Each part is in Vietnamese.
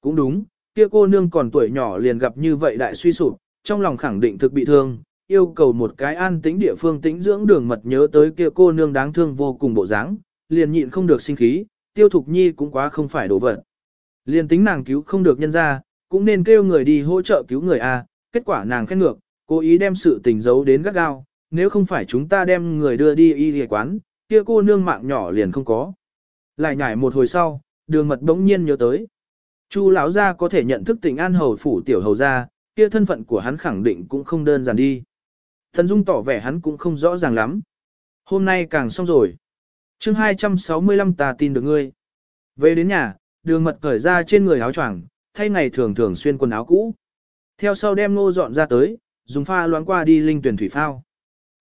Cũng đúng, kia cô nương còn tuổi nhỏ liền gặp như vậy đại suy sụp, trong lòng khẳng định thực bị thương, yêu cầu một cái an tĩnh địa phương tĩnh dưỡng đường mật nhớ tới kia cô nương đáng thương vô cùng bộ dáng, liền nhịn không được sinh khí, tiêu thục nhi cũng quá không phải đổ vật. Liền tính nàng cứu không được nhân ra, cũng nên kêu người đi hỗ trợ cứu người A, kết quả nàng khét ngược, cố ý đem sự tình giấu đến gắt gao, nếu không phải chúng ta đem người đưa đi y y quán, kia cô nương mạng nhỏ liền không có. Lại nhảy một hồi sau, đường mật đống nhiên nhớ tới. Chu lão gia có thể nhận thức tình an hầu phủ tiểu hầu gia, kia thân phận của hắn khẳng định cũng không đơn giản đi. Thần Dung tỏ vẻ hắn cũng không rõ ràng lắm. Hôm nay càng xong rồi. chương 265 ta tin được ngươi. Về đến nhà, đường mật cởi ra trên người áo choàng, thay ngày thường thường xuyên quần áo cũ. Theo sau đem ngô dọn ra tới, dùng pha loáng qua đi linh tuyển thủy phao.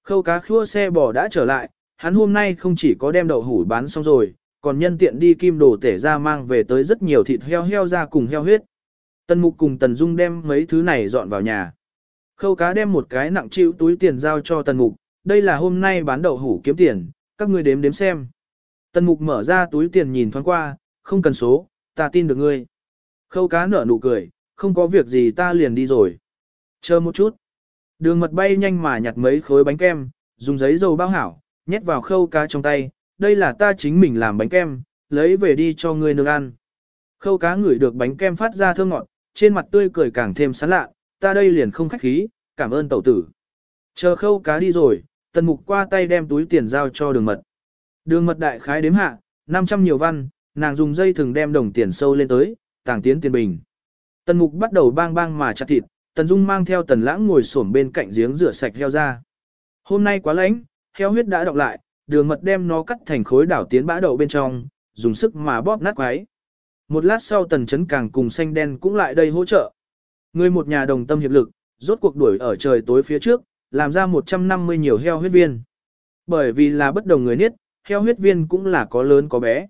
Khâu cá khua xe bò đã trở lại, hắn hôm nay không chỉ có đem đậu hủ bán xong rồi, còn nhân tiện đi kim đồ tể ra mang về tới rất nhiều thịt heo heo ra cùng heo huyết. Tần Mục cùng Tần Dung đem mấy thứ này dọn vào nhà. Khâu cá đem một cái nặng chịu túi tiền giao cho Tần Mục, đây là hôm nay bán đậu hủ kiếm tiền, các ngươi đếm đếm xem. Tần Mục mở ra túi tiền nhìn thoáng qua, không cần số, ta tin được ngươi. Khâu cá nở nụ cười, không có việc gì ta liền đi rồi. Chờ một chút. Đường mật bay nhanh mà nhặt mấy khối bánh kem, dùng giấy dầu bao hảo, nhét vào khâu cá trong tay, đây là ta chính mình làm bánh kem, lấy về đi cho ngươi nương ăn. Khâu cá ngửi được bánh kem phát ra thơm ngọt, trên mặt tươi cười càng thêm sán lạ, ta đây liền không khách khí, cảm ơn tẩu tử. Chờ khâu cá đi rồi, tần mục qua tay đem túi tiền giao cho đường mật. Đường mật đại khái đếm hạ, 500 nhiều văn, nàng dùng dây thừng đem đồng tiền sâu lên tới, tàng tiến tiền bình. Tần mục bắt đầu bang bang mà chặt thịt, tần dung mang theo tần lãng ngồi xổm bên cạnh giếng rửa sạch heo ra. Hôm nay quá lạnh, heo huyết đã đọc lại, đường mật đem nó cắt thành khối đảo tiến bã đậu bên trong, dùng sức mà bóp nát quái. Một lát sau tần chấn càng cùng xanh đen cũng lại đây hỗ trợ. Người một nhà đồng tâm hiệp lực, rốt cuộc đuổi ở trời tối phía trước, làm ra 150 nhiều heo huyết viên. Bởi vì là bất đồng người niết, heo huyết viên cũng là có lớn có bé.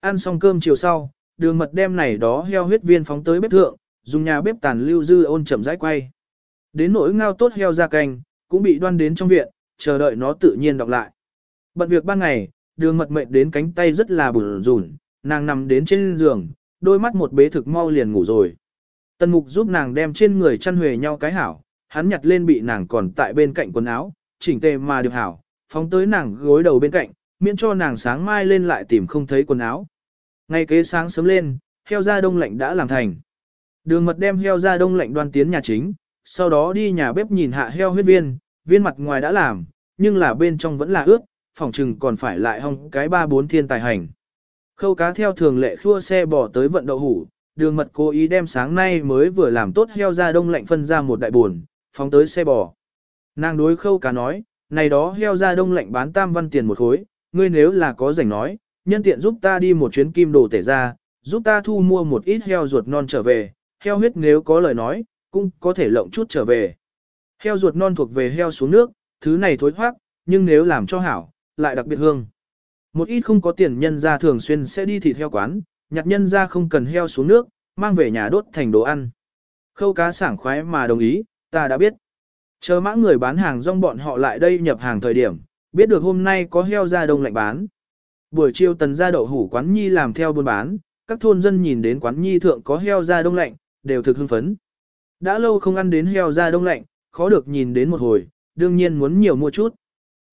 Ăn xong cơm chiều sau, đường mật đem này đó heo huyết viên phóng tới bếp thượng, dùng nhà bếp tàn lưu dư ôn chậm rãi quay. Đến nỗi ngao tốt heo ra canh, cũng bị đoan đến trong viện, chờ đợi nó tự nhiên đọc lại. Bận việc ban ngày, đường mật mệnh đến cánh tay rất là bùn rùn, nàng nằm đến trên giường, đôi mắt một bế thực mau liền ngủ rồi. Tần mục giúp nàng đem trên người chăn huề nhau cái hảo, hắn nhặt lên bị nàng còn tại bên cạnh quần áo, chỉnh tề mà được hảo, phóng tới nàng gối đầu bên cạnh, miễn cho nàng sáng mai lên lại tìm không thấy quần áo. Ngay kế sáng sớm lên, heo da đông lạnh đã làm thành. Đường mật đem heo da đông lạnh đoan tiến nhà chính, sau đó đi nhà bếp nhìn hạ heo huyết viên, viên mặt ngoài đã làm, nhưng là bên trong vẫn là ướt, phòng chừng còn phải lại hong cái ba bốn thiên tài hành. Khâu cá theo thường lệ khua xe bỏ tới vận đậu hủ, đường mật cố ý đem sáng nay mới vừa làm tốt heo ra đông lạnh phân ra một đại buồn, phóng tới xe bò. Nàng đối khâu cá nói, này đó heo ra đông lạnh bán tam văn tiền một khối, ngươi nếu là có rảnh nói, nhân tiện giúp ta đi một chuyến kim đồ tể ra, giúp ta thu mua một ít heo ruột non trở về, heo huyết nếu có lời nói, cũng có thể lộng chút trở về. Heo ruột non thuộc về heo xuống nước, thứ này thối thoát, nhưng nếu làm cho hảo, lại đặc biệt hương. Một ít không có tiền nhân ra thường xuyên sẽ đi thịt heo quán, nhặt nhân ra không cần heo xuống nước, mang về nhà đốt thành đồ ăn. Khâu cá sảng khoái mà đồng ý, ta đã biết. Chờ mã người bán hàng rong bọn họ lại đây nhập hàng thời điểm, biết được hôm nay có heo ra đông lạnh bán. Buổi chiều tần ra đậu hủ quán nhi làm theo buôn bán, các thôn dân nhìn đến quán nhi thượng có heo ra đông lạnh, đều thực hưng phấn. Đã lâu không ăn đến heo ra đông lạnh, khó được nhìn đến một hồi, đương nhiên muốn nhiều mua chút.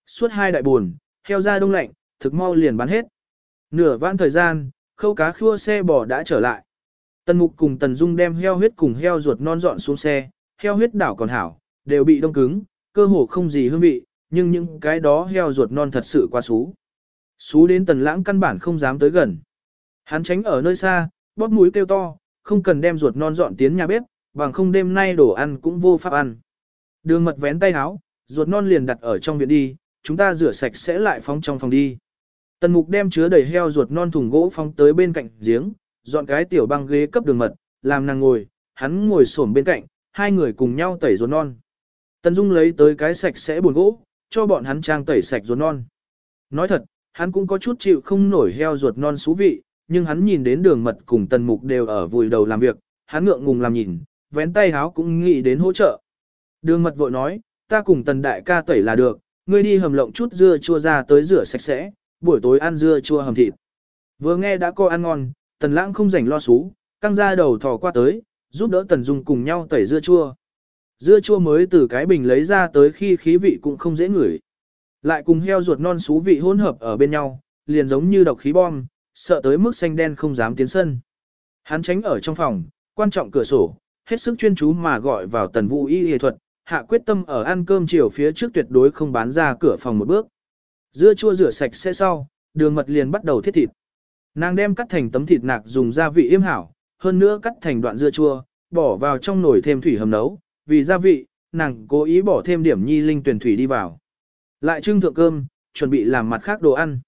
Suốt hai đại buồn, heo ra đông lạnh, thực mau liền bán hết. Nửa vãn thời gian, khâu cá khua xe bò đã trở lại. Tần mục cùng tần dung đem heo huyết cùng heo ruột non dọn xuống xe, heo huyết đảo còn hảo, đều bị đông cứng, cơ hồ không gì hương vị, nhưng những cái đó heo ruột non thật sự quá xú. Xú đến tần lãng căn bản không dám tới gần. Hắn tránh ở nơi xa, bóp mũi kêu to, không cần đem ruột non dọn tiến nhà bếp, bằng không đêm nay đồ ăn cũng vô pháp ăn. Đường mật vén tay áo, ruột non liền đặt ở trong viện đi, chúng ta rửa sạch sẽ lại phóng trong phòng đi. Tần mục đem chứa đầy heo ruột non thùng gỗ phóng tới bên cạnh giếng, dọn cái tiểu băng ghế cấp đường mật, làm nàng ngồi, hắn ngồi xổm bên cạnh, hai người cùng nhau tẩy ruột non. Tần Dung lấy tới cái sạch sẽ buồn gỗ, cho bọn hắn trang tẩy sạch ruột non. Nói thật, hắn cũng có chút chịu không nổi heo ruột non xú vị, nhưng hắn nhìn đến đường mật cùng tần mục đều ở vùi đầu làm việc, hắn ngượng ngùng làm nhìn, vén tay háo cũng nghĩ đến hỗ trợ. Đường mật vội nói, ta cùng tần đại ca tẩy là được, ngươi đi hầm lộng chút dưa chua ra tới rửa sạch sẽ, buổi tối ăn dưa chua hầm thịt. Vừa nghe đã có ăn ngon, tần lãng không rảnh lo xú, căng ra đầu thò qua tới, giúp đỡ Tần Dung cùng nhau tẩy dưa chua. Dưa chua mới từ cái bình lấy ra tới khi khí vị cũng không dễ ngửi. Lại cùng heo ruột non xú vị hỗn hợp ở bên nhau, liền giống như độc khí bom, sợ tới mức xanh đen không dám tiến sân. Hắn tránh ở trong phòng, quan trọng cửa sổ, hết sức chuyên chú mà gọi vào tần vũ y y thuật, hạ quyết tâm ở ăn cơm chiều phía trước tuyệt đối không bán ra cửa phòng một bước. Dưa chua rửa sạch sẽ sau, đường mật liền bắt đầu thiết thịt. Nàng đem cắt thành tấm thịt nạc dùng gia vị yêm hảo, hơn nữa cắt thành đoạn dưa chua, bỏ vào trong nồi thêm thủy hầm nấu, vì gia vị, nàng cố ý bỏ thêm điểm nhi linh tuyển thủy đi vào. Lại trưng thượng cơm, chuẩn bị làm mặt khác đồ ăn.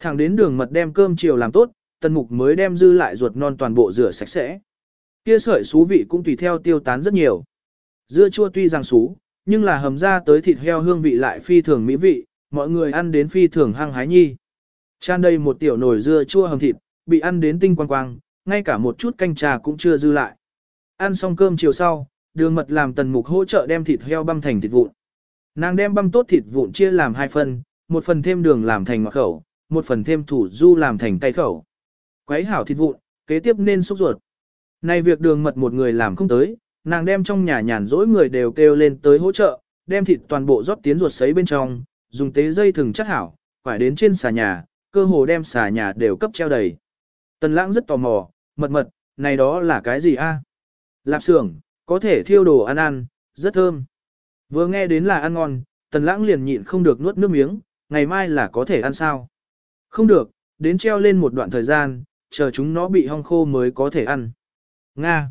Thẳng đến đường mật đem cơm chiều làm tốt, tần mục mới đem dư lại ruột non toàn bộ rửa sạch sẽ. Kia sợi xú vị cũng tùy theo tiêu tán rất nhiều. Dưa chua tuy rằng xú, nhưng là hầm ra tới thịt heo hương vị lại phi thường mỹ vị, mọi người ăn đến phi thường hăng hái nhi. Chan đây một tiểu nồi dưa chua hầm thịt, bị ăn đến tinh quang quang, ngay cả một chút canh trà cũng chưa dư lại. Ăn xong cơm chiều sau, đường mật làm tần mục hỗ trợ đem thịt heo băm thành thịt vụn. Nàng đem băm tốt thịt vụn chia làm hai phần, một phần thêm đường làm thành ngọt khẩu, một phần thêm thủ du làm thành cay khẩu. Quấy hảo thịt vụn, kế tiếp nên xúc ruột. nay việc đường mật một người làm không tới, nàng đem trong nhà nhàn rỗi người đều kêu lên tới hỗ trợ, đem thịt toàn bộ rót tiến ruột sấy bên trong, dùng tế dây thừng chắc hảo, phải đến trên xà nhà, cơ hồ đem xà nhà đều cấp treo đầy. Tần lãng rất tò mò, mật mật, này đó là cái gì a? Lạp xưởng, có thể thiêu đồ ăn ăn, rất thơm. Vừa nghe đến là ăn ngon, tần lãng liền nhịn không được nuốt nước miếng, ngày mai là có thể ăn sao. Không được, đến treo lên một đoạn thời gian, chờ chúng nó bị hong khô mới có thể ăn. Nga.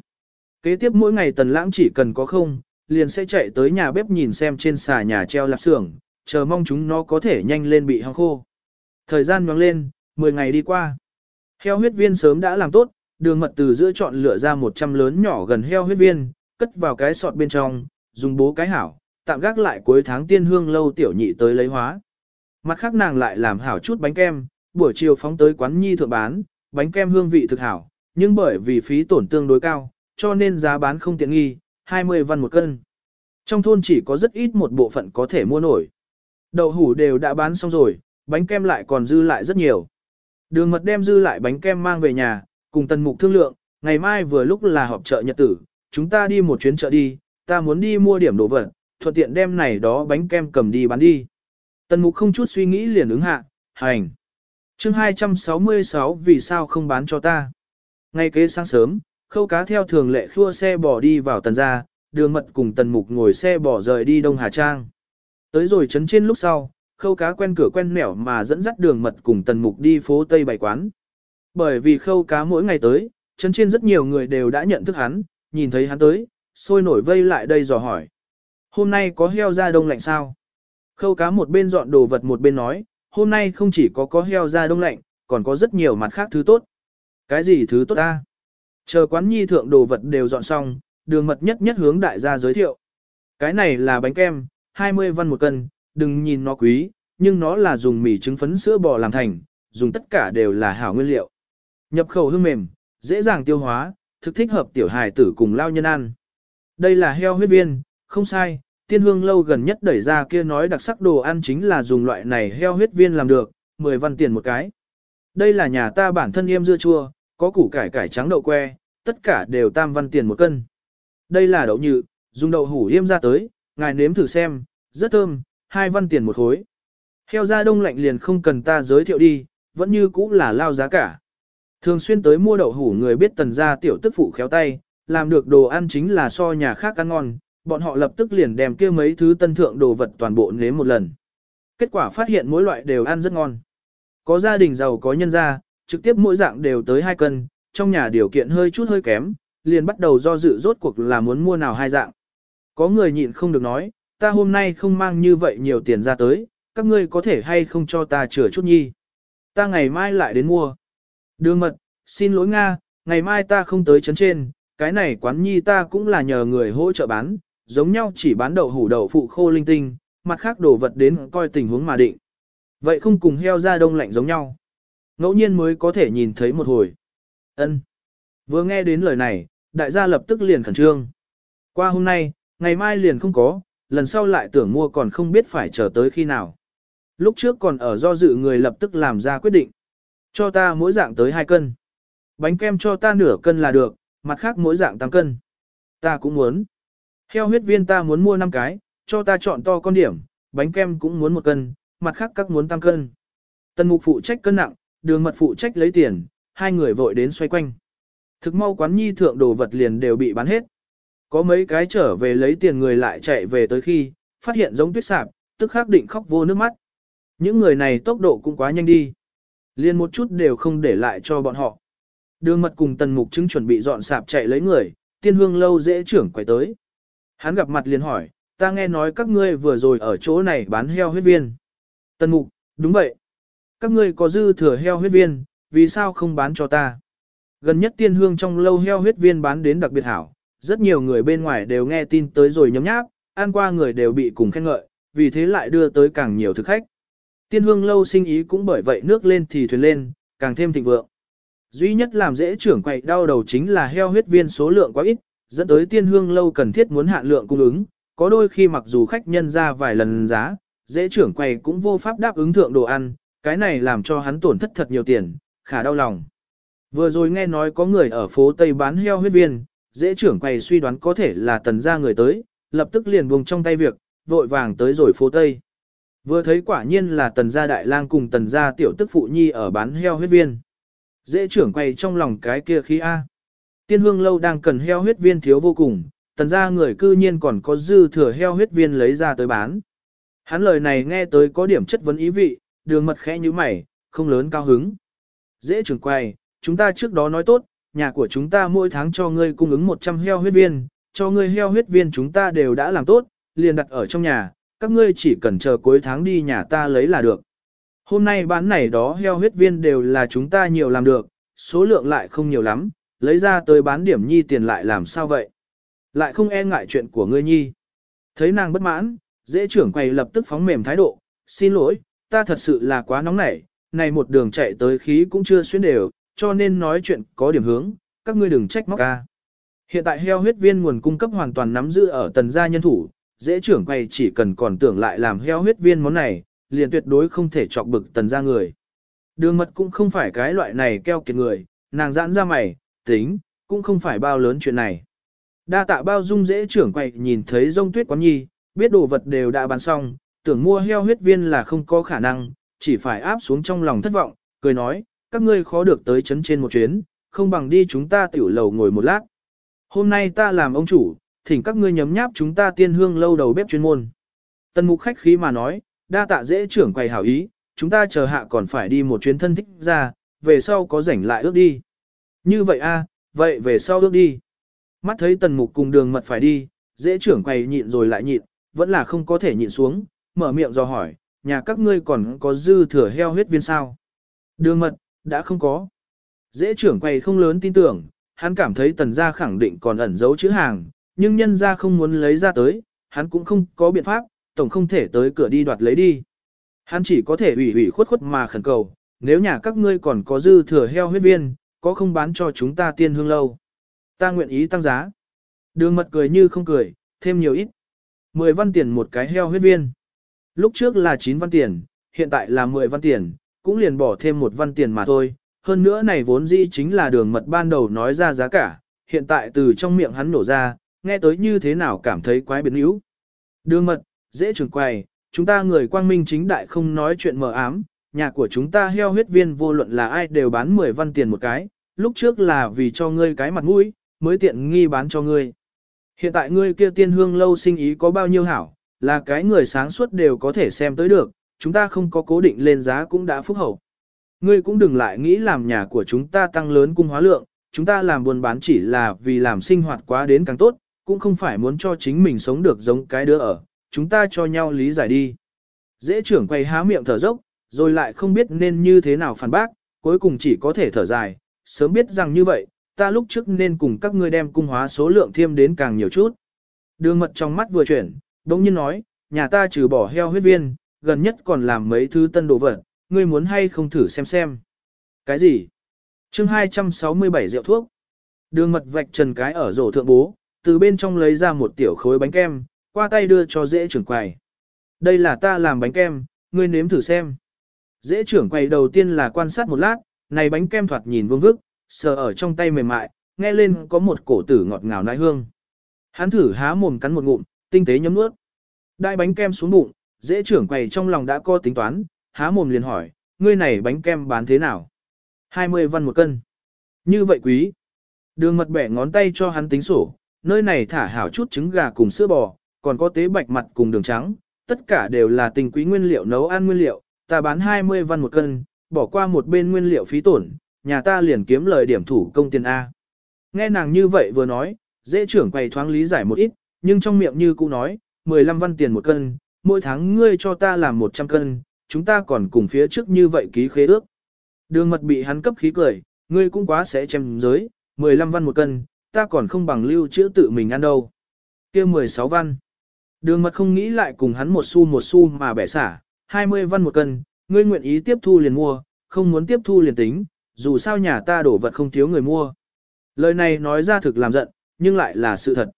Kế tiếp mỗi ngày tần lãng chỉ cần có không, liền sẽ chạy tới nhà bếp nhìn xem trên xà nhà treo lạp xưởng, chờ mong chúng nó có thể nhanh lên bị hăng khô. Thời gian nhoáng lên, 10 ngày đi qua. Heo huyết viên sớm đã làm tốt, đường mật từ giữa chọn lựa ra 100 lớn nhỏ gần heo huyết viên, cất vào cái sọt bên trong, dùng bố cái hảo, tạm gác lại cuối tháng tiên hương lâu tiểu nhị tới lấy hóa. Mặt khác nàng lại làm hảo chút bánh kem, buổi chiều phóng tới quán nhi thượng bán, bánh kem hương vị thực hảo, nhưng bởi vì phí tổn tương đối cao, cho nên giá bán không tiện nghi, 20 văn một cân. Trong thôn chỉ có rất ít một bộ phận có thể mua nổi. Đậu hủ đều đã bán xong rồi, bánh kem lại còn dư lại rất nhiều. Đường mật đem dư lại bánh kem mang về nhà, cùng tần mục thương lượng, ngày mai vừa lúc là họp chợ nhật tử, chúng ta đi một chuyến chợ đi, ta muốn đi mua điểm đồ vật, thuận tiện đem này đó bánh kem cầm đi bán đi. Tần mục không chút suy nghĩ liền ứng hạ, hành. chương 266 vì sao không bán cho ta. Ngay kế sáng sớm, khâu cá theo thường lệ khua xe bò đi vào tần gia, đường mật cùng tần mục ngồi xe bò rời đi Đông Hà Trang. Tới rồi Trấn trên lúc sau, khâu cá quen cửa quen nẻo mà dẫn dắt đường mật cùng tần mục đi phố Tây bày quán. Bởi vì khâu cá mỗi ngày tới, Trấn trên rất nhiều người đều đã nhận thức hắn, nhìn thấy hắn tới, sôi nổi vây lại đây dò hỏi. Hôm nay có heo ra đông lạnh sao? Khâu cá một bên dọn đồ vật một bên nói, hôm nay không chỉ có có heo ra đông lạnh, còn có rất nhiều mặt khác thứ tốt. Cái gì thứ tốt ta? Chờ quán nhi thượng đồ vật đều dọn xong, đường mật nhất nhất hướng đại gia giới thiệu. Cái này là bánh kem, 20 văn một cân, đừng nhìn nó quý, nhưng nó là dùng mì trứng phấn sữa bò làm thành, dùng tất cả đều là hảo nguyên liệu. Nhập khẩu hương mềm, dễ dàng tiêu hóa, thực thích hợp tiểu hài tử cùng lao nhân ăn. Đây là heo huyết viên, không sai, tiên hương lâu gần nhất đẩy ra kia nói đặc sắc đồ ăn chính là dùng loại này heo huyết viên làm được, 10 văn tiền một cái. Đây là nhà ta bản thân yêm dưa chua, có củ cải cải trắng đậu que, tất cả đều tam văn tiền một cân. Đây là đậu nhự, dùng đậu hủ yêm ra tới, ngài nếm thử xem, rất thơm, hai văn tiền một khối. Heo da đông lạnh liền không cần ta giới thiệu đi, vẫn như cũ là lao giá cả. Thường xuyên tới mua đậu hủ người biết tần gia tiểu tức phụ khéo tay, làm được đồ ăn chính là so nhà khác ăn ngon, bọn họ lập tức liền đem kia mấy thứ tân thượng đồ vật toàn bộ nếm một lần. Kết quả phát hiện mỗi loại đều ăn rất ngon. Có gia đình giàu có nhân gia, trực tiếp mỗi dạng đều tới 2 cân, trong nhà điều kiện hơi chút hơi kém, liền bắt đầu do dự rốt cuộc là muốn mua nào hai dạng. Có người nhịn không được nói, ta hôm nay không mang như vậy nhiều tiền ra tới, các ngươi có thể hay không cho ta chữa chút nhi. Ta ngày mai lại đến mua. Đường mật, xin lỗi Nga, ngày mai ta không tới chấn trên, cái này quán nhi ta cũng là nhờ người hỗ trợ bán, giống nhau chỉ bán đậu hủ đậu phụ khô linh tinh, mặt khác đồ vật đến coi tình huống mà định. Vậy không cùng heo ra đông lạnh giống nhau. Ngẫu nhiên mới có thể nhìn thấy một hồi. ân Vừa nghe đến lời này, đại gia lập tức liền khẩn trương. Qua hôm nay, ngày mai liền không có, lần sau lại tưởng mua còn không biết phải chờ tới khi nào. Lúc trước còn ở do dự người lập tức làm ra quyết định. Cho ta mỗi dạng tới 2 cân. Bánh kem cho ta nửa cân là được, mặt khác mỗi dạng tăng cân. Ta cũng muốn. Heo huyết viên ta muốn mua 5 cái, cho ta chọn to con điểm, bánh kem cũng muốn một cân, mặt khác các muốn tăng cân. Tần mục phụ trách cân nặng, đường mật phụ trách lấy tiền, hai người vội đến xoay quanh. Thực mau quán nhi thượng đồ vật liền đều bị bán hết. Có mấy cái trở về lấy tiền người lại chạy về tới khi, phát hiện giống tuyết sạp, tức khắc định khóc vô nước mắt. Những người này tốc độ cũng quá nhanh đi. Liên một chút đều không để lại cho bọn họ. Đường mật cùng tần mục chứng chuẩn bị dọn sạp chạy lấy người, tiên hương lâu dễ trưởng quay tới. Hắn gặp mặt liền hỏi, ta nghe nói các ngươi vừa rồi ở chỗ này bán heo huyết viên. Tần mục, đúng vậy. Các ngươi có dư thừa heo huyết viên, vì sao không bán cho ta? Gần nhất tiên hương trong lâu heo huyết viên bán đến đặc biệt hảo, rất nhiều người bên ngoài đều nghe tin tới rồi nhấm nháp, ăn qua người đều bị cùng khen ngợi, vì thế lại đưa tới càng nhiều thực khách. Tiên hương lâu sinh ý cũng bởi vậy nước lên thì thuyền lên, càng thêm thịnh vượng. Duy nhất làm dễ trưởng quậy đau đầu chính là heo huyết viên số lượng quá ít, dẫn tới tiên hương lâu cần thiết muốn hạn lượng cung ứng, có đôi khi mặc dù khách nhân ra vài lần giá, dễ trưởng quầy cũng vô pháp đáp ứng thượng đồ ăn, cái này làm cho hắn tổn thất thật nhiều tiền, khá đau lòng. Vừa rồi nghe nói có người ở phố Tây bán heo huyết viên, dễ trưởng quầy suy đoán có thể là tần gia người tới, lập tức liền buông trong tay việc, vội vàng tới rồi phố Tây. Vừa thấy quả nhiên là tần gia đại lang cùng tần gia tiểu tức phụ nhi ở bán heo huyết viên. Dễ trưởng quầy trong lòng cái kia khí A. Tiên hương lâu đang cần heo huyết viên thiếu vô cùng, tần gia người cư nhiên còn có dư thừa heo huyết viên lấy ra tới bán. Hắn lời này nghe tới có điểm chất vấn ý vị, đường mật khẽ như mày, không lớn cao hứng. Dễ trưởng quay. chúng ta trước đó nói tốt, nhà của chúng ta mỗi tháng cho ngươi cung ứng 100 heo huyết viên, cho ngươi heo huyết viên chúng ta đều đã làm tốt, liền đặt ở trong nhà, các ngươi chỉ cần chờ cuối tháng đi nhà ta lấy là được. Hôm nay bán này đó heo huyết viên đều là chúng ta nhiều làm được, số lượng lại không nhiều lắm, lấy ra tới bán điểm nhi tiền lại làm sao vậy? Lại không e ngại chuyện của ngươi nhi. Thấy nàng bất mãn, dễ trưởng quầy lập tức phóng mềm thái độ, xin lỗi, ta thật sự là quá nóng nảy, này một đường chạy tới khí cũng chưa xuyên đều, cho nên nói chuyện có điểm hướng, các ngươi đừng trách móc ca. Hiện tại heo huyết viên nguồn cung cấp hoàn toàn nắm giữ ở tần gia nhân thủ, dễ trưởng quay chỉ cần còn tưởng lại làm heo huyết viên món này, liền tuyệt đối không thể chọc bực tần gia người. Đường mật cũng không phải cái loại này keo kiệt người, nàng giãn ra mày, tính, cũng không phải bao lớn chuyện này. Đa tạ bao dung dễ trưởng quay nhìn thấy rông tuyết quán nhi, biết đồ vật đều đã bán xong, tưởng mua heo huyết viên là không có khả năng, chỉ phải áp xuống trong lòng thất vọng, cười nói, các ngươi khó được tới chấn trên một chuyến, không bằng đi chúng ta tiểu lầu ngồi một lát. Hôm nay ta làm ông chủ, thỉnh các ngươi nhấm nháp chúng ta tiên hương lâu đầu bếp chuyên môn. Tần mục khách khí mà nói, đa tạ dễ trưởng quầy hảo ý, chúng ta chờ hạ còn phải đi một chuyến thân thích ra, về sau có rảnh lại ước đi. Như vậy a, vậy về sau ước đi. Mắt thấy tần mục cùng đường mật phải đi, dễ trưởng quầy nhịn rồi lại nhịn, vẫn là không có thể nhịn xuống, mở miệng dò hỏi, nhà các ngươi còn có dư thừa heo huyết viên sao? Đường mật, đã không có. Dễ trưởng quầy không lớn tin tưởng, hắn cảm thấy tần gia khẳng định còn ẩn giấu chữ hàng, nhưng nhân gia không muốn lấy ra tới, hắn cũng không có biện pháp, tổng không thể tới cửa đi đoạt lấy đi. Hắn chỉ có thể ủy ủy khuất khuất mà khẩn cầu, nếu nhà các ngươi còn có dư thừa heo huyết viên, có không bán cho chúng ta tiên hương lâu. Ta nguyện ý tăng giá. Đường mật cười như không cười, thêm nhiều ít. 10 văn tiền một cái heo huyết viên. Lúc trước là 9 văn tiền, hiện tại là 10 văn tiền, cũng liền bỏ thêm một văn tiền mà thôi. Hơn nữa này vốn dĩ chính là đường mật ban đầu nói ra giá cả, hiện tại từ trong miệng hắn nổ ra, nghe tới như thế nào cảm thấy quái biến yếu. Đường mật, dễ trường quầy, chúng ta người quang minh chính đại không nói chuyện mờ ám, nhà của chúng ta heo huyết viên vô luận là ai đều bán 10 văn tiền một cái, lúc trước là vì cho ngươi cái mặt mũi, mới tiện nghi bán cho ngươi. Hiện tại ngươi kia tiên hương lâu sinh ý có bao nhiêu hảo, là cái người sáng suốt đều có thể xem tới được, chúng ta không có cố định lên giá cũng đã phúc hậu. Ngươi cũng đừng lại nghĩ làm nhà của chúng ta tăng lớn cung hóa lượng, chúng ta làm buôn bán chỉ là vì làm sinh hoạt quá đến càng tốt, cũng không phải muốn cho chính mình sống được giống cái đứa ở, chúng ta cho nhau lý giải đi. Dễ trưởng quay há miệng thở dốc, rồi lại không biết nên như thế nào phản bác, cuối cùng chỉ có thể thở dài, sớm biết rằng như vậy, ta lúc trước nên cùng các ngươi đem cung hóa số lượng thêm đến càng nhiều chút. Đường mật trong mắt vừa chuyển, đống nhiên nói, nhà ta trừ bỏ heo huyết viên, gần nhất còn làm mấy thứ tân đồ vật, ngươi muốn hay không thử xem xem. Cái gì? chương 267 rượu thuốc. Đường mật vạch trần cái ở rổ thượng bố, từ bên trong lấy ra một tiểu khối bánh kem, qua tay đưa cho dễ trưởng quầy. Đây là ta làm bánh kem, ngươi nếm thử xem. Dễ trưởng quầy đầu tiên là quan sát một lát, này bánh kem thoạt nhìn vương vức, sờ ở trong tay mềm mại, nghe lên có một cổ tử ngọt ngào nãi hương. Hắn thử há mồm cắn một ngụm, tinh tế nhấm nuốt. Đại bánh kem xuống bụng, dễ trưởng quầy trong lòng đã có tính toán, há mồm liền hỏi, ngươi này bánh kem bán thế nào? 20 văn một cân. Như vậy quý. Đường mật bẻ ngón tay cho hắn tính sổ, nơi này thả hảo chút trứng gà cùng sữa bò, còn có tế bạch mặt cùng đường trắng, tất cả đều là tình quý nguyên liệu nấu ăn nguyên liệu, ta bán 20 văn một cân, bỏ qua một bên nguyên liệu phí tổn, nhà ta liền kiếm lời điểm thủ công tiền A. Nghe nàng như vậy vừa nói, dễ trưởng quầy thoáng lý giải một ít, nhưng trong miệng như cũ nói, 15 văn tiền một cân, mỗi tháng ngươi cho ta làm 100 cân, chúng ta còn cùng phía trước như vậy ký khế ước. Đường mật bị hắn cấp khí cười, ngươi cũng quá sẽ chém giới, 15 văn một cân, ta còn không bằng lưu chữa tự mình ăn đâu. kia 16 văn. Đường mật không nghĩ lại cùng hắn một xu một xu mà bẻ xả, 20 văn một cân, ngươi nguyện ý tiếp thu liền mua, không muốn tiếp thu liền tính, dù sao nhà ta đổ vật không thiếu người mua. Lời này nói ra thực làm giận, nhưng lại là sự thật.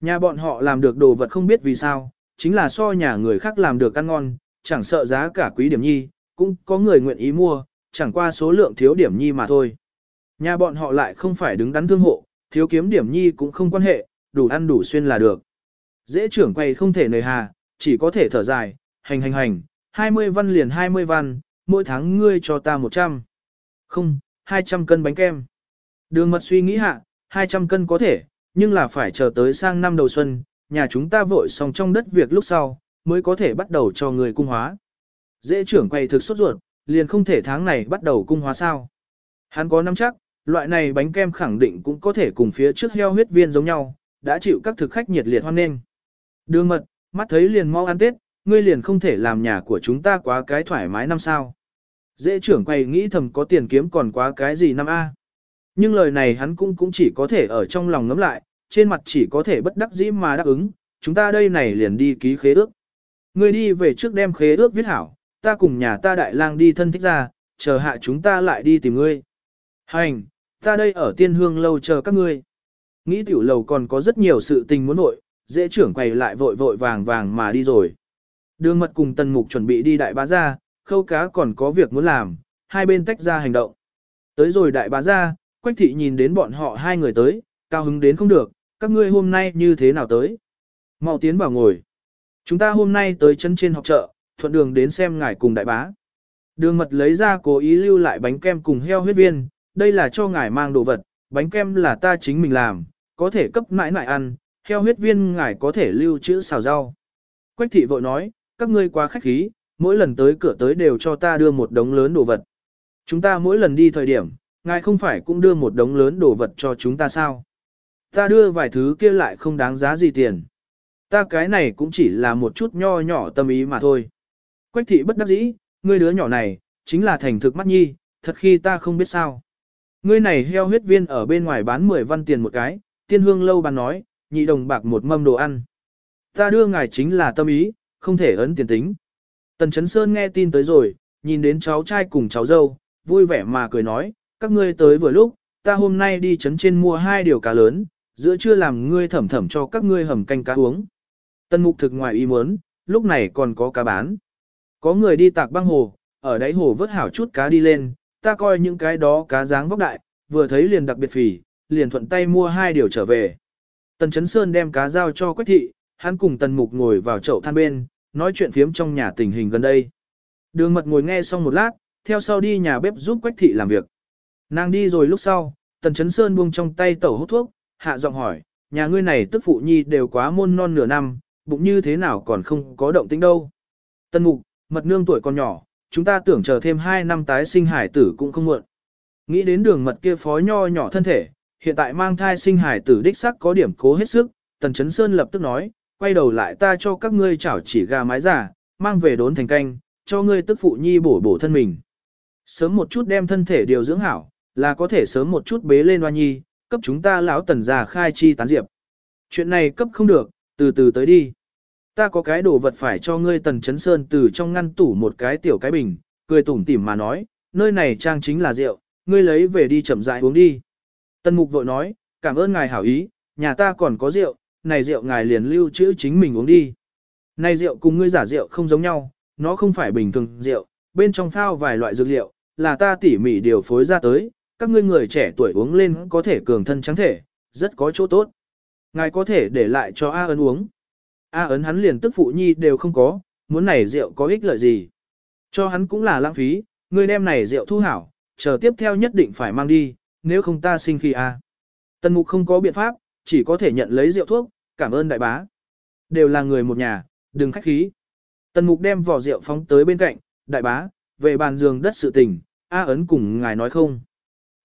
Nhà bọn họ làm được đồ vật không biết vì sao, chính là so nhà người khác làm được ăn ngon, chẳng sợ giá cả quý điểm nhi, cũng có người nguyện ý mua, chẳng qua số lượng thiếu điểm nhi mà thôi. Nhà bọn họ lại không phải đứng đắn thương hộ, thiếu kiếm điểm nhi cũng không quan hệ, đủ ăn đủ xuyên là được. Dễ trưởng quay không thể nề hà, chỉ có thể thở dài, hành hành hành, 20 văn liền 20 văn, mỗi tháng ngươi cho ta 100. Không, 200 cân bánh kem. Đường mật suy nghĩ hạ, 200 cân có thể, nhưng là phải chờ tới sang năm đầu xuân, nhà chúng ta vội xong trong đất việc lúc sau, mới có thể bắt đầu cho người cung hóa. Dễ trưởng quay thực sốt ruột, liền không thể tháng này bắt đầu cung hóa sao. Hắn có nắm chắc, loại này bánh kem khẳng định cũng có thể cùng phía trước heo huyết viên giống nhau, đã chịu các thực khách nhiệt liệt hoan nghênh. Đường mật, mắt thấy liền mau ăn Tết, ngươi liền không thể làm nhà của chúng ta quá cái thoải mái năm sao. Dễ trưởng quay nghĩ thầm có tiền kiếm còn quá cái gì năm A. Nhưng lời này hắn cũng cũng chỉ có thể ở trong lòng ngấm lại, trên mặt chỉ có thể bất đắc dĩ mà đáp ứng, chúng ta đây này liền đi ký khế ước. Ngươi đi về trước đem khế ước viết hảo, ta cùng nhà ta đại lang đi thân thích ra, chờ hạ chúng ta lại đi tìm ngươi. Hành, ta đây ở tiên hương lâu chờ các ngươi. Nghĩ tiểu lầu còn có rất nhiều sự tình muốn nội, dễ trưởng quay lại vội vội vàng vàng mà đi rồi. Đường mật cùng tần mục chuẩn bị đi đại bá gia, khâu cá còn có việc muốn làm, hai bên tách ra hành động. Tới rồi đại bá gia, quách thị nhìn đến bọn họ hai người tới, cao hứng đến không được, các ngươi hôm nay như thế nào tới. Mau tiến vào ngồi. Chúng ta hôm nay tới chân trên học chợ, thuận đường đến xem ngài cùng đại bá. Đường mật lấy ra cố ý lưu lại bánh kem cùng heo huyết viên, đây là cho ngài mang đồ vật, bánh kem là ta chính mình làm, có thể cấp mãi mãi ăn, heo huyết viên ngài có thể lưu trữ xào rau. Quách thị vội nói, các ngươi quá khách khí, mỗi lần tới cửa tới đều cho ta đưa một đống lớn đồ vật. Chúng ta mỗi lần đi thời điểm, ngài không phải cũng đưa một đống lớn đồ vật cho chúng ta sao? Ta đưa vài thứ kia lại không đáng giá gì tiền. Ta cái này cũng chỉ là một chút nho nhỏ tâm ý mà thôi. Quách thị bất đắc dĩ, ngươi đứa nhỏ này, chính là thành thực mắt nhi, thật khi ta không biết sao. Ngươi này heo huyết viên ở bên ngoài bán 10 văn tiền một cái, tiên hương lâu bán nói, nhị đồng bạc một mâm đồ ăn. Ta đưa ngài chính là tâm ý, không thể ấn tiền tính. Tần Chấn Sơn nghe tin tới rồi, nhìn đến cháu trai cùng cháu dâu, vui vẻ mà cười nói, các ngươi tới vừa lúc, ta hôm nay đi chấn trên mua hai điều cá lớn, giữa trưa làm ngươi thẩm thẩm cho các ngươi hầm canh cá uống. Tân mục thực ngoài ý muốn, lúc này còn có cá bán. Có người đi tạc băng hồ, ở đáy hồ vớt hảo chút cá đi lên, ta coi những cái đó cá dáng vóc đại, vừa thấy liền đặc biệt phỉ, liền thuận tay mua hai điều trở về. Tần Chấn Sơn đem cá giao cho Quách Thị, hắn cùng Tần Mục ngồi vào chậu than bên, nói chuyện phiếm trong nhà tình hình gần đây. Đường mật ngồi nghe xong một lát, theo sau đi nhà bếp giúp Quách Thị làm việc. Nàng đi rồi lúc sau, Tần Chấn Sơn buông trong tay tẩu hút thuốc, hạ giọng hỏi, nhà ngươi này tức phụ nhi đều quá môn non nửa năm, bụng như thế nào còn không có động tĩnh đâu. Tần Mục, mật nương tuổi còn nhỏ, chúng ta tưởng chờ thêm 2 năm tái sinh hải tử cũng không muộn. Nghĩ đến đường mật kia phó nho nhỏ thân thể, hiện tại mang thai sinh hải tử đích sắc có điểm cố hết sức, Tần Chấn Sơn lập tức nói, quay đầu lại ta cho các ngươi chảo chỉ gà mái giả, mang về đốn thành canh, cho ngươi tức phụ nhi bổ bổ thân mình. Sớm một chút đem thân thể điều dưỡng hảo, là có thể sớm một chút bế lên hoa nhi, cấp chúng ta lão tần già khai chi tán diệp. Chuyện này cấp không được, từ từ tới đi. Ta có cái đồ vật phải cho ngươi tần chấn sơn từ trong ngăn tủ một cái tiểu cái bình, cười tủm tỉm mà nói, nơi này trang chính là rượu, ngươi lấy về đi chậm rãi uống đi. Tần mục vội nói, cảm ơn ngài hảo ý, nhà ta còn có rượu, này rượu ngài liền lưu trữ chính mình uống đi. Này rượu cùng ngươi giả rượu không giống nhau, nó không phải bình thường rượu, bên trong phao vài loại dược liệu, là ta tỉ mỉ điều phối ra tới, các ngươi người trẻ tuổi uống lên có thể cường thân trắng thể, rất có chỗ tốt. Ngài có thể để lại cho A ấn uống. A ấn hắn liền tức phụ nhi đều không có, muốn này rượu có ích lợi gì. Cho hắn cũng là lãng phí, ngươi đem này rượu thu hảo, chờ tiếp theo nhất định phải mang đi, nếu không ta sinh khi A. Tần mục không có biện pháp, chỉ có thể nhận lấy rượu thuốc, cảm ơn đại bá. Đều là người một nhà, đừng khách khí. Tần mục đem vỏ rượu phóng tới bên cạnh, đại bá, về bàn giường đất sự tình, A ấn cùng ngài nói không.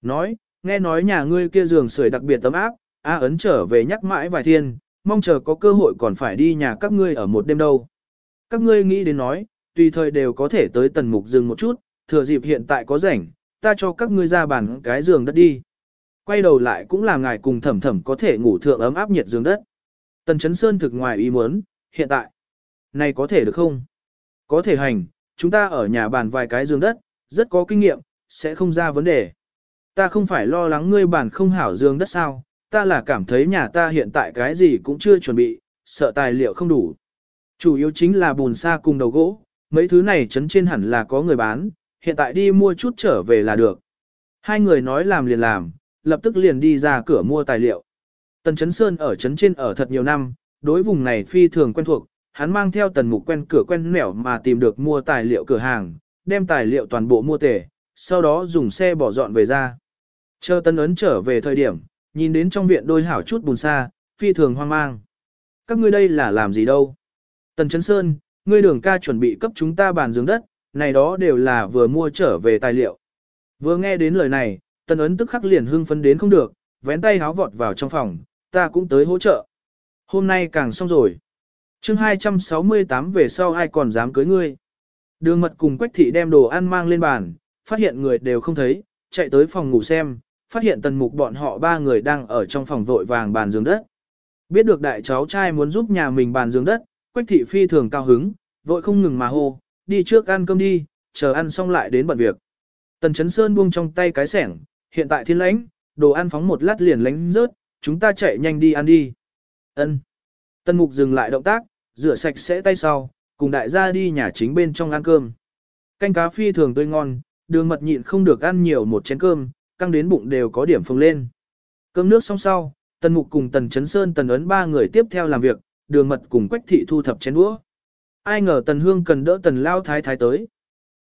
Nói, nghe nói nhà ngươi kia giường sưởi đặc biệt tấm áp, A ấn trở về nhắc mãi vài thiên, mong chờ có cơ hội còn phải đi nhà các ngươi ở một đêm đâu. Các ngươi nghĩ đến nói, tùy thời đều có thể tới tần mục dừng một chút, thừa dịp hiện tại có rảnh, ta cho các ngươi ra bàn cái giường đất đi. Quay đầu lại cũng là ngài cùng thẩm thẩm có thể ngủ thượng ấm áp nhiệt giường đất. Tần Chấn Sơn thực ngoài ý muốn, hiện tại. Này có thể được không? Có thể hành, chúng ta ở nhà bàn vài cái giường đất, rất có kinh nghiệm, sẽ không ra vấn đề. Ta không phải lo lắng ngươi bản không hảo dương đất sao, ta là cảm thấy nhà ta hiện tại cái gì cũng chưa chuẩn bị, sợ tài liệu không đủ. Chủ yếu chính là bùn sa cùng đầu gỗ, mấy thứ này chấn trên hẳn là có người bán, hiện tại đi mua chút trở về là được. Hai người nói làm liền làm, lập tức liền đi ra cửa mua tài liệu. Tần Chấn Sơn ở chấn trên ở thật nhiều năm, đối vùng này phi thường quen thuộc, hắn mang theo tần mục quen cửa quen nẻo mà tìm được mua tài liệu cửa hàng, đem tài liệu toàn bộ mua tể, sau đó dùng xe bỏ dọn về ra. Chờ Tân ấn trở về thời điểm, nhìn đến trong viện đôi hảo chút bùn xa, phi thường hoang mang. Các ngươi đây là làm gì đâu? Tần Trấn Sơn, ngươi đường ca chuẩn bị cấp chúng ta bàn giường đất, này đó đều là vừa mua trở về tài liệu. Vừa nghe đến lời này, tần ấn tức khắc liền hưng phấn đến không được, vén tay háo vọt vào trong phòng, ta cũng tới hỗ trợ. Hôm nay càng xong rồi. chương 268 về sau ai còn dám cưới ngươi. Đường mật cùng Quách thị đem đồ ăn mang lên bàn, phát hiện người đều không thấy, chạy tới phòng ngủ xem, phát hiện tần mục bọn họ ba người đang ở trong phòng vội vàng bàn giường đất. Biết được đại cháu trai muốn giúp nhà mình bàn giường đất, Quách thị phi thường cao hứng, vội không ngừng mà hô, đi trước ăn cơm đi, chờ ăn xong lại đến bận việc. Tần Chấn Sơn buông trong tay cái sẻng, hiện tại thiên lãnh, đồ ăn phóng một lát liền lánh rớt, chúng ta chạy nhanh đi ăn đi. Ân. Tần Mục dừng lại động tác, rửa sạch sẽ tay sau, cùng đại gia đi nhà chính bên trong ăn cơm. Canh cá phi thường tươi ngon, đường mật nhịn không được ăn nhiều một chén cơm, căng đến bụng đều có điểm phồng lên. Cơm nước xong sau, Tần Mục cùng Tần Chấn Sơn Tần Ấn ba người tiếp theo làm việc, đường mật cùng Quách Thị thu thập chén đũa. Ai ngờ Tần Hương cần đỡ Tần Lao Thái Thái tới.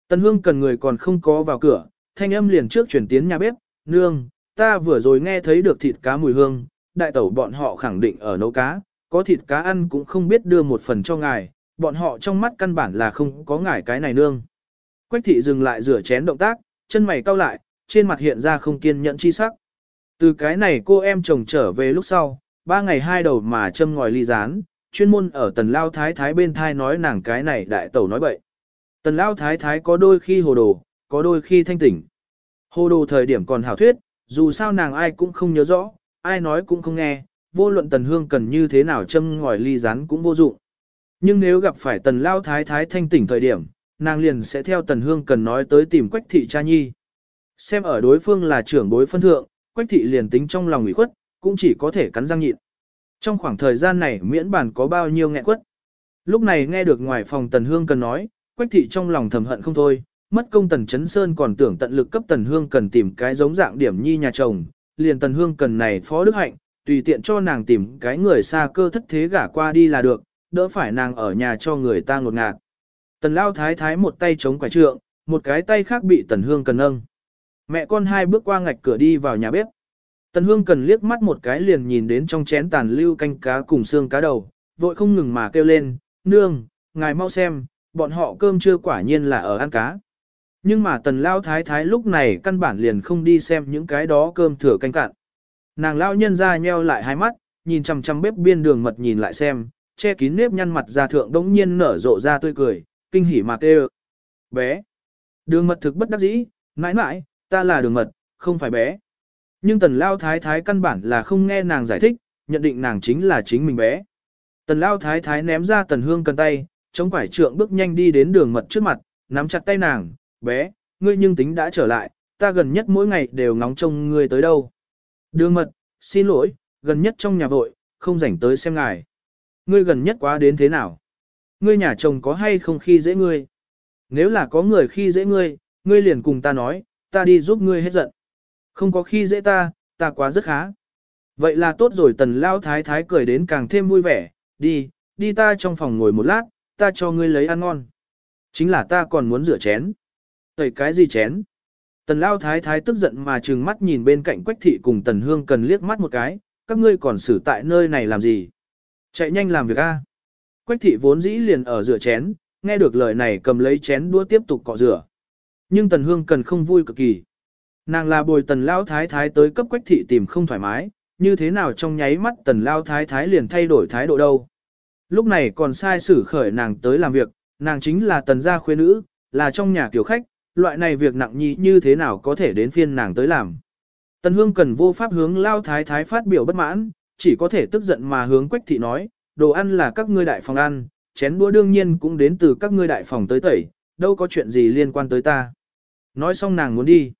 Tần Hương cần người còn không có vào cửa, thanh âm liền trước chuyển tiến nhà bếp, nương, ta vừa rồi nghe thấy được thịt cá mùi hương, đại tẩu bọn họ khẳng định ở nấu cá, có thịt cá ăn cũng không biết đưa một phần cho ngài, bọn họ trong mắt căn bản là không có ngài cái này nương. Quách thị dừng lại rửa chén động tác, chân mày cau lại, trên mặt hiện ra không kiên nhẫn chi sắc. Từ cái này cô em chồng trở về lúc sau, ba ngày hai đầu mà châm ngòi ly rán, chuyên môn ở tần lao thái thái bên thai nói nàng cái này đại tẩu nói bậy. Tần lao thái thái có đôi khi hồ đồ, có đôi khi thanh tỉnh. Hồ đồ thời điểm còn hảo thuyết, dù sao nàng ai cũng không nhớ rõ, ai nói cũng không nghe, vô luận tần hương cần như thế nào châm ngòi ly rán cũng vô dụng. Nhưng nếu gặp phải tần lao thái thái thanh tỉnh thời điểm, nàng liền sẽ theo tần hương cần nói tới tìm quách thị cha nhi. Xem ở đối phương là trưởng bối phân thượng, quách thị liền tính trong lòng ủy khuất, cũng chỉ có thể cắn răng nhịn. Trong khoảng thời gian này miễn bản có bao nhiêu nghẹn quất. Lúc này nghe được ngoài phòng tần hương cần nói, quách thị trong lòng thầm hận không thôi, mất công tần chấn sơn còn tưởng tận lực cấp tần hương cần tìm cái giống dạng điểm nhi nhà chồng, liền tần hương cần này phó đức hạnh, tùy tiện cho nàng tìm cái người xa cơ thất thế gả qua đi là được, đỡ phải nàng ở nhà cho người ta ngột ngạt. Tần lao thái thái một tay chống quải trượng, một cái tay khác bị tần hương cần nâng. Mẹ con hai bước qua ngạch cửa đi vào nhà bếp. Tần hương cần liếc mắt một cái liền nhìn đến trong chén tàn lưu canh cá cùng xương cá đầu, vội không ngừng mà kêu lên, nương, ngài mau xem, bọn họ cơm chưa quả nhiên là ở ăn cá. Nhưng mà tần lao thái thái lúc này căn bản liền không đi xem những cái đó cơm thừa canh cạn. Nàng lao nhân ra nheo lại hai mắt, nhìn chằm chằm bếp biên đường mật nhìn lại xem, che kín nếp nhăn mặt ra thượng đống nhiên nở rộ ra tươi cười, kinh hỉ mà kêu. Bé! Đường mật thực bất đắc dĩ, mãi mãi, ta là đường mật, không phải bé. Nhưng tần lao thái thái căn bản là không nghe nàng giải thích, nhận định nàng chính là chính mình bé. Tần lao thái thái ném ra tần hương cần tay, chống quải trượng bước nhanh đi đến đường mật trước mặt, nắm chặt tay nàng, bé, ngươi nhưng tính đã trở lại, ta gần nhất mỗi ngày đều ngóng trông ngươi tới đâu. Đường mật, xin lỗi, gần nhất trong nhà vội, không rảnh tới xem ngài. Ngươi gần nhất quá đến thế nào? Ngươi nhà chồng có hay không khi dễ ngươi? Nếu là có người khi dễ ngươi, ngươi liền cùng ta nói, ta đi giúp ngươi hết giận. Không có khi dễ ta, ta quá rất khá. Vậy là tốt rồi tần lao thái thái cười đến càng thêm vui vẻ, đi, đi ta trong phòng ngồi một lát, ta cho ngươi lấy ăn ngon. Chính là ta còn muốn rửa chén. Tẩy cái gì chén? Tần lao thái thái tức giận mà trừng mắt nhìn bên cạnh quách thị cùng tần hương cần liếc mắt một cái, các ngươi còn xử tại nơi này làm gì? Chạy nhanh làm việc a. Quách thị vốn dĩ liền ở rửa chén, nghe được lời này cầm lấy chén đũa tiếp tục cọ rửa. Nhưng tần hương cần không vui cực kỳ. Nàng là bồi tần lao thái thái tới cấp quách thị tìm không thoải mái, như thế nào trong nháy mắt tần lao thái thái liền thay đổi thái độ đâu. Lúc này còn sai xử khởi nàng tới làm việc, nàng chính là tần gia khuê nữ, là trong nhà kiểu khách, loại này việc nặng nhị như thế nào có thể đến phiên nàng tới làm. Tần hương cần vô pháp hướng lao thái thái phát biểu bất mãn, chỉ có thể tức giận mà hướng quách thị nói, đồ ăn là các ngươi đại phòng ăn, chén đũa đương nhiên cũng đến từ các ngươi đại phòng tới tẩy, đâu có chuyện gì liên quan tới ta. Nói xong nàng muốn đi.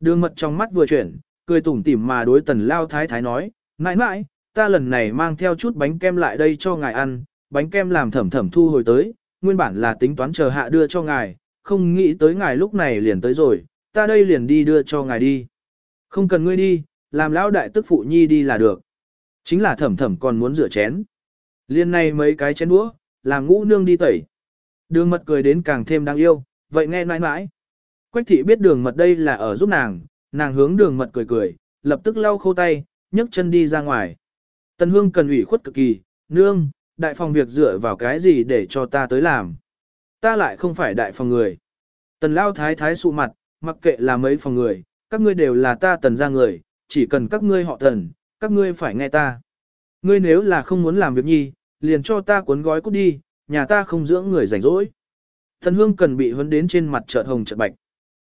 Đường mật trong mắt vừa chuyển, cười tủm tỉm mà đối tần lao thái thái nói, mãi mãi, ta lần này mang theo chút bánh kem lại đây cho ngài ăn, bánh kem làm thẩm thẩm thu hồi tới, nguyên bản là tính toán chờ hạ đưa cho ngài, không nghĩ tới ngài lúc này liền tới rồi, ta đây liền đi đưa cho ngài đi. Không cần ngươi đi, làm lão đại tức phụ nhi đi là được. Chính là thẩm thẩm còn muốn rửa chén. Liên này mấy cái chén đũa, làm ngũ nương đi tẩy. Đường mật cười đến càng thêm đáng yêu, vậy nghe mãi mãi. Quách thị biết đường mật đây là ở giúp nàng, nàng hướng đường mật cười cười, lập tức lau khô tay, nhấc chân đi ra ngoài. Tần hương cần ủy khuất cực kỳ, nương, đại phòng việc dựa vào cái gì để cho ta tới làm. Ta lại không phải đại phòng người. Tần lao thái thái sụ mặt, mặc kệ là mấy phòng người, các ngươi đều là ta tần ra người, chỉ cần các ngươi họ tần, các ngươi phải nghe ta. Ngươi nếu là không muốn làm việc nhi, liền cho ta cuốn gói cút đi, nhà ta không dưỡng người rảnh rỗi. Tần hương cần bị huấn đến trên mặt chợt hồng chợt bạch.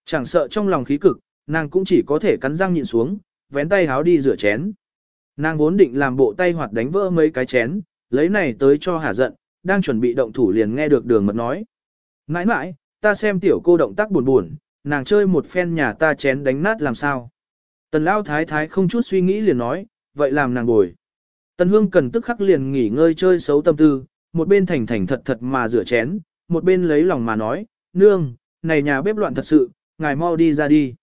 Chẳng sợ trong lòng khí cực, nàng cũng chỉ có thể cắn răng nhịn xuống, vén tay háo đi rửa chén. Nàng vốn định làm bộ tay hoạt đánh vỡ mấy cái chén, lấy này tới cho hả giận, đang chuẩn bị động thủ liền nghe được đường mật nói. Mãi mãi, ta xem tiểu cô động tác buồn buồn, nàng chơi một phen nhà ta chén đánh nát làm sao. Tần lao thái thái không chút suy nghĩ liền nói, vậy làm nàng bồi. Tần hương cần tức khắc liền nghỉ ngơi chơi xấu tâm tư, một bên thành thành thật thật mà rửa chén, một bên lấy lòng mà nói, nương, này nhà bếp loạn thật sự, ngài mau đi ra đi.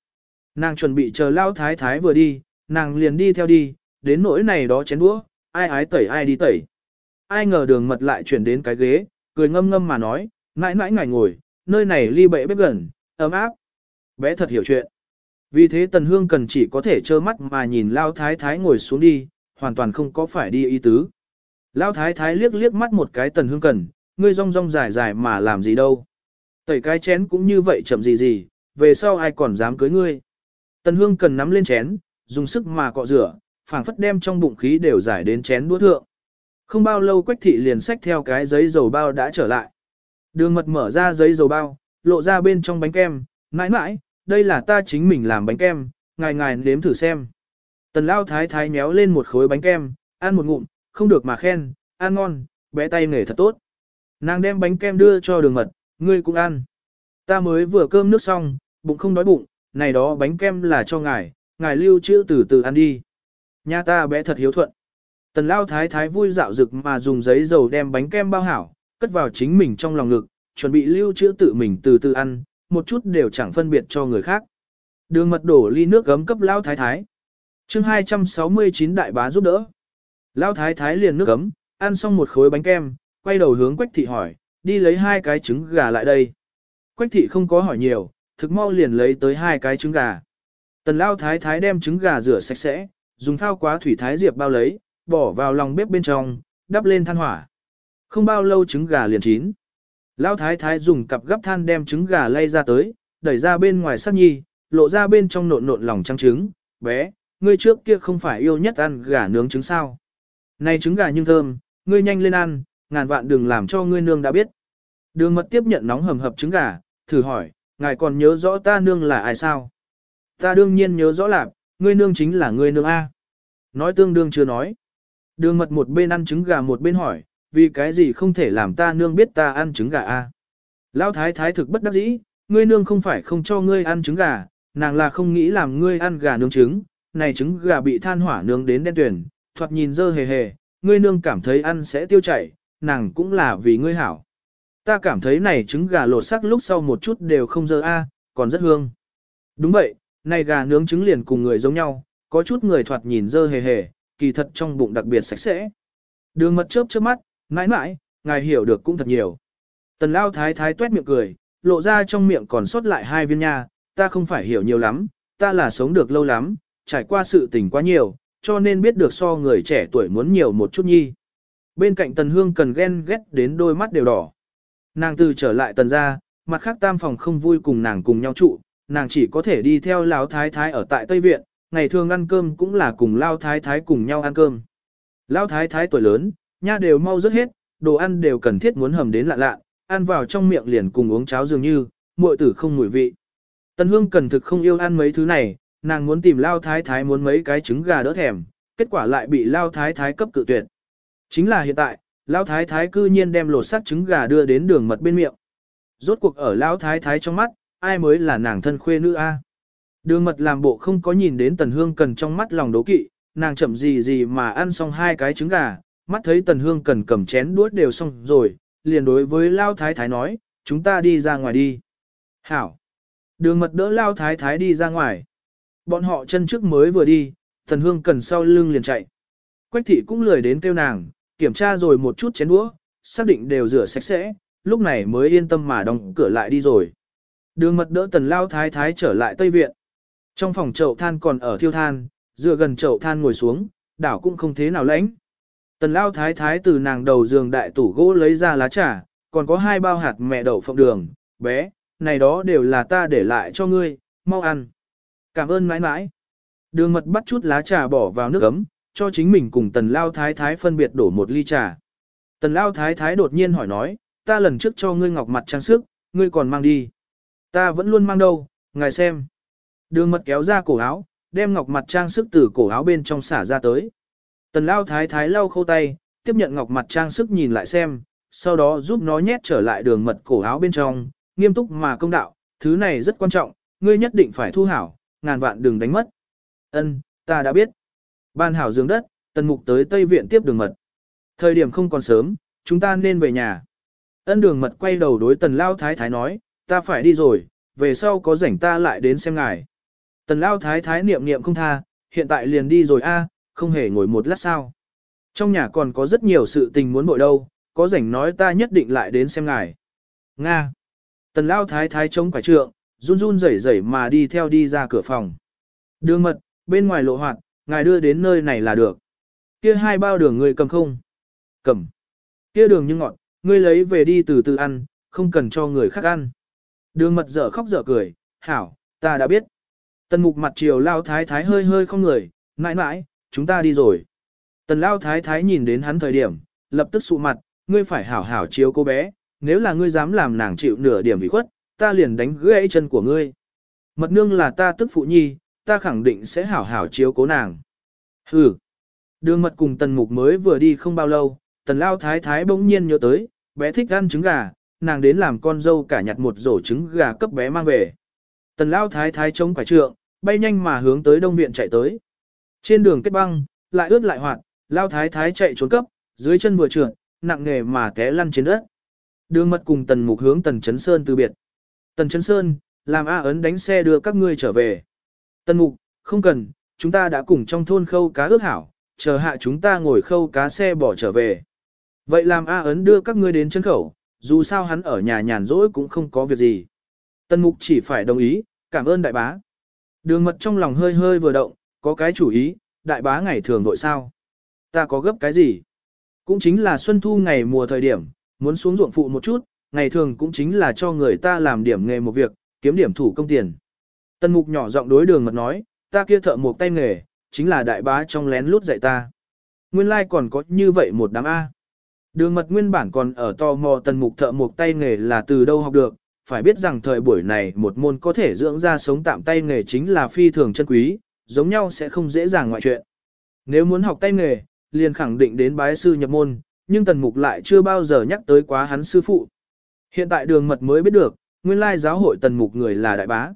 Nàng chuẩn bị chờ lao thái thái vừa đi, nàng liền đi theo đi, đến nỗi này đó chén đũa, ai ái tẩy ai đi tẩy. Ai ngờ đường mật lại chuyển đến cái ghế, cười ngâm ngâm mà nói, mãi mãi ngài ngồi, nơi này ly bệ bếp gần, ấm áp. Bé thật hiểu chuyện. Vì thế Tần Hương cần chỉ có thể trơ mắt mà nhìn Lao Thái Thái ngồi xuống đi, hoàn toàn không có phải đi ý tứ. Lao Thái Thái liếc liếc mắt một cái Tần Hương cần, ngươi rong rong dài dài mà làm gì đâu. Tẩy cái chén cũng như vậy chậm gì gì, về sau ai còn dám cưới ngươi. Tần Hương cần nắm lên chén, dùng sức mà cọ rửa, phảng phất đem trong bụng khí đều giải đến chén đũa thượng. Không bao lâu Quách thị liền xách theo cái giấy dầu bao đã trở lại. Đường mật mở ra giấy dầu bao, lộ ra bên trong bánh kem, mãi mãi, đây là ta chính mình làm bánh kem, ngài ngài nếm thử xem. Tần lao thái thái nhéo lên một khối bánh kem, ăn một ngụm, không được mà khen, ăn ngon, bé tay nghề thật tốt. Nàng đem bánh kem đưa cho đường mật, ngươi cũng ăn. Ta mới vừa cơm nước xong, bụng không đói bụng, này đó bánh kem là cho ngài, ngài lưu trữ từ từ ăn đi. Nhà ta bé thật hiếu thuận. Tần lao thái thái vui dạo rực mà dùng giấy dầu đem bánh kem bao hảo, cất vào chính mình trong lòng ngực, chuẩn bị lưu trữ tự mình từ từ ăn, một chút đều chẳng phân biệt cho người khác. Đường mật đổ ly nước gấm cấp lao thái thái. chương 269 đại bá giúp đỡ. Lao thái thái liền nước gấm, ăn xong một khối bánh kem, quay đầu hướng quách thị hỏi, đi lấy hai cái trứng gà lại đây. Quách thị không có hỏi nhiều, thực mau liền lấy tới hai cái trứng gà. Tần lao thái thái đem trứng gà rửa sạch sẽ, dùng thao quá thủy thái diệp bao lấy, bỏ vào lòng bếp bên trong, đắp lên than hỏa. Không bao lâu trứng gà liền chín. Lao thái thái dùng cặp gấp than đem trứng gà lay ra tới, đẩy ra bên ngoài sắc nhi, lộ ra bên trong nộn nộn lòng trắng trứng. Bé, ngươi trước kia không phải yêu nhất ăn gà nướng trứng sao. Này trứng gà nhưng thơm, ngươi nhanh lên ăn, ngàn vạn đừng làm cho ngươi nương đã biết. Đường mật tiếp nhận nóng hầm hập trứng gà, thử hỏi, ngài còn nhớ rõ ta nương là ai sao? Ta đương nhiên nhớ rõ là, ngươi nương chính là ngươi nương A. Nói tương đương chưa nói. Đường mật một bên ăn trứng gà một bên hỏi, vì cái gì không thể làm ta nương biết ta ăn trứng gà A. Lão thái thái thực bất đắc dĩ, ngươi nương không phải không cho ngươi ăn trứng gà, nàng là không nghĩ làm ngươi ăn gà nướng trứng, này trứng gà bị than hỏa nướng đến đen tuyển, thoạt nhìn dơ hề hề, ngươi nương cảm thấy ăn sẽ tiêu chảy, nàng cũng là vì ngươi hảo. Ta cảm thấy này trứng gà lột sắc lúc sau một chút đều không dơ a, còn rất hương. Đúng vậy, Này gà nướng trứng liền cùng người giống nhau, có chút người thoạt nhìn dơ hề hề, kỳ thật trong bụng đặc biệt sạch sẽ. Đường mật chớp chớp mắt, mãi mãi, ngài hiểu được cũng thật nhiều. Tần lao thái thái tuét miệng cười, lộ ra trong miệng còn sót lại hai viên nha, ta không phải hiểu nhiều lắm, ta là sống được lâu lắm, trải qua sự tình quá nhiều, cho nên biết được so người trẻ tuổi muốn nhiều một chút nhi. Bên cạnh tần hương cần ghen ghét đến đôi mắt đều đỏ. Nàng từ trở lại tần ra, mặt khác tam phòng không vui cùng nàng cùng nhau trụ, nàng chỉ có thể đi theo lão thái thái ở tại Tây Viện, ngày thường ăn cơm cũng là cùng lao thái thái cùng nhau ăn cơm. Lão thái thái tuổi lớn, nha đều mau rất hết, đồ ăn đều cần thiết muốn hầm đến lạ lạ, ăn vào trong miệng liền cùng uống cháo dường như, muội tử không mùi vị. Tần Hương cần thực không yêu ăn mấy thứ này, nàng muốn tìm Lao Thái Thái muốn mấy cái trứng gà đỡ thèm, kết quả lại bị Lao Thái Thái cấp cự tuyệt. Chính là hiện tại, Lão Thái Thái cư nhiên đem lột xác trứng gà đưa đến đường mật bên miệng. Rốt cuộc ở Lão Thái Thái trong mắt, ai mới là nàng thân khuê nữ a? Đường mật làm bộ không có nhìn đến Tần Hương cần trong mắt lòng đố kỵ, nàng chậm gì gì mà ăn xong hai cái trứng gà, mắt thấy Tần Hương cần cầm chén đuốt đều xong rồi, liền đối với Lao Thái Thái nói, chúng ta đi ra ngoài đi. Hảo! Đường mật đỡ Lao Thái Thái đi ra ngoài. Bọn họ chân trước mới vừa đi, Tần Hương cần sau lưng liền chạy. Quách thị cũng lười đến kêu nàng, kiểm tra rồi một chút chén đũa, xác định đều rửa sạch sẽ, lúc này mới yên tâm mà đóng cửa lại đi rồi. Đường mật đỡ Tần Lao Thái Thái trở lại Tây Viện. Trong phòng chậu than còn ở thiêu than, dựa gần chậu than ngồi xuống, đảo cũng không thế nào lãnh. Tần lao thái thái từ nàng đầu giường đại tủ gỗ lấy ra lá trà, còn có hai bao hạt mẹ đậu phộng đường, bé, này đó đều là ta để lại cho ngươi, mau ăn. Cảm ơn mãi mãi. Đường mật bắt chút lá trà bỏ vào nước ấm, cho chính mình cùng tần lao thái thái phân biệt đổ một ly trà. Tần lao thái thái đột nhiên hỏi nói, ta lần trước cho ngươi ngọc mặt trang sức, ngươi còn mang đi. Ta vẫn luôn mang đâu, ngài xem. Đường mật kéo ra cổ áo, đem ngọc mặt trang sức từ cổ áo bên trong xả ra tới. Tần lao thái thái lau khâu tay, tiếp nhận ngọc mặt trang sức nhìn lại xem, sau đó giúp nó nhét trở lại đường mật cổ áo bên trong, nghiêm túc mà công đạo, thứ này rất quan trọng, ngươi nhất định phải thu hảo, ngàn vạn đừng đánh mất. Ân, ta đã biết. Ban hảo giường đất, tần mục tới Tây Viện tiếp đường mật. Thời điểm không còn sớm, chúng ta nên về nhà. Ân đường mật quay đầu đối tần lao thái thái nói, ta phải đi rồi, về sau có rảnh ta lại đến xem ngài. Tần lao thái thái niệm niệm không tha, hiện tại liền đi rồi a, không hề ngồi một lát sao. Trong nhà còn có rất nhiều sự tình muốn bội đâu, có rảnh nói ta nhất định lại đến xem ngài. Nga. Tần lao thái thái chống quả trượng, run run rẩy rẩy mà đi theo đi ra cửa phòng. Đường mật, bên ngoài lộ hoạt, ngài đưa đến nơi này là được. Kia hai bao đường ngươi cầm không? Cầm. Kia đường như ngọn, ngươi lấy về đi từ từ ăn, không cần cho người khác ăn. Đường mật dở khóc dở cười, hảo, ta đã biết. Tần mục mặt chiều lao thái thái hơi hơi không người, mãi mãi, chúng ta đi rồi. Tần lao thái thái nhìn đến hắn thời điểm, lập tức sụ mặt, ngươi phải hảo hảo chiếu cô bé, nếu là ngươi dám làm nàng chịu nửa điểm bị khuất, ta liền đánh gãy chân của ngươi. Mật nương là ta tức phụ nhi, ta khẳng định sẽ hảo hảo chiếu cố nàng. Hừ. Đường mật cùng tần mục mới vừa đi không bao lâu, tần lao thái thái bỗng nhiên nhớ tới, bé thích ăn trứng gà, nàng đến làm con dâu cả nhặt một rổ trứng gà cấp bé mang về. Tần lao thái thái chống quả trượng, bay nhanh mà hướng tới đông viện chạy tới. Trên đường kết băng, lại ướt lại hoạt, lao thái thái chạy trốn cấp, dưới chân vừa trượt, nặng nghề mà té lăn trên đất. Đường mật cùng tần mục hướng tần chấn sơn từ biệt. Tần chấn sơn, làm A ấn đánh xe đưa các ngươi trở về. Tân mục, không cần, chúng ta đã cùng trong thôn khâu cá ước hảo, chờ hạ chúng ta ngồi khâu cá xe bỏ trở về. Vậy làm A ấn đưa các ngươi đến chân khẩu, dù sao hắn ở nhà nhàn rỗi cũng không có việc gì. Tân mục chỉ phải đồng ý, cảm ơn đại bá. Đường mật trong lòng hơi hơi vừa động, có cái chủ ý, đại bá ngày thường vội sao. Ta có gấp cái gì? Cũng chính là xuân thu ngày mùa thời điểm, muốn xuống ruộng phụ một chút, ngày thường cũng chính là cho người ta làm điểm nghề một việc, kiếm điểm thủ công tiền. Tần mục nhỏ giọng đối đường mật nói, ta kia thợ một tay nghề, chính là đại bá trong lén lút dạy ta. Nguyên lai like còn có như vậy một đám A. Đường mật nguyên bản còn ở tò mò tần mục thợ một tay nghề là từ đâu học được, phải biết rằng thời buổi này một môn có thể dưỡng ra sống tạm tay nghề chính là phi thường chân quý, giống nhau sẽ không dễ dàng ngoại chuyện. Nếu muốn học tay nghề, liền khẳng định đến bái sư nhập môn, nhưng tần mục lại chưa bao giờ nhắc tới quá hắn sư phụ. Hiện tại đường mật mới biết được, nguyên lai giáo hội tần mục người là đại bá.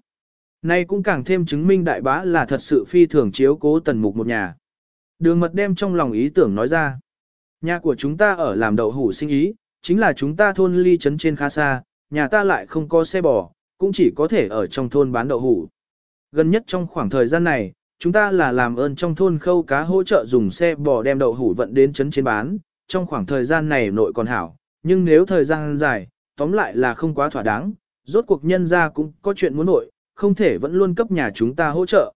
Nay cũng càng thêm chứng minh đại bá là thật sự phi thường chiếu cố tần mục một nhà. Đường mật đem trong lòng ý tưởng nói ra. Nhà của chúng ta ở làm đậu hủ sinh ý, chính là chúng ta thôn ly trấn trên khá xa, nhà ta lại không có xe bò, cũng chỉ có thể ở trong thôn bán đậu hủ. Gần nhất trong khoảng thời gian này, chúng ta là làm ơn trong thôn khâu cá hỗ trợ dùng xe bò đem đậu hủ vận đến trấn trên bán, trong khoảng thời gian này nội còn hảo, nhưng nếu thời gian dài, tóm lại là không quá thỏa đáng, rốt cuộc nhân ra cũng có chuyện muốn nội, không thể vẫn luôn cấp nhà chúng ta hỗ trợ.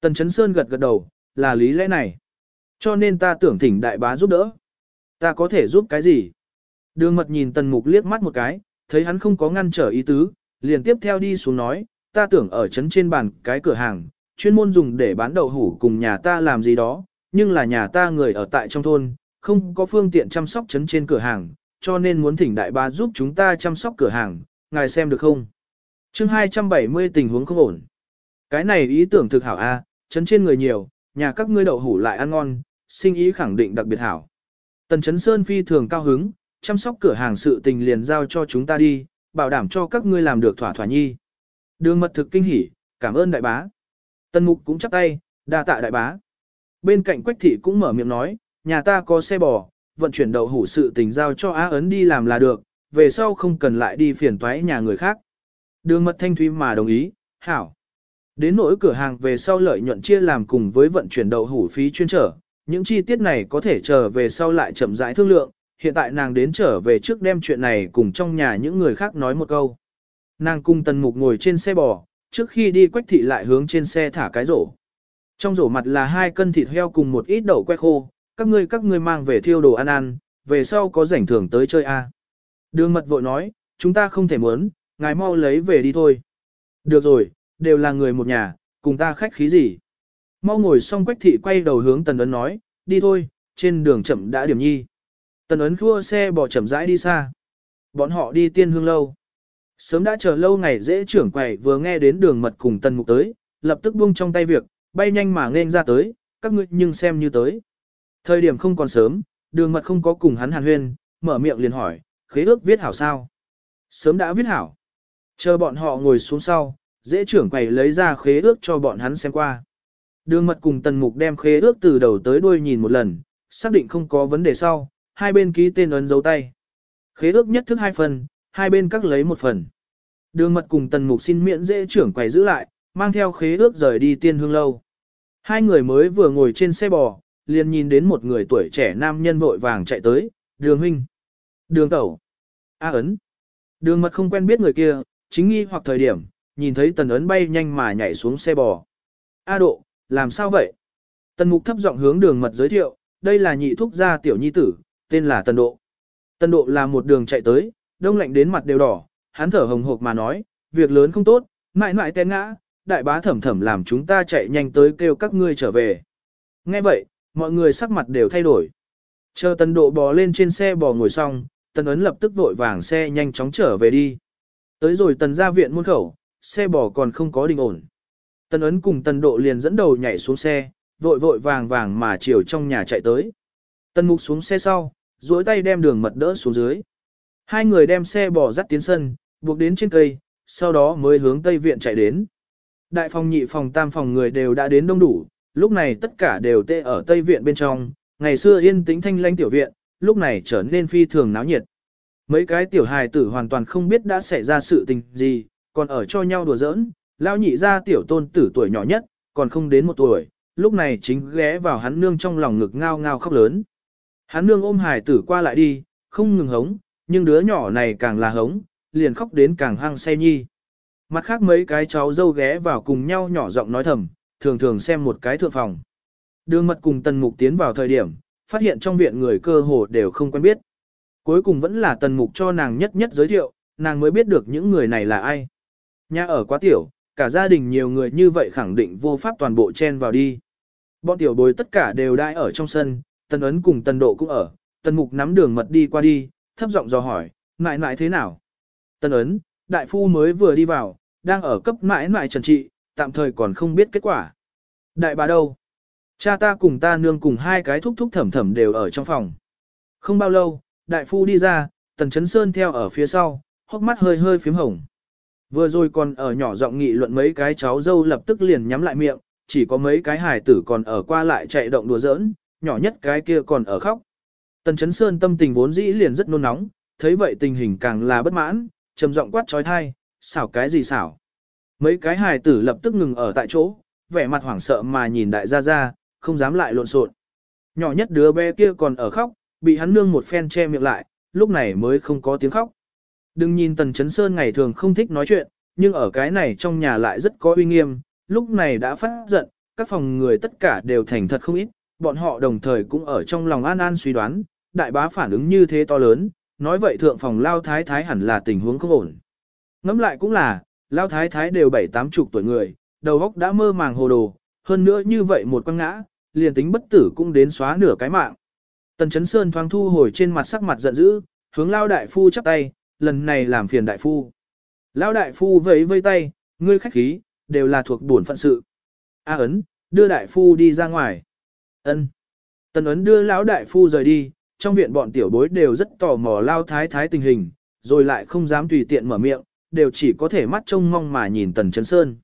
Tần Chấn Sơn gật gật đầu, là lý lẽ này. Cho nên ta tưởng thỉnh đại bá giúp đỡ. Ta có thể giúp cái gì? Đường mật nhìn tần mục liếc mắt một cái, thấy hắn không có ngăn trở ý tứ, liền tiếp theo đi xuống nói, ta tưởng ở trấn trên bàn cái cửa hàng, chuyên môn dùng để bán đậu hủ cùng nhà ta làm gì đó, nhưng là nhà ta người ở tại trong thôn, không có phương tiện chăm sóc trấn trên cửa hàng, cho nên muốn thỉnh đại bá giúp chúng ta chăm sóc cửa hàng, ngài xem được không? Chương 270 tình huống không ổn. Cái này ý tưởng thực hảo a, chấn trên người nhiều, nhà các ngươi đậu hủ lại ăn ngon, sinh ý khẳng định đặc biệt hảo. Tần chấn Sơn phi thường cao hứng, chăm sóc cửa hàng sự tình liền giao cho chúng ta đi, bảo đảm cho các ngươi làm được thỏa thỏa nhi. Đường mật thực kinh hỉ, cảm ơn đại bá. Tần Mục cũng chắp tay, đa tạ đại bá. Bên cạnh Quách Thị cũng mở miệng nói, nhà ta có xe bò, vận chuyển đậu hủ sự tình giao cho Á Ấn đi làm là được, về sau không cần lại đi phiền toái nhà người khác. Đường mật thanh thúy mà đồng ý, hảo. Đến nỗi cửa hàng về sau lợi nhuận chia làm cùng với vận chuyển đậu hủ phí chuyên trở, những chi tiết này có thể trở về sau lại chậm rãi thương lượng, hiện tại nàng đến trở về trước đem chuyện này cùng trong nhà những người khác nói một câu. Nàng cùng tần mục ngồi trên xe bò, trước khi đi quách thị lại hướng trên xe thả cái rổ. Trong rổ mặt là hai cân thịt heo cùng một ít đậu que khô, các ngươi các ngươi mang về thiêu đồ ăn ăn, về sau có rảnh thưởng tới chơi a. Đường mật vội nói, chúng ta không thể muốn, ngài mau lấy về đi thôi. Được rồi, đều là người một nhà, cùng ta khách khí gì. Mau ngồi xong quách thị quay đầu hướng tần ấn nói, đi thôi, trên đường chậm đã điểm nhi. Tần ấn khua xe bỏ chậm rãi đi xa. Bọn họ đi tiên hương lâu. Sớm đã chờ lâu ngày dễ trưởng quầy vừa nghe đến đường mật cùng tần mục tới, lập tức buông trong tay việc, bay nhanh mà nên ra tới, các ngươi nhưng xem như tới. Thời điểm không còn sớm, đường mật không có cùng hắn hàn huyên, mở miệng liền hỏi, khế ước viết hảo sao? Sớm đã viết hảo. Chờ bọn họ ngồi xuống sau, dễ trưởng quầy lấy ra khế ước cho bọn hắn xem qua. Đường mật cùng tần mục đem khế ước từ đầu tới đuôi nhìn một lần, xác định không có vấn đề sau, hai bên ký tên ấn dấu tay. Khế ước nhất thức hai phần, hai bên các lấy một phần. Đường mật cùng tần mục xin miễn dễ trưởng quầy giữ lại, mang theo khế ước rời đi tiên hương lâu. Hai người mới vừa ngồi trên xe bò, liền nhìn đến một người tuổi trẻ nam nhân vội vàng chạy tới, đường huynh, đường tẩu, A ấn. Đường mật không quen biết người kia, chính nghi hoặc thời điểm, nhìn thấy tần ấn bay nhanh mà nhảy xuống xe bò. A độ, làm sao vậy? Tần mục thấp giọng hướng đường mật giới thiệu, đây là nhị thúc gia tiểu nhi tử, tên là tần độ. Tần độ là một đường chạy tới, đông lạnh đến mặt đều đỏ, hắn thở hồng hộc mà nói, việc lớn không tốt, mãi mãi té ngã, đại bá thẩm thẩm làm chúng ta chạy nhanh tới kêu các ngươi trở về. Nghe vậy, mọi người sắc mặt đều thay đổi. Chờ tần độ bò lên trên xe bò ngồi xong, tần ấn lập tức vội vàng xe nhanh chóng trở về đi. Tới rồi tần ra viện muôn khẩu, xe bò còn không có đình ổn. Tần ấn cùng tần độ liền dẫn đầu nhảy xuống xe, vội vội vàng vàng mà chiều trong nhà chạy tới. Tần mục xuống xe sau, duỗi tay đem đường mật đỡ xuống dưới. Hai người đem xe bò dắt tiến sân, buộc đến trên cây, sau đó mới hướng tây viện chạy đến. Đại phòng nhị phòng tam phòng người đều đã đến đông đủ, lúc này tất cả đều tê ở tây viện bên trong, ngày xưa yên tĩnh thanh lanh tiểu viện, lúc này trở nên phi thường náo nhiệt. Mấy cái tiểu hài tử hoàn toàn không biết đã xảy ra sự tình gì, còn ở cho nhau đùa giỡn, lao nhị ra tiểu tôn tử tuổi nhỏ nhất, còn không đến một tuổi, lúc này chính ghé vào hắn nương trong lòng ngực ngao ngao khóc lớn. Hắn nương ôm hài tử qua lại đi, không ngừng hống, nhưng đứa nhỏ này càng là hống, liền khóc đến càng hăng say nhi. Mặt khác mấy cái cháu dâu ghé vào cùng nhau nhỏ giọng nói thầm, thường thường xem một cái thượng phòng. Đường mật cùng tần mục tiến vào thời điểm, phát hiện trong viện người cơ hồ đều không quen biết. Cuối cùng vẫn là tần mục cho nàng nhất nhất giới thiệu, nàng mới biết được những người này là ai. Nhà ở quá tiểu, cả gia đình nhiều người như vậy khẳng định vô pháp toàn bộ chen vào đi. Bọn tiểu bối tất cả đều đai ở trong sân, tần ấn cùng tần độ cũng ở, tần mục nắm đường mật đi qua đi, thấp giọng dò hỏi, mãi mãi thế nào? Tần ấn, đại phu mới vừa đi vào, đang ở cấp mãi mãi trần trị, tạm thời còn không biết kết quả. Đại bà đâu? Cha ta cùng ta nương cùng hai cái thúc thúc thẩm thẩm đều ở trong phòng. Không bao lâu, đại phu đi ra, tần chấn sơn theo ở phía sau, hốc mắt hơi hơi phím hồng. Vừa rồi còn ở nhỏ giọng nghị luận mấy cái cháu dâu lập tức liền nhắm lại miệng, chỉ có mấy cái hài tử còn ở qua lại chạy động đùa giỡn, nhỏ nhất cái kia còn ở khóc. Tần Chấn Sơn tâm tình vốn dĩ liền rất nôn nóng, thấy vậy tình hình càng là bất mãn, trầm giọng quát trói thai, xảo cái gì xảo. Mấy cái hài tử lập tức ngừng ở tại chỗ, vẻ mặt hoảng sợ mà nhìn đại gia gia, không dám lại lộn xộn. Nhỏ nhất đứa bé kia còn ở khóc, bị hắn nương một phen che miệng lại, lúc này mới không có tiếng khóc. Đừng nhìn Tần Chấn Sơn ngày thường không thích nói chuyện, nhưng ở cái này trong nhà lại rất có uy nghiêm, lúc này đã phát giận, các phòng người tất cả đều thành thật không ít, bọn họ đồng thời cũng ở trong lòng an an suy đoán, đại bá phản ứng như thế to lớn, nói vậy thượng phòng lao thái thái hẳn là tình huống không ổn. Ngẫm lại cũng là, lao thái thái đều bảy tám chục tuổi người, đầu óc đã mơ màng hồ đồ, hơn nữa như vậy một quăng ngã, liền tính bất tử cũng đến xóa nửa cái mạng. Tần Chấn Sơn thoáng thu hồi trên mặt sắc mặt giận dữ, hướng lao đại phu chắp tay, lần này làm phiền đại phu. Lao đại phu vẫy vây tay, ngươi khách khí, đều là thuộc bổn phận sự. A ấn, đưa đại phu đi ra ngoài. Ân. Tần ấn đưa lão đại phu rời đi, trong viện bọn tiểu bối đều rất tò mò lao thái thái tình hình, rồi lại không dám tùy tiện mở miệng, đều chỉ có thể mắt trông mong mà nhìn Tần Chấn Sơn.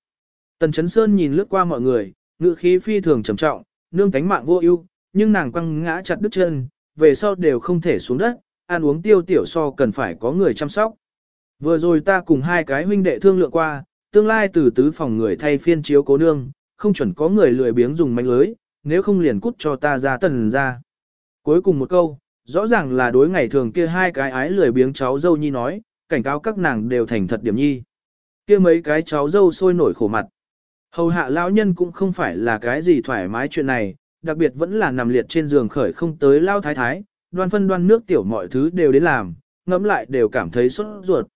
Tần Chấn Sơn nhìn lướt qua mọi người, ngữ khí phi thường trầm trọng, nương cánh mạng vô ưu, nhưng nàng quăng ngã chặt đứt chân, về sau đều không thể xuống đất, ăn uống tiêu tiểu so cần phải có người chăm sóc. Vừa rồi ta cùng hai cái huynh đệ thương lượng qua, tương lai từ tứ phòng người thay phiên chiếu cố nương, không chuẩn có người lười biếng dùng manh lưới, nếu không liền cút cho ta ra tần ra. Cuối cùng một câu, rõ ràng là đối ngày thường kia hai cái ái lười biếng cháu dâu nhi nói, cảnh cáo các nàng đều thành thật điểm nhi. Kia mấy cái cháu dâu sôi nổi khổ mặt. Hầu hạ lão nhân cũng không phải là cái gì thoải mái chuyện này, đặc biệt vẫn là nằm liệt trên giường khởi không tới lao thái thái, đoan phân đoan nước tiểu mọi thứ đều đến làm, ngẫm lại đều cảm thấy sốt ruột.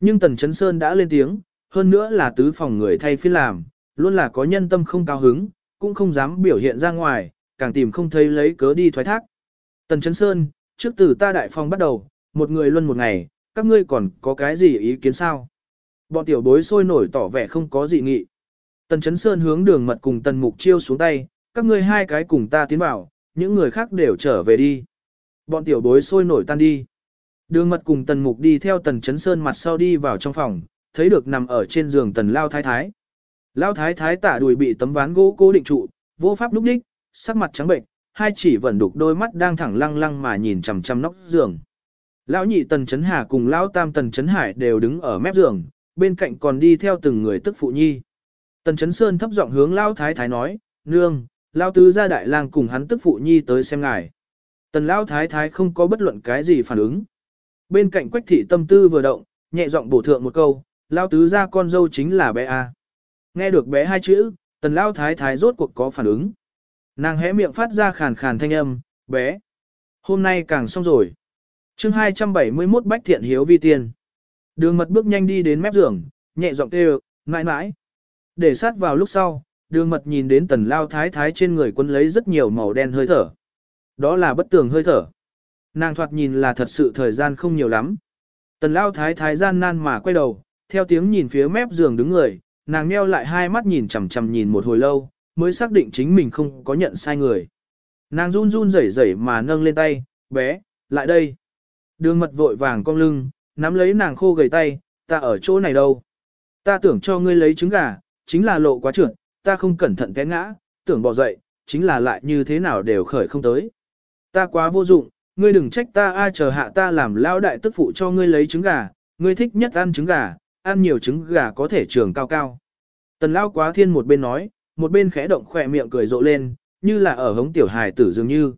Nhưng Tần Chấn Sơn đã lên tiếng, hơn nữa là tứ phòng người thay phiên làm, luôn là có nhân tâm không cao hứng, cũng không dám biểu hiện ra ngoài, càng tìm không thấy lấy cớ đi thoái thác. Tần Chấn Sơn, trước từ ta đại phòng bắt đầu, một người luân một ngày, các ngươi còn có cái gì ý kiến sao? Bọn tiểu bối sôi nổi tỏ vẻ không có gì nghị. Tần Chấn Sơn hướng đường mật cùng Tần Mục Chiêu xuống tay, các ngươi hai cái cùng ta tiến vào, những người khác đều trở về đi. Bọn tiểu bối sôi nổi tan đi. Đường mật cùng Tần Mục đi theo Tần Chấn Sơn mặt sau đi vào trong phòng, thấy được nằm ở trên giường Tần Lao Thái Thái. Lao Thái Thái tả đùi bị tấm ván gỗ cố định trụ, vô pháp lúc đích, sắc mặt trắng bệnh, hai chỉ vẫn đục đôi mắt đang thẳng lăng lăng mà nhìn chằm chằm nóc giường. Lão nhị Tần Chấn Hà cùng Lão Tam Tần Chấn Hải đều đứng ở mép giường, bên cạnh còn đi theo từng người tức phụ nhi. Tần Chấn Sơn thấp giọng hướng Lão Thái Thái nói, Nương, Lão Tứ gia đại lang cùng hắn tức phụ nhi tới xem ngài. Tần Lão Thái Thái không có bất luận cái gì phản ứng. Bên cạnh Quách Thị tâm tư vừa động, nhẹ giọng bổ thượng một câu, Lão Tứ gia con dâu chính là bé A. Nghe được bé hai chữ, Tần Lão Thái Thái rốt cuộc có phản ứng. Nàng hé miệng phát ra khàn khàn thanh âm, bé. Hôm nay càng xong rồi chương 271 Bách Thiện Hiếu Vi Tiên. Đường mật bước nhanh đi đến mép giường, nhẹ giọng kêu, mãi mãi. Để sát vào lúc sau, đường mật nhìn đến tần lao thái thái trên người quân lấy rất nhiều màu đen hơi thở. Đó là bất tường hơi thở. Nàng thoạt nhìn là thật sự thời gian không nhiều lắm. Tần lao thái thái gian nan mà quay đầu, theo tiếng nhìn phía mép giường đứng người, nàng meo lại hai mắt nhìn chằm chằm nhìn một hồi lâu, mới xác định chính mình không có nhận sai người. Nàng run run rẩy rẩy mà nâng lên tay, bé, lại đây. Đường mật vội vàng cong lưng, nắm lấy nàng khô gầy tay, ta ở chỗ này đâu. Ta tưởng cho ngươi lấy trứng gà, chính là lộ quá trượt, ta không cẩn thận té ngã, tưởng bỏ dậy, chính là lại như thế nào đều khởi không tới. Ta quá vô dụng, ngươi đừng trách ta ai chờ hạ ta làm lao đại tức phụ cho ngươi lấy trứng gà, ngươi thích nhất ăn trứng gà, ăn nhiều trứng gà có thể trường cao cao. Tần lao quá thiên một bên nói, một bên khẽ động khỏe miệng cười rộ lên, như là ở hống tiểu hài tử dường như.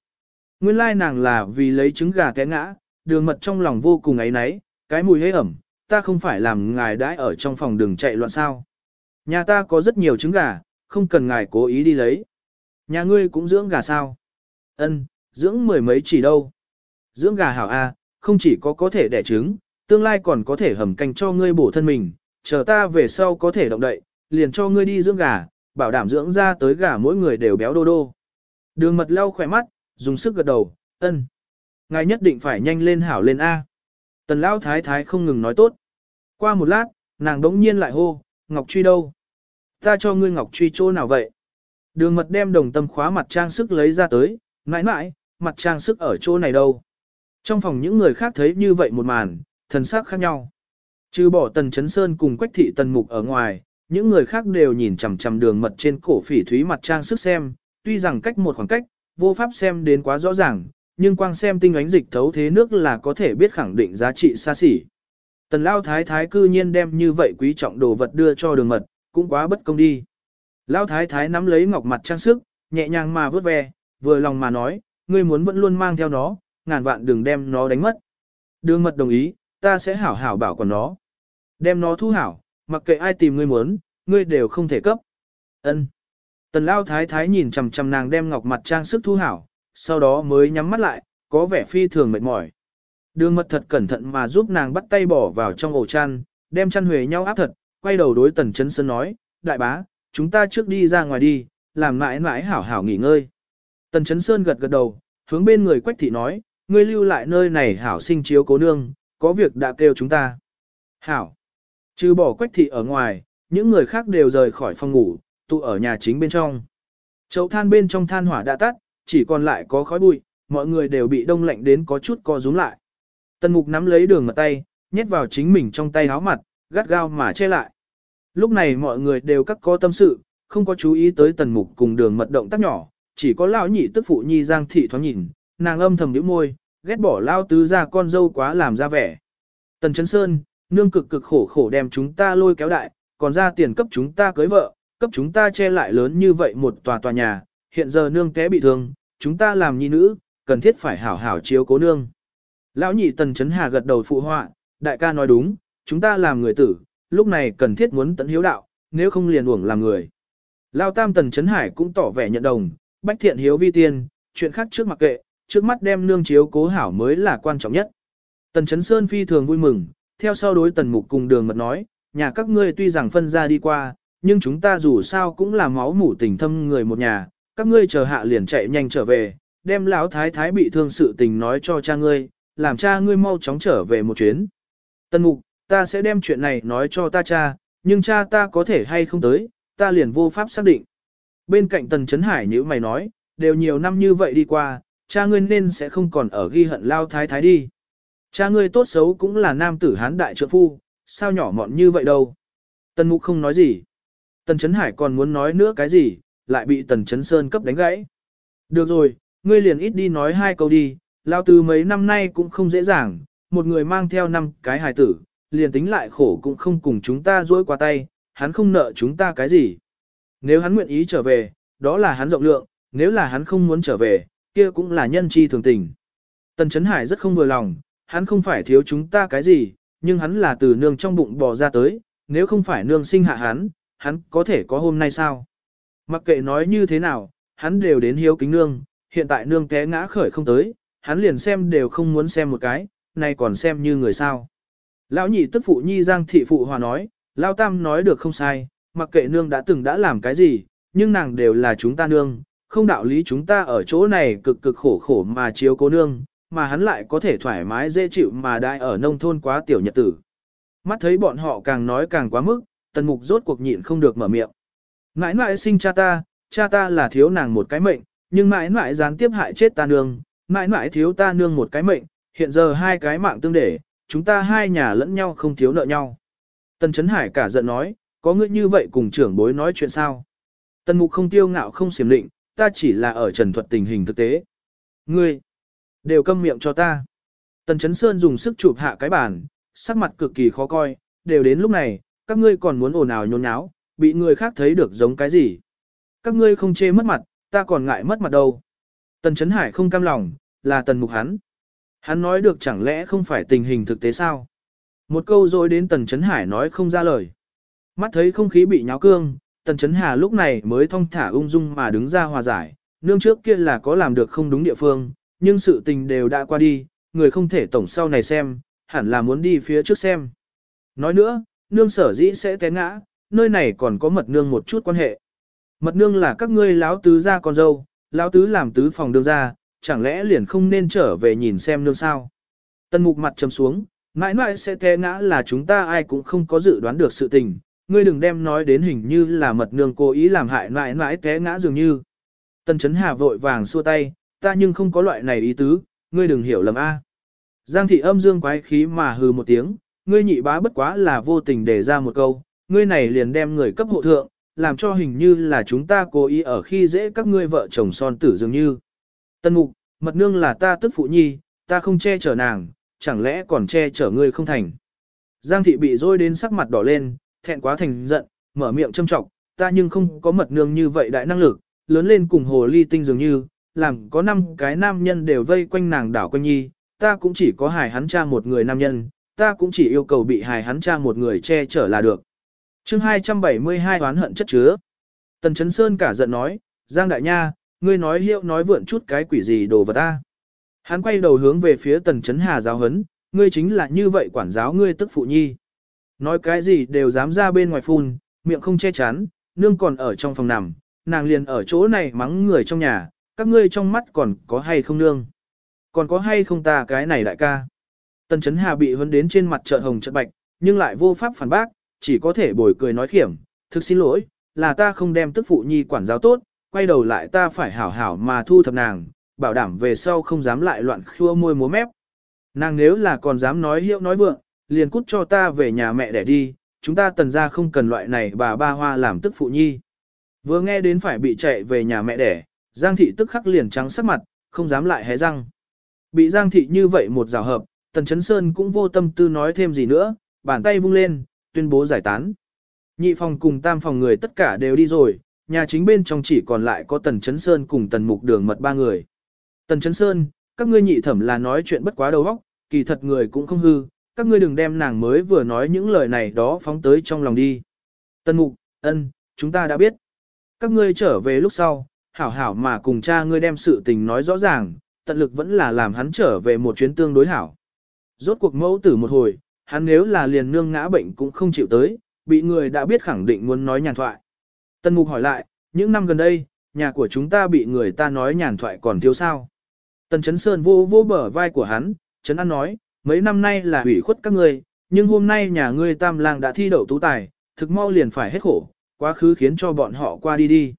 Nguyên lai nàng là vì lấy trứng gà té ngã, đường mật trong lòng vô cùng ấy náy, cái mùi hế ẩm, ta không phải làm ngài đãi ở trong phòng đường chạy loạn sao. Nhà ta có rất nhiều trứng gà, không cần ngài cố ý đi lấy. Nhà ngươi cũng dưỡng gà sao? Ân, dưỡng mười mấy chỉ đâu. Dưỡng gà hảo a, không chỉ có có thể đẻ trứng, tương lai còn có thể hầm canh cho ngươi bổ thân mình, chờ ta về sau có thể động đậy, liền cho ngươi đi dưỡng gà, bảo đảm dưỡng ra tới gà mỗi người đều béo đô đô. Đường mật lau khỏe mắt, dùng sức gật đầu, ân. Ngài nhất định phải nhanh lên hảo lên A. Tần lão thái thái không ngừng nói tốt. Qua một lát, nàng đống nhiên lại hô, Ngọc Truy đâu? Ta cho ngươi Ngọc Truy chỗ nào vậy? Đường mật đem đồng tâm khóa mặt trang sức lấy ra tới, mãi mãi, mặt trang sức ở chỗ này đâu? Trong phòng những người khác thấy như vậy một màn, thần sắc khác nhau. Trừ bỏ tần chấn sơn cùng quách thị tần mục ở ngoài, những người khác đều nhìn chằm chằm đường mật trên cổ phỉ thúy mặt trang sức xem, tuy rằng cách một khoảng cách, vô pháp xem đến quá rõ ràng, nhưng quang xem tinh ánh dịch thấu thế nước là có thể biết khẳng định giá trị xa xỉ. Tần lao thái thái cư nhiên đem như vậy quý trọng đồ vật đưa cho đường mật, cũng quá bất công đi. Lão thái thái nắm lấy ngọc mặt trang sức, nhẹ nhàng mà vớt ve, vừa lòng mà nói, ngươi muốn vẫn luôn mang theo nó, ngàn vạn đừng đem nó đánh mất. Đường mật đồng ý, ta sẽ hảo hảo bảo còn nó. Đem nó thu hảo, mặc kệ ai tìm ngươi muốn, ngươi đều không thể cấp. Ân. Tần lao thái thái nhìn chằm chằm nàng đem ngọc mặt trang sức thu hảo, sau đó mới nhắm mắt lại, có vẻ phi thường mệt mỏi. Đường mật thật cẩn thận mà giúp nàng bắt tay bỏ vào trong ổ chăn, đem chăn huề nhau áp thật, quay đầu đối tần chấn sơn nói, đại bá, chúng ta trước đi ra ngoài đi, làm mãi mãi hảo hảo nghỉ ngơi. Tần chấn sơn gật gật đầu, hướng bên người quách thị nói, ngươi lưu lại nơi này hảo sinh chiếu cố nương, có việc đã kêu chúng ta. Hảo. Trừ bỏ quách thị ở ngoài, những người khác đều rời khỏi phòng ngủ, tụ ở nhà chính bên trong. Chậu than bên trong than hỏa đã tắt, chỉ còn lại có khói bụi, mọi người đều bị đông lạnh đến có chút co rúm lại. Tần mục nắm lấy đường mặt tay, nhét vào chính mình trong tay áo mặt, gắt gao mà che lại. Lúc này mọi người đều cắt có tâm sự, không có chú ý tới tần mục cùng đường mật động tác nhỏ, chỉ có lão nhị tức phụ nhi giang thị thoáng nhìn, nàng âm thầm nhíu môi, ghét bỏ lao tứ ra con dâu quá làm ra vẻ. Tần Chấn Sơn, nương cực cực khổ khổ đem chúng ta lôi kéo đại, còn ra tiền cấp chúng ta cưới vợ, cấp chúng ta che lại lớn như vậy một tòa tòa nhà, hiện giờ nương té bị thương, chúng ta làm nhi nữ, cần thiết phải hảo hảo chiếu cố nương. Lão nhị Tần Chấn Hà gật đầu phụ họa, đại ca nói đúng, chúng ta làm người tử, lúc này cần thiết muốn tận hiếu đạo, nếu không liền uổng làm người. Lao Tam Tần Chấn Hải cũng tỏ vẻ nhận đồng, bách thiện hiếu vi tiên, chuyện khác trước mặc kệ, trước mắt đem nương chiếu cố hảo mới là quan trọng nhất. Tần Chấn Sơn phi thường vui mừng, theo sau đối Tần Mục cùng đường mật nói, nhà các ngươi tuy rằng phân ra đi qua, nhưng chúng ta dù sao cũng là máu mủ tình thâm người một nhà, các ngươi chờ hạ liền chạy nhanh trở về, đem lão thái thái bị thương sự tình nói cho cha ngươi, làm cha ngươi mau chóng trở về một chuyến. Tần Mục, ta sẽ đem chuyện này nói cho ta cha, nhưng cha ta có thể hay không tới, ta liền vô pháp xác định. Bên cạnh Tần Chấn Hải như mày nói, đều nhiều năm như vậy đi qua, cha ngươi nên sẽ không còn ở ghi hận lao thái thái đi. Cha ngươi tốt xấu cũng là nam tử hán đại trượng phu, sao nhỏ mọn như vậy đâu. Tần Mục không nói gì. Tần Chấn Hải còn muốn nói nữa cái gì, lại bị Tần Chấn Sơn cấp đánh gãy. Được rồi, ngươi liền ít đi nói hai câu đi, lao từ mấy năm nay cũng không dễ dàng, một người mang theo năm cái hài tử, liền tính lại khổ cũng không cùng chúng ta dối qua tay, hắn không nợ chúng ta cái gì. Nếu hắn nguyện ý trở về, đó là hắn rộng lượng, nếu là hắn không muốn trở về, kia cũng là nhân chi thường tình. Tần Chấn Hải rất không vừa lòng, hắn không phải thiếu chúng ta cái gì, nhưng hắn là từ nương trong bụng bò ra tới, nếu không phải nương sinh hạ hắn, hắn có thể có hôm nay sao? Mặc kệ nói như thế nào, hắn đều đến hiếu kính nương, hiện tại nương té ngã khởi không tới, hắn liền xem đều không muốn xem một cái, nay còn xem như người sao. Lão nhị tức phụ nhi giang thị phụ hòa nói, Lão tam nói được không sai, mặc kệ nương đã từng đã làm cái gì, nhưng nàng đều là chúng ta nương, không đạo lý chúng ta ở chỗ này cực cực khổ khổ mà chiếu cố nương, mà hắn lại có thể thoải mái dễ chịu mà đại ở nông thôn quá tiểu nhật tử. Mắt thấy bọn họ càng nói càng quá mức, tần mục rốt cuộc nhịn không được mở miệng. Mãi mãi sinh cha ta, cha ta là thiếu nàng một cái mệnh, nhưng mãi mãi gián tiếp hại chết ta nương, mãi mãi thiếu ta nương một cái mệnh, hiện giờ hai cái mạng tương để, chúng ta hai nhà lẫn nhau không thiếu nợ nhau. Tần Chấn Hải cả giận nói, có ngươi như vậy cùng trưởng bối nói chuyện sao? Tần Mục không tiêu ngạo không xiểm định, ta chỉ là ở trần thuật tình hình thực tế. Ngươi, đều câm miệng cho ta. Tần Chấn Sơn dùng sức chụp hạ cái bàn, sắc mặt cực kỳ khó coi, đều đến lúc này, các ngươi còn muốn ồn ào nhốn nháo, bị người khác thấy được giống cái gì. Các ngươi không chê mất mặt, ta còn ngại mất mặt đâu. Tần Chấn Hải không cam lòng, là tần mục hắn. Hắn nói được chẳng lẽ không phải tình hình thực tế sao? Một câu rồi đến tần Chấn Hải nói không ra lời. Mắt thấy không khí bị nháo cương, tần Chấn Hà lúc này mới thong thả ung dung mà đứng ra hòa giải. Nương trước kia là có làm được không đúng địa phương, nhưng sự tình đều đã qua đi, người không thể tổng sau này xem, hẳn là muốn đi phía trước xem. Nói nữa, nương sở dĩ sẽ té ngã, nơi này còn có mật nương một chút quan hệ. Mật nương là các ngươi láo tứ gia con dâu, lão tứ làm tứ phòng đương ra, chẳng lẽ liền không nên trở về nhìn xem nương sao. Tân mục mặt trầm xuống, mãi mãi sẽ té ngã là chúng ta ai cũng không có dự đoán được sự tình, ngươi đừng đem nói đến hình như là mật nương cố ý làm hại mãi mãi té ngã dường như. Tân chấn hà vội vàng xua tay, ta nhưng không có loại này ý tứ, ngươi đừng hiểu lầm a. Giang thị âm dương quái khí mà hừ một tiếng, ngươi nhị bá bất quá là vô tình để ra một câu, ngươi này liền đem người cấp hộ thượng, làm cho hình như là chúng ta cố ý ở khi dễ các ngươi vợ chồng son tử dường như. Tân mục, mật nương là ta tức phụ nhi, ta không che chở nàng, chẳng lẽ còn che chở ngươi không thành. Giang thị bị dôi đến sắc mặt đỏ lên, thẹn quá thành giận, mở miệng châm trọng, ta nhưng không có mật nương như vậy đại năng lực, lớn lên cùng hồ ly tinh dường như, làm có năm cái nam nhân đều vây quanh nàng đảo quanh nhi, ta cũng chỉ có hài hắn cha một người nam nhân, ta cũng chỉ yêu cầu bị hài hắn cha một người che chở là được. chương 272 oán hận chất chứa. Tần Chấn Sơn cả giận nói, Giang Đại Nha, ngươi nói hiệu nói vượn chút cái quỷ gì đồ vật ta. Hắn quay đầu hướng về phía Tần Chấn Hà giáo hấn, ngươi chính là như vậy quản giáo ngươi tức phụ nhi. Nói cái gì đều dám ra bên ngoài phun, miệng không che chắn, nương còn ở trong phòng nằm, nàng liền ở chỗ này mắng người trong nhà, các ngươi trong mắt còn có hay không nương. Còn có hay không ta cái này đại ca. Tần Chấn Hà bị hấn đến trên mặt trợn hồng trợn bạch, nhưng lại vô pháp phản bác, chỉ có thể bồi cười nói khiểm, thực xin lỗi, là ta không đem tức phụ nhi quản giáo tốt, quay đầu lại ta phải hảo hảo mà thu thập nàng, bảo đảm về sau không dám lại loạn khua môi múa mép. Nàng nếu là còn dám nói hiệu nói vượng, liền cút cho ta về nhà mẹ để đi, chúng ta tần ra không cần loại này bà ba hoa làm tức phụ nhi. Vừa nghe đến phải bị chạy về nhà mẹ đẻ, Giang thị tức khắc liền trắng sắc mặt, không dám lại hé răng. Bị Giang thị như vậy một rào hợp, Tần Chấn Sơn cũng vô tâm tư nói thêm gì nữa, bàn tay vung lên, tuyên bố giải tán. Nhị phòng cùng tam phòng người tất cả đều đi rồi, nhà chính bên trong chỉ còn lại có Tần Chấn Sơn cùng Tần Mục Đường mật ba người. Tần Chấn Sơn, các ngươi nhị thẩm là nói chuyện bất quá đầu óc, kỳ thật người cũng không hư, các ngươi đừng đem nàng mới vừa nói những lời này đó phóng tới trong lòng đi. Tần Mục, ân, chúng ta đã biết. Các ngươi trở về lúc sau, hảo hảo mà cùng cha ngươi đem sự tình nói rõ ràng, tận lực vẫn là làm hắn trở về một chuyến tương đối hảo. Rốt cuộc mẫu tử một hồi, hắn nếu là liền nương ngã bệnh cũng không chịu tới, bị người đã biết khẳng định muốn nói nhàn thoại. Tân Mục hỏi lại, những năm gần đây, nhà của chúng ta bị người ta nói nhàn thoại còn thiếu sao. Tần Chấn Sơn vô vô bờ vai của hắn, Trấn An nói, mấy năm nay là hủy khuất các ngươi, nhưng hôm nay nhà ngươi tam lang đã thi đậu tú tài, thực mau liền phải hết khổ, quá khứ khiến cho bọn họ qua đi đi.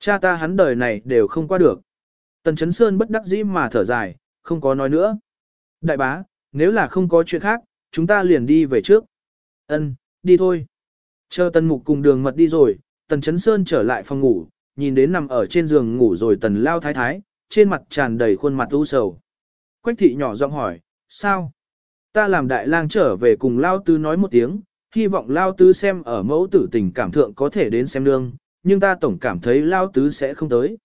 Cha ta hắn đời này đều không qua được. Tần Chấn Sơn bất đắc dĩ mà thở dài, không có nói nữa. Đại bá, nếu là không có chuyện khác, chúng ta liền đi về trước. Ân, đi thôi. Chờ Tân Mục cùng đường mật đi rồi, Tần Chấn Sơn trở lại phòng ngủ, nhìn đến nằm ở trên giường ngủ rồi Tần Lao Thái Thái, trên mặt tràn đầy khuôn mặt u sầu. Quách thị nhỏ giọng hỏi, sao? Ta làm đại lang trở về cùng Lao Tư nói một tiếng, hy vọng Lao Tư xem ở mẫu tử tình cảm thượng có thể đến xem nương, nhưng ta tổng cảm thấy Lao Tứ sẽ không tới.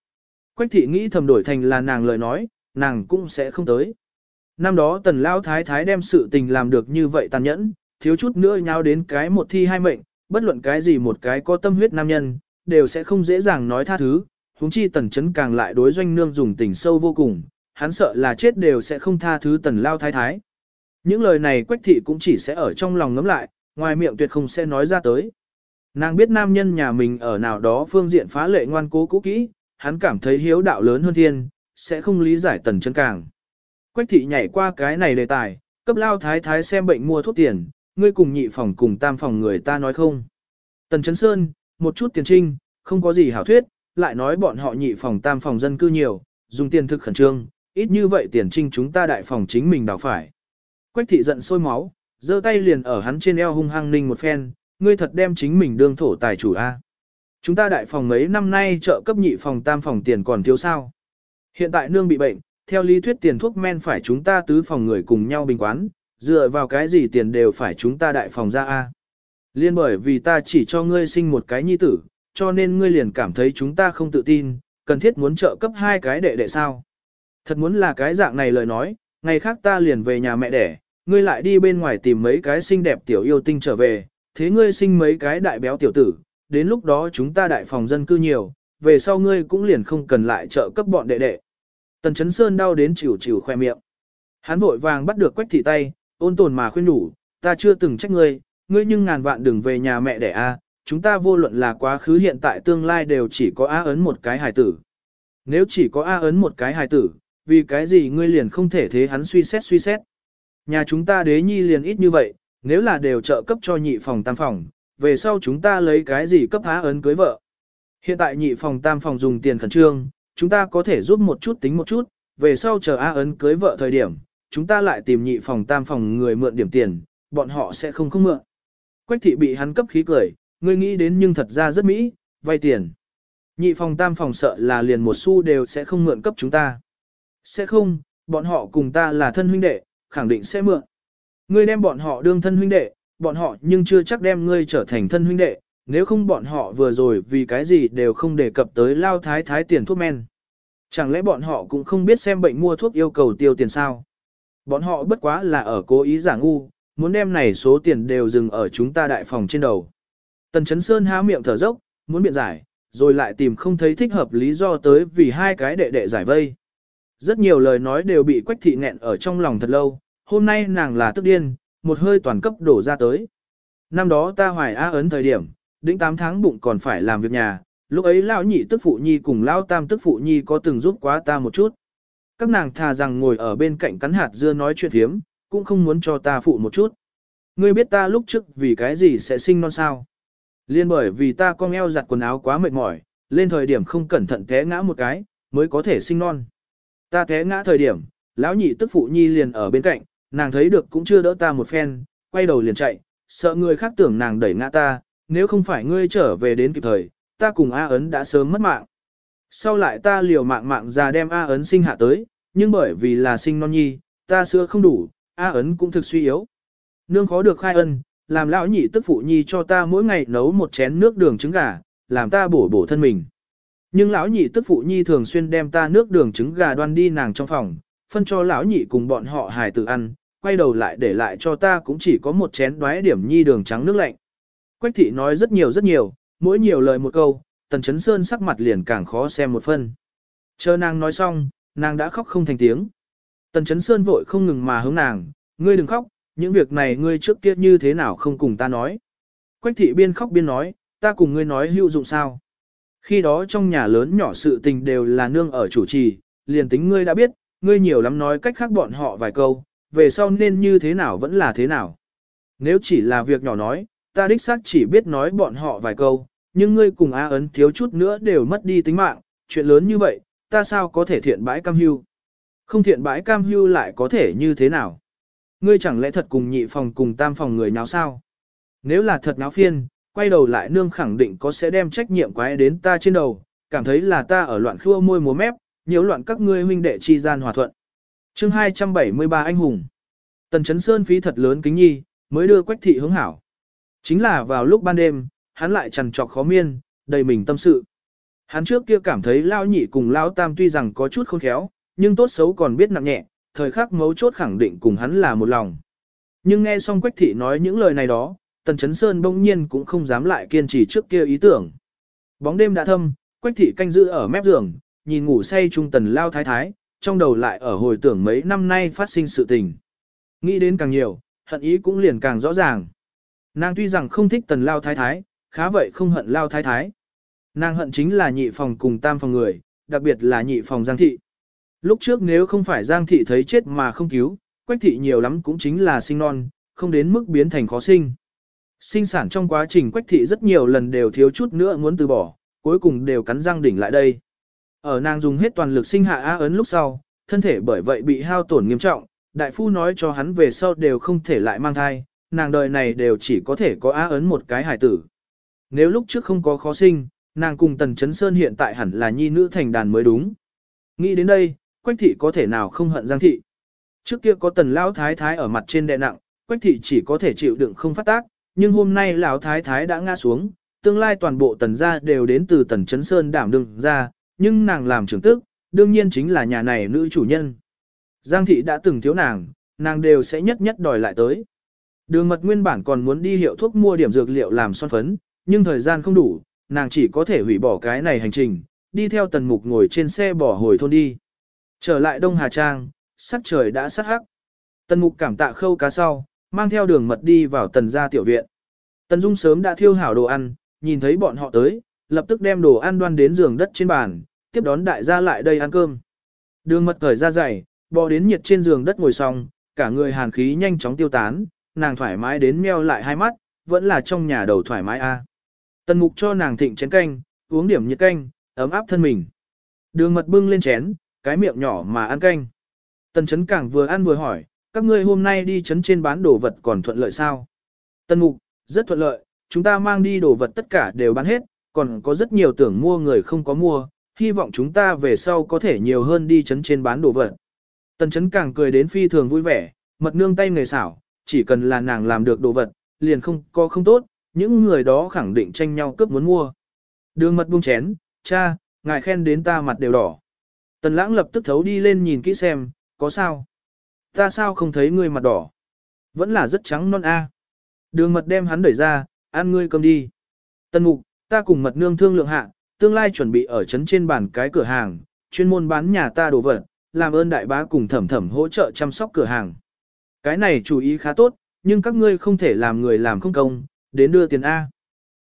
Quách thị nghĩ thầm đổi thành là nàng lời nói, nàng cũng sẽ không tới. Năm đó tần lao thái thái đem sự tình làm được như vậy tàn nhẫn, thiếu chút nữa nhau đến cái một thi hai mệnh, bất luận cái gì một cái có tâm huyết nam nhân, đều sẽ không dễ dàng nói tha thứ, huống chi tần chấn càng lại đối doanh nương dùng tình sâu vô cùng, hắn sợ là chết đều sẽ không tha thứ tần lao thái thái. Những lời này quách thị cũng chỉ sẽ ở trong lòng ngấm lại, ngoài miệng tuyệt không sẽ nói ra tới. Nàng biết nam nhân nhà mình ở nào đó phương diện phá lệ ngoan cố cũ kỹ, hắn cảm thấy hiếu đạo lớn hơn thiên, sẽ không lý giải tần chân càng. Quách thị nhảy qua cái này đề tài, cấp lao thái thái xem bệnh mua thuốc tiền, ngươi cùng nhị phòng cùng tam phòng người ta nói không. Tần Chấn Sơn, một chút tiền trinh, không có gì hảo thuyết, lại nói bọn họ nhị phòng tam phòng dân cư nhiều, dùng tiền thực khẩn trương, ít như vậy tiền trinh chúng ta đại phòng chính mình đào phải. Quách thị giận sôi máu, giơ tay liền ở hắn trên eo hung hăng ninh một phen, ngươi thật đem chính mình đương thổ tài chủ a. À? Chúng ta đại phòng mấy năm nay trợ cấp nhị phòng tam phòng tiền còn thiếu sao. Hiện tại nương bị bệnh, theo lý thuyết tiền thuốc men phải chúng ta tứ phòng người cùng nhau bình quán, dựa vào cái gì tiền đều phải chúng ta đại phòng ra a. Liên bởi vì ta chỉ cho ngươi sinh một cái nhi tử, cho nên ngươi liền cảm thấy chúng ta không tự tin, cần thiết muốn trợ cấp hai cái đệ đệ sao. Thật muốn là cái dạng này lời nói, ngày khác ta liền về nhà mẹ đẻ, ngươi lại đi bên ngoài tìm mấy cái xinh đẹp tiểu yêu tinh trở về, thế ngươi sinh mấy cái đại béo tiểu tử, đến lúc đó chúng ta đại phòng dân cư nhiều, về sau ngươi cũng liền không cần lại trợ cấp bọn đệ đệ. Tần Chấn Sơn đau đến chịu chịu khoe miệng. Hắn vội vàng bắt được quách thị tay, ôn tồn mà khuyên nhủ, ta chưa từng trách ngươi, ngươi nhưng ngàn vạn đừng về nhà mẹ đẻ a, chúng ta vô luận là quá khứ hiện tại tương lai đều chỉ có A ấn một cái hài tử. Nếu chỉ có A ấn một cái hài tử, vì cái gì ngươi liền không thể thế hắn suy xét suy xét. Nhà chúng ta đế nhi liền ít như vậy, nếu là đều trợ cấp cho nhị phòng tam phòng, về sau chúng ta lấy cái gì cấp há ấn cưới vợ. Hiện tại nhị phòng tam phòng dùng tiền khẩn trương, chúng ta có thể giúp một chút tính một chút, về sau chờ A ấn cưới vợ thời điểm, chúng ta lại tìm nhị phòng tam phòng người mượn điểm tiền, bọn họ sẽ không không mượn. Quách thị bị hắn cấp khí cười, ngươi nghĩ đến nhưng thật ra rất mỹ, vay tiền. Nhị phòng tam phòng sợ là liền một xu đều sẽ không mượn cấp chúng ta. Sẽ không, bọn họ cùng ta là thân huynh đệ, khẳng định sẽ mượn. Ngươi đem bọn họ đương thân huynh đệ, bọn họ nhưng chưa chắc đem ngươi trở thành thân huynh đệ, nếu không bọn họ vừa rồi vì cái gì đều không đề cập tới lao thái thái tiền thuốc men. Chẳng lẽ bọn họ cũng không biết xem bệnh mua thuốc yêu cầu tiêu tiền sao? Bọn họ bất quá là ở cố ý giả ngu, muốn đem này số tiền đều dừng ở chúng ta đại phòng trên đầu. Tần Chấn Sơn há miệng thở dốc, muốn biện giải, rồi lại tìm không thấy thích hợp lý do tới vì hai cái đệ đệ giải vây. Rất nhiều lời nói đều bị Quách thị nghẹn ở trong lòng thật lâu, hôm nay nàng là tức điên, một hơi toàn cấp đổ ra tới. Năm đó ta hoài á ấn thời điểm, đỉnh 8 tháng bụng còn phải làm việc nhà, lúc ấy lão nhị tức phụ nhi cùng lão tam tức phụ nhi có từng giúp quá ta một chút. Các nàng thà rằng ngồi ở bên cạnh cắn hạt dưa nói chuyện thiếm, cũng không muốn cho ta phụ một chút. Ngươi biết ta lúc trước vì cái gì sẽ sinh non sao? Liên bởi vì ta con eo giặt quần áo quá mệt mỏi, lên thời điểm không cẩn thận té ngã một cái, mới có thể sinh non. Ta té ngã thời điểm, lão nhị tức phụ nhi liền ở bên cạnh, nàng thấy được cũng chưa đỡ ta một phen, quay đầu liền chạy, sợ người khác tưởng nàng đẩy ngã ta, nếu không phải ngươi trở về đến kịp thời, ta cùng A ấn đã sớm mất mạng. Sau lại ta liều mạng mạng già đem A ấn sinh hạ tới, nhưng bởi vì là sinh non nhi, ta sữa không đủ, A ấn cũng thực suy yếu. Nương khó được khai ân, làm lão nhị tức phụ nhi cho ta mỗi ngày nấu một chén nước đường trứng gà, làm ta bổ bổ thân mình. Nhưng lão nhị tức phụ nhi thường xuyên đem ta nước đường trứng gà đoan đi nàng trong phòng, phân cho lão nhị cùng bọn họ hài tử ăn, quay đầu lại để lại cho ta cũng chỉ có một chén đoái điểm nhi đường trắng nước lạnh. Quách thị nói rất nhiều rất nhiều, mỗi nhiều lời một câu, tần chấn sơn sắc mặt liền càng khó xem một phân. Chờ nàng nói xong, nàng đã khóc không thành tiếng. Tần chấn sơn vội không ngừng mà hướng nàng, ngươi đừng khóc, những việc này ngươi trước kia như thế nào không cùng ta nói. Quách thị biên khóc biên nói, ta cùng ngươi nói hữu dụng sao. Khi đó trong nhà lớn nhỏ sự tình đều là nương ở chủ trì, liền tính ngươi đã biết, ngươi nhiều lắm nói cách khác bọn họ vài câu, về sau nên như thế nào vẫn là thế nào. Nếu chỉ là việc nhỏ nói, ta đích xác chỉ biết nói bọn họ vài câu, nhưng ngươi cùng A ấn thiếu chút nữa đều mất đi tính mạng, chuyện lớn như vậy, ta sao có thể thiện bãi cam hưu. Không thiện bãi cam hưu lại có thể như thế nào. Ngươi chẳng lẽ thật cùng nhị phòng cùng tam phòng người nháo sao? Nếu là thật náo phiên, quay đầu lại nương khẳng định có sẽ đem trách nhiệm quái đến ta trên đầu, cảm thấy là ta ở loạn khua môi múa mép, nhiễu loạn các ngươi huynh đệ chi gian hòa thuận. chương 273 anh hùng. Tần Chấn Sơn phí thật lớn kính nhi, mới đưa quách thị hướng hảo. Chính là vào lúc ban đêm, hắn lại trằn trọc khó miên, đầy mình tâm sự. Hắn trước kia cảm thấy lao nhị cùng lao tam tuy rằng có chút khôn khéo, nhưng tốt xấu còn biết nặng nhẹ, thời khắc mấu chốt khẳng định cùng hắn là một lòng. Nhưng nghe xong Quách thị nói những lời này đó, Tần Chấn Sơn bỗng nhiên cũng không dám lại kiên trì trước kia ý tưởng. Bóng đêm đã thâm, Quách thị canh giữ ở mép giường, nhìn ngủ say trung tần lao thái thái, trong đầu lại ở hồi tưởng mấy năm nay phát sinh sự tình. Nghĩ đến càng nhiều, hận ý cũng liền càng rõ ràng. Nàng tuy rằng không thích tần lao thái thái, khá vậy không hận lao thái thái. Nàng hận chính là nhị phòng cùng tam phòng người, đặc biệt là nhị phòng giang thị. Lúc trước nếu không phải giang thị thấy chết mà không cứu, quách thị nhiều lắm cũng chính là sinh non, không đến mức biến thành khó sinh. Sinh sản trong quá trình quách thị rất nhiều lần đều thiếu chút nữa muốn từ bỏ, cuối cùng đều cắn răng đỉnh lại đây. Ở nàng dùng hết toàn lực sinh hạ á ấn lúc sau, thân thể bởi vậy bị hao tổn nghiêm trọng, đại phu nói cho hắn về sau đều không thể lại mang thai, nàng đời này đều chỉ có thể có á ấn một cái hài tử. Nếu lúc trước không có khó sinh, nàng cùng Tần Chấn Sơn hiện tại hẳn là nhi nữ thành đàn mới đúng. Nghĩ đến đây, Quách thị có thể nào không hận Giang thị. Trước kia có Tần Lão Thái Thái ở mặt trên đệ nặng, Quách thị chỉ có thể chịu đựng không phát tác, nhưng hôm nay Lão Thái Thái đã ngã xuống, tương lai toàn bộ Tần gia đều đến từ Tần Chấn Sơn đảm đương ra, nhưng nàng làm trưởng tức, đương nhiên chính là nhà này nữ chủ nhân. Giang thị đã từng thiếu nàng, nàng đều sẽ nhất nhất đòi lại tới. Đường mật nguyên bản còn muốn đi hiệu thuốc mua điểm dược liệu làm son phấn, nhưng thời gian không đủ, nàng chỉ có thể hủy bỏ cái này hành trình, đi theo tần mục ngồi trên xe bỏ hồi thôn đi. Trở lại Đông Hà Trang, sắc trời đã sắt hắc. Tần mục cảm tạ khâu cá sau, mang theo đường mật đi vào tần gia tiểu viện. Tần Dung sớm đã thiêu hảo đồ ăn, nhìn thấy bọn họ tới, lập tức đem đồ ăn đoan đến giường đất trên bàn, tiếp đón đại gia lại đây ăn cơm. Đường mật thời ra dày, bò đến nhiệt trên giường đất ngồi xong, cả người hàn khí nhanh chóng tiêu tán, nàng thoải mái đến meo lại hai mắt, vẫn là trong nhà đầu thoải mái a. Tần mục cho nàng thịnh chén canh, uống điểm nhiệt canh, ấm áp thân mình. Đường mật bưng lên chén, cái miệng nhỏ mà ăn canh. Tần chấn càng vừa ăn vừa hỏi, các ngươi hôm nay đi chấn trên bán đồ vật còn thuận lợi sao? Tần mục, rất thuận lợi, chúng ta mang đi đồ vật tất cả đều bán hết, còn có rất nhiều tưởng mua người không có mua, hy vọng chúng ta về sau có thể nhiều hơn đi chấn trên bán đồ vật. Tần chấn càng cười đến phi thường vui vẻ, mật nương tay người xảo, chỉ cần là nàng làm được đồ vật, liền không có không tốt, những người đó khẳng định tranh nhau cướp muốn mua. Đường mật buông chén, cha, ngài khen đến ta mặt đều đỏ. Tần lãng lập tức thấu đi lên nhìn kỹ xem, có sao? Ta sao không thấy ngươi mặt đỏ? Vẫn là rất trắng non a. Đường mật đem hắn đẩy ra, ăn ngươi cầm đi. Tần mục, ta cùng mật nương thương lượng hạ, tương lai chuẩn bị ở trấn trên bàn cái cửa hàng, chuyên môn bán nhà ta đồ vật, làm ơn đại bá cùng thẩm thẩm hỗ trợ chăm sóc cửa hàng. Cái này chủ ý khá tốt, nhưng các ngươi không thể làm người làm không công, đến đưa tiền A.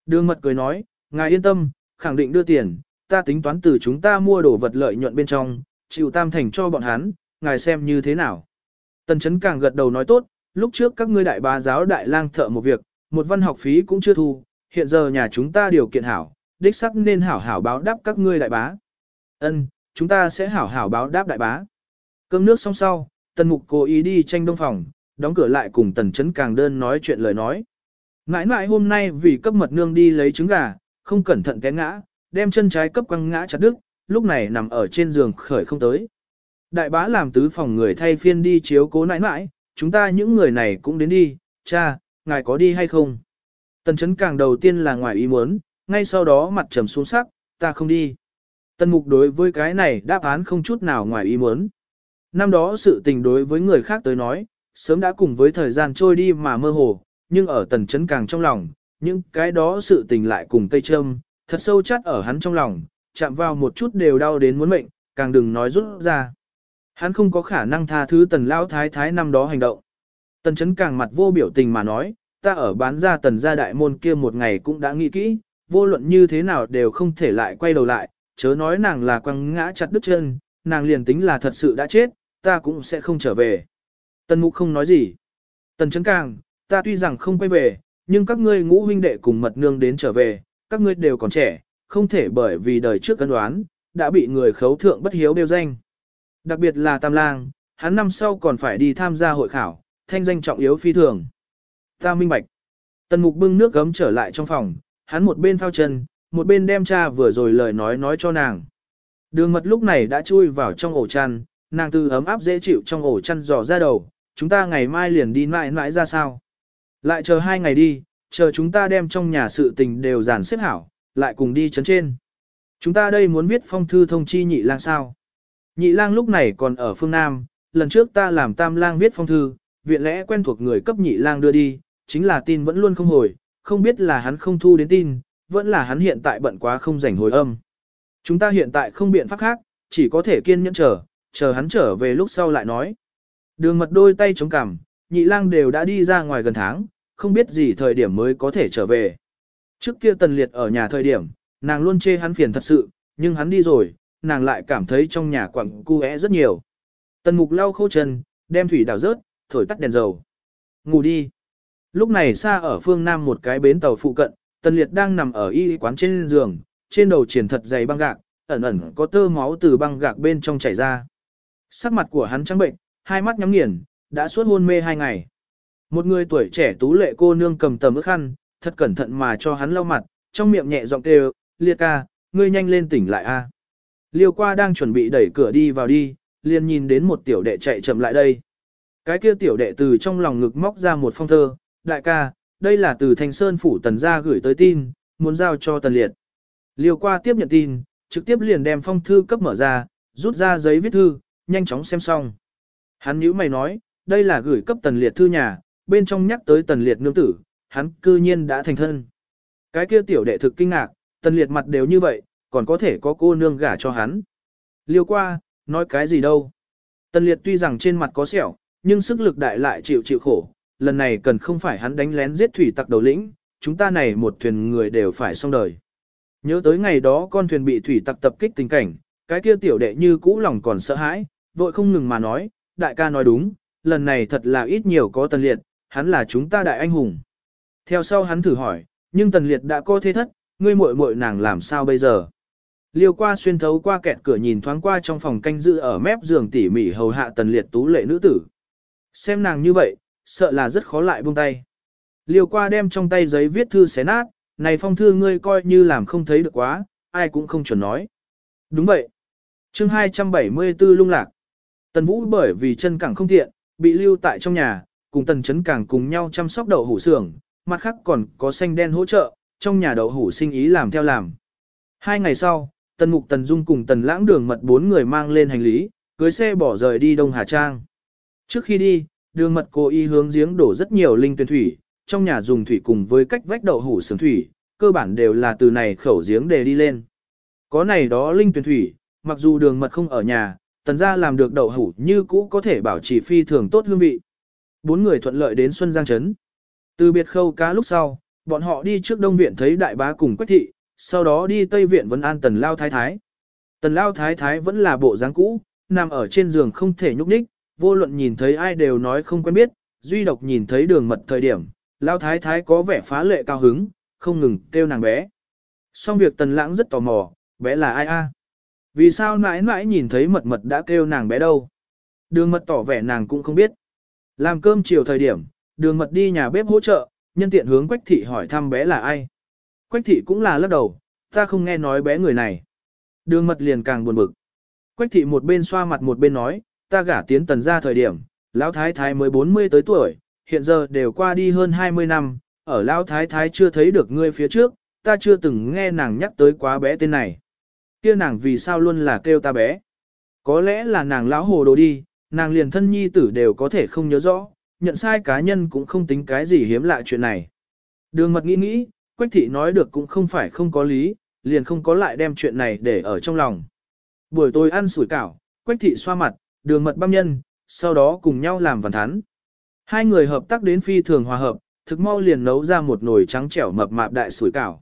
Đường mật cười nói, ngài yên tâm, khẳng định đưa tiền, ta tính toán từ chúng ta mua đồ vật lợi nhuận bên trong, chịu tam thành cho bọn hắn, ngài xem như thế nào. Tần chấn càng gật đầu nói tốt, lúc trước các ngươi đại bá giáo đại lang thợ một việc, một văn học phí cũng chưa thu, hiện giờ nhà chúng ta điều kiện hảo, đích sắc nên hảo hảo báo đáp các ngươi đại bá. Ân, chúng ta sẽ hảo hảo báo đáp đại bá. Cơm nước xong sau, tần mục cố ý đi tranh đông phòng, đóng cửa lại cùng tần chấn càng đơn nói chuyện lời nói. Nãi nãi hôm nay vì cấp mật nương đi lấy trứng gà, không cẩn thận té ngã, đem chân trái cấp quăng ngã chặt đứt, lúc này nằm ở trên giường khởi không tới. Đại bá làm tứ phòng người thay phiên đi chiếu cố nãi nãi, chúng ta những người này cũng đến đi, cha, ngài có đi hay không? Tần chấn càng đầu tiên là ngoài ý muốn, ngay sau đó mặt trầm xuống sắc, ta không đi. Tần mục đối với cái này đáp án không chút nào ngoài ý muốn. Năm đó sự tình đối với người khác tới nói, sớm đã cùng với thời gian trôi đi mà mơ hồ, nhưng ở tần chấn càng trong lòng, những cái đó sự tình lại cùng cây châm, thật sâu chát ở hắn trong lòng, chạm vào một chút đều đau đến muốn mệnh, càng đừng nói rút ra. Hắn không có khả năng tha thứ tần lão thái thái năm đó hành động. Tần chấn càng mặt vô biểu tình mà nói, ta ở bán ra tần gia đại môn kia một ngày cũng đã nghĩ kỹ, vô luận như thế nào đều không thể lại quay đầu lại, chớ nói nàng là quăng ngã chặt đứt chân, nàng liền tính là thật sự đã chết, ta cũng sẽ không trở về. Tần mục không nói gì. Tần chấn càng, ta tuy rằng không quay về, nhưng các ngươi ngũ huynh đệ cùng mật nương đến trở về, các ngươi đều còn trẻ, không thể bởi vì đời trước cân đoán, đã bị người khấu thượng bất hiếu đeo danh. Đặc biệt là Tam Lang, hắn năm sau còn phải đi tham gia hội khảo, thanh danh trọng yếu phi thường. Ta minh bạch. Tần mục bưng nước gấm trở lại trong phòng, hắn một bên phao chân, một bên đem cha vừa rồi lời nói nói cho nàng. Đường mật lúc này đã chui vào trong ổ chăn, nàng từ ấm áp dễ chịu trong ổ chăn dò ra đầu, chúng ta ngày mai liền đi mãi mãi ra sao. Lại chờ hai ngày đi, chờ chúng ta đem trong nhà sự tình đều dàn xếp hảo, lại cùng đi chấn trên. Chúng ta đây muốn viết phong thư thông chi nhị lang sao. Nhị lang lúc này còn ở phương Nam, lần trước ta làm tam lang viết phong thư, viện lẽ quen thuộc người cấp nhị lang đưa đi, chính là tin vẫn luôn không hồi, không biết là hắn không thu đến tin, vẫn là hắn hiện tại bận quá không rảnh hồi âm. Chúng ta hiện tại không biện pháp khác, chỉ có thể kiên nhẫn chờ, chờ hắn trở về lúc sau lại nói. Đường mật đôi tay chống cằm, nhị lang đều đã đi ra ngoài gần tháng, không biết gì thời điểm mới có thể trở về. Trước kia tần liệt ở nhà thời điểm, nàng luôn chê hắn phiền thật sự, nhưng hắn đi rồi, nàng lại cảm thấy trong nhà quặng cu é rất nhiều. Tần mục lau khô chân, đem thủy đào rớt, thổi tắt đèn dầu. Ngủ đi. Lúc này xa ở phương Nam một cái bến tàu phụ cận, tần liệt đang nằm ở y quán trên giường, trên đầu triển thật dày băng gạc, ẩn ẩn có tơ máu từ băng gạc bên trong chảy ra. Sắc mặt của hắn trắng bệnh, hai mắt nhắm nghiền, đã suốt hôn mê hai ngày. Một người tuổi trẻ tú lệ cô nương cầm tầm ức khăn, thật cẩn thận mà cho hắn lau mặt, trong miệng nhẹ giọng kêu, liệt ca, ngươi nhanh lên tỉnh lại a. Liêu qua đang chuẩn bị đẩy cửa đi vào đi, liền nhìn đến một tiểu đệ chạy chậm lại đây. Cái kia tiểu đệ từ trong lòng ngực móc ra một phong thơ, đại ca, đây là từ Thanh Sơn Phủ Tần gia gửi tới tin, muốn giao cho Tần Liệt. Liêu qua tiếp nhận tin, trực tiếp liền đem phong thư cấp mở ra, rút ra giấy viết thư, nhanh chóng xem xong. Hắn nhíu mày nói, đây là gửi cấp Tần Liệt thư nhà, bên trong nhắc tới Tần Liệt nương tử, hắn cư nhiên đã thành thân. Cái kia tiểu đệ thực kinh ngạc, Tần Liệt mặt đều như vậy, còn có thể có cô nương gả cho hắn. Liêu qua, nói cái gì đâu. Tần Liệt tuy rằng trên mặt có sẹo, nhưng sức lực đại lại chịu chịu khổ, lần này cần không phải hắn đánh lén giết thủy tặc đầu lĩnh, chúng ta này một thuyền người đều phải xong đời. Nhớ tới ngày đó con thuyền bị thủy tặc tập kích tình cảnh, cái kia tiểu đệ như cũ lòng còn sợ hãi, vội không ngừng mà nói, đại ca nói đúng, lần này thật là ít nhiều có tần liệt, hắn là chúng ta đại anh hùng. Theo sau hắn thử hỏi, nhưng tần liệt đã có thế thất, ngươi muội muội nàng làm sao bây giờ? Liêu qua xuyên thấu qua kẹt cửa nhìn thoáng qua trong phòng canh giữ ở mép giường tỉ mỉ hầu hạ tần liệt tú lệ nữ tử. Xem nàng như vậy, sợ là rất khó lại buông tay. Liêu qua đem trong tay giấy viết thư xé nát, này phong thư ngươi coi như làm không thấy được quá, ai cũng không chuẩn nói. Đúng vậy. chương 274 lung lạc. Tần Vũ bởi vì chân cẳng không tiện, bị lưu tại trong nhà, cùng Tần Chấn Càng cùng nhau chăm sóc đậu hủ xưởng, mặt khác còn có xanh đen hỗ trợ, trong nhà đậu hủ sinh ý làm theo làm. Hai ngày sau, Tần Mục Tần Dung cùng Tần Lãng Đường mật bốn người mang lên hành lý, cưới xe bỏ rời đi Đông Hà Trang. Trước khi đi, đường mật cố ý hướng giếng đổ rất nhiều linh tuyển thủy, trong nhà dùng thủy cùng với cách vách đậu hủ xưởng thủy, cơ bản đều là từ này khẩu giếng để đi lên. Có này đó linh tuyển thủy, mặc dù đường mật không ở nhà, tần gia làm được đậu hủ như cũ có thể bảo trì phi thường tốt hương vị. Bốn người thuận lợi đến Xuân Giang Trấn. Từ biệt khâu cá lúc sau, bọn họ đi trước Đông Viện thấy đại bá cùng Quách Thị, sau đó đi Tây Viện vẫn an tần lao thái thái. Tần lao thái thái vẫn là bộ dáng cũ, nằm ở trên giường không thể nhúc nhích, vô luận nhìn thấy ai đều nói không quen biết, duy độc nhìn thấy đường mật thời điểm, lao thái thái có vẻ phá lệ cao hứng, không ngừng kêu nàng bé. Xong việc tần lãng rất tò mò, bé là ai a? Vì sao mãi mãi nhìn thấy mật mật đã kêu nàng bé đâu? Đường mật tỏ vẻ nàng cũng không biết. Làm cơm chiều thời điểm, đường mật đi nhà bếp hỗ trợ, nhân tiện hướng Quách thị hỏi thăm bé là ai. Quách thị cũng là lắc đầu, ta không nghe nói bé người này. Đường mật liền càng buồn bực. Quách thị một bên xoa mặt một bên nói, ta gả tiến tần ra thời điểm, lão thái thái mới 40 tới tuổi, hiện giờ đều qua đi hơn 20 năm, ở lão thái thái chưa thấy được ngươi phía trước, ta chưa từng nghe nàng nhắc tới quá bé tên này. Kia nàng vì sao luôn là kêu ta bé? Có lẽ là nàng lão hồ đồ đi, nàng liền thân nhi tử đều có thể không nhớ rõ, nhận sai cá nhân cũng không tính cái gì hiếm lạ chuyện này. Đường mật nghĩ nghĩ, Quách thị nói được cũng không phải không có lý, liền không có lại đem chuyện này để ở trong lòng. Buổi tối ăn sủi cảo, Quách thị xoa mặt, đường mật băm nhân, sau đó cùng nhau làm vần thắn. Hai người hợp tác đến phi thường hòa hợp, thực mau liền nấu ra một nồi trắng trẻo mập mạp đại sủi cảo.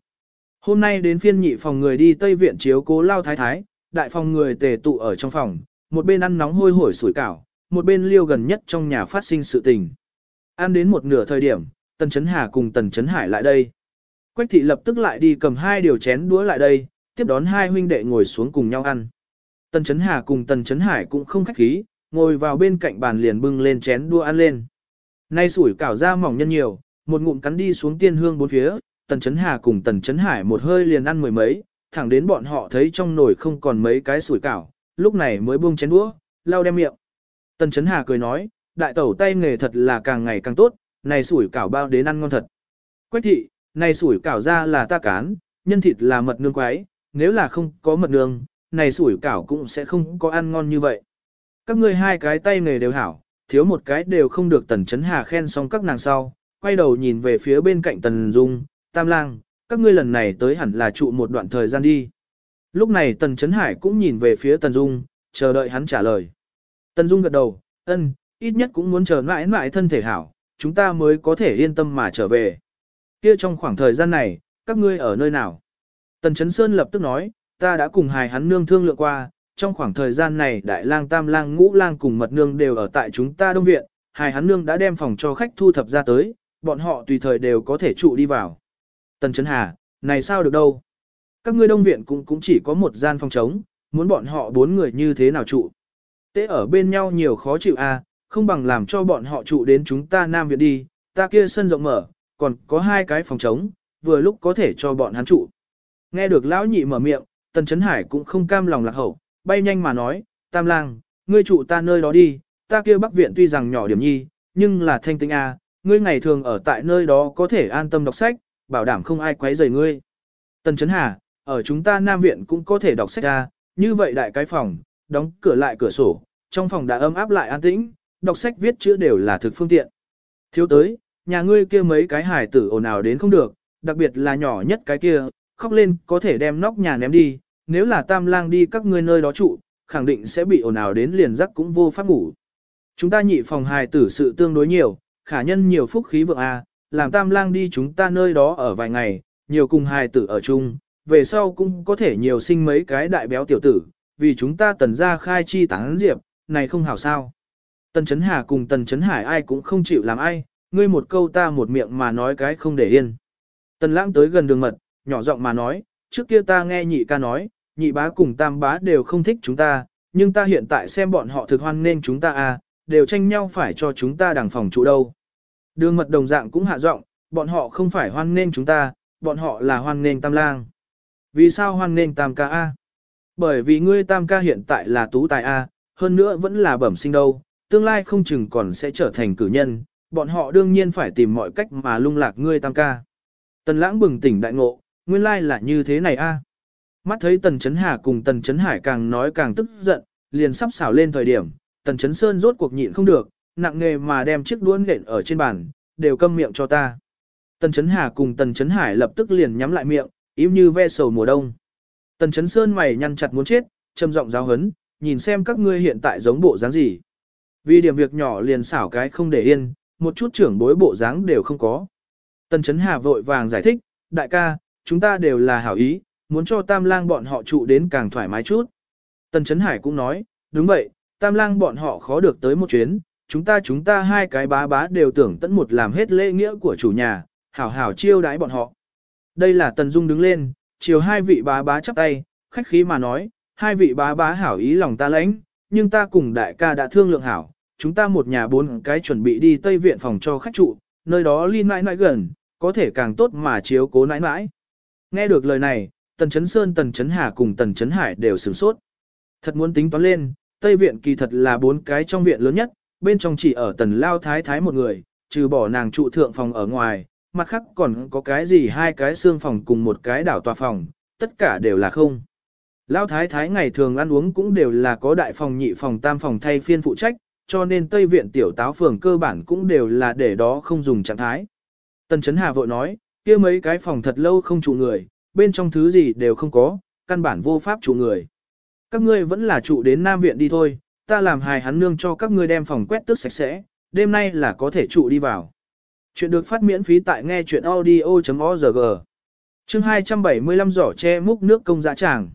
Hôm nay đến phiên nhị phòng người đi Tây Viện chiếu cố lao thái thái, đại phòng người tề tụ ở trong phòng, một bên ăn nóng hôi hổi sủi cảo, một bên liêu gần nhất trong nhà phát sinh sự tình. Ăn đến một nửa thời điểm, Tần Chấn Hà cùng Tần Chấn Hải lại đây. Quách thị lập tức lại đi cầm hai điều chén đũa lại đây, tiếp đón hai huynh đệ ngồi xuống cùng nhau ăn. Tần Chấn Hà cùng Tần Chấn Hải cũng không khách khí, ngồi vào bên cạnh bàn liền bưng lên chén đũa ăn lên. Nay sủi cảo ra mỏng nhân nhiều, một ngụm cắn đi xuống tiên hương bốn phía, Tần Chấn Hà cùng Tần Chấn Hải một hơi liền ăn mười mấy, thẳng đến bọn họ thấy trong nồi không còn mấy cái sủi cảo, lúc này mới buông chén đũa, lau đem miệng. Tần Chấn Hà cười nói, đại tẩu tay nghề thật là càng ngày càng tốt, này sủi cảo bao đến ăn ngon thật. Quách thị, này sủi cảo ra là ta cán, nhân thịt là mật nương quái, nếu là không có mật nương, này sủi cảo cũng sẽ không có ăn ngon như vậy. Các ngươi hai cái tay nghề đều hảo, thiếu một cái đều không được Tần Chấn Hà khen xong các nàng sau, quay đầu nhìn về phía bên cạnh Tần Dung, Tam Lang, các ngươi lần này tới hẳn là trụ một đoạn thời gian đi. Lúc này Tần Chấn Hải cũng nhìn về phía Tần Dung, chờ đợi hắn trả lời. Tần Dung gật đầu, ân, ít nhất cũng muốn chờ mãi mãi thân thể hảo, chúng ta mới có thể yên tâm mà trở về. Kia trong khoảng thời gian này, các ngươi ở nơi nào? Tần Chấn Sơn lập tức nói, ta đã cùng hài hắn nương thương lượng qua, trong khoảng thời gian này đại lang tam lang ngũ lang cùng mật nương đều ở tại chúng ta đông viện, hài hắn nương đã đem phòng cho khách thu thập ra tới, bọn họ tùy thời đều có thể trụ đi vào. Tần Chấn Hà, này sao được đâu? Các ngươi đông viện cũng cũng chỉ có một gian phòng trống, muốn bọn họ bốn người như thế nào trụ? Tế ở bên nhau nhiều khó chịu à, không bằng làm cho bọn họ trụ đến chúng ta Nam Viện đi, ta kia sân rộng mở, còn có hai cái phòng trống, vừa lúc có thể cho bọn hắn trụ. Nghe được lão nhị mở miệng, Tần Chấn Hải cũng không cam lòng lạc hậu, bay nhanh mà nói, Tam Lang, ngươi trụ ta nơi đó đi, ta kia Bắc Viện tuy rằng nhỏ điểm nhi, nhưng là thanh tinh A, à, ngươi ngày thường ở tại nơi đó có thể an tâm đọc sách, bảo đảm không ai quấy rầy ngươi. Tần Chấn Hà, ở chúng ta Nam Viện cũng có thể đọc sách ra, như vậy đại cái phòng, đóng cửa lại cửa sổ, trong phòng đã ấm áp lại an tĩnh, đọc sách viết chữ đều là thực phương tiện. Thiếu tới, nhà ngươi kia mấy cái hải tử ồn ào đến không được, đặc biệt là nhỏ nhất cái kia, khóc lên có thể đem nóc nhà ném đi, nếu là tam lang đi các ngươi nơi đó trụ, khẳng định sẽ bị ồn ào đến liền giấc cũng vô pháp ngủ. Chúng ta nhị phòng hài tử sự tương đối nhiều, khả nhân nhiều phúc khí vượng A, làm tam lang đi chúng ta nơi đó ở vài ngày, nhiều cùng hài tử ở chung, về sau cũng có thể nhiều sinh mấy cái đại béo tiểu tử, vì chúng ta tần ra khai chi tán diệp, này không hảo sao. Tần Chấn Hà cùng Tần Chấn Hải ai cũng không chịu làm ai, ngươi một câu ta một miệng mà nói cái không để yên. Tần Lãng tới gần đường mật, nhỏ giọng mà nói, trước kia ta nghe nhị ca nói, nhị bá cùng tam bá đều không thích chúng ta, nhưng ta hiện tại xem bọn họ thực hoan nên chúng ta à, đều tranh nhau phải cho chúng ta đằng phòng trụ đâu. Đường mật đồng dạng cũng hạ giọng, bọn họ không phải hoan nên chúng ta, bọn họ là hoan nên tam lang. Vì sao hoan nên tam ca A? Bởi vì ngươi tam ca hiện tại là tú tài A, hơn nữa vẫn là bẩm sinh đâu, tương lai không chừng còn sẽ trở thành cử nhân, bọn họ đương nhiên phải tìm mọi cách mà lung lạc ngươi tam ca. Tần lãng bừng tỉnh đại ngộ, nguyên lai là như thế này a. Mắt thấy Tần Chấn Hà cùng Tần Chấn Hải càng nói càng tức giận, liền sắp xảo lên thời điểm, Tần Chấn Sơn rốt cuộc nhịn không được, nặng nề mà đem chiếc đũa nện ở trên bàn, đều câm miệng cho ta. Tần Chấn Hà cùng Tần Chấn Hải lập tức liền nhắm lại miệng, im như ve sầu mùa đông. Tần Chấn Sơn mày nhăn chặt muốn chết, trầm giọng giáo hấn, nhìn xem các ngươi hiện tại giống bộ dáng gì. Vì điểm việc nhỏ liền xảo cái không để yên, một chút trưởng bối bộ dáng đều không có. Tần Chấn Hà vội vàng giải thích, đại ca, chúng ta đều là hảo ý, muốn cho tam lang bọn họ trụ đến càng thoải mái chút. Tần Chấn Hải cũng nói, đúng vậy, tam lang bọn họ khó được tới một chuyến, chúng ta chúng ta hai cái bá bá đều tưởng tận một làm hết lễ nghĩa của chủ nhà, hảo hảo chiêu đãi bọn họ. Đây là Tần Dung đứng lên, chiều hai vị bá bá chắp tay, khách khí mà nói, hai vị bá bá hảo ý lòng ta lãnh, nhưng ta cùng đại ca đã thương lượng hảo, chúng ta một nhà bốn cái chuẩn bị đi Tây Viện phòng cho khách trụ, nơi đó ly mãi mãi gần, có thể càng tốt mà chiếu cố nãi nãi. Nghe được lời này, Tần Chấn Sơn, Tần Chấn Hà cùng Tần Chấn Hải đều sửng sốt. Thật muốn tính toán lên, Tây Viện kỳ thật là bốn cái trong viện lớn nhất, bên trong chỉ ở Tần Lao Thái Thái một người, trừ bỏ nàng trụ thượng phòng ở ngoài, mặt khác còn có cái gì hai cái xương phòng cùng một cái đảo tòa phòng, tất cả đều là không. Lao Thái Thái ngày thường ăn uống cũng đều là có đại phòng nhị phòng tam phòng thay phiên phụ trách, cho nên Tây Viện tiểu táo phường cơ bản cũng đều là để đó không dùng trạng thái. Tần Chấn Hà vội nói, kia mấy cái phòng thật lâu không trụ người, bên trong thứ gì đều không có, căn bản vô pháp trụ người. Các ngươi vẫn là trụ đến Nam Viện đi thôi, ta làm hài hắn nương cho các ngươi đem phòng quét tước sạch sẽ, đêm nay là có thể trụ đi vào. Chuyện được phát miễn phí tại nghe chuyện audio.org. Chương 275 giỏ che múc nước công dạ tràng.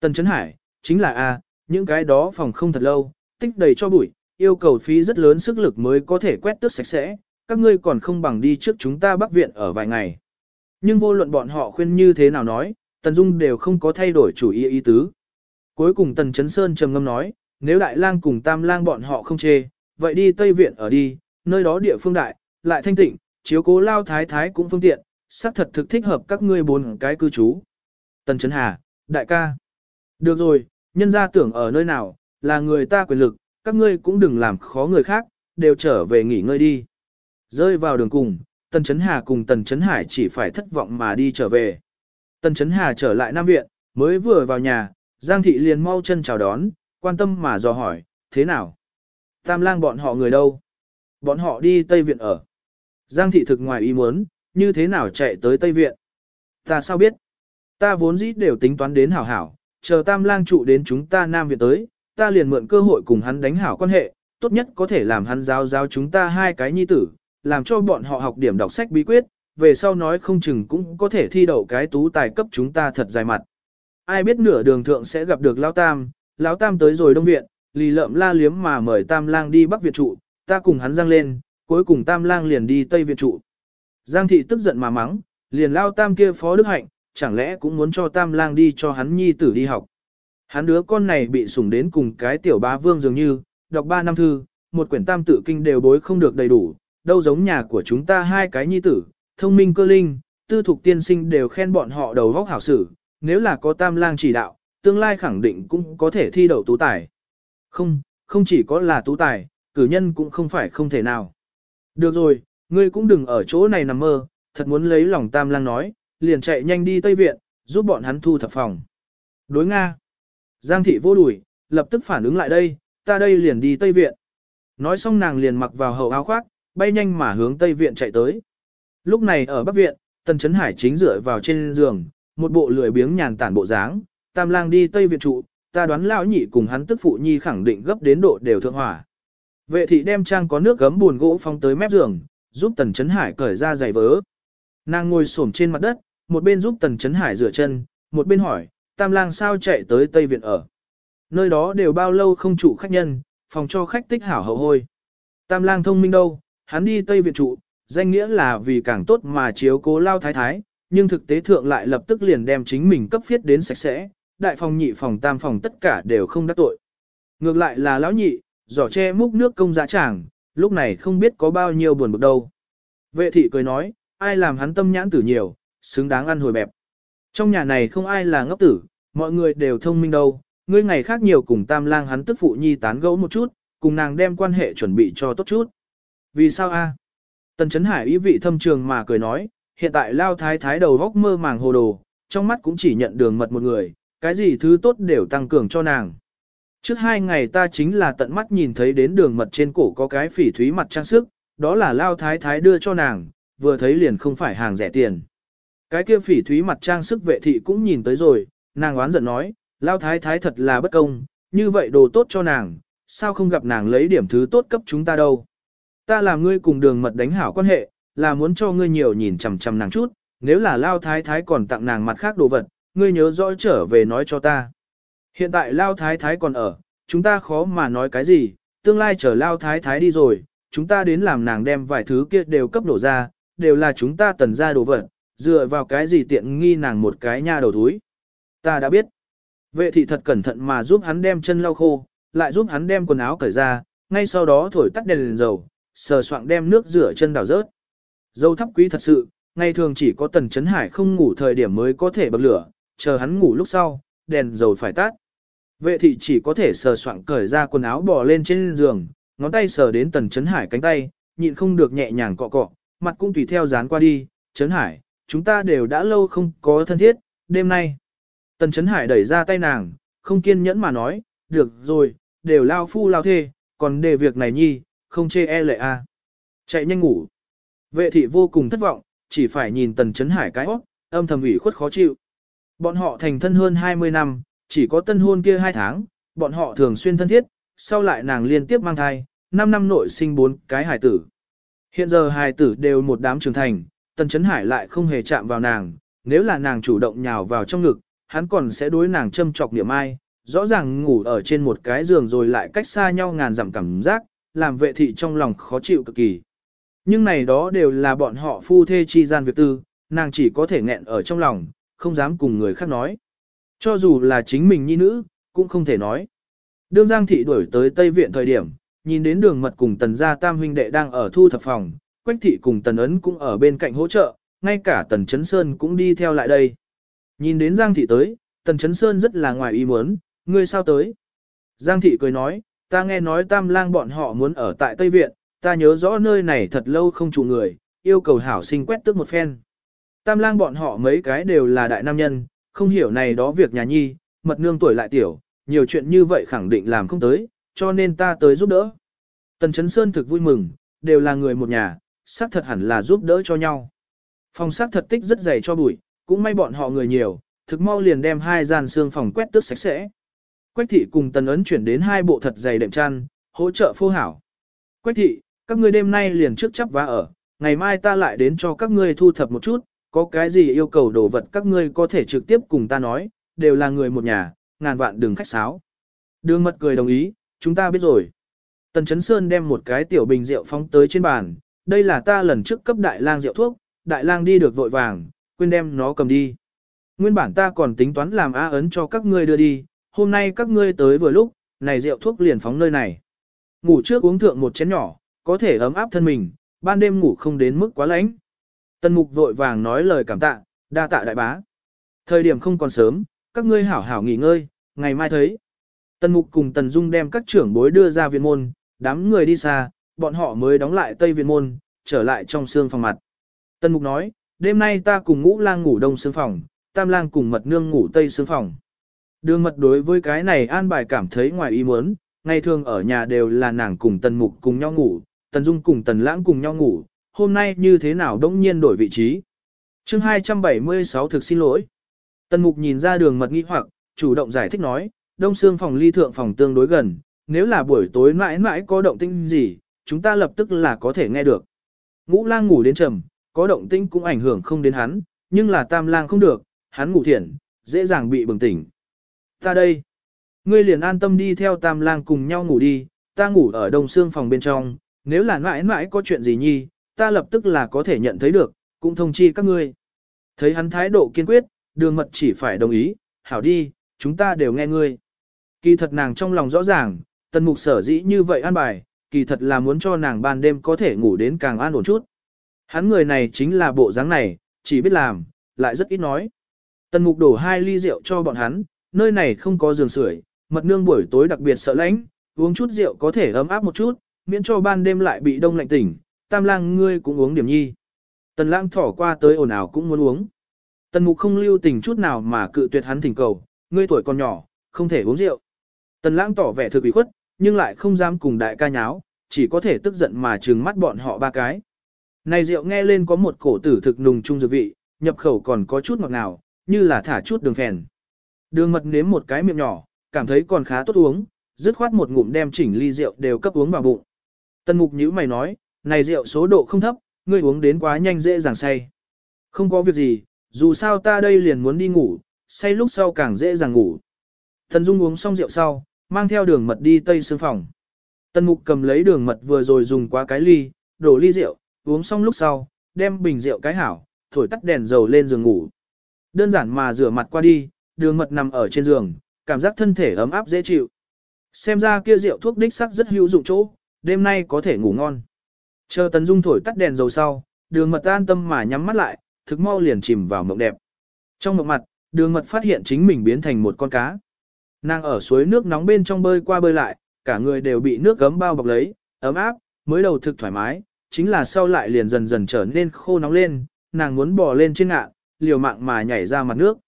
Tần Chấn Hải, chính là A, những cái đó phòng không thật lâu, tích đầy cho bụi, yêu cầu phí rất lớn sức lực mới có thể quét tước sạch sẽ, các ngươi còn không bằng đi trước chúng ta bắc viện ở vài ngày. Nhưng vô luận bọn họ khuyên như thế nào nói, Tần Dung đều không có thay đổi chủ ý ý tứ. Cuối cùng Tần Chấn Sơn trầm ngâm nói, nếu Đại lang cùng Tam lang bọn họ không chê, vậy đi Tây Viện ở đi, nơi đó địa phương đại, lại thanh tịnh, chiếu cố lao thái thái cũng phương tiện, xác thật thực thích hợp các ngươi bốn cái cư trú. Tần Chấn Hà, đại ca. Được rồi, nhân gia tưởng ở nơi nào, là người ta quyền lực, các ngươi cũng đừng làm khó người khác, đều trở về nghỉ ngơi đi. Rơi vào đường cùng, Tần Chấn Hà cùng Tần Chấn Hải chỉ phải thất vọng mà đi trở về. Tần Chấn Hà trở lại Nam Viện, mới vừa vào nhà, Giang Thị liền mau chân chào đón, quan tâm mà dò hỏi, thế nào? Tam lang bọn họ người đâu? Bọn họ đi Tây Viện ở. Giang Thị thực ngoài ý muốn, như thế nào chạy tới Tây Viện? Ta sao biết? Ta vốn dĩ đều tính toán đến hảo hảo, chờ Tam lang trụ đến chúng ta Nam Viện tới, ta liền mượn cơ hội cùng hắn đánh hảo quan hệ, tốt nhất có thể làm hắn giáo giáo chúng ta hai cái nhi tử, làm cho bọn họ học điểm đọc sách bí quyết, về sau nói không chừng cũng có thể thi đậu cái tú tài cấp chúng ta thật dài mặt. Ai biết nửa đường thượng sẽ gặp được Lão Tam, Lão Tam tới rồi Đông Viện, lì lợm la liếm mà mời Tam Lang đi Bắc Viện trụ, ta cùng hắn giang lên, cuối cùng Tam Lang liền đi Tây Viện trụ. Giang thị tức giận mà mắng, liền Lao Tam kia phó đức hạnh, chẳng lẽ cũng muốn cho Tam Lang đi cho hắn nhi tử đi học. Hắn đứa con này bị sủng đến cùng cái tiểu bá vương dường như, đọc 3 năm thư, một quyển tam tự kinh đều bối không được đầy đủ, đâu giống nhà của chúng ta hai cái nhi tử, thông minh cơ linh, tư thục tiên sinh đều khen bọn họ đầu vóc hảo sử, nếu là có tam lang chỉ đạo, tương lai khẳng định cũng có thể thi đậu tú tài. Không, không chỉ có là tú tài, cử nhân cũng không phải không thể nào. Được rồi, ngươi cũng đừng ở chỗ này nằm mơ, thật muốn lấy lòng tam lang nói, liền chạy nhanh đi Tây Viện, giúp bọn hắn thu thập phòng. Đối Nga. Giang thị vô đuổi, lập tức phản ứng lại đây, ta đây liền đi Tây Viện. Nói xong nàng liền mặc vào hậu áo khoác, bay nhanh mà hướng Tây Viện chạy tới. Lúc này ở Bắc Viện, Tần Chấn Hải chính dựa vào trên giường, một bộ lười biếng nhàn tản bộ dáng, Tam Lang đi Tây Viện trụ, ta đoán lão nhị cùng hắn tức phụ nhi khẳng định gấp đến độ đều thượng hỏa. Vệ thị đem trang có nước gấm buồn gỗ phong tới mép giường, giúp Tần Chấn Hải cởi ra giày vớ. Nàng ngồi xổm trên mặt đất, một bên giúp Tần Chấn Hải rửa chân, một bên hỏi, Tam Lang sao chạy tới Tây Viện ở. Nơi đó đều bao lâu không trụ khách nhân, phòng cho khách tích hảo hậu hôi. Tam Lang thông minh đâu, hắn đi Tây Viện trụ, danh nghĩa là vì càng tốt mà chiếu cố lao thái thái, nhưng thực tế thượng lại lập tức liền đem chính mình cấp phiết đến sạch sẽ, đại phòng nhị phòng tam phòng tất cả đều không đắc tội. Ngược lại là lão nhị, giỏ che múc nước công giá tràng, lúc này không biết có bao nhiêu buồn bực đâu. Vệ thị cười nói, ai làm hắn tâm nhãn tử nhiều, xứng đáng ăn hồi bẹp. Trong nhà này không ai là ngốc tử, mọi người đều thông minh đâu, ngươi ngày khác nhiều cùng tam lang hắn tức phụ nhi tán gẫu một chút, cùng nàng đem quan hệ chuẩn bị cho tốt chút. Vì sao a? Tần Chấn Hải ý vị thâm trường mà cười nói, hiện tại lao thái thái đầu góc mơ màng hồ đồ, trong mắt cũng chỉ nhận đường mật một người, cái gì thứ tốt đều tăng cường cho nàng. Trước hai ngày ta chính là tận mắt nhìn thấy đến đường mật trên cổ có cái phỉ thúy mặt trang sức, đó là lao thái thái đưa cho nàng, vừa thấy liền không phải hàng rẻ tiền. Cái kia phỉ thúy mặt trang sức vệ thị cũng nhìn tới rồi, nàng oán giận nói, lao thái thái thật là bất công, như vậy đồ tốt cho nàng, sao không gặp nàng lấy điểm thứ tốt cấp chúng ta đâu. Ta làm ngươi cùng đường mật đánh hảo quan hệ, là muốn cho ngươi nhiều nhìn chằm chằm nàng chút, nếu là lao thái thái còn tặng nàng mặt khác đồ vật, ngươi nhớ rõ trở về nói cho ta. Hiện tại lao thái thái còn ở, chúng ta khó mà nói cái gì, tương lai chờ lao thái thái đi rồi, chúng ta đến làm nàng đem vài thứ kia đều cấp đổ ra, đều là chúng ta tần ra đồ vật, dựa vào cái gì tiện nghi nàng một cái nha đầu thúi. Ta đã biết. Vệ thị thật cẩn thận mà giúp hắn đem chân lau khô, lại giúp hắn đem quần áo cởi ra, ngay sau đó thổi tắt đèn, đèn dầu, sờ soạng đem nước rửa chân đào rớt. Dâu thắp quý thật sự, ngày thường chỉ có tần chấn hải không ngủ thời điểm mới có thể bật lửa, chờ hắn ngủ lúc sau, đèn dầu phải tắt. Vệ thị chỉ có thể sờ soạng cởi ra quần áo bò lên trên giường, ngón tay sờ đến tần chấn hải cánh tay, nhịn không được nhẹ nhàng cọ cọ, mặt cũng tùy theo dán qua đi, chấn hải, chúng ta đều đã lâu không có thân thiết, đêm nay. Tần chấn hải đẩy ra tay nàng, không kiên nhẫn mà nói, được rồi, đều lao phu lao thê, còn để việc này nhi, không chê e lệ a. À. Chạy nhanh ngủ. Vệ thị vô cùng thất vọng, chỉ phải nhìn tần chấn hải cái óc, âm thầm ủy khuất khó chịu. Bọn họ thành thân hơn 20 năm, chỉ có tân hôn kia 2 tháng, bọn họ thường xuyên thân thiết, sau lại nàng liên tiếp mang thai, 5 năm nội sinh 4 cái hài tử. Hiện giờ hài tử đều một đám trưởng thành, tần chấn hải lại không hề chạm vào nàng, nếu là nàng chủ động nhào vào trong ngực, hắn còn sẽ đối nàng châm chọc niệm ai, rõ ràng ngủ ở trên một cái giường rồi lại cách xa nhau ngàn dặm cảm giác, làm vệ thị trong lòng khó chịu cực kỳ. Nhưng này đó đều là bọn họ phu thê chi gian việc tư, nàng chỉ có thể nghẹn ở trong lòng, không dám cùng người khác nói. Cho dù là chính mình nhi nữ, cũng không thể nói. Đương Giang Thị đuổi tới Tây Viện thời điểm, nhìn đến đường mật cùng tần gia tam huynh đệ đang ở thu thập phòng, Quách Thị cùng tần ấn cũng ở bên cạnh hỗ trợ, ngay cả tần Chấn Sơn cũng đi theo lại đây. Nhìn đến Giang Thị tới, tần Chấn Sơn rất là ngoài ý muốn, ngươi sao tới? Giang Thị cười nói, ta nghe nói tam lang bọn họ muốn ở tại Tây Viện, ta nhớ rõ nơi này thật lâu không chủ người, yêu cầu hảo sinh quét tước một phen. Tam lang bọn họ mấy cái đều là đại nam nhân, không hiểu này đó việc nhà nhi, mật nương tuổi lại tiểu, nhiều chuyện như vậy khẳng định làm không tới, cho nên ta tới giúp đỡ. Tần Chấn Sơn thực vui mừng, đều là người một nhà, xác thật hẳn là giúp đỡ cho nhau. Phòng xác thật tích rất dày cho bụi, cũng may bọn họ người nhiều, thực mau liền đem hai gian xương phòng quét tước sạch sẽ. Quách thị cùng tần ấn chuyển đến hai bộ thật dày đệm chăn, hỗ trợ phô hảo. Quách thị, các ngươi đêm nay liền trước chấp vá ở, ngày mai ta lại đến cho các ngươi thu thập một chút, có cái gì yêu cầu đồ vật các ngươi có thể trực tiếp cùng ta nói, đều là người một nhà, ngàn vạn đừng khách sáo. Đường mật cười đồng ý, chúng ta biết rồi. Tần Chấn Sơn đem một cái tiểu bình rượu phóng tới trên bàn, đây là ta lần trước cấp đại lang rượu thuốc, đại lang đi được vội vàng, quên đem nó cầm đi. Nguyên bản ta còn tính toán làm A ấn cho các ngươi đưa đi, hôm nay các ngươi tới vừa lúc, này rượu thuốc liền phóng nơi này. Ngủ trước uống thượng một chén nhỏ, có thể ấm áp thân mình, ban đêm ngủ không đến mức quá lạnh. Tần mục vội vàng nói lời cảm tạ, đa tạ đại bá. Thời điểm không còn sớm, các ngươi hảo hảo nghỉ ngơi, ngày mai thấy. Tần mục cùng tần dung đem các trưởng bối đưa ra viện môn, đám người đi xa, bọn họ mới đóng lại tây viện môn, trở lại trong xương phòng mặt. Tần mục nói, đêm nay ta cùng ngũ lang ngủ đông xương phòng, tam lang cùng mật nương ngủ tây xương phòng. Đường mật đối với cái này an bài cảm thấy ngoài ý muốn, ngày thường ở nhà đều là nàng cùng tần mục cùng nhau ngủ, tần dung cùng tần lãng cùng nhau ngủ, hôm nay như thế nào đống nhiên đổi vị trí. chương 276 thực xin lỗi. Tần mục nhìn ra đường mật nghi hoặc, chủ động giải thích nói, đông xương phòng ly thượng phòng tương đối gần, nếu là buổi tối mãi mãi có động tĩnh gì, chúng ta lập tức là có thể nghe được. Ngũ lang ngủ đến trầm, có động tĩnh cũng ảnh hưởng không đến hắn, nhưng là tam lang không được, hắn ngủ thiện, dễ dàng bị bừng tỉnh. Ta đây. Ngươi liền an tâm đi theo tam lang cùng nhau ngủ đi, ta ngủ ở đông xương phòng bên trong, nếu là mãi mãi có chuyện gì nhi, ta lập tức là có thể nhận thấy được, cũng thông chi các ngươi. Thấy hắn thái độ kiên quyết, đường mật chỉ phải đồng ý, hảo đi, chúng ta đều nghe ngươi. Kỳ thật nàng trong lòng rõ ràng, tần mục sở dĩ như vậy an bài, kỳ thật là muốn cho nàng ban đêm có thể ngủ đến càng an ổn chút. Hắn người này chính là bộ dáng này, chỉ biết làm, lại rất ít nói. Tần mục đổ hai ly rượu cho bọn hắn, nơi này không có giường sưởi, mật nương buổi tối đặc biệt sợ lạnh, uống chút rượu có thể ấm áp một chút, miễn cho ban đêm lại bị đông lạnh tỉnh, tam lang ngươi cũng uống điểm nhi. Tần lang thỏ qua tới ồn ào cũng muốn uống. Tần mục không lưu tình chút nào mà cự tuyệt hắn thỉnh cầu, ngươi tuổi còn nhỏ, không thể uống rượu. Tần lang tỏ vẻ thực ủy khuất, nhưng lại không dám cùng đại ca nháo, chỉ có thể tức giận mà trừng mắt bọn họ ba cái. Này rượu nghe lên có một cổ tử thực nùng trung dược vị, nhập khẩu còn có chút ngọt ngào, như là thả chút đường phèn. Đường mật nếm một cái miệng nhỏ, cảm thấy còn khá tốt uống, dứt khoát một ngụm đem chỉnh ly rượu đều cấp uống vào bụng. Tần mục nhíu mày nói, này rượu số độ không thấp, ngươi uống đến quá nhanh dễ dàng say. Không có việc gì, dù sao ta đây liền muốn đi ngủ, say lúc sau càng dễ dàng ngủ. Thần Dung uống xong rượu sau, mang theo đường mật đi tây xương phòng. Tân mục cầm lấy đường mật vừa rồi dùng qua cái ly, đổ ly rượu, uống xong lúc sau, đem bình rượu cái hảo, thổi tắt đèn dầu lên giường ngủ. Đơn giản mà rửa mặt qua đi, đường mật nằm ở trên giường, cảm giác thân thể ấm áp dễ chịu. Xem ra kia rượu thuốc đích sắc rất hữu dụng chỗ, đêm nay có thể ngủ ngon. Chờ Tần Dung thổi tắt đèn dầu sau, đường mật an tâm mà nhắm mắt lại, thực mau liền chìm vào mộng đẹp. Trong mộng mặt, đường mật phát hiện chính mình biến thành một con cá. Nàng ở suối nước nóng bên trong bơi qua bơi lại, cả người đều bị nước gấm bao bọc lấy, ấm áp, mới đầu thực thoải mái, chính là sau lại liền dần dần trở nên khô nóng lên, nàng muốn bò lên trên ngạn, liều mạng mà nhảy ra mặt nước.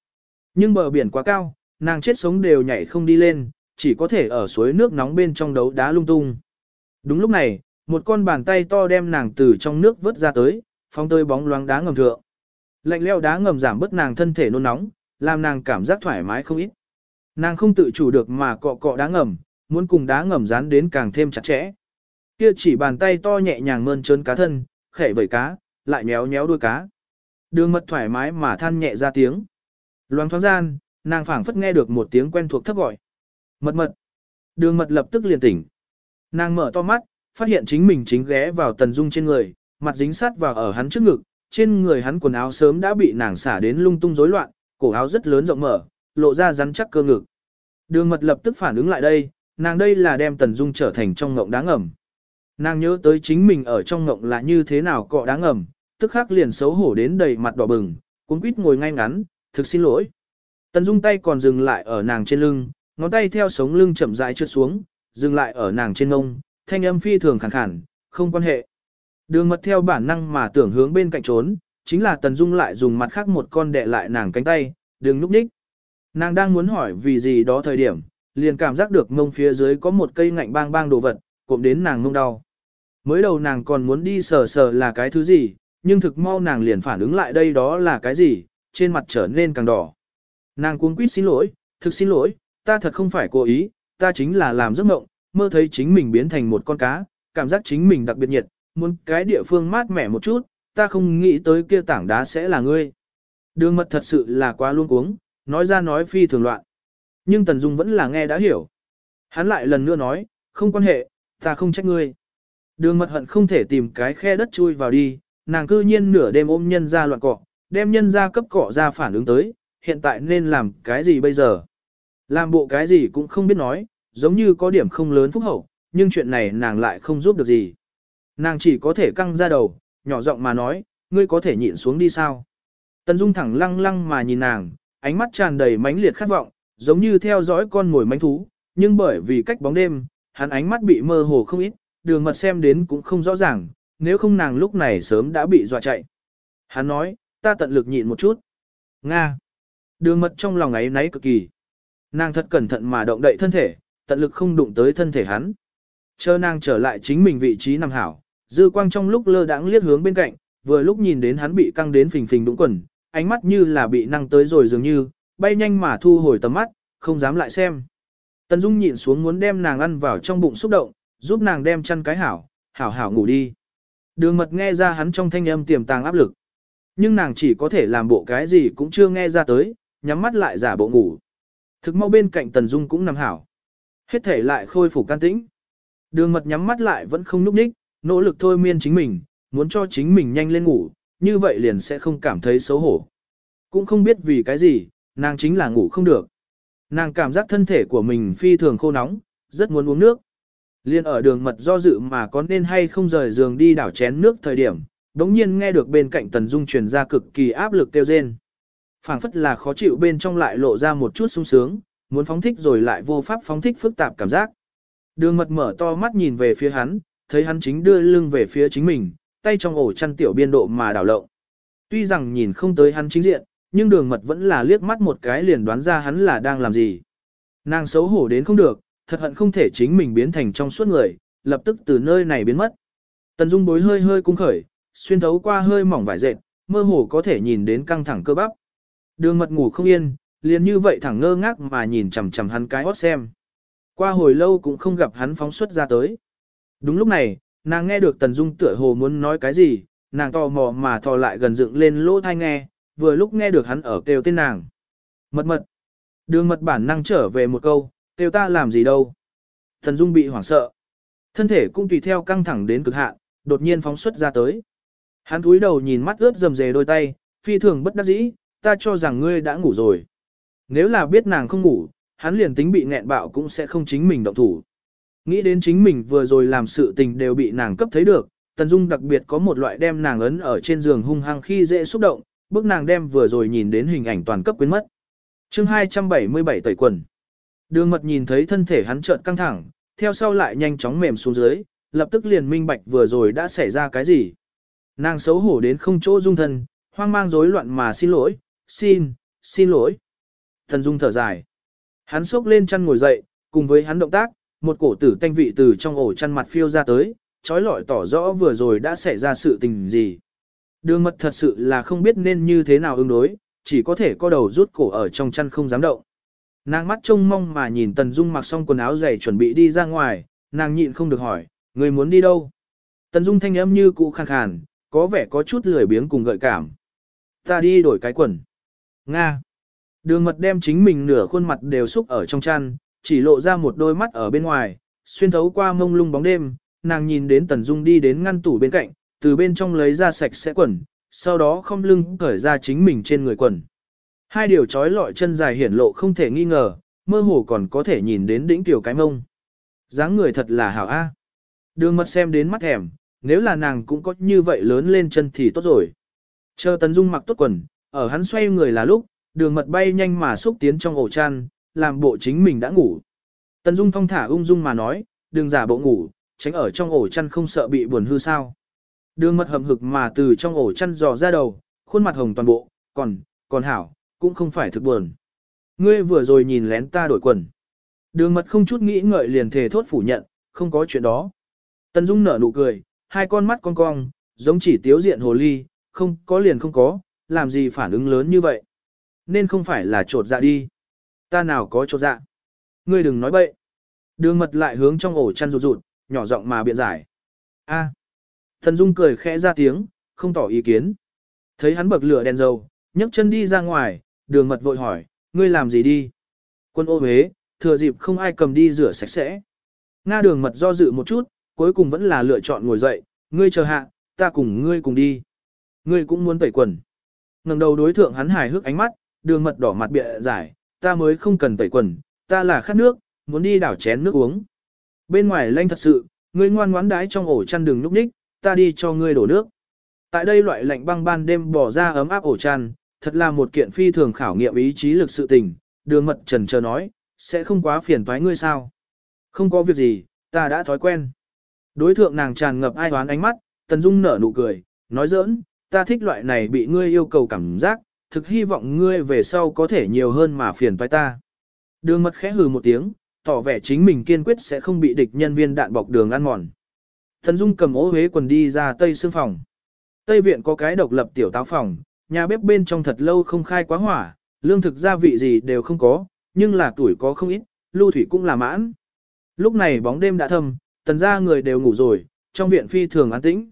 Nhưng bờ biển quá cao, nàng chết sống đều nhảy không đi lên, chỉ có thể ở suối nước nóng bên trong đấu đá lung tung. Đúng lúc này, một con bàn tay to đem nàng từ trong nước vớt ra tới, phong tơi bóng loáng đá ngầm thượng. Lạnh leo đá ngầm giảm bớt nàng thân thể nôn nóng, làm nàng cảm giác thoải mái không ít. Nàng không tự chủ được mà cọ cọ đá ngầm, muốn cùng đá ngầm dán đến càng thêm chặt chẽ. Kia chỉ bàn tay to nhẹ nhàng mơn trớn cá thân, khẽ vẩy cá, lại nhéo nhéo đuôi cá. Đường mật thoải mái mà than nhẹ ra tiếng. Loáng thoáng gian, nàng phảng phất nghe được một tiếng quen thuộc thấp gọi. Mật mật. Đường mật lập tức liền tỉnh. Nàng mở to mắt, phát hiện chính mình chính ghé vào tần dung trên người, mặt dính sát vào ở hắn trước ngực, trên người hắn quần áo sớm đã bị nàng xả đến lung tung rối loạn, cổ áo rất lớn rộng mở, lộ ra rắn chắc cơ ngực. Đường mật lập tức phản ứng lại đây, nàng đây là đem tần dung trở thành trong ngộng đáng ẩm. Nàng nhớ tới chính mình ở trong ngộng là như thế nào cọ đáng ẩm, tức khắc liền xấu hổ đến đầy mặt đỏ bừng, cuốn quýt ngồi ngay ngắn, thực xin lỗi. Tần dung tay còn dừng lại ở nàng trên lưng, ngón tay theo sống lưng chậm rãi trượt xuống, dừng lại ở nàng trên ngông, thanh âm phi thường khẳng khẳng, không quan hệ. Đường mật theo bản năng mà tưởng hướng bên cạnh trốn, chính là Tần Dung lại dùng mặt khác một con đẻ lại nàng cánh tay, đừng núp ních. Nàng đang muốn hỏi vì gì đó thời điểm, liền cảm giác được mông phía dưới có một cây ngạnh bang bang đồ vật, cộm đến nàng mông đau. Mới đầu nàng còn muốn đi sờ sờ là cái thứ gì, nhưng thực mau nàng liền phản ứng lại đây đó là cái gì, trên mặt trở nên càng đỏ. Nàng cuống quýt xin lỗi, thực xin lỗi, ta thật không phải cố ý, ta chính là làm giấc mộng, mơ thấy chính mình biến thành một con cá, cảm giác chính mình đặc biệt nhiệt, muốn cái địa phương mát mẻ một chút, ta không nghĩ tới kia tảng đá sẽ là ngươi. Đường mật thật sự là quá luôn cuống, nói ra nói phi thường loạn. Nhưng Tần Dung vẫn là nghe đã hiểu. Hắn lại lần nữa nói, không quan hệ, ta không trách ngươi. Đường mật hận không thể tìm cái khe đất chui vào đi, nàng cư nhiên nửa đêm ôm nhân ra loạn cọ, đem nhân ra cấp cọ ra phản ứng tới, hiện tại nên làm cái gì bây giờ? Làm bộ cái gì cũng không biết nói, giống như có điểm không lớn phúc hậu, nhưng chuyện này nàng lại không giúp được gì. Nàng chỉ có thể căng ra đầu, nhỏ giọng mà nói, ngươi có thể nhịn xuống đi sao? Tần Dung thẳng lăng lăng mà nhìn nàng, ánh mắt tràn đầy mãnh liệt khát vọng, giống như theo dõi con ngồi mánh thú, nhưng bởi vì cách bóng đêm, hắn ánh mắt bị mơ hồ không ít, đường mật xem đến cũng không rõ ràng, nếu không nàng lúc này sớm đã bị dọa chạy. Hắn nói, ta tận lực nhịn một chút. Nga. Đường mật trong lòng ấy náy cực kỳ. Nàng thật cẩn thận mà động đậy thân thể, tận lực không đụng tới thân thể hắn. Chờ nàng trở lại chính mình vị trí nằm hảo, dư quang trong lúc lơ đãng liếc hướng bên cạnh, vừa lúc nhìn đến hắn bị căng đến phình phình đũng quần, ánh mắt như là bị năng tới rồi dường như, bay nhanh mà thu hồi tầm mắt, không dám lại xem. Tần Dung nhịn xuống muốn đem nàng ăn vào trong bụng xúc động, giúp nàng đem chăn cái hảo, hảo hảo ngủ đi. Đường mật nghe ra hắn trong thanh âm tiềm tàng áp lực. Nhưng nàng chỉ có thể làm bộ cái gì cũng chưa nghe ra tới, nhắm mắt lại giả bộ ngủ. Thực mau bên cạnh Tần Dung cũng nằm hảo. Hết thể lại khôi phục can tĩnh. Đường mật nhắm mắt lại vẫn không núp ních, nỗ lực thôi miên chính mình, muốn cho chính mình nhanh lên ngủ, như vậy liền sẽ không cảm thấy xấu hổ. Cũng không biết vì cái gì, nàng chính là ngủ không được. Nàng cảm giác thân thể của mình phi thường khô nóng, rất muốn uống nước. Liên ở đường mật do dự mà có nên hay không rời giường đi đảo chén nước thời điểm, đống nhiên nghe được bên cạnh Tần Dung truyền ra cực kỳ áp lực kêu rên. phảng phất là khó chịu bên trong lại lộ ra một chút sung sướng, muốn phóng thích rồi lại vô pháp phóng thích phức tạp cảm giác. Đường mật mở to mắt nhìn về phía hắn, thấy hắn chính đưa lưng về phía chính mình, tay trong ổ chăn tiểu biên độ mà đảo lộn Tuy rằng nhìn không tới hắn chính diện, nhưng đường mật vẫn là liếc mắt một cái liền đoán ra hắn là đang làm gì. Nàng xấu hổ đến không được, thật hận không thể chính mình biến thành trong suốt người, lập tức từ nơi này biến mất. Tần Dung bối hơi hơi cung khởi, xuyên thấu qua hơi mỏng vải dệt, mơ hồ có thể nhìn đến căng thẳng cơ bắp. Đường mật ngủ không yên, liền như vậy thẳng ngơ ngác mà nhìn chằm chằm hắn cái hót xem. Qua hồi lâu cũng không gặp hắn phóng xuất ra tới. Đúng lúc này, nàng nghe được Tần Dung tựa hồ muốn nói cái gì, nàng tò mò mà thò lại gần dựng lên lỗ thai nghe, vừa lúc nghe được hắn ở kêu tên nàng. Mật mật. Đường mật bản năng trở về một câu, kêu ta làm gì đâu. Tần Dung bị hoảng sợ. Thân thể cũng tùy theo căng thẳng đến cực hạn, đột nhiên phóng xuất ra tới. Hắn cúi đầu nhìn mắt ướt dầm dề đôi tay, phi thường bất đắc dĩ, ta cho rằng ngươi đã ngủ rồi. Nếu là biết nàng không ngủ, hắn liền tính bị nghẹn bạo cũng sẽ không chính mình động thủ. Nghĩ đến chính mình vừa rồi làm sự tình đều bị nàng cấp thấy được, Tần Dung đặc biệt có một loại đem nàng ấn ở trên giường hung hăng khi dễ xúc động, bước nàng đem vừa rồi nhìn đến hình ảnh toàn cấp quyến mất. chương 277 tẩy quần. Đường mật nhìn thấy thân thể hắn trợn căng thẳng, theo sau lại nhanh chóng mềm xuống dưới, lập tức liền minh bạch vừa rồi đã xảy ra cái gì. Nàng xấu hổ đến không chỗ dung thân, hoang mang rối loạn mà xin lỗi, xin, xin lỗi. Thần Dung thở dài. Hắn xốc lên chăn ngồi dậy, cùng với hắn động tác, một cổ tử tanh vị từ trong ổ chăn mặt phiêu ra tới, trói lọi tỏ rõ vừa rồi đã xảy ra sự tình gì. Đường mật thật sự là không biết nên như thế nào ứng đối, chỉ có thể co đầu rút cổ ở trong chăn không dám động. Nàng mắt trông mong mà nhìn Tần Dung mặc xong quần áo dày chuẩn bị đi ra ngoài, nàng nhịn không được hỏi, người muốn đi đâu? Tần Dung thanh âm như cũ khàn khàn, có vẻ có chút lười biếng cùng gợi cảm. Ta đi đổi cái quần. Nga. Đường mật đem chính mình nửa khuôn mặt đều xúc ở trong chăn, chỉ lộ ra một đôi mắt ở bên ngoài, xuyên thấu qua mông lung bóng đêm, nàng nhìn đến Tần Dung đi đến ngăn tủ bên cạnh, từ bên trong lấy ra sạch sẽ quần, sau đó không lưng cởi ra chính mình trên người quần. Hai điều trói lọi chân dài hiển lộ không thể nghi ngờ, mơ hồ còn có thể nhìn đến đỉnh tiểu cái mông. dáng người thật là hảo a. Đường mật xem đến mắt thèm, nếu là nàng cũng có như vậy lớn lên chân thì tốt rồi. Chờ Tần Dung mặc tốt quần, ở hắn xoay người là lúc, đường mật bay nhanh mà xúc tiến trong ổ chăn, làm bộ chính mình đã ngủ. Tần Dung thong thả ung dung mà nói, đừng giả bộ ngủ, tránh ở trong ổ chăn không sợ bị buồn hư sao. Đường mật hầm hực mà từ trong ổ chăn dò ra đầu, khuôn mặt hồng toàn bộ, còn, còn hảo, cũng không phải thực buồn. Ngươi vừa rồi nhìn lén ta đổi quần. Đường mật không chút nghĩ ngợi liền thề thốt phủ nhận, không có chuyện đó. Tần Dung nở nụ cười, hai con mắt con cong, giống chỉ tiếu diện hồ ly, không có liền không có, làm gì phản ứng lớn như vậy. Nên không phải là trột dạ đi. Ta nào có trột dạ. Ngươi đừng nói bậy. Đường mật lại hướng trong ổ chăn rụt rụt, nhỏ giọng mà biện giải. A. Thần Dung cười khẽ ra tiếng, không tỏ ý kiến. Thấy hắn bậc lửa đèn dầu, nhấc chân đi ra ngoài, đường mật vội hỏi, ngươi làm gì đi? Quân ô huế, thừa dịp không ai cầm đi rửa sạch sẽ. Nga đường mật do dự một chút, cuối cùng vẫn là lựa chọn ngồi dậy, ngươi chờ hạ, ta cùng ngươi cùng đi. Ngươi cũng muốn tẩy quần. ngẩng đầu đối thượng hắn hài hước ánh mắt, đường mật đỏ mặt bịa giải, ta mới không cần tẩy quần, ta là khát nước, muốn đi đảo chén nước uống. Bên ngoài lanh thật sự, ngươi ngoan ngoãn đái trong ổ chăn đường núp ních, ta đi cho ngươi đổ nước. Tại đây loại lạnh băng ban đêm bỏ ra ấm áp ổ chăn, thật là một kiện phi thường khảo nghiệm ý chí lực sự tình, đường mật trần chờ nói, sẽ không quá phiền toái ngươi sao. Không có việc gì, ta đã thói quen. Đối thượng nàng tràn ngập ai toán ánh mắt, Tần Dung nở nụ cười, nói giỡn, ta thích loại này bị ngươi yêu cầu cảm giác, thực hy vọng ngươi về sau có thể nhiều hơn mà phiền toái ta. Đường mật khẽ hừ một tiếng, tỏ vẻ chính mình kiên quyết sẽ không bị địch nhân viên đạn bọc đường ăn mòn. Thần Dung cầm ố huế quần đi ra tây xương phòng. Tây viện có cái độc lập tiểu táo phòng, nhà bếp bên trong thật lâu không khai quá hỏa, lương thực gia vị gì đều không có, nhưng là tuổi có không ít, lưu thủy cũng là mãn. Lúc này bóng đêm đã thâm, tần gia người đều ngủ rồi, trong viện phi thường an tĩnh.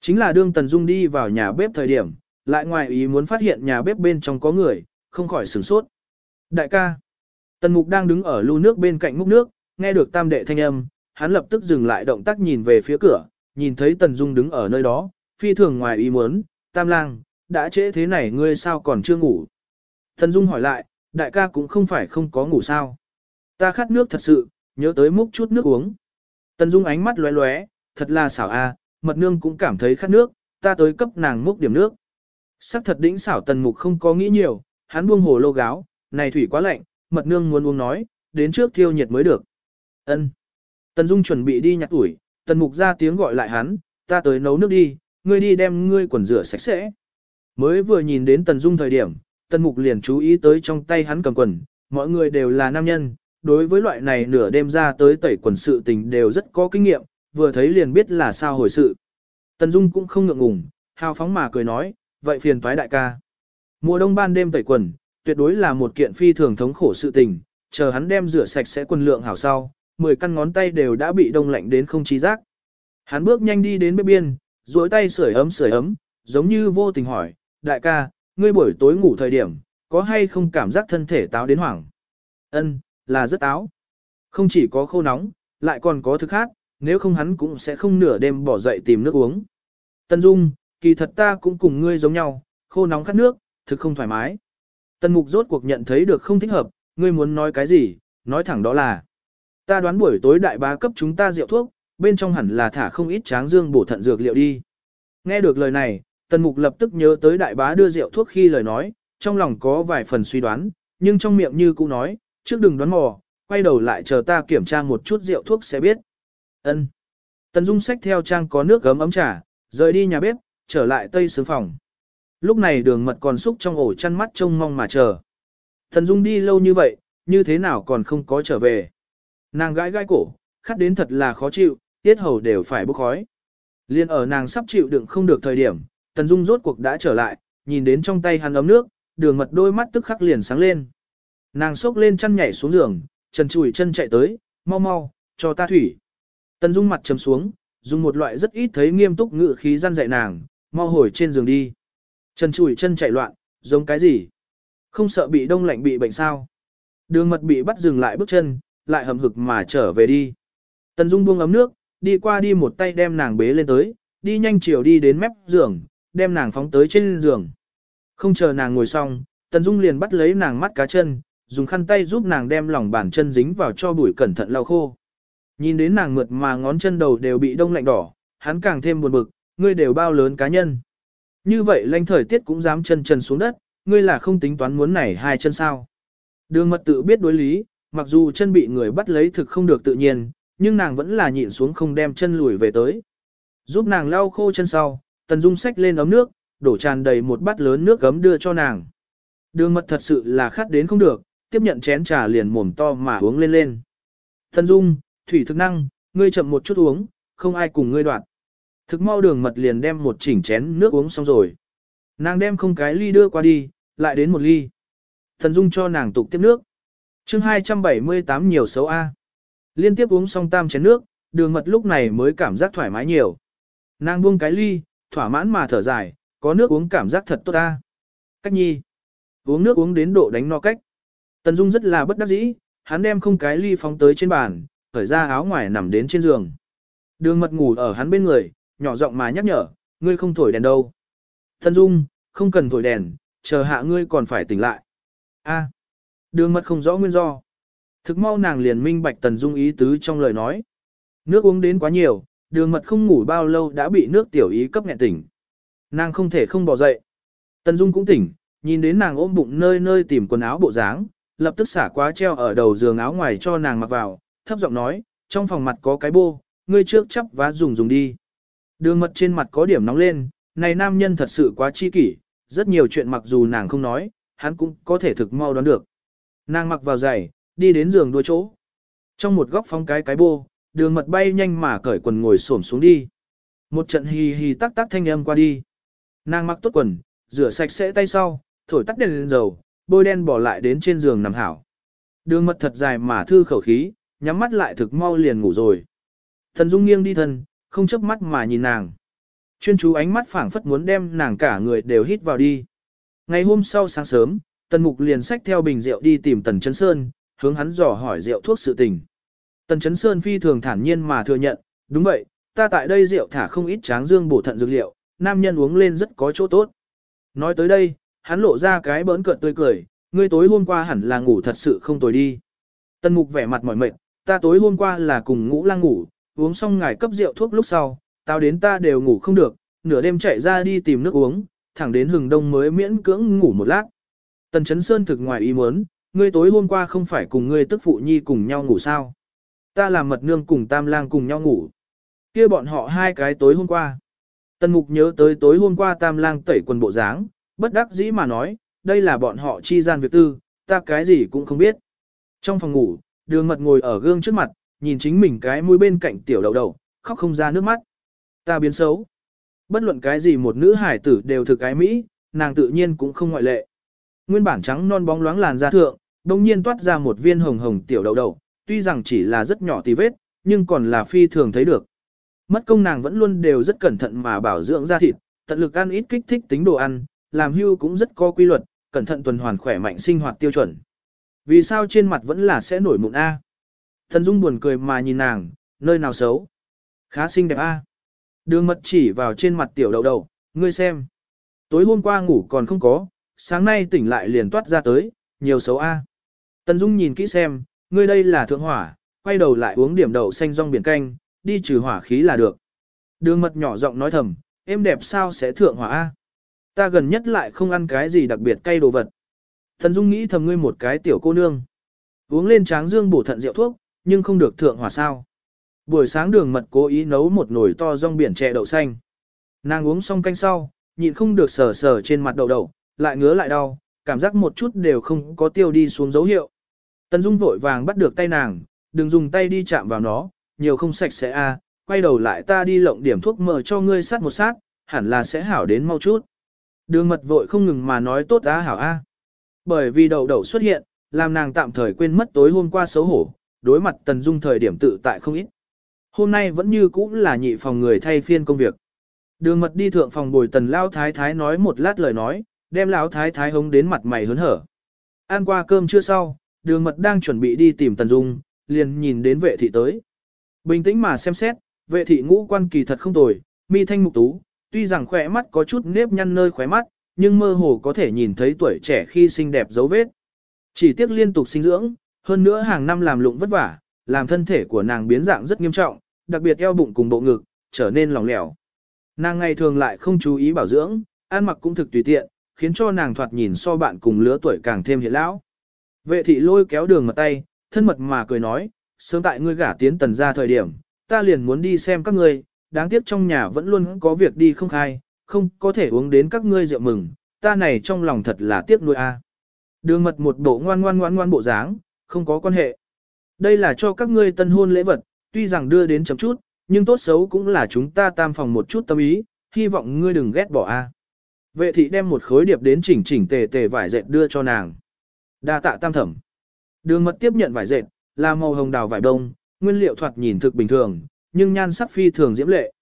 Chính là đương tần dung đi vào nhà bếp thời điểm, lại ngoài ý muốn phát hiện nhà bếp bên trong có người, không khỏi sửng sốt. Đại ca, tần mục đang đứng ở lưu nước bên cạnh múc nước, nghe được tam đệ thanh âm, hắn lập tức dừng lại động tác nhìn về phía cửa, nhìn thấy tần dung đứng ở nơi đó, phi thường ngoài ý muốn, tam lang, đã trễ thế này ngươi sao còn chưa ngủ. Tần dung hỏi lại, đại ca cũng không phải không có ngủ sao. Ta khát nước thật sự, nhớ tới múc chút nước uống. Tần Dung ánh mắt lóe lóe, thật là xảo a, mật nương cũng cảm thấy khát nước, ta tới cấp nàng múc điểm nước. Sắc thật đỉnh xảo tần mục không có nghĩ nhiều, hắn buông hồ lô gáo, này thủy quá lạnh, mật nương muốn uống nói, đến trước thiêu nhiệt mới được. Ân. Tần Dung chuẩn bị đi nhặt ủi tần mục ra tiếng gọi lại hắn, ta tới nấu nước đi, ngươi đi đem ngươi quần rửa sạch sẽ. Mới vừa nhìn đến Tần Dung thời điểm, Tần Mục liền chú ý tới trong tay hắn cầm quần, mọi người đều là nam nhân, đối với loại này nửa đêm ra tới tẩy quần sự tình đều rất có kinh nghiệm, vừa thấy liền biết là sao hồi sự. Tần Dung cũng không ngượng ngùng, hào phóng mà cười nói, vậy phiền toái đại ca. Mùa đông ban đêm tẩy quần, tuyệt đối là một kiện phi thường thống khổ sự tình, chờ hắn đem rửa sạch sẽ quần lượng hảo sau, 10 căn ngón tay đều đã bị đông lạnh đến không trí giác. Hắn bước nhanh đi đến bếp biên, duỗi tay sưởi ấm sưởi ấm, giống như vô tình hỏi, đại ca, ngươi buổi tối ngủ thời điểm, có hay không cảm giác thân thể táo đến hoảng? Ân, là rất táo. Không chỉ có khô nóng, lại còn có thức khác, nếu không hắn cũng sẽ không nửa đêm bỏ dậy tìm nước uống. Tân Dung, kỳ thật ta cũng cùng ngươi giống nhau, khô nóng khát nước, thực không thoải mái. Tần Mục rốt cuộc nhận thấy được không thích hợp, ngươi muốn nói cái gì, nói thẳng đó là. Ta đoán buổi tối đại bá cấp chúng ta rượu thuốc, bên trong hẳn là thả không ít tráng dương bổ thận dược liệu đi. Nghe được lời này, Tần Mục lập tức nhớ tới đại bá đưa rượu thuốc khi lời nói, trong lòng có vài phần suy đoán, nhưng trong miệng như cũ nói, trước đừng đoán mò, quay đầu lại chờ ta kiểm tra một chút rượu thuốc sẽ biết. Ân. Tần Dung xách theo trang có nước gấm ấm trà, rời đi nhà bếp, trở lại tây sướng phòng. Lúc này đường mật còn xúc trong ổ chăn mắt trông mong mà chờ. Thần Dung đi lâu như vậy, như thế nào còn không có trở về. Nàng gãi gãi cổ, khát đến thật là khó chịu, tiết hầu đều phải bốc khói. Liên ở nàng sắp chịu đựng không được thời điểm, Tần Dung rốt cuộc đã trở lại, nhìn đến trong tay hắn ấm nước, đường mật đôi mắt tức khắc liền sáng lên. Nàng xốc lên chân nhảy xuống giường, chân chùi chân chạy tới, mau mau, cho ta thủy. Tần Dung mặt trầm xuống, dùng một loại rất ít thấy nghiêm túc ngự khí gian dạy nàng, mau hồi trên giường đi. Chân chùi chân chạy loạn, giống cái gì? Không sợ bị đông lạnh bị bệnh sao? Đường mật bị bắt dừng lại bước chân, lại hầm hực mà trở về đi. Tần Dung buông ấm nước, đi qua đi một tay đem nàng bế lên tới, đi nhanh chiều đi đến mép giường, đem nàng phóng tới trên giường. Không chờ nàng ngồi xong, Tần Dung liền bắt lấy nàng mắt cá chân, dùng khăn tay giúp nàng đem lòng bàn chân dính vào cho bụi cẩn thận lau khô. Nhìn đến nàng mượt mà ngón chân đầu đều bị đông lạnh đỏ, hắn càng thêm buồn bực, ngươi đều bao lớn cá nhân. Như vậy lanh thời tiết cũng dám chân chân xuống đất, ngươi là không tính toán muốn này hai chân sao. Đường mật tự biết đối lý, mặc dù chân bị người bắt lấy thực không được tự nhiên, nhưng nàng vẫn là nhịn xuống không đem chân lùi về tới. Giúp nàng lau khô chân sau, Tần Dung xách lên ấm nước, đổ tràn đầy một bát lớn nước gấm đưa cho nàng. Đường mật thật sự là khát đến không được, tiếp nhận chén trà liền mồm to mà uống lên lên. Tần Dung, thủy thực năng, ngươi chậm một chút uống, không ai cùng ngươi đoạn. Thực mau đường mật liền đem một chỉnh chén nước uống xong rồi. Nàng đem không cái ly đưa qua đi, lại đến một ly. thần Dung cho nàng tục tiếp nước. chương 278 nhiều xấu A. Liên tiếp uống xong tam chén nước, đường mật lúc này mới cảm giác thoải mái nhiều. Nàng buông cái ly, thỏa mãn mà thở dài, có nước uống cảm giác thật tốt ta. Cách nhi. Uống nước uống đến độ đánh no cách. Tần Dung rất là bất đắc dĩ, hắn đem không cái ly phóng tới trên bàn, khởi ra áo ngoài nằm đến trên giường. Đường mật ngủ ở hắn bên người, nhỏ giọng mà nhắc nhở, ngươi không thổi đèn đâu. Tần Dung, không cần thổi đèn, chờ hạ ngươi còn phải tỉnh lại. A. Đường mật không rõ nguyên do. Thực mau nàng liền minh bạch Tần Dung ý tứ trong lời nói. Nước uống đến quá nhiều, đường mật không ngủ bao lâu đã bị nước tiểu ý cấp nghẹn tỉnh. Nàng không thể không bỏ dậy. Tần Dung cũng tỉnh, nhìn đến nàng ôm bụng nơi nơi tìm quần áo bộ dáng, lập tức xả quá treo ở đầu giường áo ngoài cho nàng mặc vào, thấp giọng nói, trong phòng mặt có cái bô, ngươi trước chấp vá dùng dùng đi. Đường mật trên mặt có điểm nóng lên, này nam nhân thật sự quá chi kỷ, rất nhiều chuyện mặc dù nàng không nói, hắn cũng có thể thực mau đoán được. Nàng mặc vào giày, đi đến giường đuôi chỗ. Trong một góc phong cái cái bô, đường mật bay nhanh mà cởi quần ngồi xổm xuống đi. Một trận hì hì tắc tắc thanh âm qua đi. Nàng mặc tốt quần, rửa sạch sẽ tay sau, thổi tắt đèn lên dầu, bôi đen bỏ lại đến trên giường nằm hảo. Đường mật thật dài mà thư khẩu khí, nhắm mắt lại thực mau liền ngủ rồi. Thần Dung nghiêng đi thân, không chớp mắt mà nhìn nàng. Chuyên chú ánh mắt phảng phất muốn đem nàng cả người đều hít vào đi. Ngày hôm sau sáng sớm, Tần Mục liền xách theo bình rượu đi tìm Tần chấn Sơn, hướng hắn dò hỏi rượu thuốc sự tình. Tần Chấn Sơn phi thường thản nhiên mà thừa nhận, đúng vậy, ta tại đây rượu thả không ít tráng dương bổ thận dược liệu, nam nhân uống lên rất có chỗ tốt. Nói tới đây, hắn lộ ra cái bỡn cợt tươi cười, ngươi tối hôm qua hẳn là ngủ thật sự không tồi đi. Tần Mục vẻ mặt mỏi mệt, ta tối hôm qua là cùng ngũ lang ngủ, uống xong ngài cấp rượu thuốc lúc sau, tao đến ta đều ngủ không được, nửa đêm chạy ra đi tìm nước uống, thẳng đến hừng đông mới miễn cưỡng ngủ một lát. Tần Chấn Sơn thực ngoài ý muốn, ngươi tối hôm qua không phải cùng ngươi tức phụ nhi cùng nhau ngủ sao? Ta làm mật nương cùng tam lang cùng nhau ngủ. kia bọn họ hai cái tối hôm qua. Tần mục nhớ tới tối hôm qua tam lang tẩy quần bộ dáng, bất đắc dĩ mà nói, đây là bọn họ chi gian việc tư, ta cái gì cũng không biết. Trong phòng ngủ, đường mật ngồi ở gương trước mặt, nhìn chính mình cái mũi bên cạnh tiểu đầu đầu, khóc không ra nước mắt. Ta biến xấu. Bất luận cái gì một nữ hải tử đều thực cái Mỹ, nàng tự nhiên cũng không ngoại lệ. Nguyên bản trắng non bóng loáng làn da thượng, đồng nhiên toát ra một viên hồng hồng tiểu đầu đầu, tuy rằng chỉ là rất nhỏ tí vết, nhưng còn là phi thường thấy được. Mất công nàng vẫn luôn đều rất cẩn thận mà bảo dưỡng da thịt, tận lực ăn ít kích thích tính đồ ăn, làm hưu cũng rất có quy luật, cẩn thận tuần hoàn khỏe mạnh sinh hoạt tiêu chuẩn. Vì sao trên mặt vẫn là sẽ nổi mụn A? Thần Dung buồn cười mà nhìn nàng, nơi nào xấu? Khá xinh đẹp A. À? Đường mật chỉ vào trên mặt tiểu đầu đầu, ngươi xem. Tối hôm qua ngủ còn không có, sáng nay tỉnh lại liền toát ra tới, nhiều xấu A. À? Tần Dung nhìn kỹ xem, ngươi đây là thượng hỏa, quay đầu lại uống điểm đậu xanh rong biển canh, đi trừ hỏa khí là được. Đường mật nhỏ giọng nói thầm, em đẹp sao sẽ thượng hỏa A. À? Ta gần nhất lại không ăn cái gì đặc biệt cay đồ vật. Thần Dung nghĩ thầm ngươi một cái tiểu cô nương. Uống lên tráng dương bổ thận rượu thuốc, nhưng không được thượng hỏa sao. Buổi sáng đường mật cố ý nấu một nồi to rong biển chè đậu xanh. Nàng uống xong canh sau, nhịn không được sờ sờ trên mặt đậu đậu, lại ngứa lại đau, cảm giác một chút đều không có tiêu đi xuống dấu hiệu. Tần Dung vội vàng bắt được tay nàng, đừng dùng tay đi chạm vào nó, nhiều không sạch sẽ a. quay đầu lại ta đi lộng điểm thuốc mỡ cho ngươi sát một sát, hẳn là sẽ hảo đến mau chút. Đường mật vội không ngừng mà nói tốt á hảo a. Bởi vì đậu đậu xuất hiện, làm nàng tạm thời quên mất tối hôm qua xấu hổ, đối mặt Tần Dung thời điểm tự tại không ít. Hôm nay vẫn như cũ là nhị phòng người thay phiên công việc. Đường mật đi thượng phòng bồi Tần Lao Thái Thái nói một lát lời nói, đem Lão Thái Thái hống đến mặt mày hớn hở. Ăn qua cơm chưa sau, đường mật đang chuẩn bị đi tìm Tần Dung, liền nhìn đến vệ thị tới. Bình tĩnh mà xem xét, vệ thị ngũ quan kỳ thật không tồi, mi thanh mục tú, tuy rằng khỏe mắt có chút nếp nhăn nơi khóe mắt, nhưng mơ hồ có thể nhìn thấy tuổi trẻ khi xinh đẹp dấu vết. Chỉ tiếc liên tục sinh dưỡng, hơn nữa hàng năm làm lụng vất vả, làm thân thể của nàng biến dạng rất nghiêm trọng, đặc biệt eo bụng cùng bộ ngực, trở nên lỏng lẻo. Nàng ngày thường lại không chú ý bảo dưỡng, ăn mặc cũng thực tùy tiện, khiến cho nàng thoạt nhìn so bạn cùng lứa tuổi càng thêm hiện lão. Vệ thị lôi kéo đường mặt tay, thân mật mà cười nói, sớm tại ngươi gả tiến tần ra thời điểm, ta liền muốn đi xem các ngươi, đáng tiếc trong nhà vẫn luôn có việc đi không khai, không có thể uống đến các ngươi rượu mừng, ta này trong lòng thật là tiếc nuôi a. Đường mật một bộ ngoan ngoan ngoan ngoan bộ dáng, không có quan hệ. Đây là cho các ngươi tân hôn lễ vật, tuy rằng đưa đến chấm chút, nhưng tốt xấu cũng là chúng ta tam phòng một chút tâm ý, hy vọng ngươi đừng ghét bỏ a. Vệ thị đem một khối điệp đến chỉnh chỉnh tề tề vải dệt đưa cho nàng. Đa tạ tam thẩm. Đường mật tiếp nhận vải dệt, là màu hồng đào vải đông, nguyên liệu thoạt nhìn thực bình thường, nhưng nhan sắc phi thường diễm lệ.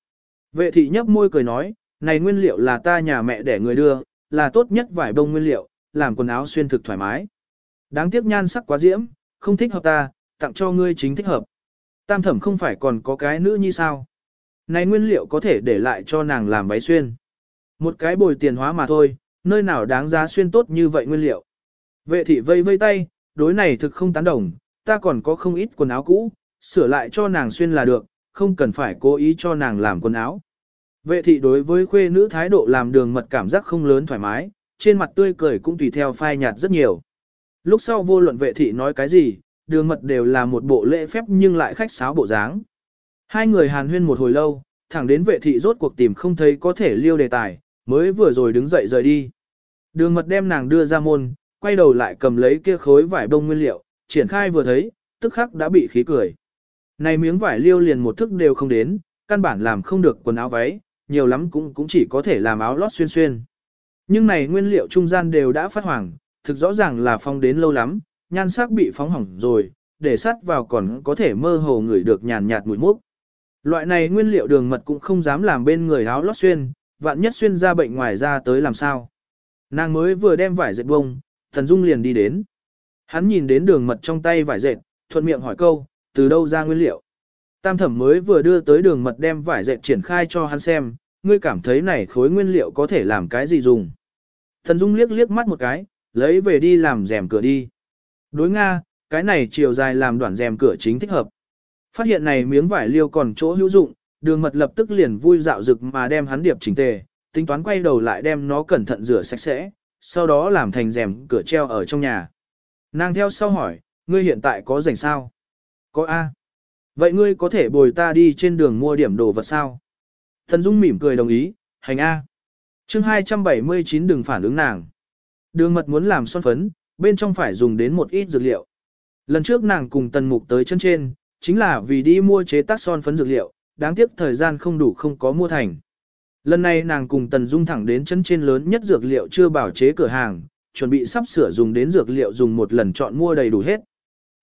Vệ thị nhấp môi cười nói, này nguyên liệu là ta nhà mẹ để người đưa, là tốt nhất vải bông nguyên liệu, làm quần áo xuyên thực thoải mái. Đáng tiếc nhan sắc quá diễm, không thích hợp ta, tặng cho ngươi chính thích hợp. Tam thẩm không phải còn có cái nữ như sao. Này nguyên liệu có thể để lại cho nàng làm váy xuyên. Một cái bồi tiền hóa mà thôi, nơi nào đáng giá xuyên tốt như vậy nguyên liệu. Vệ thị vây vây tay, đối này thực không tán đồng, ta còn có không ít quần áo cũ, sửa lại cho nàng xuyên là được, không cần phải cố ý cho nàng làm quần áo. Vệ thị đối với khuê nữ thái độ làm đường mật cảm giác không lớn thoải mái, trên mặt tươi cười cũng tùy theo phai nhạt rất nhiều. Lúc sau vô luận vệ thị nói cái gì, đường mật đều là một bộ lễ phép nhưng lại khách sáo bộ dáng. Hai người hàn huyên một hồi lâu, thẳng đến vệ thị rốt cuộc tìm không thấy có thể liêu đề tài, mới vừa rồi đứng dậy rời đi. Đường mật đem nàng đưa ra môn, quay đầu lại cầm lấy kia khối vải bông nguyên liệu, triển khai vừa thấy, tức khắc đã bị khí cười. Này miếng vải liêu liền một thức đều không đến, căn bản làm không được quần áo váy, nhiều lắm cũng cũng chỉ có thể làm áo lót xuyên xuyên. Nhưng này nguyên liệu trung gian đều đã phát hoàng, thực rõ ràng là phong đến lâu lắm, nhan sắc bị phóng hỏng rồi, để sắt vào còn có thể mơ hồ ngửi được nhàn nhạt mùi mốc. Loại này nguyên liệu đường mật cũng không dám làm bên người áo lót xuyên, vạn nhất xuyên ra bệnh ngoài ra tới làm sao. Nàng mới vừa đem vải dệt bông, Thần Dung liền đi đến. Hắn nhìn đến đường mật trong tay vải dệt, thuận miệng hỏi câu, từ đâu ra nguyên liệu. Tam thẩm mới vừa đưa tới đường mật đem vải dệt triển khai cho hắn xem, ngươi cảm thấy này khối nguyên liệu có thể làm cái gì dùng. Thần Dung liếc liếc mắt một cái, lấy về đi làm rèm cửa đi. Đối Nga, cái này chiều dài làm đoạn rèm cửa chính thích hợp. Phát hiện này miếng vải liêu còn chỗ hữu dụng, đường mật lập tức liền vui dạo rực mà đem hắn điệp chỉnh tề, tính toán quay đầu lại đem nó cẩn thận rửa sạch sẽ, sau đó làm thành rèm cửa treo ở trong nhà. Nàng theo sau hỏi, ngươi hiện tại có rảnh sao? Có A. Vậy ngươi có thể bồi ta đi trên đường mua điểm đồ vật sao? Thần Dung mỉm cười đồng ý, hành A. chương 279 đừng phản ứng nàng. Đường mật muốn làm son phấn, bên trong phải dùng đến một ít dược liệu. Lần trước nàng cùng tần mục tới chân trên, chính là vì đi mua chế tác son phấn dược liệu, đáng tiếc thời gian không đủ không có mua thành. Lần này nàng cùng tần dung thẳng đến chân trên lớn nhất dược liệu chưa bảo chế cửa hàng, chuẩn bị sắp sửa dùng đến dược liệu dùng một lần chọn mua đầy đủ hết.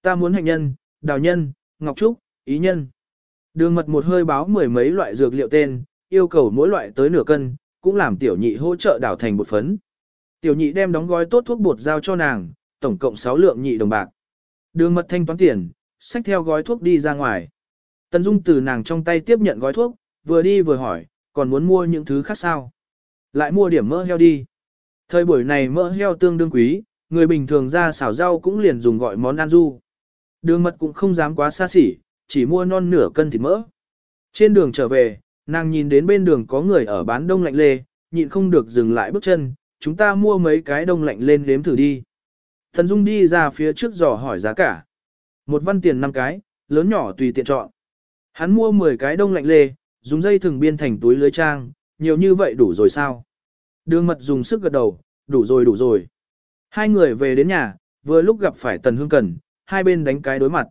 Ta muốn hạnh nhân, đào nhân, ngọc trúc, ý nhân. Đường mật một hơi báo mười mấy loại dược liệu tên, yêu cầu mỗi loại tới nửa cân, cũng làm tiểu nhị hỗ trợ đảo thành bột phấn. Tiểu nhị đem đóng gói tốt thuốc bột giao cho nàng, tổng cộng 6 lượng nhị đồng bạc. Đường mật thanh toán tiền, xách theo gói thuốc đi ra ngoài. Tần Dung từ nàng trong tay tiếp nhận gói thuốc, vừa đi vừa hỏi, còn muốn mua những thứ khác sao? Lại mua điểm mỡ heo đi. Thời buổi này mỡ heo tương đương quý, người bình thường ra xào rau cũng liền dùng gọi món ăn du. Đường mật cũng không dám quá xa xỉ, chỉ mua non nửa cân thịt mỡ. Trên đường trở về, nàng nhìn đến bên đường có người ở bán đông lạnh lê, nhịn không được dừng lại bước chân, chúng ta mua mấy cái đông lạnh lên nếm thử đi. Thần Dung đi ra phía trước dò hỏi giá cả. Một văn tiền năm cái, lớn nhỏ tùy tiện chọn. Hắn mua 10 cái đông lạnh lê, dùng dây thừng biên thành túi lưới trang, nhiều như vậy đủ rồi sao? Đường mật dùng sức gật đầu, đủ rồi đủ rồi. Hai người về đến nhà, vừa lúc gặp phải Tần Hương Cần, hai bên đánh cái đối mặt.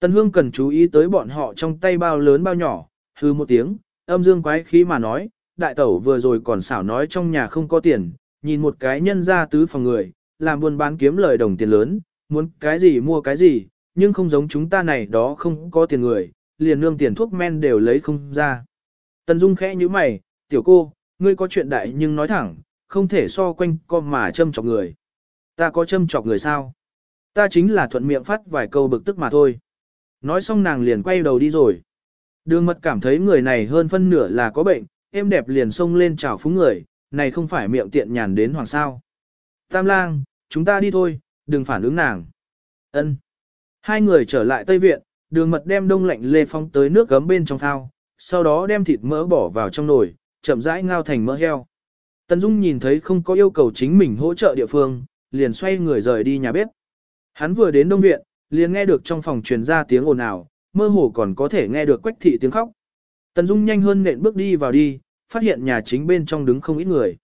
Tần Hương Cần chú ý tới bọn họ trong tay bao lớn bao nhỏ, hư một tiếng, âm dương quái khí mà nói, đại tẩu vừa rồi còn xảo nói trong nhà không có tiền, nhìn một cái nhân ra tứ phòng người, làm buôn bán kiếm lời đồng tiền lớn, muốn cái gì mua cái gì, nhưng không giống chúng ta này đó không có tiền người, liền nương tiền thuốc men đều lấy không ra. Tần Dung khẽ như mày, tiểu cô, ngươi có chuyện đại nhưng nói thẳng, không thể so quanh con mà châm chọc người. Ta có châm chọc người sao? Ta chính là thuận miệng phát vài câu bực tức mà thôi. Nói xong nàng liền quay đầu đi rồi. Đường mật cảm thấy người này hơn phân nửa là có bệnh, em đẹp liền xông lên chào phúng người, này không phải miệng tiện nhàn đến hoàng sao. Tam lang, chúng ta đi thôi, đừng phản ứng nàng. Ân. Hai người trở lại Tây Viện, đường mật đem đông lạnh lê phong tới nước gấm bên trong thao, sau đó đem thịt mỡ bỏ vào trong nồi, chậm rãi ngao thành mỡ heo. Tần Dung nhìn thấy không có yêu cầu chính mình hỗ trợ địa phương, liền xoay người rời đi nhà bếp. Hắn vừa đến đông viện, liền nghe được trong phòng truyền ra tiếng ồn ào, mơ hồ còn có thể nghe được quách thị tiếng khóc. Tần Dung nhanh hơn nện bước đi vào đi, phát hiện nhà chính bên trong đứng không ít người.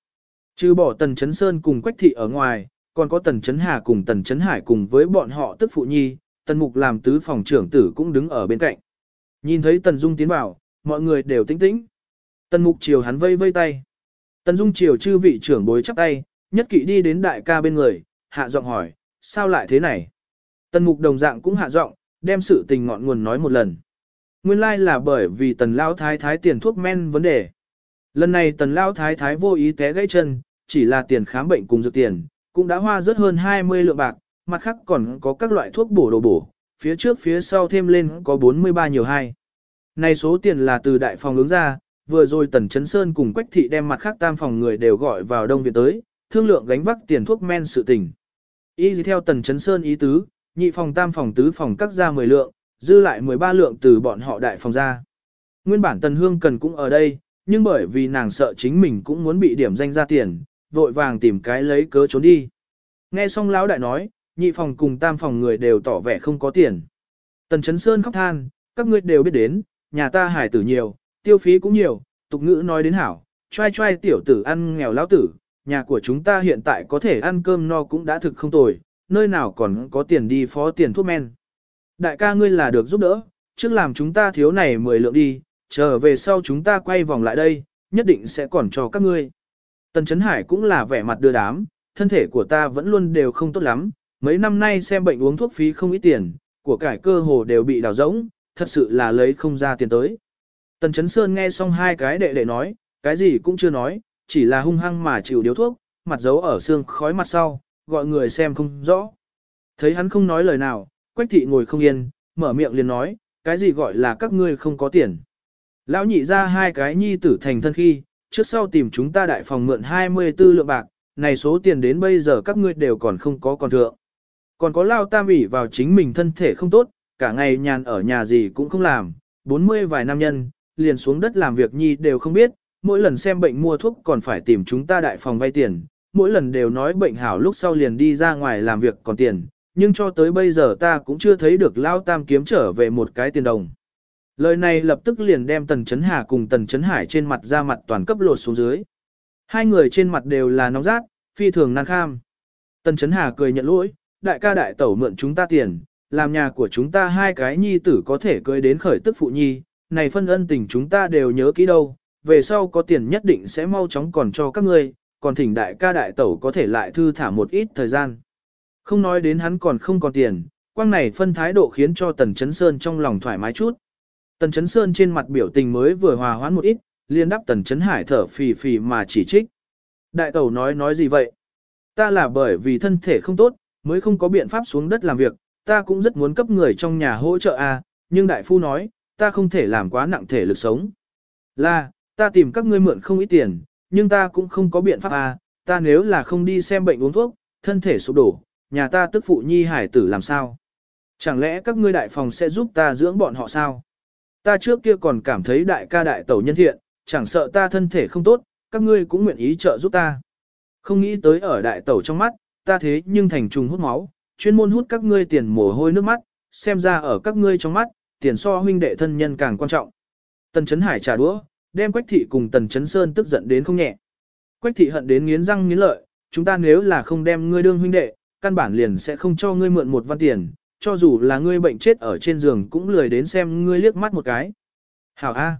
Trừ bỏ Tần Chấn Sơn cùng quách thị ở ngoài, còn có Tần Chấn Hà cùng Tần Chấn Hải cùng với bọn họ tức phụ nhi, Tần Mục làm tứ phòng trưởng tử cũng đứng ở bên cạnh. Nhìn thấy Tần Dung tiến vào, mọi người đều tĩnh tĩnh. Tần Mục chiều hắn vây vây tay. Tần Dung chiều chư vị trưởng bối chắp tay, nhất kỵ đi đến đại ca bên người, hạ giọng hỏi, sao lại thế này? Tần Mục đồng dạng cũng hạ giọng, đem sự tình ngọn nguồn nói một lần. Nguyên lai là bởi vì Tần Lao Thái Thái tiền thuốc men vấn đề. Lần này Tần Lao Thái Thái vô ý té gãy chân, chỉ là tiền khám bệnh cùng dược tiền, cũng đã hoa rất hơn 20 lượng bạc, mặt khác còn có các loại thuốc bổ đồ bổ, phía trước phía sau thêm lên có 43 nhiều hai. Này số tiền là từ đại phòng ứng ra, vừa rồi Tần Chấn Sơn cùng Quách Thị đem mặt khác tam phòng người đều gọi vào Đông Viện tới, thương lượng gánh vác tiền thuốc men sự tình. Y theo Tần Chấn Sơn ý tứ, nhị phòng tam phòng tứ phòng cắt ra 10 lượng, dư lại 13 lượng từ bọn họ đại phòng ra. Nguyên bản Tần Hương Cần cũng ở đây, nhưng bởi vì nàng sợ chính mình cũng muốn bị điểm danh ra tiền, vội vàng tìm cái lấy cớ trốn đi. Nghe xong lão đại nói, nhị phòng cùng tam phòng người đều tỏ vẻ không có tiền. Tần Chấn Sơn khóc than, các ngươi đều biết đến, nhà ta hải tử nhiều, tiêu phí cũng nhiều, tục ngữ nói đến hảo, trai trai tiểu tử ăn nghèo lão tử, nhà của chúng ta hiện tại có thể ăn cơm no cũng đã thực không tồi, nơi nào còn có tiền đi phó tiền thuốc men. Đại ca ngươi là được giúp đỡ, trước làm chúng ta thiếu này 10 lượng đi, chờ về sau chúng ta quay vòng lại đây, nhất định sẽ còn cho các ngươi. Tần Chấn Hải cũng là vẻ mặt đưa đám, thân thể của ta vẫn luôn đều không tốt lắm, mấy năm nay xem bệnh uống thuốc phí không ít tiền, của cải cơ hồ đều bị đào rỗng, thật sự là lấy không ra tiền tới. Tần Chấn Sơn nghe xong hai cái đệ đệ nói, cái gì cũng chưa nói, chỉ là hung hăng mà chịu điếu thuốc, mặt giấu ở xương khói mặt sau, gọi người xem không rõ. Thấy hắn không nói lời nào, Quách thị ngồi không yên, mở miệng liền nói, cái gì gọi là các ngươi không có tiền. Lão nhị ra hai cái nhi tử thành thân khi, trước sau tìm chúng ta đại phòng mượn 24 lượng bạc, này số tiền đến bây giờ các ngươi đều còn không có còn thượng. Còn có lao tam ủy vào chính mình thân thể không tốt, cả ngày nhàn ở nhà gì cũng không làm, 40 vài năm nhân, liền xuống đất làm việc nhi đều không biết, mỗi lần xem bệnh mua thuốc còn phải tìm chúng ta đại phòng vay tiền, mỗi lần đều nói bệnh hảo lúc sau liền đi ra ngoài làm việc còn tiền, nhưng cho tới bây giờ ta cũng chưa thấy được lao tam kiếm trở về một cái tiền đồng. Lời này lập tức liền đem Tần Chấn Hà cùng Tần Chấn Hải trên mặt ra mặt toàn cấp lột xuống dưới. Hai người trên mặt đều là nóng rát, phi thường năng kham. Tần Chấn Hà cười nhận lỗi, đại ca đại tẩu mượn chúng ta tiền, làm nhà của chúng ta hai cái nhi tử có thể cưới đến khởi tức phụ nhi, này phân ân tình chúng ta đều nhớ kỹ đâu, về sau có tiền nhất định sẽ mau chóng còn cho các ngươi, còn thỉnh đại ca đại tẩu có thể lại thư thả một ít thời gian. Không nói đến hắn còn không còn tiền, quang này phân thái độ khiến cho Tần Chấn Sơn trong lòng thoải mái chút. Tần Chấn Sơn trên mặt biểu tình mới vừa hòa hoãn một ít, liên đáp Tần Chấn Hải thở phì phì mà chỉ trích. Đại tẩu nói nói gì vậy? Ta là bởi vì thân thể không tốt, mới không có biện pháp xuống đất làm việc, ta cũng rất muốn cấp người trong nhà hỗ trợ a, nhưng đại phu nói, ta không thể làm quá nặng thể lực sống. Là, ta tìm các ngươi mượn không ít tiền, nhưng ta cũng không có biện pháp a, ta nếu là không đi xem bệnh uống thuốc, thân thể sụp đổ, nhà ta tức phụ nhi hải tử làm sao? Chẳng lẽ các ngươi đại phòng sẽ giúp ta dưỡng bọn họ sao? Ta trước kia còn cảm thấy đại ca đại tẩu nhân thiện, chẳng sợ ta thân thể không tốt, các ngươi cũng nguyện ý trợ giúp ta. Không nghĩ tới ở đại tẩu trong mắt, ta thế nhưng thành trùng hút máu, chuyên môn hút các ngươi tiền mồ hôi nước mắt, xem ra ở các ngươi trong mắt, tiền so huynh đệ thân nhân càng quan trọng. Tần Chấn Hải trả đũa, đem Quách Thị cùng Tần Chấn Sơn tức giận đến không nhẹ. Quách Thị hận đến nghiến răng nghiến lợi, chúng ta nếu là không đem ngươi đương huynh đệ, căn bản liền sẽ không cho ngươi mượn một văn tiền, cho dù là ngươi bệnh chết ở trên giường cũng lười đến xem ngươi liếc mắt một cái. Hảo A.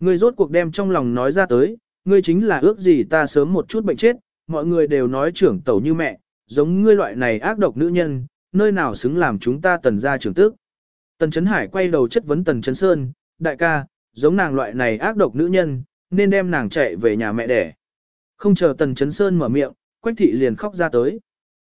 Ngươi rốt cuộc đem trong lòng nói ra tới, ngươi chính là ước gì ta sớm một chút bệnh chết, mọi người đều nói trưởng tẩu như mẹ, giống ngươi loại này ác độc nữ nhân, nơi nào xứng làm chúng ta tần gia trưởng tức. Tần Chấn Hải quay đầu chất vấn Tần Chấn Sơn, đại ca, giống nàng loại này ác độc nữ nhân, nên đem nàng chạy về nhà mẹ đẻ. Không chờ Tần Chấn Sơn mở miệng, Quách thị liền khóc ra tới.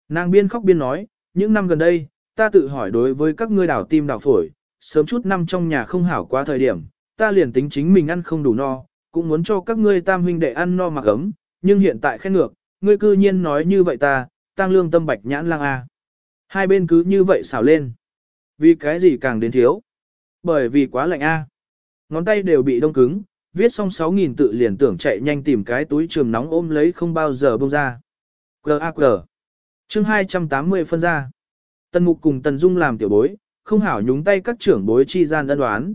Nàng biên khóc biên nói, những năm gần đây, ta tự hỏi đối với các ngươi đảo tim đảo phổi, sớm chút năm trong nhà không hảo quá thời điểm, ta liền tính chính mình ăn không đủ no, cũng muốn cho các ngươi tam huynh đệ ăn no mặc ấm, nhưng hiện tại khen ngược, ngươi cư nhiên nói như vậy ta, tăng lương tâm bạch nhãn lang a. Hai bên cứ như vậy xảo lên. Vì cái gì càng đến thiếu? Bởi vì quá lạnh a. Ngón tay đều bị đông cứng, viết xong 6.000 tự liền tưởng chạy nhanh tìm cái túi trường nóng ôm lấy không bao giờ bông ra. Q.A.Q. Chương 280 phân ra. Tần Mục cùng Tần Dung làm tiểu bối, không hảo nhúng tay các trưởng bối chi gian ân đoán.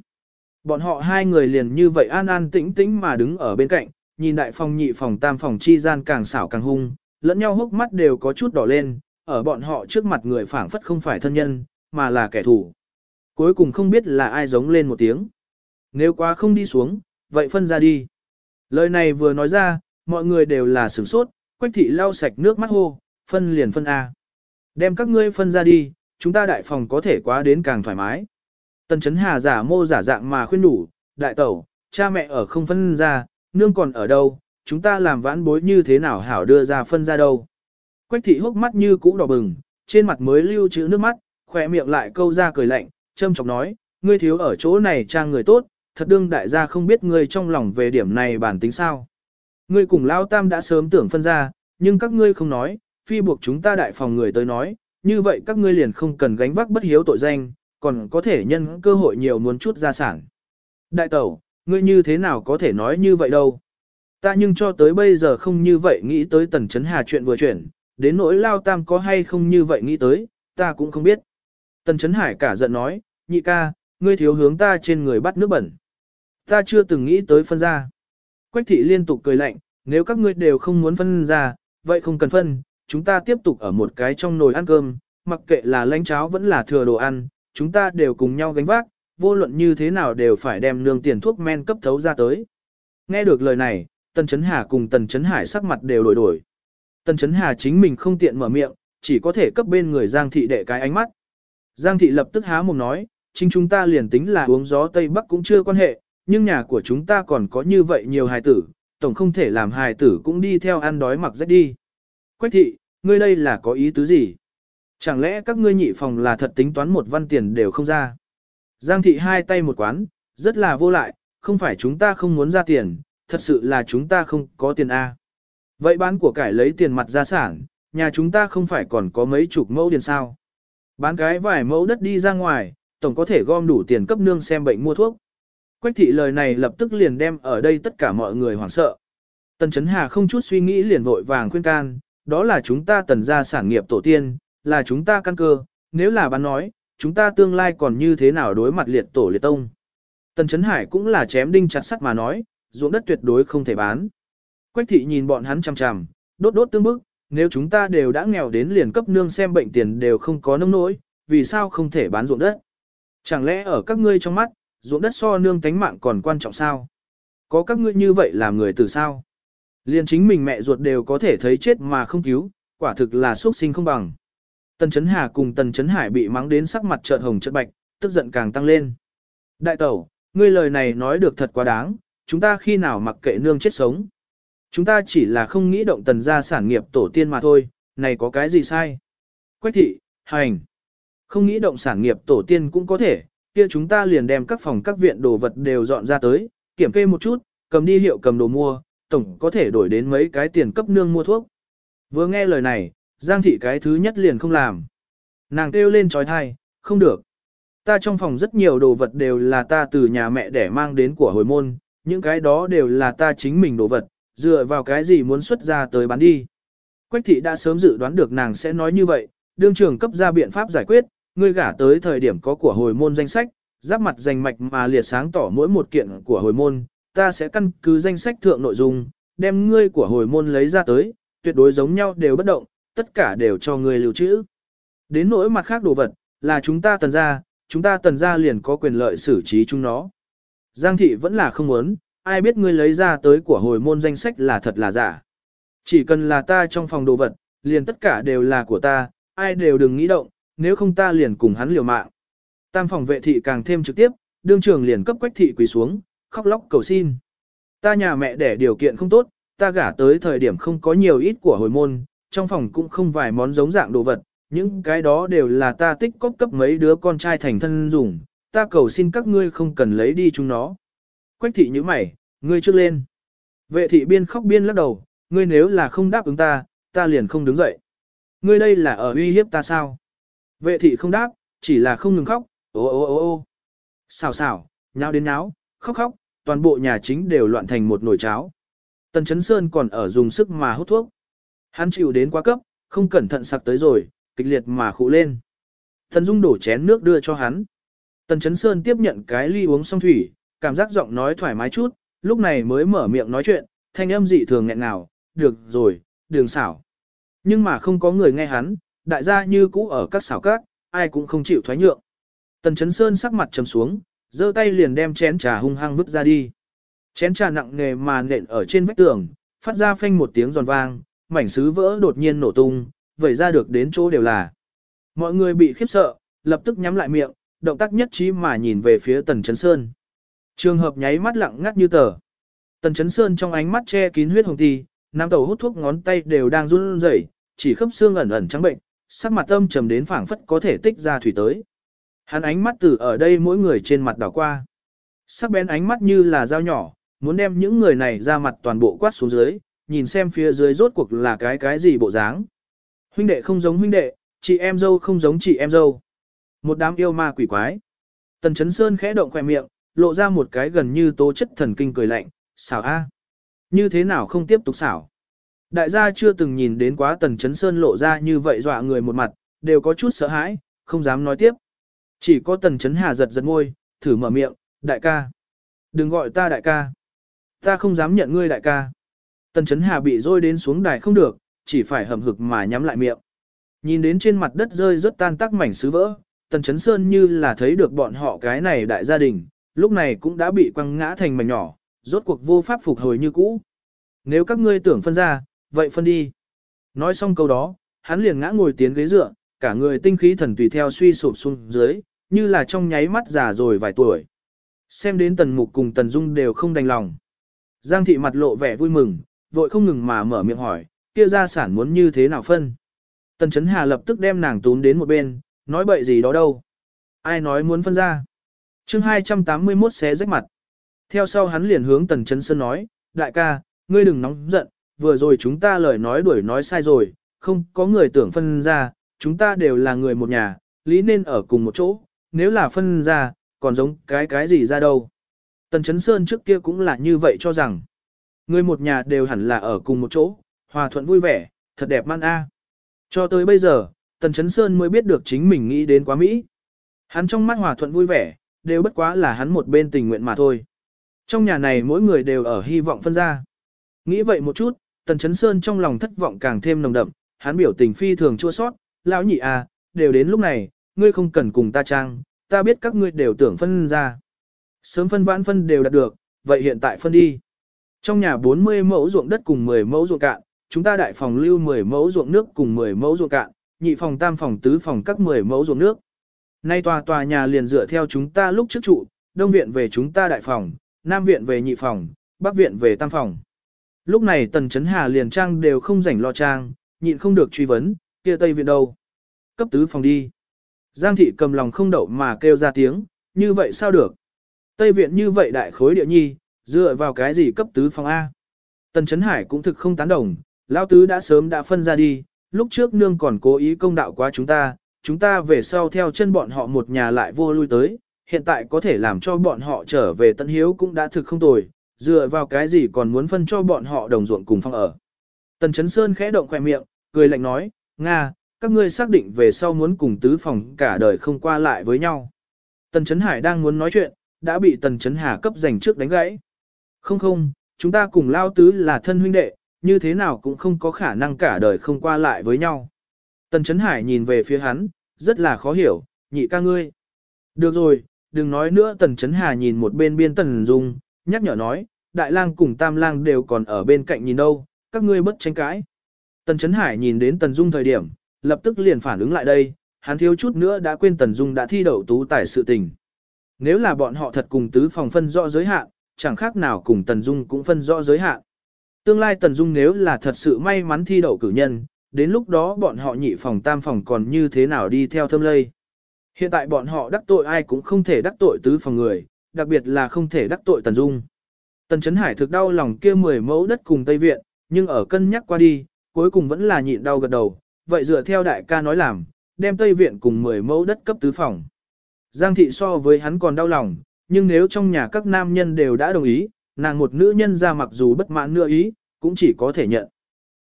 Bọn họ hai người liền như vậy an an tĩnh tĩnh mà đứng ở bên cạnh, nhìn đại phòng nhị phòng tam phòng chi gian càng xảo càng hung, lẫn nhau hốc mắt đều có chút đỏ lên, ở bọn họ trước mặt người phảng phất không phải thân nhân, mà là kẻ thù. Cuối cùng không biết là ai giống lên một tiếng. Nếu quá không đi xuống, vậy phân ra đi. Lời này vừa nói ra, mọi người đều là sửng sốt, quách thị lau sạch nước mắt hô, phân liền phân A. Đem các ngươi phân ra đi, chúng ta đại phòng có thể quá đến càng thoải mái. Tần chấn hà giả mô giả dạng mà khuyên đủ, đại tẩu, cha mẹ ở không phân ra, nương còn ở đâu, chúng ta làm vãn bối như thế nào hảo đưa ra phân ra đâu. Quách thị hốc mắt như cũ đỏ bừng, trên mặt mới lưu trữ nước mắt, khỏe miệng lại câu ra cười lạnh, châm chọc nói, ngươi thiếu ở chỗ này trang người tốt, thật đương đại gia không biết ngươi trong lòng về điểm này bản tính sao. Ngươi cùng Lao Tam đã sớm tưởng phân ra, nhưng các ngươi không nói, phi buộc chúng ta đại phòng người tới nói, như vậy các ngươi liền không cần gánh vác bất hiếu tội danh, còn có thể nhân cơ hội nhiều muốn chút gia sản. Đại tẩu, ngươi như thế nào có thể nói như vậy đâu? Ta nhưng cho tới bây giờ không như vậy nghĩ tới tần chấn hà chuyện vừa chuyển, đến nỗi lao tam có hay không như vậy nghĩ tới, ta cũng không biết. Tần chấn hải cả giận nói, nhị ca, ngươi thiếu hướng ta trên người bắt nước bẩn. Ta chưa từng nghĩ tới phân ra. Quách thị liên tục cười lạnh, nếu các ngươi đều không muốn phân ra, vậy không cần phân, chúng ta tiếp tục ở một cái trong nồi ăn cơm, mặc kệ là lánh cháo vẫn là thừa đồ ăn, chúng ta đều cùng nhau gánh vác, vô luận như thế nào đều phải đem nương tiền thuốc men cấp thấu ra tới. Nghe được lời này, Tần Chấn Hà cùng Tần Chấn Hải sắc mặt đều đổi đổi. Tần Chấn Hà chính mình không tiện mở miệng, chỉ có thể cấp bên người Giang Thị đệ cái ánh mắt. Giang Thị lập tức há mồm nói, chính chúng ta liền tính là uống gió Tây Bắc cũng chưa quan hệ, nhưng nhà của chúng ta còn có như vậy nhiều hài tử, tổng không thể làm hài tử cũng đi theo ăn đói mặc rách đi. Quách thị, ngươi đây là có ý tứ gì? Chẳng lẽ các ngươi nhị phòng là thật tính toán một văn tiền đều không ra? Giang thị hai tay một quán, rất là vô lại, không phải chúng ta không muốn ra tiền, thật sự là chúng ta không có tiền A. Vậy bán của cải lấy tiền mặt ra sản, nhà chúng ta không phải còn có mấy chục mẫu điền sao. Bán cái vài mẫu đất đi ra ngoài, tổng có thể gom đủ tiền cấp nương xem bệnh mua thuốc. Quách thị lời này lập tức liền đem ở đây tất cả mọi người hoảng sợ. Tần Chấn Hà không chút suy nghĩ liền vội vàng khuyên can, đó là chúng ta tần gia sản nghiệp tổ tiên, là chúng ta căn cơ, nếu là bán nói, chúng ta tương lai còn như thế nào đối mặt liệt tổ liệt tông. Tần Chấn Hải cũng là chém đinh chặt sắt mà nói, ruộng đất tuyệt đối không thể bán. Quách thị nhìn bọn hắn chằm chằm, đốt đốt tương bức, nếu chúng ta đều đã nghèo đến liền cấp nương xem bệnh tiền đều không có nông nỗi, vì sao không thể bán ruộng đất? Chẳng lẽ ở các ngươi trong mắt, ruộng đất so nương tánh mạng còn quan trọng sao? Có các ngươi như vậy làm người từ sao? Liền chính mình mẹ ruột đều có thể thấy chết mà không cứu, quả thực là xuất sinh không bằng. Tần Chấn Hà cùng Tần Chấn Hải bị mắng đến sắc mặt trợn hồng trợn bạch, tức giận càng tăng lên. Đại tẩu, ngươi lời này nói được thật quá đáng, chúng ta khi nào mặc kệ nương chết sống. Chúng ta chỉ là không nghĩ động tần gia sản nghiệp tổ tiên mà thôi, này có cái gì sai? Quách thị, hành. Không nghĩ động sản nghiệp tổ tiên cũng có thể, kia chúng ta liền đem các phòng các viện đồ vật đều dọn ra tới, kiểm kê một chút, cầm đi hiệu cầm đồ mua, tổng có thể đổi đến mấy cái tiền cấp nương mua thuốc. Vừa nghe lời này, Giang thị cái thứ nhất liền không làm. Nàng kêu lên trói thai, không được. Ta trong phòng rất nhiều đồ vật đều là ta từ nhà mẹ để mang đến của hồi môn, những cái đó đều là ta chính mình đồ vật, dựa vào cái gì muốn xuất ra tới bán đi. Quách thị đã sớm dự đoán được nàng sẽ nói như vậy, đương trưởng cấp ra biện pháp giải quyết, ngươi gả tới thời điểm có của hồi môn danh sách, giáp mặt danh mạch mà liệt sáng tỏ mỗi một kiện của hồi môn, ta sẽ căn cứ danh sách thượng nội dung, đem ngươi của hồi môn lấy ra tới, tuyệt đối giống nhau đều bất động, tất cả đều cho ngươi lưu trữ. Đến nỗi mặt khác đồ vật, là chúng ta tần ra, chúng ta tần ra liền có quyền lợi xử trí chúng nó. Giang thị vẫn là không muốn, ai biết ngươi lấy ra tới của hồi môn danh sách là thật là giả. Chỉ cần là ta trong phòng đồ vật, liền tất cả đều là của ta, ai đều đừng nghĩ động, nếu không ta liền cùng hắn liều mạng. Tam phòng vệ thị càng thêm trực tiếp, đương trường liền cấp quách thị quỳ xuống, khóc lóc cầu xin. Ta nhà mẹ đẻ điều kiện không tốt, ta gả tới thời điểm không có nhiều ít của hồi môn, trong phòng cũng không vài món giống dạng đồ vật, những cái đó đều là ta tích cóp cấp mấy đứa con trai thành thân dùng, ta cầu xin các ngươi không cần lấy đi chúng nó. Quách thị như mày, ngươi trước lên. Vệ thị biên khóc biên lắc đầu, ngươi nếu là không đáp ứng ta, ta liền không đứng dậy. Ngươi đây là ở uy hiếp ta sao? Vệ thị không đáp, chỉ là không ngừng khóc, ô ô ô ô. Xào xào, nháo đến nháo, khóc khóc, toàn bộ nhà chính đều loạn thành một nồi cháo. Tần Chấn Sơn còn ở dùng sức mà hút thuốc. Hắn chịu đến quá cấp, không cẩn thận sặc tới rồi, kịch liệt mà khụ lên. Thần Dung đổ chén nước đưa cho hắn. Tần Chấn Sơn tiếp nhận cái ly uống xong thủy, cảm giác giọng nói thoải mái chút, lúc này mới mở miệng nói chuyện, thanh âm dị thường nghẹn ngào, được rồi, đường xảo. Nhưng mà không có người nghe hắn, đại gia như cũ ở các xảo các, ai cũng không chịu thoái nhượng. Tần Chấn Sơn sắc mặt trầm xuống, giơ tay liền đem chén trà hung hăng vứt ra đi. Chén trà nặng nề mà nện ở trên vách tường, phát ra phanh một tiếng giòn vang, mảnh sứ vỡ đột nhiên nổ tung, vẩy ra được đến chỗ đều là. Mọi người bị khiếp sợ, lập tức nhắm lại miệng, động tác nhất trí mà nhìn về phía Tần Chấn Sơn. Trường hợp nháy mắt lặng ngắt như tờ. Tần Chấn Sơn trong ánh mắt che kín huyết hồng ti, nam tàu hút thuốc ngón tay đều đang run rẩy, chỉ khớp xương ẩn ẩn trắng bệnh, sắc mặt âm trầm đến phảng phất có thể tích ra thủy tới. Hắn ánh mắt từ ở đây mỗi người trên mặt đảo qua. Sắc bén ánh mắt như là dao nhỏ, muốn đem những người này ra mặt toàn bộ quát xuống dưới, nhìn xem phía dưới rốt cuộc là cái cái gì bộ dáng. Huynh đệ không giống huynh đệ, chị em dâu không giống chị em dâu. Một đám yêu ma quỷ quái. Tần Chấn Sơn khẽ động khỏe miệng, lộ ra một cái gần như tố chất thần kinh cười lạnh, xảo a. Như thế nào không tiếp tục xảo. Đại gia chưa từng nhìn đến quá Tần Chấn Sơn lộ ra như vậy dọa người một mặt, đều có chút sợ hãi, không dám nói tiếp. Chỉ có Tần Chấn Hà giật giật ngôi, thử mở miệng, đại ca. Đừng gọi ta đại ca. Ta không dám nhận ngươi đại ca. Tần Chấn Hà bị rôi đến xuống đài không được, chỉ phải hầm hực mà nhắm lại miệng. Nhìn đến trên mặt đất rơi rất tan tác mảnh sứ vỡ, Tần Chấn Sơn như là thấy được bọn họ cái này đại gia đình, lúc này cũng đã bị quăng ngã thành mảnh nhỏ, rốt cuộc vô pháp phục hồi như cũ. Nếu các ngươi tưởng phân ra, vậy phân đi. Nói xong câu đó, hắn liền ngã ngồi tiến ghế dựa, cả người tinh khí thần tùy theo suy sụp xuống dưới, như là trong nháy mắt già rồi vài tuổi. Xem đến tần mục cùng tần dung đều không đành lòng. Giang thị mặt lộ vẻ vui mừng, vội không ngừng mà mở miệng hỏi, kia gia sản muốn như thế nào phân. Tần Chấn Hà lập tức đem nàng tún đến một bên, nói bậy gì đó đâu. Ai nói muốn phân ra. chương 281 xé rách mặt. Theo sau hắn liền hướng Tần Chấn Sơn nói, đại ca, ngươi đừng nóng giận, vừa rồi chúng ta lời nói đuổi nói sai rồi, không có người tưởng phân ra, chúng ta đều là người một nhà, lý nên ở cùng một chỗ, nếu là phân ra, còn giống cái cái gì ra đâu. Tần Chấn Sơn trước kia cũng là như vậy cho rằng, người một nhà đều hẳn là ở cùng một chỗ, hòa thuận vui vẻ, thật đẹp man a. Cho tới bây giờ, Tần Chấn Sơn mới biết được chính mình nghĩ đến quá Mỹ. Hắn trong mắt hòa thuận vui vẻ, đều bất quá là hắn một bên tình nguyện mà thôi. Trong nhà này mỗi người đều ở hy vọng phân ra. Nghĩ vậy một chút, Tần Chấn Sơn trong lòng thất vọng càng thêm nồng đậm, hắn biểu tình phi thường chua sót, lão nhị à, đều đến lúc này, ngươi không cần cùng ta trang, ta biết các ngươi đều tưởng phân ra. Sớm phân vãn phân đều đạt được, vậy hiện tại phân đi. Trong nhà 40 mẫu ruộng đất cùng 10 mẫu ruộng cạn, chúng ta đại phòng lưu 10 mẫu ruộng nước cùng 10 mẫu ruộng cạn, nhị phòng tam phòng tứ phòng các 10 mẫu ruộng nước. Nay tòa tòa nhà liền dựa theo chúng ta lúc trước trụ, đông viện về chúng ta đại phòng, nam viện về nhị phòng, bắc viện về tam phòng. Lúc này tần chấn hà liền trang đều không rảnh lo trang, nhịn không được truy vấn, kia tây viện đâu? Cấp tứ phòng đi. Giang thị cầm lòng không đậu mà kêu ra tiếng, như vậy sao được? Tây viện như vậy đại khối địa nhi, dựa vào cái gì cấp tứ phòng A? Tần Chấn Hải cũng thực không tán đồng, lão tứ đã sớm đã phân ra đi, lúc trước nương còn cố ý công đạo quá chúng ta, chúng ta về sau theo chân bọn họ một nhà lại vô lui tới, hiện tại có thể làm cho bọn họ trở về tân hiếu cũng đã thực không tồi, dựa vào cái gì còn muốn phân cho bọn họ đồng ruộng cùng phòng ở. Tần Chấn Sơn khẽ động khỏe miệng, cười lạnh nói, Nga, các ngươi xác định về sau muốn cùng tứ phòng cả đời không qua lại với nhau. Tần Chấn Hải đang muốn nói chuyện, đã bị Tần Chấn Hà cấp giành trước đánh gãy. Không không, chúng ta cùng lao tứ là thân huynh đệ, như thế nào cũng không có khả năng cả đời không qua lại với nhau. Tần Chấn Hải nhìn về phía hắn, rất là khó hiểu, nhị ca ngươi. Được rồi, đừng nói nữa Tần Chấn Hà nhìn một bên biên Tần Dung, nhắc nhở nói, Đại lang cùng Tam lang đều còn ở bên cạnh nhìn đâu, các ngươi bất tranh cãi. Tần Chấn Hải nhìn đến Tần Dung thời điểm, lập tức liền phản ứng lại đây, hắn thiếu chút nữa đã quên Tần Dung đã thi đậu tú tài sự tình. Nếu là bọn họ thật cùng tứ phòng phân rõ giới hạn, chẳng khác nào cùng Tần Dung cũng phân rõ giới hạn. Tương lai Tần Dung nếu là thật sự may mắn thi đậu cử nhân, đến lúc đó bọn họ nhị phòng tam phòng còn như thế nào đi theo thâm lây. Hiện tại bọn họ đắc tội ai cũng không thể đắc tội tứ phòng người, đặc biệt là không thể đắc tội Tần Dung. Tần Chấn Hải thực đau lòng kia 10 mẫu đất cùng Tây Viện, nhưng ở cân nhắc qua đi, cuối cùng vẫn là nhịn đau gật đầu, vậy dựa theo đại ca nói làm, đem Tây Viện cùng 10 mẫu đất cấp tứ phòng. Giang thị so với hắn còn đau lòng, nhưng nếu trong nhà các nam nhân đều đã đồng ý, nàng một nữ nhân ra mặc dù bất mãn nữa ý, cũng chỉ có thể nhận.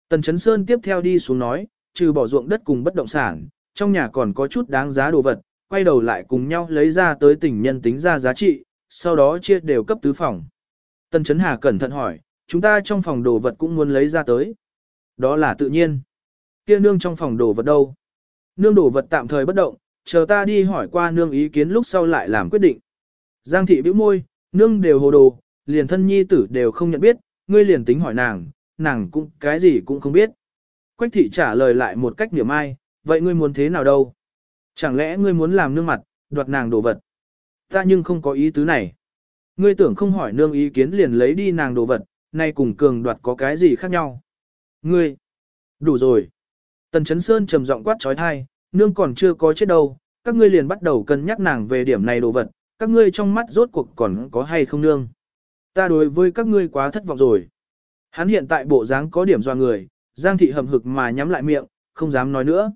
Tần Chấn Sơn tiếp theo đi xuống nói, trừ bỏ ruộng đất cùng bất động sản, trong nhà còn có chút đáng giá đồ vật, quay đầu lại cùng nhau lấy ra tới tình nhân tính ra giá trị, sau đó chia đều cấp tứ phòng. Tần Chấn Hà cẩn thận hỏi, chúng ta trong phòng đồ vật cũng muốn lấy ra tới. Đó là tự nhiên. Kia nương trong phòng đồ vật đâu? Nương đồ vật tạm thời bất động, chờ ta đi hỏi qua nương ý kiến lúc sau lại làm quyết định. Giang thị bĩu môi, nương đều hồ đồ, liền thân nhi tử đều không nhận biết, ngươi liền tính hỏi nàng, nàng cũng cái gì cũng không biết. Quách thị trả lời lại một cách niềm ai, vậy ngươi muốn thế nào đâu? Chẳng lẽ ngươi muốn làm nương mặt, đoạt nàng đồ vật? Ta nhưng không có ý tứ này. Ngươi tưởng không hỏi nương ý kiến liền lấy đi nàng đồ vật, nay cùng cường đoạt có cái gì khác nhau? Ngươi! Đủ rồi! Tần Chấn Sơn trầm giọng quát trói thai, nương còn chưa có chết đâu, các ngươi liền bắt đầu cân nhắc nàng về điểm này đồ vật, các ngươi trong mắt rốt cuộc còn có hay không nương. Ta đối với các ngươi quá thất vọng rồi. Hắn hiện tại bộ dáng có điểm doa người, Giang thị hầm hực mà nhắm lại miệng, không dám nói nữa.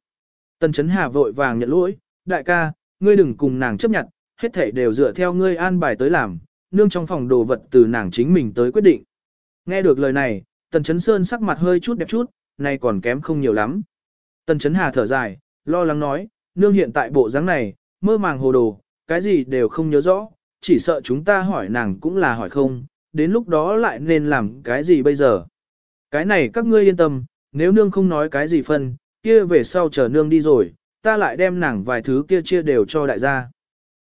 Tần Chấn Hà vội vàng nhận lỗi, đại ca, ngươi đừng cùng nàng chấp nhận, hết thảy đều dựa theo ngươi an bài tới làm, nương trong phòng đồ vật từ nàng chính mình tới quyết định. Nghe được lời này, Tần Chấn Sơn sắc mặt hơi chút đẹp chút, nay còn kém không nhiều lắm. Tần Chấn Hà thở dài, lo lắng nói, nương hiện tại bộ dáng này, mơ màng hồ đồ, cái gì đều không nhớ rõ, chỉ sợ chúng ta hỏi nàng cũng là hỏi không, đến lúc đó lại nên làm cái gì bây giờ. Cái này các ngươi yên tâm, nếu nương không nói cái gì phân, kia về sau chờ nương đi rồi, ta lại đem nàng vài thứ kia chia đều cho đại gia.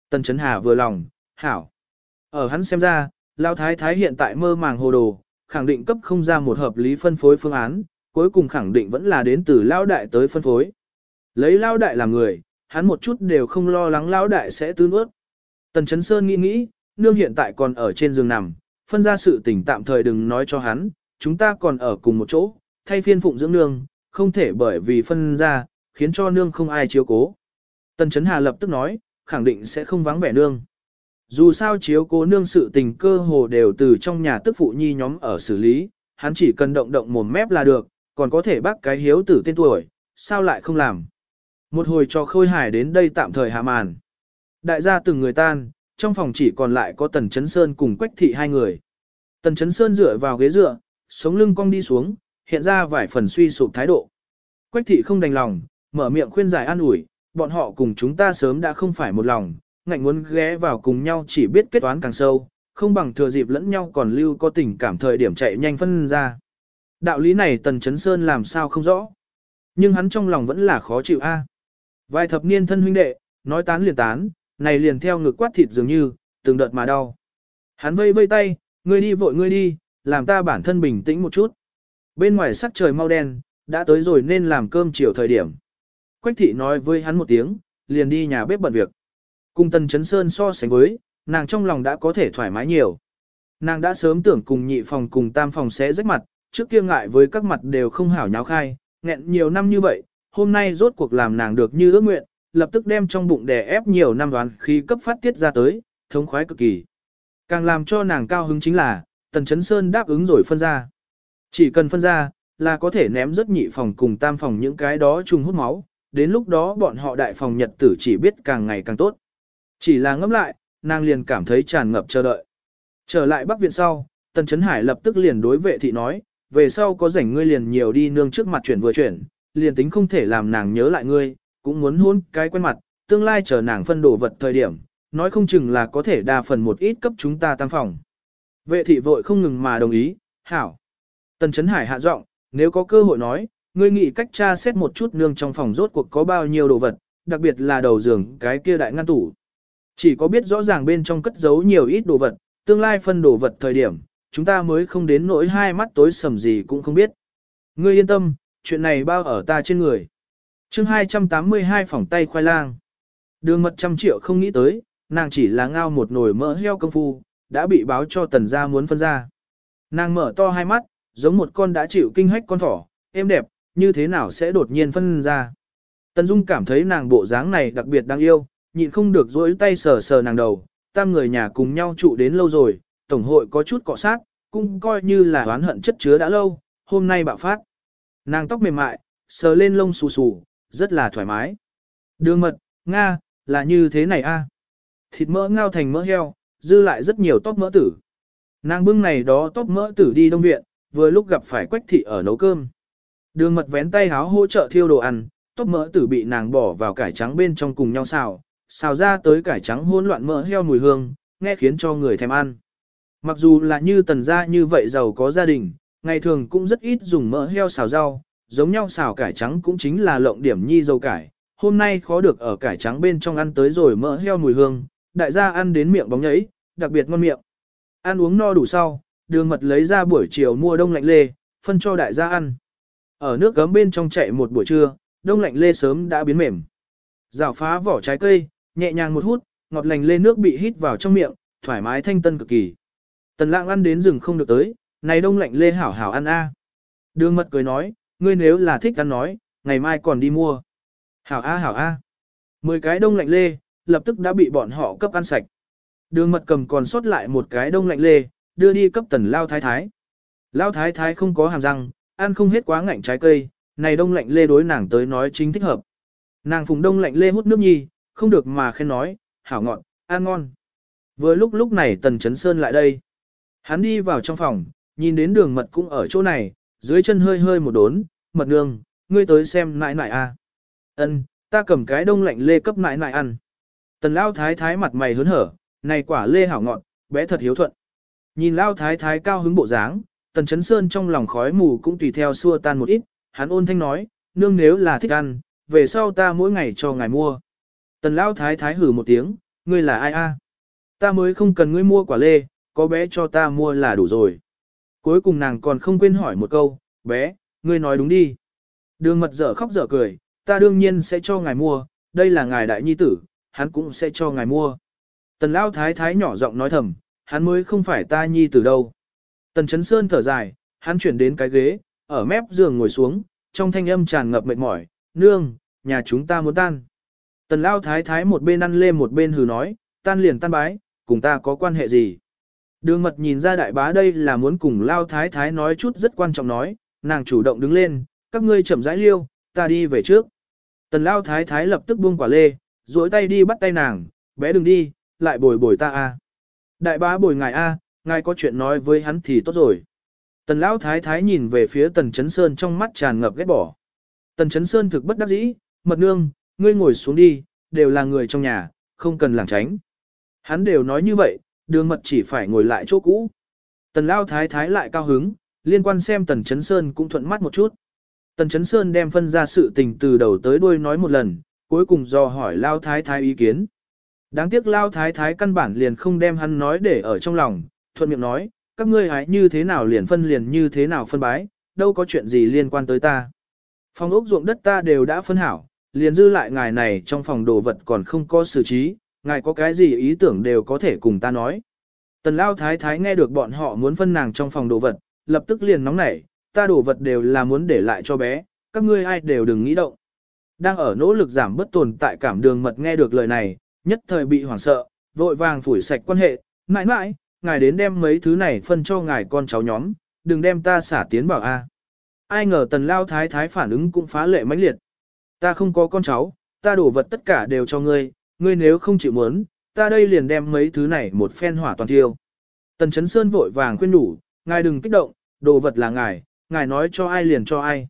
Tần Chấn Hà vừa lòng, hảo. Ở hắn xem ra, Lão Thái Thái hiện tại mơ màng hồ đồ, khẳng định cấp không ra một hợp lý phân phối phương án, cuối cùng khẳng định vẫn là đến từ Lão Đại tới phân phối. Lấy Lão Đại làm người, hắn một chút đều không lo lắng Lão Đại sẽ tư nuốt. Tần Chấn Sơn nghĩ nghĩ, nương hiện tại còn ở trên giường nằm, phân ra sự tình tạm thời đừng nói cho hắn, chúng ta còn ở cùng một chỗ, thay phiên phụng dưỡng nương, không thể bởi vì phân ra, khiến cho nương không ai chiếu cố. Tần Chấn Hà lập tức nói, khẳng định sẽ không vắng vẻ nương. Dù sao chiếu cố nương sự tình cơ hồ đều từ trong nhà tức phụ nhi nhóm ở xử lý, hắn chỉ cần động động mồm mép là được, còn có thể bác cái hiếu tử tên tuổi, sao lại không làm. Một hồi cho khôi hải đến đây tạm thời hạ màn. Đại gia từng người tan, trong phòng chỉ còn lại có Tần Chấn Sơn cùng Quách Thị hai người. Tần Chấn Sơn dựa vào ghế dựa, sống lưng cong đi xuống, hiện ra vài phần suy sụp thái độ. Quách Thị không đành lòng, mở miệng khuyên giải an ủi, bọn họ cùng chúng ta sớm đã không phải một lòng, ngạnh muốn ghé vào cùng nhau chỉ biết kết toán càng sâu, không bằng thừa dịp lẫn nhau còn lưu có tình cảm thời điểm chạy nhanh phân ra. Đạo lý này Tần Chấn Sơn làm sao không rõ. Nhưng hắn trong lòng vẫn là khó chịu a. Vài thập niên thân huynh đệ, nói tán liền tán, này liền theo ngực quát thịt dường như, từng đợt mà đau. Hắn vây vây tay, ngươi đi vội ngươi đi, làm ta bản thân bình tĩnh một chút. Bên ngoài sắc trời mau đen, đã tới rồi nên làm cơm chiều thời điểm. Quách thị nói với hắn một tiếng, liền đi nhà bếp bận việc. Cùng Tần Chấn Sơn so sánh với, nàng trong lòng đã có thể thoải mái nhiều. Nàng đã sớm tưởng cùng nhị phòng cùng tam phòng sẽ rách mặt, trước kia ngại với các mặt đều không hảo nháo khai, nghẹn nhiều năm như vậy, hôm nay rốt cuộc làm nàng được như ước nguyện, lập tức đem trong bụng đè ép nhiều năm đoán khi cấp phát tiết ra tới, thống khoái cực kỳ. Càng làm cho nàng cao hứng chính là, Tần Chấn Sơn đáp ứng rồi phân ra. Chỉ cần phân ra, là có thể ném rất nhị phòng cùng tam phòng những cái đó chung hút máu, đến lúc đó bọn họ đại phòng nhật tử chỉ biết càng ngày càng tốt. Chỉ là ngẫm lại, nàng liền cảm thấy tràn ngập chờ đợi. Trở lại Bắc Viện sau, Tần Chấn Hải lập tức liền đối vệ thị nói, về sau có rảnh ngươi liền nhiều đi nương trước mặt chuyển vừa chuyển, liền tính không thể làm nàng nhớ lại ngươi, cũng muốn hôn cái quen mặt, tương lai chờ nàng phân đổ vật thời điểm, nói không chừng là có thể đa phần một ít cấp chúng ta tam phòng. Vệ thị vội không ngừng mà đồng ý, hảo. Tần Chấn Hải hạ giọng, nếu có cơ hội nói, ngươi nghĩ cách tra xét một chút nương trong phòng rốt cuộc có bao nhiêu đồ vật, đặc biệt là đầu giường cái kia đại ngăn tủ. Chỉ có biết rõ ràng bên trong cất giấu nhiều ít đồ vật, tương lai phân đồ vật thời điểm, chúng ta mới không đến nỗi hai mắt tối sầm gì cũng không biết. Ngươi yên tâm, chuyện này bao ở ta trên người. chương 282 phòng tay khoai lang. Đường mật trăm triệu không nghĩ tới, nàng chỉ là ngao một nồi mỡ heo công phu, đã bị báo cho tần gia muốn phân ra. Nàng mở to hai mắt, giống một con đã chịu kinh hách con thỏ, êm đẹp, như thế nào sẽ đột nhiên phân ra. Tần Dung cảm thấy nàng bộ dáng này đặc biệt đáng yêu, nhịn không được dỗi tay sờ sờ nàng đầu, tam người nhà cùng nhau trụ đến lâu rồi, tổng hội có chút cọ sát, cũng coi như là oán hận chất chứa đã lâu, hôm nay bạo phát. Nàng tóc mềm mại, sờ lên lông xù xù, rất là thoải mái. Đường mật, Nga, là như thế này a. Thịt mỡ ngao thành mỡ heo, dư lại rất nhiều tóc mỡ tử. Nàng bưng này đó tóc mỡ tử đi đông viện, vừa lúc gặp phải quách thị ở nấu cơm. Đường mật vén tay háo hỗ trợ thiêu đồ ăn, tóc mỡ tử bị nàng bỏ vào cải trắng bên trong cùng nhau xào, xào ra tới cải trắng hỗn loạn mỡ heo mùi hương, nghe khiến cho người thèm ăn. Mặc dù là như tần gia như vậy giàu có gia đình, ngày thường cũng rất ít dùng mỡ heo xào rau, giống nhau xào cải trắng cũng chính là lộng điểm nhi dầu cải. Hôm nay khó được ở cải trắng bên trong ăn tới rồi mỡ heo mùi hương, đại gia ăn đến miệng bóng nhấy, đặc biệt ngon miệng. Ăn uống no đủ sau, đường mật lấy ra buổi chiều mua đông lạnh lê, phân cho đại gia ăn. Ở nước gấm bên trong chạy một buổi trưa, đông lạnh lê sớm đã biến mềm. Rào phá vỏ trái cây, nhẹ nhàng một hút, ngọt lành lê nước bị hít vào trong miệng, thoải mái thanh tân cực kỳ. Tần lãng ăn đến rừng không được tới, này đông lạnh lê hảo hảo ăn a. Đường mật cười nói, ngươi nếu là thích ăn nói, ngày mai còn đi mua. Hảo a hảo a. Mười cái đông lạnh lê, lập tức đã bị bọn họ cấp ăn sạch. Đường mật cầm còn sót lại một cái đông lạnh lê, đưa đi cấp tần lao thái thái. Lao thái thái không có hàm răng, ăn không hết quá ngạnh trái cây, này đông lạnh lê đối nàng tới nói chính thích hợp. Nàng phùng đông lạnh lê hút nước nhi, không được mà khen nói, hảo ngọn, ăn ngon. Vừa lúc lúc này tần chấn sơn lại đây. Hắn đi vào trong phòng, nhìn đến đường mật cũng ở chỗ này, dưới chân hơi hơi một đốn, mật nương, ngươi tới xem nại nại a. Ân, ta cầm cái đông lạnh lê cấp nại nại ăn. Tần lao thái thái mặt mày hớn hở, này quả lê hảo ngọn, bé thật hiếu thuận. Nhìn lao thái thái cao hứng bộ dáng, tần chấn sơn trong lòng khói mù cũng tùy theo xua tan một ít, hắn ôn thanh nói, nương nếu là thích ăn, về sau ta mỗi ngày cho ngài mua. Tần Lão thái thái hử một tiếng, ngươi là ai a? Ta mới không cần ngươi mua quả lê, có bé cho ta mua là đủ rồi. Cuối cùng nàng còn không quên hỏi một câu, bé, ngươi nói đúng đi. Đường mật dở khóc dở cười, ta đương nhiên sẽ cho ngài mua, đây là ngài đại nhi tử, hắn cũng sẽ cho ngài mua. Tần Lão thái thái nhỏ giọng nói thầm, hắn mới không phải ta nhi tử đâu. Tần chấn sơn thở dài, hắn chuyển đến cái ghế, ở mép giường ngồi xuống, trong thanh âm tràn ngập mệt mỏi, nương, nhà chúng ta muốn tan. Tần lao thái thái một bên ăn lê một bên hừ nói, tan liền tan bái, cùng ta có quan hệ gì. Đường mật nhìn ra đại bá đây là muốn cùng lao thái thái nói chút rất quan trọng nói, nàng chủ động đứng lên, các ngươi chậm rãi liêu, ta đi về trước. Tần lao thái thái lập tức buông quả lê, duỗi tay đi bắt tay nàng, bé đừng đi, lại bồi bồi ta a. Đại bá bồi ngài a, ngài có chuyện nói với hắn thì tốt rồi. Tần lão thái thái nhìn về phía tần chấn sơn trong mắt tràn ngập ghét bỏ. Tần chấn sơn thực bất đắc dĩ, mật nương, ngươi ngồi xuống đi, đều là người trong nhà, không cần lảng tránh. Hắn đều nói như vậy, đường mật chỉ phải ngồi lại chỗ cũ. Tần lao thái thái lại cao hứng, liên quan xem tần chấn sơn cũng thuận mắt một chút. Tần chấn sơn đem phân ra sự tình từ đầu tới đuôi nói một lần, cuối cùng do hỏi lao thái thái ý kiến. Đáng tiếc lao thái thái căn bản liền không đem hắn nói để ở trong lòng, thuận miệng nói, các ngươi hãy như thế nào liền phân liền như thế nào phân bái, đâu có chuyện gì liên quan tới ta. Phòng ốc ruộng đất ta đều đã phân hảo, liền dư lại ngài này trong phòng đồ vật còn không có xử trí, ngài có cái gì ý tưởng đều có thể cùng ta nói. Tần lao thái thái nghe được bọn họ muốn phân nàng trong phòng đồ vật, lập tức liền nóng nảy, ta đồ vật đều là muốn để lại cho bé, các ngươi ai đều đừng nghĩ động. Đang ở nỗ lực giảm bất tồn tại cảm đường mật nghe được lời này, nhất thời bị hoảng sợ, vội vàng phủi sạch quan hệ, mãi mãi, ngài đến đem mấy thứ này phân cho ngài con cháu nhóm, đừng đem ta xả tiến bảo A. Ai ngờ tần lao thái thái phản ứng cũng phá lệ mãnh liệt. Ta không có con cháu, ta đổ vật tất cả đều cho ngươi, ngươi nếu không chịu muốn, ta đây liền đem mấy thứ này một phen hỏa toàn thiêu. Tần Chấn Sơn vội vàng khuyên đủ, ngài đừng kích động, đồ vật là ngài, ngài nói cho ai liền cho ai.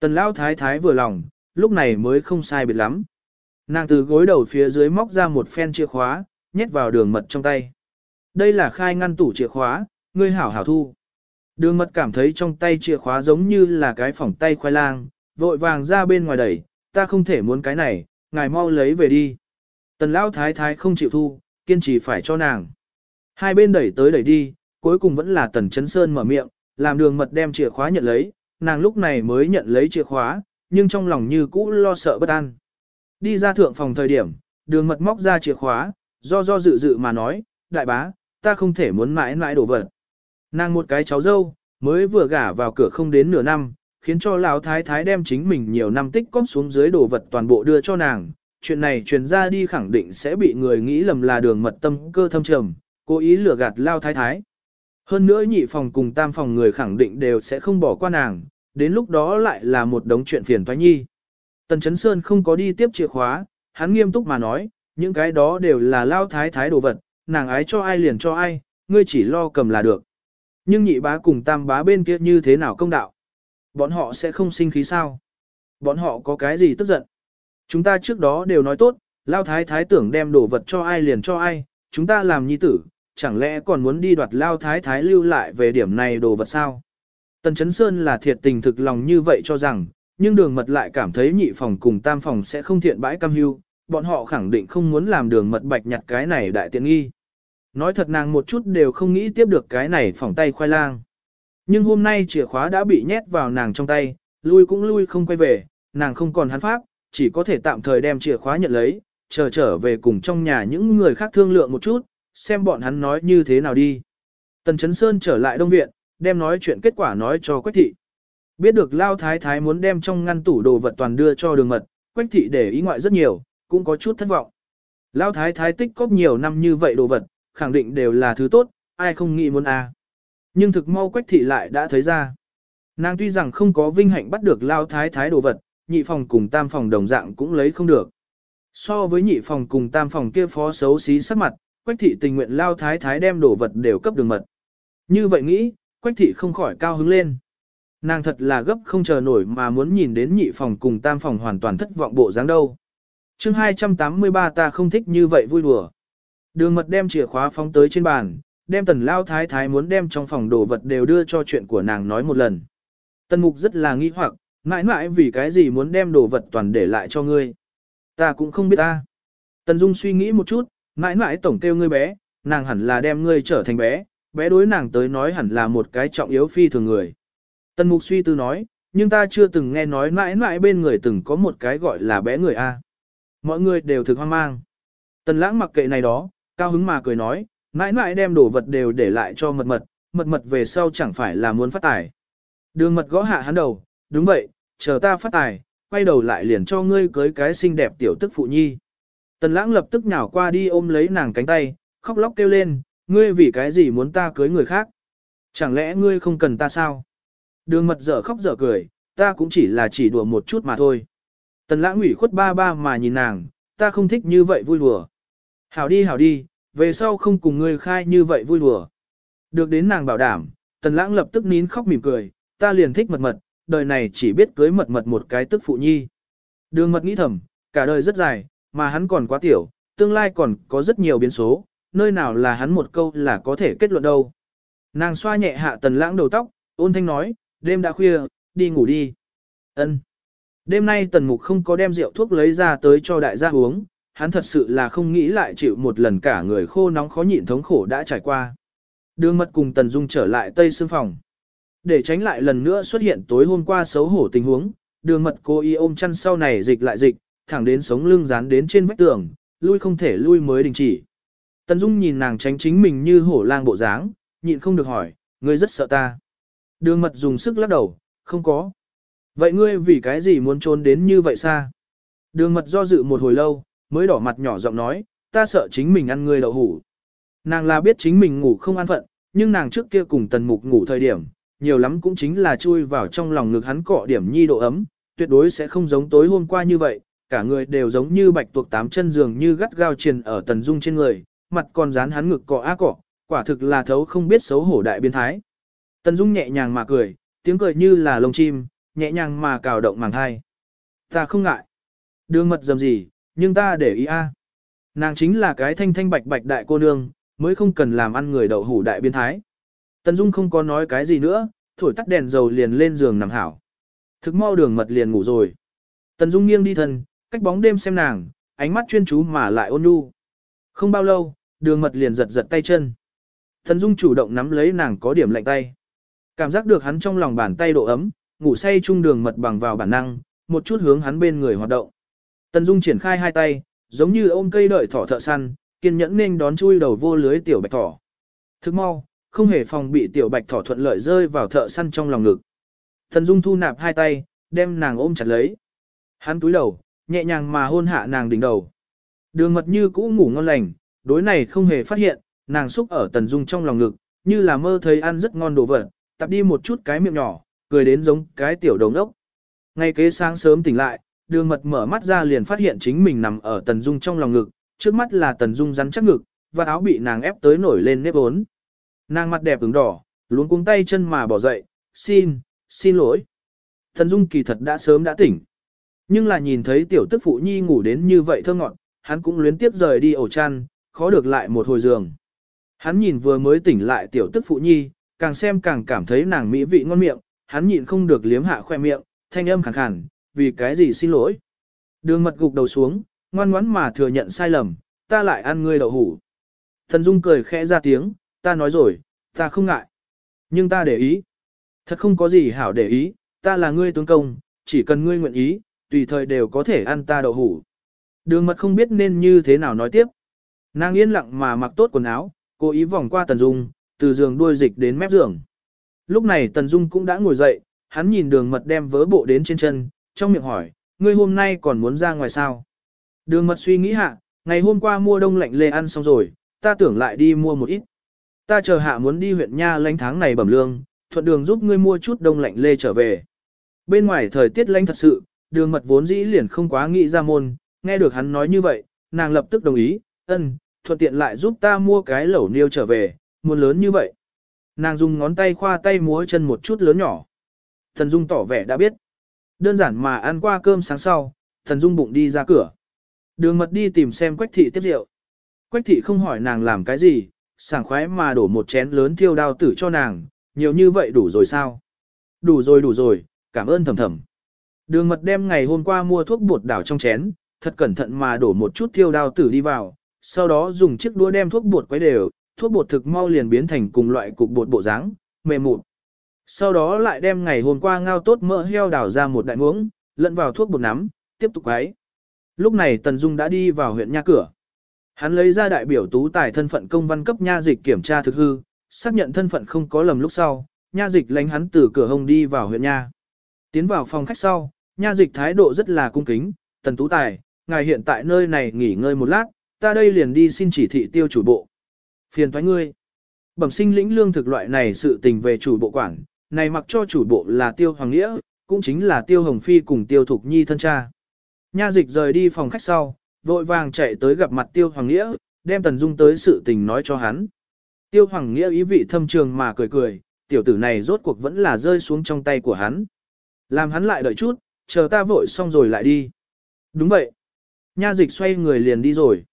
Tần Lão Thái Thái vừa lòng, lúc này mới không sai biệt lắm. Nàng từ gối đầu phía dưới móc ra một phen chìa khóa, nhét vào đường mật trong tay. Đây là khai ngăn tủ chìa khóa, ngươi hảo hảo thu. Đường mật cảm thấy trong tay chìa khóa giống như là cái phỏng tay khoai lang, vội vàng ra bên ngoài đẩy, ta không thể muốn cái này, ngài mau lấy về đi. Tần Lão Thái Thái không chịu thu, kiên trì phải cho nàng. Hai bên đẩy tới đẩy đi, cuối cùng vẫn là Tần Chấn Sơn mở miệng, làm đường mật đem chìa khóa nhận lấy, nàng lúc này mới nhận lấy chìa khóa, nhưng trong lòng như cũ lo sợ bất an. Đi ra thượng phòng thời điểm, đường mật móc ra chìa khóa, do do dự dự mà nói, đại bá, ta không thể muốn mãi mãi đổ vật. Nàng một cái cháu dâu, mới vừa gả vào cửa không đến nửa năm, khiến cho lão thái thái đem chính mình nhiều năm tích cóp xuống dưới đồ vật toàn bộ đưa cho nàng. Chuyện này truyền ra đi khẳng định sẽ bị người nghĩ lầm là đường mật tâm cơ thâm trầm, cố ý lừa gạt lao thái thái. Hơn nữa nhị phòng cùng tam phòng người khẳng định đều sẽ không bỏ qua nàng, đến lúc đó lại là một đống chuyện phiền toái nhi. Tần Chấn Sơn không có đi tiếp chìa khóa, hắn nghiêm túc mà nói, những cái đó đều là lao thái thái đồ vật, nàng ái cho ai liền cho ai, ngươi chỉ lo cầm là được. Nhưng nhị bá cùng tam bá bên kia như thế nào công đạo? Bọn họ sẽ không sinh khí sao? Bọn họ có cái gì tức giận? Chúng ta trước đó đều nói tốt, lao thái thái tưởng đem đồ vật cho ai liền cho ai, chúng ta làm nhi tử, chẳng lẽ còn muốn đi đoạt lao thái thái lưu lại về điểm này đồ vật sao? Tần Chấn Sơn là thiệt tình thực lòng như vậy cho rằng, nhưng đường mật lại cảm thấy nhị phòng cùng tam phòng sẽ không thiện bãi cam hưu, bọn họ khẳng định không muốn làm đường mật bạch nhặt cái này đại tiện nghi. Nói thật nàng một chút đều không nghĩ tiếp được cái này phòng tay khoai lang. Nhưng hôm nay chìa khóa đã bị nhét vào nàng trong tay, lui cũng lui không quay về, nàng không còn hắn pháp, chỉ có thể tạm thời đem chìa khóa nhận lấy, chờ trở về cùng trong nhà những người khác thương lượng một chút, xem bọn hắn nói như thế nào đi. Tần Chấn Sơn trở lại Đông Viện, đem nói chuyện kết quả nói cho Quách Thị. Biết được Lao Thái Thái muốn đem trong ngăn tủ đồ vật toàn đưa cho đường mật, Quách Thị để ý ngoại rất nhiều, cũng có chút thất vọng. Lao Thái Thái tích cóp nhiều năm như vậy đồ vật, khẳng định đều là thứ tốt, ai không nghĩ muốn. À. Nhưng thực mau Quách Thị lại đã thấy ra. Nàng tuy rằng không có vinh hạnh bắt được Lao Thái Thái đồ vật, nhị phòng cùng tam phòng đồng dạng cũng lấy không được. So với nhị phòng cùng tam phòng kia phó xấu xí sắc mặt, Quách thị tình nguyện lao thái thái đem đồ vật đều cấp đường mật. Như vậy nghĩ, Quách thị không khỏi cao hứng lên. Nàng thật là gấp không chờ nổi mà muốn nhìn đến nhị phòng cùng tam phòng hoàn toàn thất vọng bộ dáng đâu. chương 283 ta không thích như vậy vui đùa. Đường mật đem chìa khóa phóng tới trên bàn, đem tần lao thái thái muốn đem trong phòng đồ vật đều đưa cho chuyện của nàng nói một lần. Tần mục rất là nghi hoặc, mãi mãi vì cái gì muốn đem đồ vật toàn để lại cho ngươi. Ta cũng không biết ta. Tần Dung suy nghĩ một chút, mãi mãi tổng kêu ngươi bé, nàng hẳn là đem ngươi trở thành bé, bé đối nàng tới nói hẳn là một cái trọng yếu phi thường người. Tần Mục suy tư nói, nhưng ta chưa từng nghe nói mãi mãi bên người từng có một cái gọi là bé người A. Mọi người đều thực hoang mang. Tần lãng mặc kệ này đó, cao hứng mà cười nói, mãi mãi đem đồ vật đều để lại cho mật mật, mật mật về sau chẳng phải là muốn phát tài. Đường mật gõ hạ hắn đầu, đúng vậy, chờ ta phát tài, quay đầu lại liền cho ngươi cưới cái xinh đẹp tiểu tức phụ nhi. Tần lãng lập tức nhào qua đi ôm lấy nàng cánh tay, khóc lóc kêu lên, ngươi vì cái gì muốn ta cưới người khác? Chẳng lẽ ngươi không cần ta sao? Đường mật dở khóc dở cười, ta cũng chỉ là chỉ đùa một chút mà thôi. Tần lãng ủy khuất ba ba mà nhìn nàng, ta không thích như vậy vui đùa. Hảo đi hảo đi, về sau không cùng ngươi khai như vậy vui đùa. Được đến nàng bảo đảm, tần lãng lập tức nín khóc mỉm cười, ta liền thích mật mật, đời này chỉ biết cưới mật mật một cái tức phụ nhi. Đường mật nghĩ thầm, cả đời rất dài, mà hắn còn quá tiểu, tương lai còn có rất nhiều biến số, nơi nào là hắn một câu là có thể kết luận đâu. Nàng xoa nhẹ hạ tần lãng đầu tóc, ôn thanh nói, đêm đã khuya, đi ngủ đi. Ân. Đêm nay tần mục không có đem rượu thuốc lấy ra tới cho đại gia uống, hắn thật sự là không nghĩ lại chịu một lần cả người khô nóng khó nhịn thống khổ đã trải qua. Đường mật cùng tần dung trở lại tây Sương phòng. Để tránh lại lần nữa xuất hiện tối hôm qua xấu hổ tình huống, đường mật cô y ôm chăn sau này dịch lại dịch, thẳng đến sống lưng dán đến trên vách tường, lui không thể lui mới đình chỉ. Tần Dung nhìn nàng tránh chính mình như hổ lang bộ dáng, nhịn không được hỏi, ngươi rất sợ ta. Đường mật dùng sức lắc đầu, không có. Vậy ngươi vì cái gì muốn trốn đến như vậy xa? Đường mật do dự một hồi lâu, mới đỏ mặt nhỏ giọng nói, ta sợ chính mình ăn ngươi đậu hủ. Nàng là biết chính mình ngủ không an phận, nhưng nàng trước kia cùng tần mục ngủ thời điểm, nhiều lắm cũng chính là chui vào trong lòng ngực hắn cọ điểm nhi độ ấm, tuyệt đối sẽ không giống tối hôm qua như vậy, cả người đều giống như bạch tuộc tám chân giường như gắt gao triền ở tần dung trên người, mặt còn dán hắn ngực cọ á cọ, quả thực là thấu không biết xấu hổ đại biến thái. Tần dung nhẹ nhàng mà cười, tiếng cười như là lông chim, nhẹ nhàng mà cào động màng hai. Ta không ngại. Đường mật dầm gì, nhưng ta để ý a. Nàng chính là cái thanh thanh bạch bạch đại cô nương, mới không cần làm ăn người đậu hủ đại biến thái. Tần Dung không có nói cái gì nữa, thổi tắt đèn dầu liền lên giường nằm hảo. Thực mau đường mật liền ngủ rồi. Tần Dung nghiêng đi thân, cách bóng đêm xem nàng, ánh mắt chuyên chú mà lại ôn nhu. Không bao lâu, đường mật liền giật giật tay chân. Tần Dung chủ động nắm lấy nàng có điểm lạnh tay. Cảm giác được hắn trong lòng bàn tay độ ấm, ngủ say chung đường mật bằng vào bản năng, một chút hướng hắn bên người hoạt động. Tần Dung triển khai hai tay, giống như ôm cây đợi thỏ thợ săn, kiên nhẫn nên đón chui đầu vô lưới tiểu bạch thỏ. Thức mau, không hề phòng bị tiểu bạch thỏ thuận lợi rơi vào thợ săn trong lòng ngực. Tần Dung thu nạp hai tay, đem nàng ôm chặt lấy. Hắn túi đầu, nhẹ nhàng mà hôn hạ nàng đỉnh đầu. Đường mật như cũ ngủ ngon lành, đối này không hề phát hiện, nàng xúc ở Tần Dung trong lòng ngực, như là mơ thấy ăn rất ngon đồ vật, tập đi một chút cái miệng nhỏ, cười đến giống cái tiểu đồng ốc. Ngay kế sáng sớm tỉnh lại, đường mật mở mắt ra liền phát hiện chính mình nằm ở Tần Dung trong lòng ngực, trước mắt là Tần Dung rắn chắc ngực, và áo bị nàng ép tới nổi lên nếp ốn. Nàng mặt đẹp ửng đỏ, luống cuống tay chân mà bỏ dậy, xin, xin lỗi. Tần Dung kỳ thật đã sớm đã tỉnh. Nhưng là nhìn thấy tiểu tức phụ nhi ngủ đến như vậy thơ ngọn, hắn cũng luyến tiếp rời đi ổ chăn, khó được lại một hồi giường. Hắn nhìn vừa mới tỉnh lại tiểu tức phụ nhi, càng xem càng cảm thấy nàng mỹ vị ngon miệng, hắn nhịn không được liếm hạ khoe miệng, thanh âm khàn khàn, vì cái gì xin lỗi. Đường mật gục đầu xuống, ngoan ngoãn mà thừa nhận sai lầm, ta lại ăn ngươi đậu hủ. Thần Dung cười khẽ ra tiếng, ta nói rồi, ta không ngại. Nhưng ta để ý. Thật không có gì hảo để ý, ta là ngươi tướng công, chỉ cần ngươi nguyện ý, tùy thời đều có thể ăn ta đậu hủ. Đường mật không biết nên như thế nào nói tiếp. Nàng yên lặng mà mặc tốt quần áo, cố ý vòng qua Tần Dung, từ giường đuôi dịch đến mép giường. Lúc này Tần Dung cũng đã ngồi dậy, hắn nhìn đường mật đem vớ bộ đến trên chân, trong miệng hỏi, ngươi hôm nay còn muốn ra ngoài sao? Đường mật suy nghĩ hạ, ngày hôm qua mua đông lạnh lê ăn xong rồi, ta tưởng lại đi mua một ít. Ta chờ hạ muốn đi huyện Nha lãnh tháng này bẩm lương, thuận đường giúp ngươi mua chút đông lạnh lê trở về. Bên ngoài thời tiết lạnh thật sự, đường mật vốn dĩ liền không quá nghĩ ra môn, nghe được hắn nói như vậy, nàng lập tức đồng ý, ân, thuận tiện lại giúp ta mua cái lẩu niêu trở về, muốn lớn như vậy. Nàng dùng ngón tay khoa tay múa chân một chút lớn nhỏ. Thần Dung tỏ vẻ đã biết. Đơn giản mà ăn qua cơm sáng sau, Thần Dung bụng đi ra cửa. Đường mật đi tìm xem Quách Thị tiếp rượu. Quách Thị không hỏi nàng làm cái gì, sảng khoái mà đổ một chén lớn thiêu đao tử cho nàng, nhiều như vậy đủ rồi sao? Đủ rồi đủ rồi, cảm ơn thầm thầm. Đường mật đem ngày hôm qua mua thuốc bột đảo trong chén, thật cẩn thận mà đổ một chút thiêu đao tử đi vào, sau đó dùng chiếc đũa đem thuốc bột quấy đều, thuốc bột thực mau liền biến thành cùng loại cục bột bộ dáng, mềm mụn. Sau đó lại đem ngày hôm qua ngao tốt mỡ heo đảo ra một đại muỗng, lẫn vào thuốc bột nắm, tiếp tục quấy. Lúc này Tần Dung đã đi vào huyện nha cửa. Hắn lấy ra đại biểu tú tài thân phận công văn cấp nha dịch kiểm tra thực hư, xác nhận thân phận không có lầm lúc sau, nha dịch lánh hắn từ cửa hông đi vào huyện nha. Tiến vào phòng khách sau, nha dịch thái độ rất là cung kính, Tần Tú Tài, ngài hiện tại nơi này nghỉ ngơi một lát, ta đây liền đi xin chỉ thị tiêu chủ bộ. Phiền thoái ngươi. Bẩm sinh lĩnh lương thực loại này sự tình về chủ bộ quản, này mặc cho chủ bộ là tiêu hoàng nghĩa, cũng chính là tiêu hồng phi cùng tiêu thục nhi thân cha. Nha dịch rời đi phòng khách sau, vội vàng chạy tới gặp mặt tiêu hoàng nghĩa, đem tần dung tới sự tình nói cho hắn. Tiêu hoàng nghĩa ý vị thâm trường mà cười cười, tiểu tử này rốt cuộc vẫn là rơi xuống trong tay của hắn. Làm hắn lại đợi chút, chờ ta vội xong rồi lại đi. Đúng vậy. Nha dịch xoay người liền đi rồi.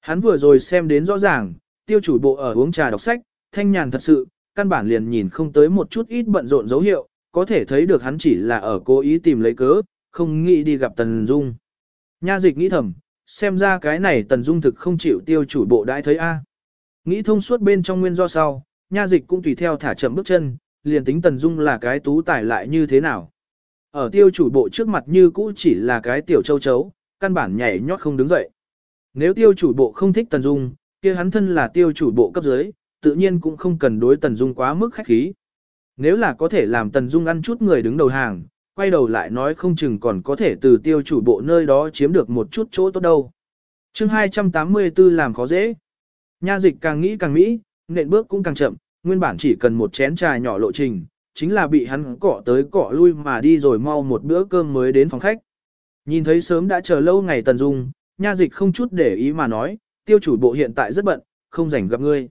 Hắn vừa rồi xem đến rõ ràng, tiêu chủ bộ ở uống trà đọc sách, thanh nhàn thật sự, căn bản liền nhìn không tới một chút ít bận rộn dấu hiệu, có thể thấy được hắn chỉ là ở cố ý tìm lấy cớ, không nghĩ đi gặp Tần Dung. Nha dịch nghĩ thầm, xem ra cái này Tần Dung thực không chịu tiêu chủ bộ đãi thấy A. Nghĩ thông suốt bên trong nguyên do sau, nha dịch cũng tùy theo thả chậm bước chân, liền tính Tần Dung là cái tú tài lại như thế nào. Ở tiêu chủ bộ trước mặt như cũ chỉ là cái tiểu châu chấu, căn bản nhảy nhót không đứng dậy. Nếu tiêu chủ bộ không thích Tần Dung, kia hắn thân là tiêu chủ bộ cấp dưới, tự nhiên cũng không cần đối Tần Dung quá mức khách khí. Nếu là có thể làm Tần Dung ăn chút người đứng đầu hàng, quay đầu lại nói không chừng còn có thể từ tiêu chủ bộ nơi đó chiếm được một chút chỗ tốt đâu. chương 284 làm khó dễ. Nha dịch càng nghĩ càng mỹ, nện bước cũng càng chậm, nguyên bản chỉ cần một chén trà nhỏ lộ trình, chính là bị hắn cọ tới cọ lui mà đi rồi mau một bữa cơm mới đến phòng khách. Nhìn thấy sớm đã chờ lâu ngày Tần Dung, nha dịch không chút để ý mà nói, tiêu chủ bộ hiện tại rất bận, không rảnh gặp ngươi.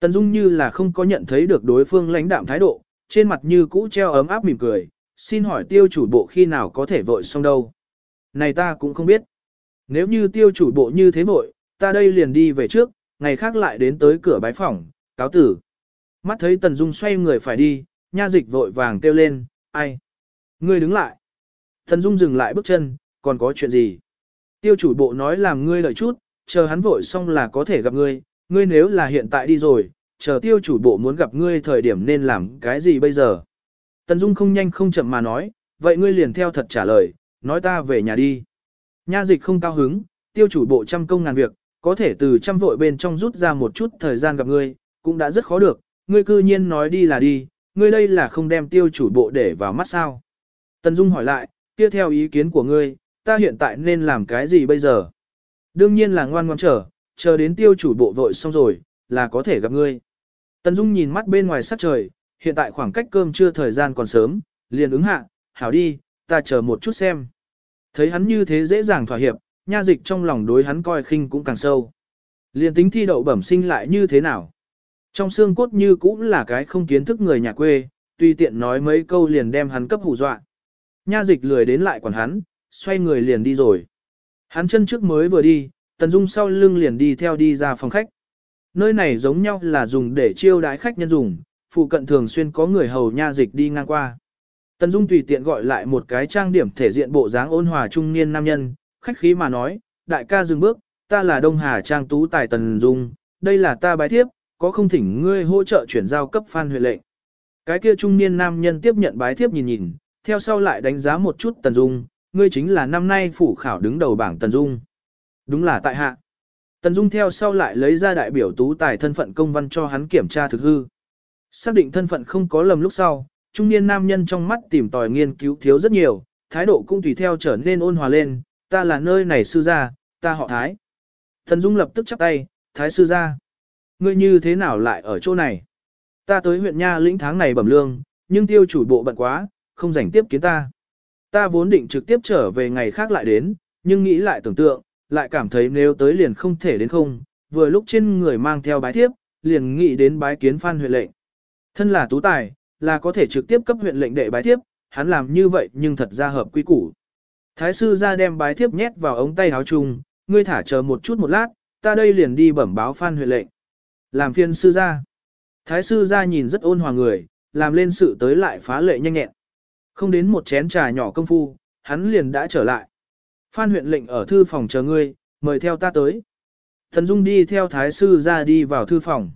Tần Dung như là không có nhận thấy được đối phương lãnh đạm thái độ, trên mặt như cũ treo ấm áp mỉm cười, xin hỏi tiêu chủ bộ khi nào có thể vội xong đâu. Này ta cũng không biết. Nếu như tiêu chủ bộ như thế vội, ta đây liền đi về trước, ngày khác lại đến tới cửa bái phòng, cáo tử. Mắt thấy Tần Dung xoay người phải đi, nha dịch vội vàng kêu lên, ai? Ngươi đứng lại. Tần Dung dừng lại bước chân, còn có chuyện gì? Tiêu chủ bộ nói làm ngươi đợi chút, chờ hắn vội xong là có thể gặp ngươi, ngươi nếu là hiện tại đi rồi, chờ tiêu chủ bộ muốn gặp ngươi thời điểm nên làm cái gì bây giờ? Tần Dung không nhanh không chậm mà nói, vậy ngươi liền theo thật trả lời, nói ta về nhà đi. Nha dịch không cao hứng, tiêu chủ bộ trăm công ngàn việc, có thể từ trăm vội bên trong rút ra một chút thời gian gặp ngươi, cũng đã rất khó được, ngươi cư nhiên nói đi là đi, ngươi đây là không đem tiêu chủ bộ để vào mắt sao. Tần Dung hỏi lại, tiếp theo ý kiến của ngươi, ta hiện tại nên làm cái gì bây giờ? Đương nhiên là ngoan ngoan chờ, chờ đến tiêu chủ bộ vội xong rồi, là có thể gặp ngươi. Tần Dung nhìn mắt bên ngoài sát trời, hiện tại khoảng cách cơm trưa thời gian còn sớm, liền ứng hạ, hảo đi, ta chờ một chút xem. Thấy hắn như thế dễ dàng thỏa hiệp, nha dịch trong lòng đối hắn coi khinh cũng càng sâu. Liền tính thi đậu bẩm sinh lại như thế nào? Trong xương cốt như cũng là cái không kiến thức người nhà quê, tuy tiện nói mấy câu liền đem hắn cấp hù dọa. Nha dịch lười đến lại quản hắn, xoay người liền đi rồi. Hắn chân trước mới vừa đi, Tần Dung sau lưng liền đi theo đi ra phòng khách. Nơi này giống nhau là dùng để chiêu đái khách nhân dùng, phụ cận thường xuyên có người hầu nha dịch đi ngang qua. Tần Dung tùy tiện gọi lại một cái trang điểm thể diện bộ dáng ôn hòa trung niên nam nhân, khách khí mà nói, đại ca dừng bước, ta là Đông Hà Trang Tú Tài Tần Dung, đây là ta bái thiếp, có không thỉnh ngươi hỗ trợ chuyển giao cấp phan huệ lệnh. Cái kia trung niên nam nhân tiếp nhận bái thiếp nhìn nhìn, theo sau lại đánh giá một chút Tần Dung, ngươi chính là năm nay phủ khảo đứng đầu bảng Tần Dung. Đúng là tại hạ. Tần Dung theo sau lại lấy ra đại biểu tú tài thân phận công văn cho hắn kiểm tra thực hư. Xác định thân phận không có lầm lúc sau, trung niên nam nhân trong mắt tìm tòi nghiên cứu thiếu rất nhiều, thái độ cũng tùy theo trở nên ôn hòa lên, ta là nơi này sư gia, ta họ Thái. Tần Dung lập tức chắp tay, Thái sư gia. Ngươi như thế nào lại ở chỗ này? Ta tới huyện Nha lĩnh tháng này bẩm lương, nhưng tiêu chủ bộ bận quá, không rảnh tiếp kiến ta. Ta vốn định trực tiếp trở về ngày khác lại đến, nhưng nghĩ lại tưởng tượng, lại cảm thấy nếu tới liền không thể đến không, vừa lúc trên người mang theo bái thiếp, liền nghĩ đến bái kiến phan huyện lệnh. Thân là tú tài, là có thể trực tiếp cấp huyện lệnh đệ bái thiếp, hắn làm như vậy nhưng thật ra hợp quy củ. Thái sư ra đem bái thiếp nhét vào ống tay áo chung, ngươi thả chờ một chút một lát, ta đây liền đi bẩm báo phan huyện lệnh. Làm phiên sư gia. Thái sư gia nhìn rất ôn hòa người, làm lên sự tới lại phá lệ nhanh nhẹn. Không đến một chén trà nhỏ công phu, hắn liền đã trở lại. Phan huyện lệnh ở thư phòng chờ ngươi, mời theo ta tới. Thần Dung đi theo thái sư ra đi vào thư phòng.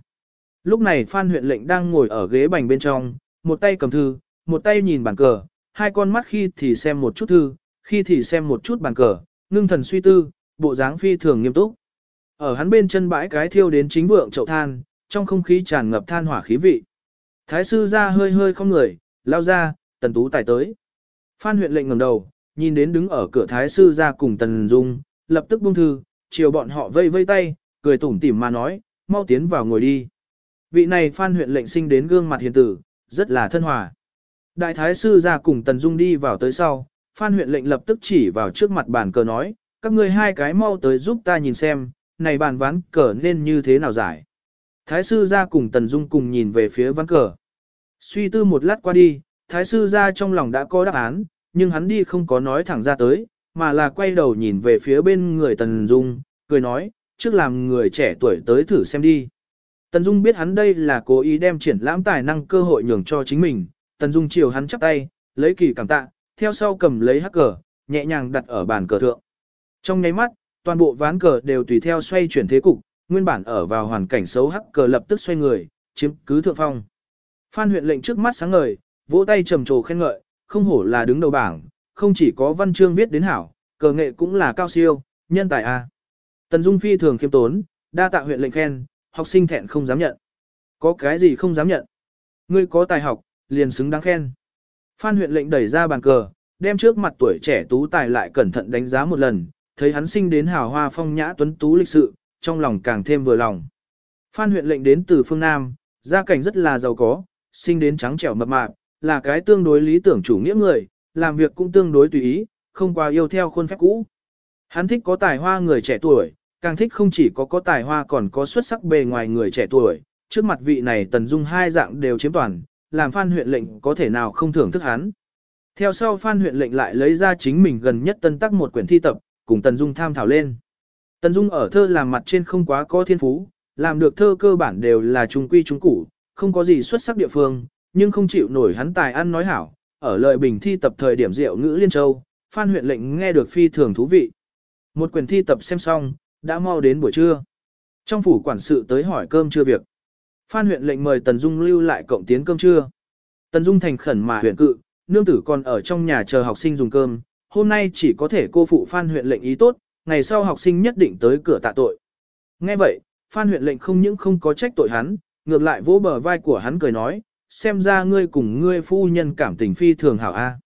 Lúc này Phan huyện lệnh đang ngồi ở ghế bành bên trong, một tay cầm thư, một tay nhìn bàn cờ, hai con mắt khi thì xem một chút thư, khi thì xem một chút bàn cờ, ngưng thần suy tư, bộ dáng phi thường nghiêm túc. Ở hắn bên chân bãi cái thiêu đến chính vượng chậu than, trong không khí tràn ngập than hỏa khí vị. Thái sư ra hơi hơi không người, lao ra, tần tú tài tới. Phan huyện lệnh ngẩng đầu, nhìn đến đứng ở cửa thái sư ra cùng tần dung, lập tức buông thư, chiều bọn họ vây vây tay, cười tủm tỉm mà nói, mau tiến vào ngồi đi. Vị này phan huyện lệnh sinh đến gương mặt hiền tử, rất là thân hòa. Đại thái sư ra cùng tần dung đi vào tới sau, phan huyện lệnh lập tức chỉ vào trước mặt bàn cờ nói, các ngươi hai cái mau tới giúp ta nhìn xem, này bàn ván cờ nên như thế nào giải. Thái sư ra cùng Tần Dung cùng nhìn về phía ván cờ. Suy tư một lát qua đi, thái sư ra trong lòng đã có đáp án, nhưng hắn đi không có nói thẳng ra tới, mà là quay đầu nhìn về phía bên người Tần Dung, cười nói, trước làm người trẻ tuổi tới thử xem đi. Tần Dung biết hắn đây là cố ý đem triển lãm tài năng cơ hội nhường cho chính mình, Tần Dung chiều hắn chắp tay, lấy kỳ cảm tạ, theo sau cầm lấy hắc cờ, nhẹ nhàng đặt ở bàn cờ thượng. Trong nháy mắt, toàn bộ ván cờ đều tùy theo xoay chuyển thế cục, nguyên bản ở vào hoàn cảnh xấu hắc cờ lập tức xoay người, chiếm cứ thượng phong. Phan huyện lệnh trước mắt sáng ngời, vỗ tay trầm trồ khen ngợi, không hổ là đứng đầu bảng, không chỉ có văn chương viết đến hảo, cờ nghệ cũng là cao siêu, nhân tài a. Tần Dung phi thường khiêm tốn, đa tạ huyện lệnh khen, học sinh thẹn không dám nhận. Có cái gì không dám nhận? Ngươi có tài học, liền xứng đáng khen. Phan huyện lệnh đẩy ra bàn cờ, đem trước mặt tuổi trẻ tú tài lại cẩn thận đánh giá một lần, thấy hắn sinh đến hào hoa phong nhã tuấn tú lịch sự, trong lòng càng thêm vừa lòng. Phan huyện lệnh đến từ phương Nam, gia cảnh rất là giàu có, sinh đến trắng trẻo mập mạp, là cái tương đối lý tưởng chủ nghĩa người, làm việc cũng tương đối tùy ý, không quá yêu theo khuôn phép cũ. Hắn thích có tài hoa người trẻ tuổi, càng thích không chỉ có có tài hoa còn có xuất sắc bề ngoài người trẻ tuổi, trước mặt vị này tần dung hai dạng đều chiếm toàn, làm Phan huyện lệnh có thể nào không thưởng thức hắn. Theo sau Phan huyện lệnh lại lấy ra chính mình gần nhất tân tắc một quyển thi tập, cùng Tần Dung tham thảo lên. Tần Dung ở thơ làm mặt trên không quá có thiên phú, làm được thơ cơ bản đều là trung quy trung củ, không có gì xuất sắc địa phương, nhưng không chịu nổi hắn tài ăn nói hảo, ở lời bình thi tập thời điểm rượu ngữ liên châu, Phan huyện lệnh nghe được phi thường thú vị. Một quyển thi tập xem xong, đã mau đến buổi trưa. Trong phủ quản sự tới hỏi cơm trưa việc. Phan huyện lệnh mời Tần Dung lưu lại cộng tiến cơm trưa. Tần Dung thành khẩn mà huyện cự, nương tử còn ở trong nhà chờ học sinh dùng cơm, hôm nay chỉ có thể cô phụ Phan huyện lệnh ý tốt, ngày sau học sinh nhất định tới cửa tạ tội. Nghe vậy, Phan huyện lệnh không những không có trách tội hắn, ngược lại vỗ bờ vai của hắn cười nói, xem ra ngươi cùng ngươi phu nhân cảm tình phi thường hảo a.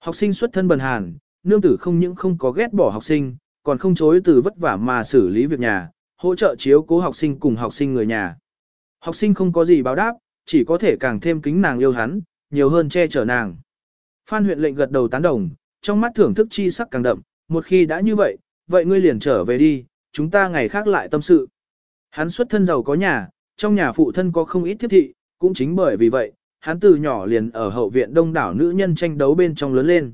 Học sinh xuất thân bần hàn, nương tử không những không có ghét bỏ học sinh, còn không chối từ vất vả mà xử lý việc nhà, hỗ trợ chiếu cố học sinh cùng học sinh người nhà. Học sinh không có gì báo đáp, chỉ có thể càng thêm kính nàng yêu hắn, nhiều hơn che chở nàng. Phan huyện lệnh gật đầu tán đồng, trong mắt thưởng thức chi sắc càng đậm, một khi đã như vậy, vậy ngươi liền trở về đi, chúng ta ngày khác lại tâm sự. Hắn xuất thân giàu có nhà, trong nhà phụ thân có không ít thiết thị, cũng chính bởi vì vậy, hắn từ nhỏ liền ở hậu viện đông đảo nữ nhân tranh đấu bên trong lớn lên.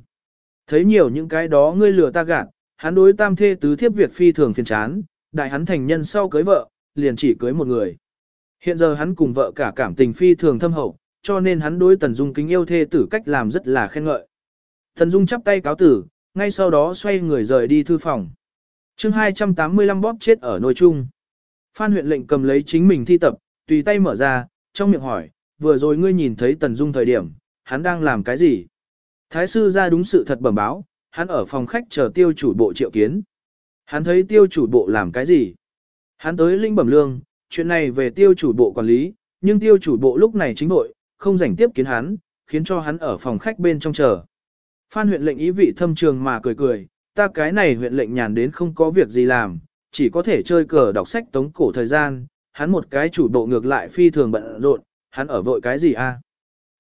Thấy nhiều những cái đó ngươi lừa ta gạt, hắn đối tam thê tứ thiếp việc phi thường phiền chán, đại hắn thành nhân sau cưới vợ, liền chỉ cưới một người. Hiện giờ hắn cùng vợ cả cảm tình phi thường thâm hậu, cho nên hắn đối Tần Dung kính yêu thê tử cách làm rất là khen ngợi. Tần Dung chắp tay cáo tử, ngay sau đó xoay người rời đi thư phòng. chương 285 bóp chết ở nồi chung. Phan huyện lệnh cầm lấy chính mình thi tập, tùy tay mở ra, trong miệng hỏi, vừa rồi ngươi nhìn thấy Tần Dung thời điểm, hắn đang làm cái gì? Thái sư ra đúng sự thật bẩm báo, hắn ở phòng khách chờ tiêu chủ bộ triệu kiến. Hắn thấy tiêu chủ bộ làm cái gì? Hắn tới linh bẩm lương, chuyện này về tiêu chủ bộ quản lý, nhưng tiêu chủ bộ lúc này chính nội, không rảnh tiếp kiến hắn, khiến cho hắn ở phòng khách bên trong chờ. Phan huyện lệnh ý vị thâm trường mà cười cười, ta cái này huyện lệnh nhàn đến không có việc gì làm, chỉ có thể chơi cờ đọc sách tống cổ thời gian, hắn một cái chủ bộ ngược lại phi thường bận rộn, hắn ở vội cái gì a?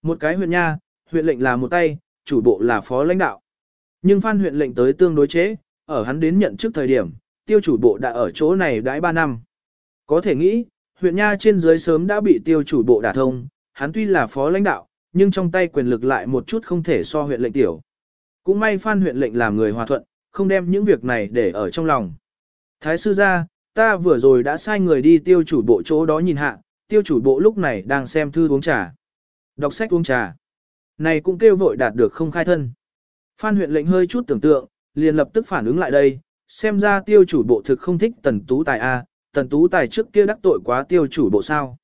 Một cái huyện nha, huyện lệnh là một tay, chủ bộ là phó lãnh đạo. Nhưng Phan huyện lệnh tới tương đối chế, ở hắn đến nhận trước thời điểm, tiêu chủ bộ đã ở chỗ này đãi 3 năm. Có thể nghĩ, huyện nha trên dưới sớm đã bị tiêu chủ bộ đả thông, hắn tuy là phó lãnh đạo, nhưng trong tay quyền lực lại một chút không thể so huyện lệnh tiểu. Cũng may Phan huyện lệnh làm người hòa thuận, không đem những việc này để ở trong lòng. Thái sư gia, ta vừa rồi đã sai người đi tiêu chủ bộ chỗ đó nhìn hạ, tiêu chủ bộ lúc này đang xem thư uống trà. Đọc sách uống trà. Này cũng kêu vội đạt được không khai thân. Phan huyện lệnh hơi chút tưởng tượng, liền lập tức phản ứng lại đây, xem ra tiêu chủ bộ thực không thích tần tú tài A, tần tú tài trước kia đắc tội quá tiêu chủ bộ sao.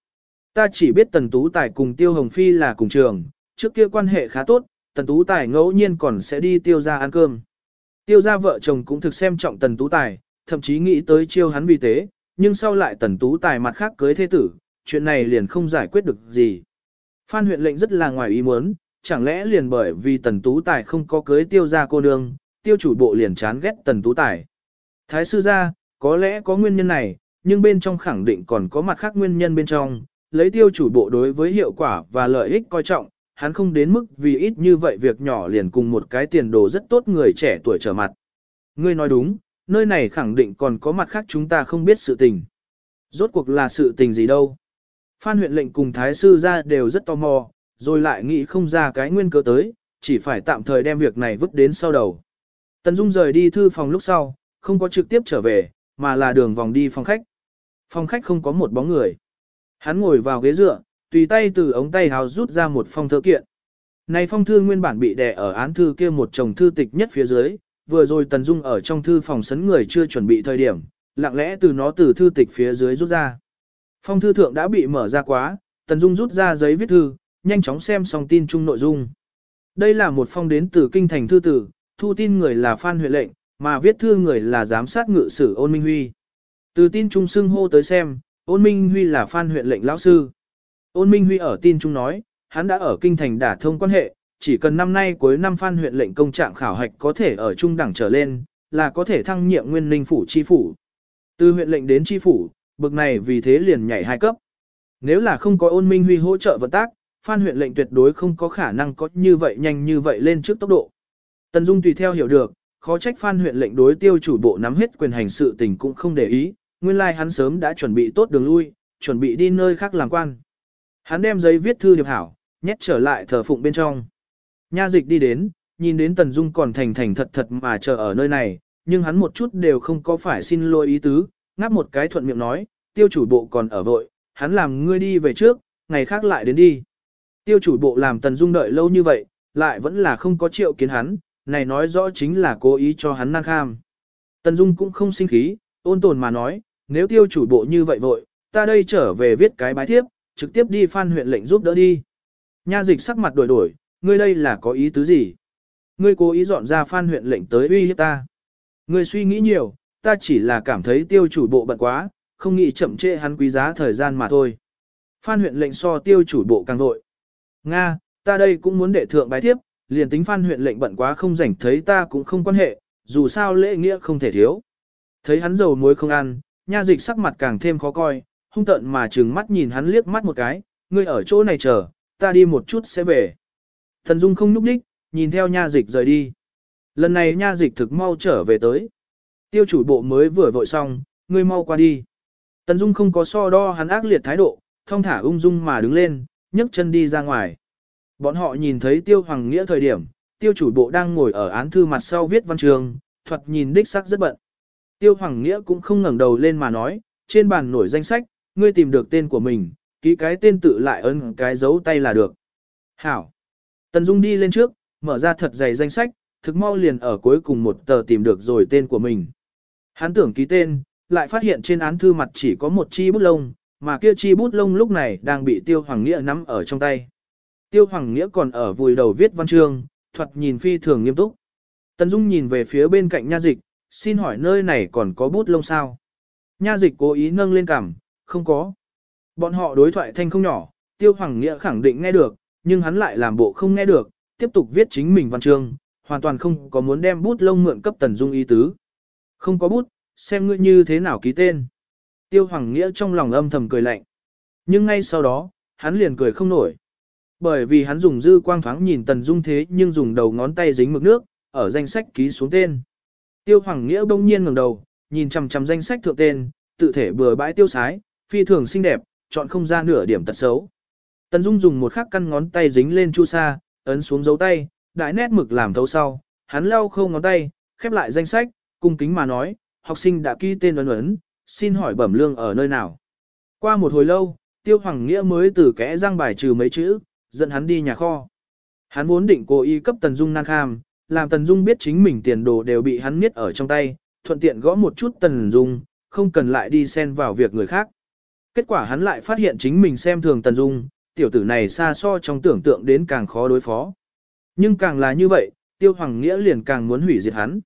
Ta chỉ biết tần tú tài cùng tiêu hồng phi là cùng trường, trước kia quan hệ khá tốt, tần tú tài ngẫu nhiên còn sẽ đi tiêu ra ăn cơm. Tiêu ra vợ chồng cũng thực xem trọng tần tú tài, thậm chí nghĩ tới chiêu hắn vì thế, nhưng sau lại tần tú tài mặt khác cưới thế tử, chuyện này liền không giải quyết được gì. Phan huyện lệnh rất là ngoài ý muốn, chẳng lẽ liền bởi vì tần tú tài không có cưới tiêu ra cô nương, tiêu chủ bộ liền chán ghét tần tú tài. Thái sư ra, có lẽ có nguyên nhân này, nhưng bên trong khẳng định còn có mặt khác nguyên nhân bên trong, lấy tiêu chủ bộ đối với hiệu quả và lợi ích coi trọng, hắn không đến mức vì ít như vậy việc nhỏ liền cùng một cái tiền đồ rất tốt người trẻ tuổi trở mặt. Ngươi nói đúng, nơi này khẳng định còn có mặt khác chúng ta không biết sự tình. Rốt cuộc là sự tình gì đâu. Phan huyện lệnh cùng thái sư ra đều rất tò mò, rồi lại nghĩ không ra cái nguyên cơ tới, chỉ phải tạm thời đem việc này vứt đến sau đầu. Tần Dung rời đi thư phòng lúc sau, không có trực tiếp trở về, mà là đường vòng đi phòng khách. Phòng khách không có một bóng người. Hắn ngồi vào ghế dựa, tùy tay từ ống tay hào rút ra một phong thư kiện. Này phong thư nguyên bản bị đè ở án thư kia một chồng thư tịch nhất phía dưới, vừa rồi Tần Dung ở trong thư phòng sấn người chưa chuẩn bị thời điểm, lặng lẽ từ nó từ thư tịch phía dưới rút ra. Phong thư thượng đã bị mở ra quá, Tần Dung rút ra giấy viết thư, nhanh chóng xem xong tin chung nội dung. Đây là một phong đến từ kinh thành thư tử, thu tin người là Phan Huệ lệnh, mà viết thư người là giám sát ngự sử ôn minh huy. Từ tin trung xưng hô tới xem, ôn minh huy là Phan Huệ lệnh lão sư. Ôn minh huy ở tin trung nói, hắn đã ở kinh thành đả thông quan hệ, chỉ cần năm nay cuối năm Phan huyện lệnh công trạng khảo hạch có thể ở trung đẳng trở lên, là có thể thăng nhiệm nguyên ninh phủ chi phủ. Từ huyện lệnh đến chi phủ, bực này vì thế liền nhảy hai cấp. Nếu là không có ôn minh huy hỗ trợ vận tác, Phan huyện lệnh tuyệt đối không có khả năng có như vậy nhanh như vậy lên trước tốc độ. Tần Dung tùy theo hiểu được, khó trách Phan huyện lệnh đối tiêu chủ bộ nắm hết quyền hành sự tình cũng không để ý, nguyên lai like hắn sớm đã chuẩn bị tốt đường lui, chuẩn bị đi nơi khác làm quan. Hắn đem giấy viết thư điệp hảo, nhét trở lại thờ phụng bên trong. Nha dịch đi đến, nhìn đến Tần Dung còn thành thành thật thật mà chờ ở nơi này, nhưng hắn một chút đều không có phải xin lỗi ý tứ, ngáp một cái thuận miệng nói, tiêu chủ bộ còn ở vội, hắn làm ngươi đi về trước, ngày khác lại đến đi. Tiêu chủ bộ làm Tần Dung đợi lâu như vậy, lại vẫn là không có triệu kiến hắn, này nói rõ chính là cố ý cho hắn năng kham. Tần Dung cũng không sinh khí, ôn tồn mà nói, nếu tiêu chủ bộ như vậy vội, ta đây trở về viết cái bái thiếp, trực tiếp đi phan huyện lệnh giúp đỡ đi. Nha dịch sắc mặt đổi đổi, ngươi đây là có ý tứ gì? Ngươi cố ý dọn ra phan huyện lệnh tới uy hiếp ta. Ngươi suy nghĩ nhiều, ta chỉ là cảm thấy tiêu chủ bộ bận quá, không nghĩ chậm trễ hắn quý giá thời gian mà thôi. Phan huyện lệnh so tiêu chủ bộ càng vội. Nga, ta đây cũng muốn đệ thượng bái tiếp, liền tính phan huyện lệnh bận quá không rảnh thấy ta cũng không quan hệ, dù sao lễ nghĩa không thể thiếu. Thấy hắn dầu muối không ăn, nha dịch sắc mặt càng thêm khó coi, hung tận mà trừng mắt nhìn hắn liếc mắt một cái, ngươi ở chỗ này chờ, ta đi một chút sẽ về. Thần Dung không núp đích, nhìn theo nha dịch rời đi. Lần này nha dịch thực mau trở về tới. Tiêu chủ bộ mới vừa vội xong, ngươi mau qua đi. Tần Dung không có so đo hắn ác liệt thái độ, thong thả ung dung mà đứng lên, nhấc chân đi ra ngoài. Bọn họ nhìn thấy Tiêu Hoàng Nghĩa thời điểm, Tiêu chủ bộ đang ngồi ở án thư mặt sau viết văn trường, thuật nhìn đích sắc rất bận. Tiêu Hoàng Nghĩa cũng không ngẩng đầu lên mà nói, trên bàn nổi danh sách, ngươi tìm được tên của mình, ký cái tên tự lại ấn cái dấu tay là được. Hảo. Tần Dung đi lên trước, mở ra thật dày danh sách, thực mau liền ở cuối cùng một tờ tìm được rồi tên của mình. Hắn tưởng ký tên, lại phát hiện trên án thư mặt chỉ có một chi bút lông, mà kia chi bút lông lúc này đang bị Tiêu Hoàng Nghĩa nắm ở trong tay. Tiêu Hoàng Nghĩa còn ở vùi đầu viết văn chương, thuật nhìn phi thường nghiêm túc. Tần Dung nhìn về phía bên cạnh nha dịch, xin hỏi nơi này còn có bút lông sao? Nha dịch cố ý nâng lên cằm, không có. Bọn họ đối thoại thanh không nhỏ, Tiêu Hoàng Nghĩa khẳng định nghe được, nhưng hắn lại làm bộ không nghe được, tiếp tục viết chính mình văn chương, hoàn toàn không có muốn đem bút lông mượn cấp Tần Dung ý tứ. Không có bút, xem ngươi như thế nào ký tên. Tiêu Hoàng Nghĩa trong lòng âm thầm cười lạnh. Nhưng ngay sau đó, hắn liền cười không nổi. Bởi vì hắn dùng dư quang thoáng nhìn Tần Dung thế nhưng dùng đầu ngón tay dính mực nước, ở danh sách ký xuống tên. Tiêu Hoàng Nghĩa bỗng nhiên ngẩng đầu, nhìn chằm chằm danh sách thượng tên, tự thể bừa bãi tiêu sái, phi thường xinh đẹp, chọn không ra nửa điểm tật xấu. Tần Dung dùng một khắc căn ngón tay dính lên chu sa, ấn xuống dấu tay, đại nét mực làm thấu sau, hắn lau khâu ngón tay, khép lại danh sách, cung kính mà nói, học sinh đã ký tên ấn ấn, xin hỏi bẩm lương ở nơi nào. Qua một hồi lâu, Tiêu Hoàng Nghĩa mới từ kẽ răng bài trừ mấy chữ, dẫn hắn đi nhà kho. Hắn vốn định cố ý cấp Tần Dung năng kham, làm Tần Dung biết chính mình tiền đồ đều bị hắn miết ở trong tay, thuận tiện gõ một chút Tần Dung, không cần lại đi xen vào việc người khác. Kết quả hắn lại phát hiện chính mình xem thường Tần Dung, tiểu tử này xa so trong tưởng tượng đến càng khó đối phó. Nhưng càng là như vậy, Tiêu Hoàng Nghĩa liền càng muốn hủy diệt hắn.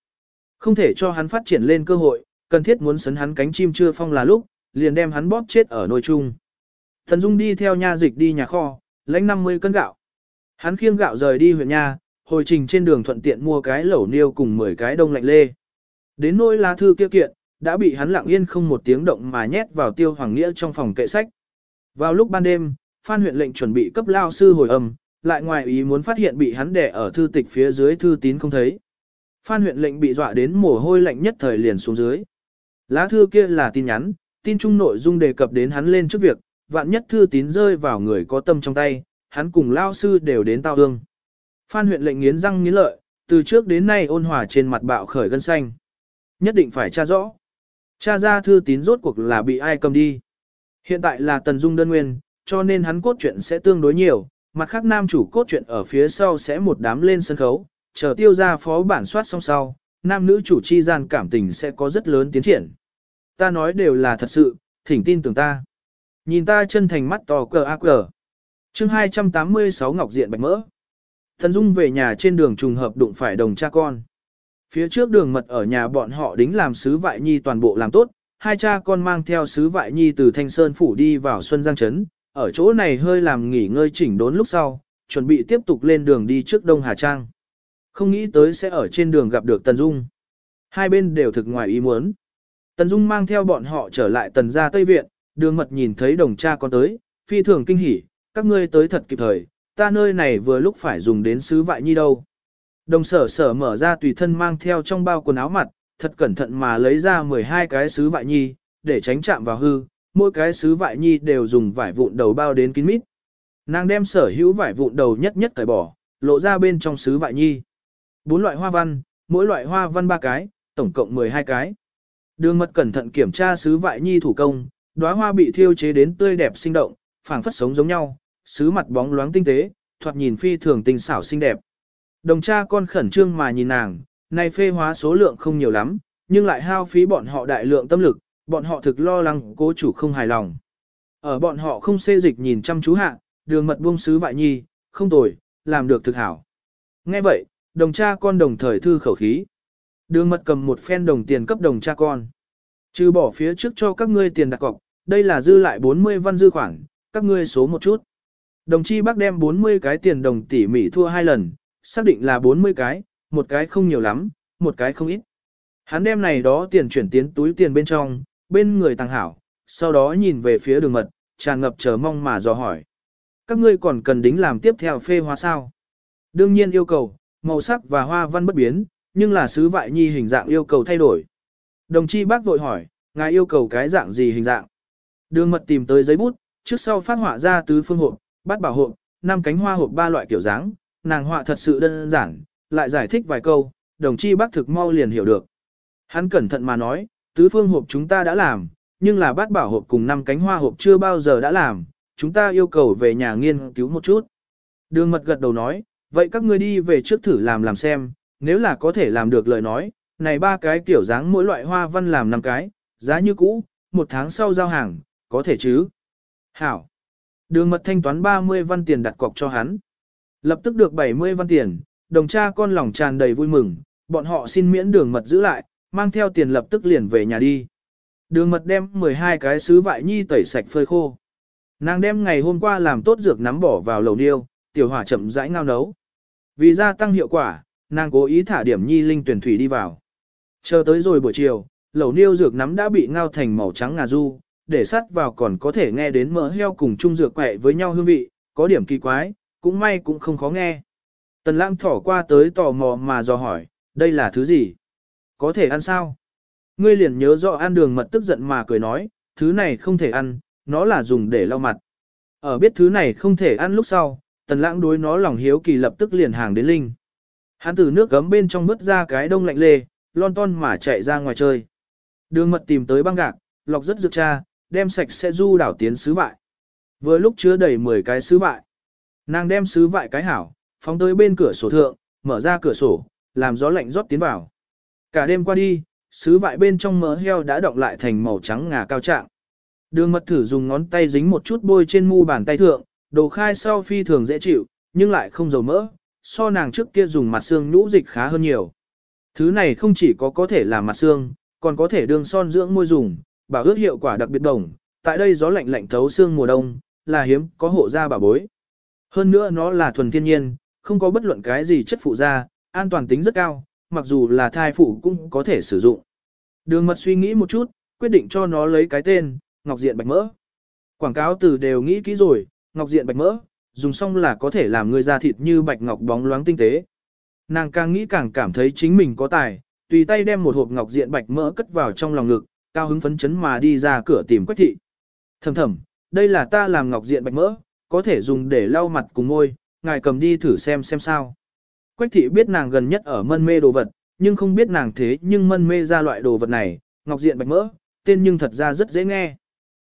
Không thể cho hắn phát triển lên cơ hội, cần thiết muốn sấn hắn cánh chim chưa phong là lúc, liền đem hắn bóp chết ở nồi chung. Thần Dung đi theo nha dịch đi nhà kho, lãnh 50 cân gạo. Hắn khiêng gạo rời đi huyện nha, hồi trình trên đường thuận tiện mua cái lẩu niêu cùng 10 cái đông lạnh lê. Đến nỗi lá thư kia kiện, đã bị hắn lặng yên không một tiếng động mà nhét vào tiêu hoàng nghĩa trong phòng kệ sách. Vào lúc ban đêm, Phan huyện lệnh chuẩn bị cấp lao sư hồi âm, lại ngoài ý muốn phát hiện bị hắn đẻ ở thư tịch phía dưới thư tín không thấy. Phan huyện lệnh bị dọa đến mồ hôi lạnh nhất thời liền xuống dưới. Lá thư kia là tin nhắn, tin chung nội dung đề cập đến hắn lên trước việc, vạn nhất thư tín rơi vào người có tâm trong tay, hắn cùng lao sư đều đến tao hương. Phan huyện lệnh nghiến răng nghiến lợi, từ trước đến nay ôn hòa trên mặt bạo khởi gân xanh. Nhất định phải tra rõ. Tra ra thư tín rốt cuộc là bị ai cầm đi. Hiện tại là Tần Dung đơn nguyên, cho nên hắn cốt truyện sẽ tương đối nhiều, mặt khác nam chủ cốt truyện ở phía sau sẽ một đám lên sân khấu, chờ tiêu ra phó bản soát xong sau, nam nữ chủ chi gian cảm tình sẽ có rất lớn tiến triển. Ta nói đều là thật sự, thỉnh tin tưởng ta. Nhìn ta chân thành mắt to cờ ác cờ. Chương 286 Ngọc Diện Bạch Mỡ. Thần Dung về nhà trên đường trùng hợp đụng phải đồng cha con. Phía trước đường mật ở nhà bọn họ đính làm sứ vại nhi toàn bộ làm tốt, hai cha con mang theo sứ vại nhi từ Thanh Sơn Phủ đi vào Xuân Giang Trấn, ở chỗ này hơi làm nghỉ ngơi chỉnh đốn lúc sau, chuẩn bị tiếp tục lên đường đi trước Đông Hà Trang. Không nghĩ tới sẽ ở trên đường gặp được Tần Dung. Hai bên đều thực ngoài ý muốn. Tần Dung mang theo bọn họ trở lại tần gia Tây Viện, đường mật nhìn thấy đồng cha con tới, phi thường kinh hỉ, các ngươi tới thật kịp thời, ta nơi này vừa lúc phải dùng đến sứ vại nhi đâu. Đồng sở sở mở ra tùy thân mang theo trong bao quần áo mặt, thật cẩn thận mà lấy ra 12 cái sứ vại nhi, để tránh chạm vào hư, mỗi cái sứ vại nhi đều dùng vải vụn đầu bao đến kín mít. Nàng đem sở hữu vải vụn đầu nhất nhất cởi bỏ, lộ ra bên trong sứ vại nhi. Bốn loại hoa văn, mỗi loại hoa văn ba cái, tổng cộng 12 cái. Đường mật cẩn thận kiểm tra sứ vại nhi thủ công, đóa hoa bị thiêu chế đến tươi đẹp sinh động, phảng phất sống giống nhau, sứ mặt bóng loáng tinh tế, thoạt nhìn phi thường tinh xảo xinh đẹp. Đồng cha con khẩn trương mà nhìn nàng, này phê hóa số lượng không nhiều lắm, nhưng lại hao phí bọn họ đại lượng tâm lực, bọn họ thực lo lắng cố chủ không hài lòng. Ở bọn họ không xê dịch nhìn chăm chú hạ, đường mật buông sứ vại nhi, không tồi, làm được thực hảo. Nghe vậy, đồng cha con đồng thời thư khẩu khí. Đường mật cầm một phen đồng tiền cấp đồng cha con. Trừ bỏ phía trước cho các ngươi tiền đặt cọc, đây là dư lại 40 văn dư khoản, các ngươi số một chút. Đồng chi bác đem 40 cái tiền đồng tỉ mỉ thua hai lần, xác định là 40 cái, một cái không nhiều lắm, một cái không ít. Hắn đem này đó tiền chuyển tiến túi tiền bên trong, bên người tăng hảo, sau đó nhìn về phía đường mật, tràn ngập chờ mong mà dò hỏi. Các ngươi còn cần đính làm tiếp theo phê hoa sao? Đương nhiên yêu cầu, màu sắc và hoa văn bất biến, nhưng là sứ vại nhi hình dạng yêu cầu thay đổi. Đồng chi bác vội hỏi, ngài yêu cầu cái dạng gì hình dạng? Đường mật tìm tới giấy bút, trước sau phát họa ra tứ phương hộp, bát bảo hộp, năm cánh hoa hộp ba loại kiểu dáng, nàng họa thật sự đơn giản, lại giải thích vài câu, đồng chi bác thực mau liền hiểu được. Hắn cẩn thận mà nói, tứ phương hộp chúng ta đã làm, nhưng là bát bảo hộp cùng năm cánh hoa hộp chưa bao giờ đã làm, chúng ta yêu cầu về nhà nghiên cứu một chút. Đường mật gật đầu nói, vậy các ngươi đi về trước thử làm làm xem, nếu là có thể làm được lời nói, này ba cái kiểu dáng mỗi loại hoa văn làm năm cái, giá như cũ, một tháng sau giao hàng, có thể chứ. Hảo. Đường mật thanh toán 30 văn tiền đặt cọc cho hắn. Lập tức được 70 văn tiền, đồng cha con lòng tràn đầy vui mừng, bọn họ xin miễn đường mật giữ lại, mang theo tiền lập tức liền về nhà đi. Đường mật đem 12 cái sứ vại nhi tẩy sạch phơi khô. Nàng đem ngày hôm qua làm tốt dược nắm bỏ vào lầu niêu, tiểu hỏa chậm rãi ngao nấu. Vì gia tăng hiệu quả, nàng cố ý thả điểm nhi linh tuyển thủy đi vào. Chờ tới rồi buổi chiều, lẩu niêu dược nắm đã bị ngao thành màu trắng ngà du, để sắt vào còn có thể nghe đến mỡ heo cùng chung dược quẹ với nhau hương vị, có điểm kỳ quái, cũng may cũng không khó nghe. Tần lãng thỏ qua tới tò mò mà dò hỏi, đây là thứ gì? Có thể ăn sao? Ngươi liền nhớ rõ ăn đường mật tức giận mà cười nói, thứ này không thể ăn, nó là dùng để lau mặt. Ở biết thứ này không thể ăn lúc sau, tần lãng đối nó lòng hiếu kỳ lập tức liền hàng đến linh. Hắn từ nước gấm bên trong vứt ra cái đông lạnh lê, lon ton mà chạy ra ngoài chơi. Đường mật tìm tới băng gạc, lọc rất dược cha, đem sạch sẽ du đảo tiến sứ vại. Vừa lúc chứa đầy 10 cái sứ vại. Nàng đem sứ vại cái hảo, phóng tới bên cửa sổ thượng, mở ra cửa sổ, làm gió lạnh rót tiến vào. Cả đêm qua đi, sứ vại bên trong mỡ heo đã động lại thành màu trắng ngà cao trạng. Đường mật thử dùng ngón tay dính một chút bôi trên mu bàn tay thượng, đồ khai sau phi thường dễ chịu, nhưng lại không dầu mỡ, so nàng trước kia dùng mặt xương nhũ dịch khá hơn nhiều. Thứ này không chỉ có có thể làm mặt xương, còn có thể đường son dưỡng môi dùng, bảo ước hiệu quả đặc biệt đồng. Tại đây gió lạnh lạnh thấu xương mùa đông, là hiếm có hộ da bảo bối. Hơn nữa nó là thuần thiên nhiên, không có bất luận cái gì chất phụ da, an toàn tính rất cao, mặc dù là thai phụ cũng có thể sử dụng. Đường mật suy nghĩ một chút, quyết định cho nó lấy cái tên, Ngọc Diện Bạch Mỡ. Quảng cáo từ đều nghĩ kỹ rồi, Ngọc Diện Bạch Mỡ, dùng xong là có thể làm người da thịt như bạch ngọc bóng loáng tinh tế. Nàng càng nghĩ càng cảm thấy chính mình có tài, tùy tay đem một hộp ngọc diện bạch mỡ cất vào trong lòng ngực, cao hứng phấn chấn mà đi ra cửa tìm Quách thị. Thầm thầm, đây là ta làm ngọc diện bạch mỡ, có thể dùng để lau mặt cùng môi, ngài cầm đi thử xem xem sao. Quách thị biết nàng gần nhất ở mân mê đồ vật, nhưng không biết nàng thế nhưng mân mê ra loại đồ vật này, ngọc diện bạch mỡ, tên nhưng thật ra rất dễ nghe.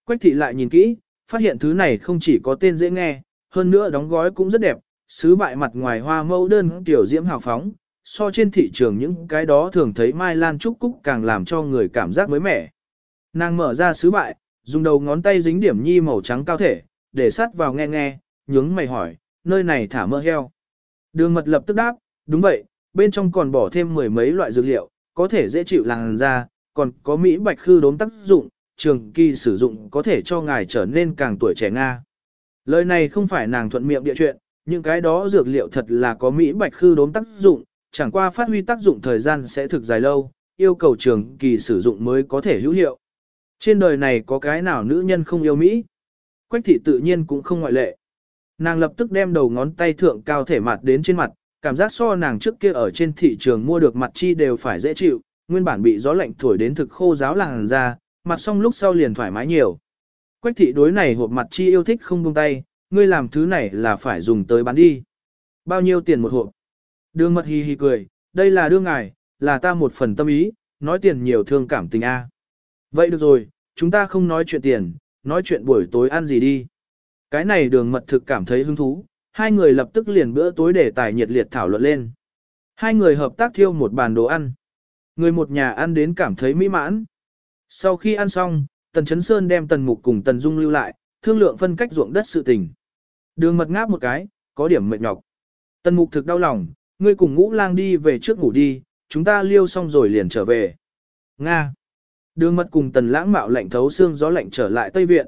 Quách thị lại nhìn kỹ, phát hiện thứ này không chỉ có tên dễ nghe, hơn nữa đóng gói cũng rất đẹp, sứ vại mặt ngoài hoa mẫu đơn tiểu diễm hào phóng, so trên thị trường những cái đó thường thấy mai lan trúc cúc càng làm cho người cảm giác mới mẻ. Nàng mở ra sứ vại, dùng đầu ngón tay dính điểm nhi màu trắng cao thể, để sát vào nghe nghe, nhướng mày hỏi, nơi này thả mơ heo. Đường mật lập tức đáp, đúng vậy, bên trong còn bỏ thêm mười mấy loại dược liệu, có thể dễ chịu làn da, còn có Mỹ bạch khư đốm tác dụng, trường kỳ sử dụng có thể cho ngài trở nên càng tuổi trẻ Nga. Lời này không phải nàng thuận miệng địa chuyện, những cái đó dược liệu thật là có Mỹ bạch khư đốm tác dụng, chẳng qua phát huy tác dụng thời gian sẽ thực dài lâu, yêu cầu trường kỳ sử dụng mới có thể hữu hiệu. Trên đời này có cái nào nữ nhân không yêu Mỹ? Quách thị tự nhiên cũng không ngoại lệ. Nàng lập tức đem đầu ngón tay thượng cao thể mặt đến trên mặt, cảm giác so nàng trước kia ở trên thị trường mua được mặt chi đều phải dễ chịu, nguyên bản bị gió lạnh thổi đến thực khô giáo làn ra, mặt xong lúc sau liền thoải mái nhiều. Quách thị đối này hộp mặt chi yêu thích không buông tay, ngươi làm thứ này là phải dùng tới bán đi. Bao nhiêu tiền một hộp? Đường mật hì hì cười, đây là đương ngài, là ta một phần tâm ý, nói tiền nhiều thương cảm tình a. Vậy được rồi, chúng ta không nói chuyện tiền, nói chuyện buổi tối ăn gì đi. Cái này đường mật thực cảm thấy hứng thú, hai người lập tức liền bữa tối để tài nhiệt liệt thảo luận lên. Hai người hợp tác thiêu một bàn đồ ăn. Người một nhà ăn đến cảm thấy mỹ mãn. Sau khi ăn xong, Tần Chấn Sơn đem Tần Mục cùng Tần Dung lưu lại, thương lượng phân cách ruộng đất sự tình. Đường mật ngáp một cái, có điểm mệt nhọc. Tần Mục thực đau lòng, ngươi cùng ngũ lang đi về trước ngủ đi, chúng ta liêu xong rồi liền trở về. Nga. Đường mật cùng Tần lãng mạo lạnh thấu xương gió lạnh trở lại Tây Viện.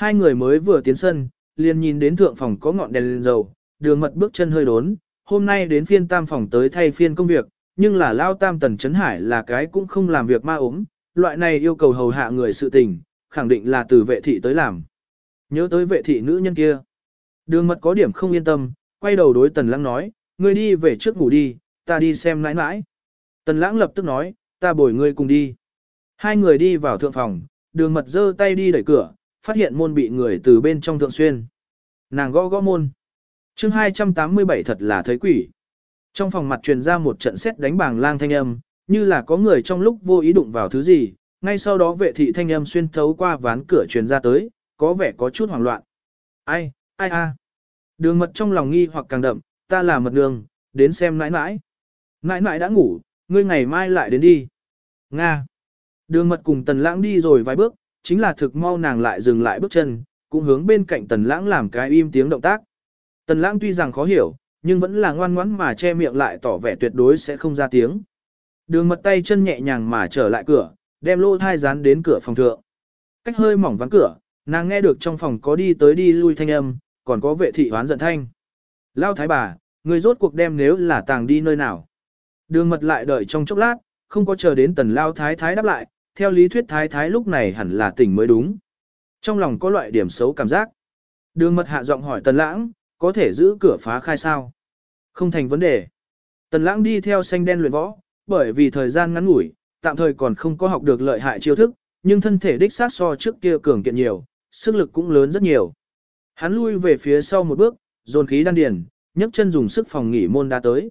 Hai người mới vừa tiến sân, liền nhìn đến thượng phòng có ngọn đèn lên dầu, đường mật bước chân hơi đốn, hôm nay đến phiên tam phòng tới thay phiên công việc, nhưng là lao tam tần chấn hải là cái cũng không làm việc ma ốm, loại này yêu cầu hầu hạ người sự tình, khẳng định là từ vệ thị tới làm. Nhớ tới vệ thị nữ nhân kia. Đường mật có điểm không yên tâm, quay đầu đối tần lãng nói, ngươi đi về trước ngủ đi, ta đi xem nãi nãi. Tần lãng lập tức nói, ta bồi ngươi cùng đi. Hai người đi vào thượng phòng, đường mật giơ tay đi đẩy cửa, phát hiện môn bị người từ bên trong thượng xuyên. Nàng gõ gõ môn. chương 287 thật là thấy quỷ. Trong phòng mặt truyền ra một trận xét đánh bảng lang thanh âm, như là có người trong lúc vô ý đụng vào thứ gì, ngay sau đó vệ thị thanh âm xuyên thấu qua ván cửa truyền ra tới, có vẻ có chút hoảng loạn. Ai, ai a? Đường mật trong lòng nghi hoặc càng đậm, ta là mật đường, đến xem nãi nãi. Nãi nãi đã ngủ, ngươi ngày mai lại đến đi. Nga. Đường mật cùng tần lãng đi rồi vài bước, chính là thực mau nàng lại dừng lại bước chân, cũng hướng bên cạnh tần lãng làm cái im tiếng động tác. Tần lãng tuy rằng khó hiểu, nhưng vẫn là ngoan ngoãn mà che miệng lại tỏ vẻ tuyệt đối sẽ không ra tiếng. Đường mật tay chân nhẹ nhàng mà trở lại cửa, đem lô thai dán đến cửa phòng thượng. Cách hơi mỏng ván cửa, nàng nghe được trong phòng có đi tới đi lui thanh âm, còn có vệ thị hoán giận thanh. Lao thái bà, người rốt cuộc đem nếu là tàng đi nơi nào. Đường mật lại đợi trong chốc lát, không có chờ đến tần lao thái thái đáp lại, theo lý thuyết thái thái lúc này hẳn là tỉnh mới đúng. Trong lòng có loại điểm xấu cảm giác. Đường mật hạ giọng hỏi tần lãng, có thể giữ cửa phá khai sao? Không thành vấn đề. Tần lãng đi theo xanh đen luyện võ, bởi vì thời gian ngắn ngủi, tạm thời còn không có học được lợi hại chiêu thức, nhưng thân thể đích sát so trước kia cường kiện nhiều, sức lực cũng lớn rất nhiều. Hắn lui về phía sau một bước, dồn khí đan điền, nhấc chân dùng sức phòng nghỉ môn đá tới.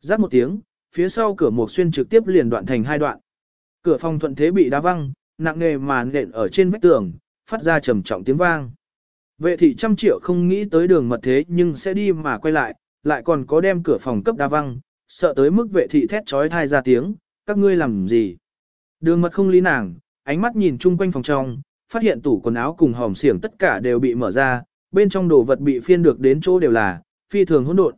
Rát một tiếng, phía sau cửa một xuyên trực tiếp liền đoạn thành hai đoạn. Cửa phòng thuận thế bị đá văng, nặng nề mà nện ở trên vách tường, phát ra trầm trọng tiếng vang. Vệ thị trăm triệu không nghĩ tới đường mật thế nhưng sẽ đi mà quay lại, lại còn có đem cửa phòng cấp đá văng, sợ tới mức vệ thị thét trói thai ra tiếng, các ngươi làm gì. Đường mật không lý nàng, ánh mắt nhìn chung quanh phòng trong, phát hiện tủ quần áo cùng hòm xiềng tất cả đều bị mở ra, bên trong đồ vật bị phiên được đến chỗ đều là, phi thường hỗn độn.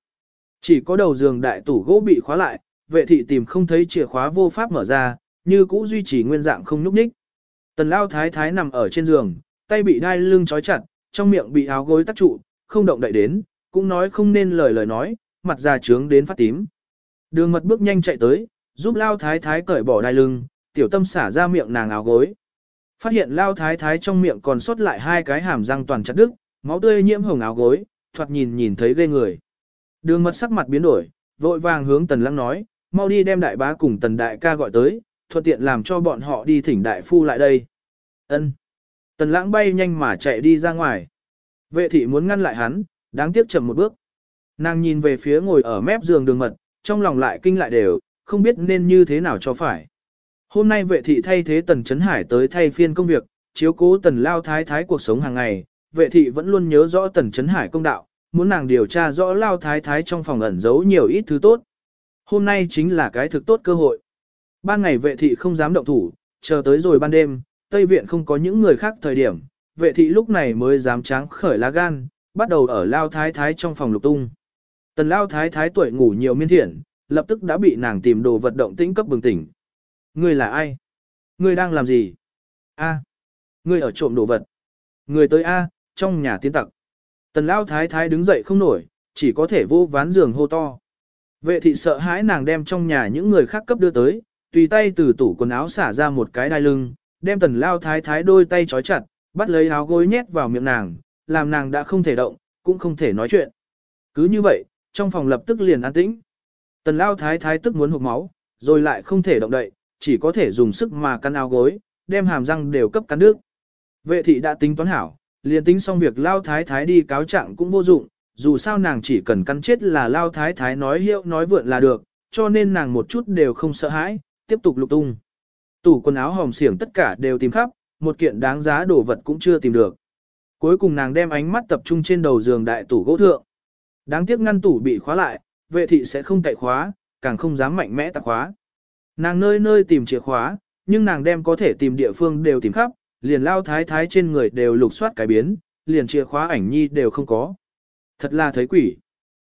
Chỉ có đầu giường đại tủ gỗ bị khóa lại, vệ thị tìm không thấy chìa khóa vô pháp mở ra, như cũ duy trì nguyên dạng không nhúc nhích. Tần lao thái thái nằm ở trên giường, tay bị đai lưng trói chặt, trong miệng bị áo gối tắc trụ, không động đậy đến, cũng nói không nên lời lời nói, mặt già trướng đến phát tím. Đường mật bước nhanh chạy tới, giúp lao thái thái cởi bỏ đai lưng, tiểu tâm xả ra miệng nàng áo gối. Phát hiện lao thái thái trong miệng còn sót lại hai cái hàm răng toàn chặt đứt, máu tươi nhiễm hồng áo gối, thoạt nhìn nhìn thấy ghê người. Đường mật sắc mặt biến đổi, vội vàng hướng tần lăng nói, mau đi đem đại bá cùng tần đại ca gọi tới, thuận tiện làm cho bọn họ đi thỉnh đại phu lại đây. Ân. Tần lãng bay nhanh mà chạy đi ra ngoài. Vệ thị muốn ngăn lại hắn, đáng tiếc chậm một bước. Nàng nhìn về phía ngồi ở mép giường đường mật, trong lòng lại kinh lại đều, không biết nên như thế nào cho phải. Hôm nay vệ thị thay thế Tần Trấn Hải tới thay phiên công việc, chiếu cố Tần Lao Thái Thái cuộc sống hàng ngày, vệ thị vẫn luôn nhớ rõ Tần Trấn Hải công đạo, muốn nàng điều tra rõ Lao Thái Thái trong phòng ẩn giấu nhiều ít thứ tốt. Hôm nay chính là cái thực tốt cơ hội. Ban ngày vệ thị không dám động thủ, chờ tới rồi ban đêm, Tây Viện không có những người khác thời điểm, vệ thị lúc này mới dám tráng khởi lá gan, bắt đầu ở Lao Thái Thái trong phòng lục tung. Tần Lao Thái Thái tuổi ngủ nhiều miên thiện, lập tức đã bị nàng tìm đồ vật động tĩnh cấp bừng tỉnh. Ngươi là ai? Ngươi đang làm gì? A. Ngươi ở trộm đồ vật. Người tới A, trong nhà tiến tặc. Tần Lao Thái Thái đứng dậy không nổi, chỉ có thể vô ván giường hô to. Vệ thị sợ hãi nàng đem trong nhà những người khác cấp đưa tới, tùy tay từ tủ quần áo xả ra một cái đai lưng, đem tần lao thái thái đôi tay trói chặt, bắt lấy áo gối nhét vào miệng nàng, làm nàng đã không thể động, cũng không thể nói chuyện. Cứ như vậy, trong phòng lập tức liền an tĩnh. Tần lao thái thái tức muốn hụt máu, rồi lại không thể động đậy, chỉ có thể dùng sức mà căn áo gối, đem hàm răng đều cấp cắn nước. Vệ thị đã tính toán hảo, liền tính xong việc lao thái thái đi cáo trạng cũng vô dụng, dù sao nàng chỉ cần cắn chết là lao thái thái nói hiệu nói vượn là được, cho nên nàng một chút đều không sợ hãi, tiếp tục lục tung. Tủ quần áo hòm xiển tất cả đều tìm khắp, một kiện đáng giá đồ vật cũng chưa tìm được. Cuối cùng nàng đem ánh mắt tập trung trên đầu giường đại tủ gỗ thượng. Đáng tiếc ngăn tủ bị khóa lại, vệ thị sẽ không cậy khóa, càng không dám mạnh mẽ tạc khóa. Nàng nơi nơi tìm chìa khóa, nhưng nàng đem có thể tìm địa phương đều tìm khắp, liền lao thái thái trên người đều lục soát cái biến, liền chìa khóa ảnh nhi đều không có. Thật là thấy quỷ.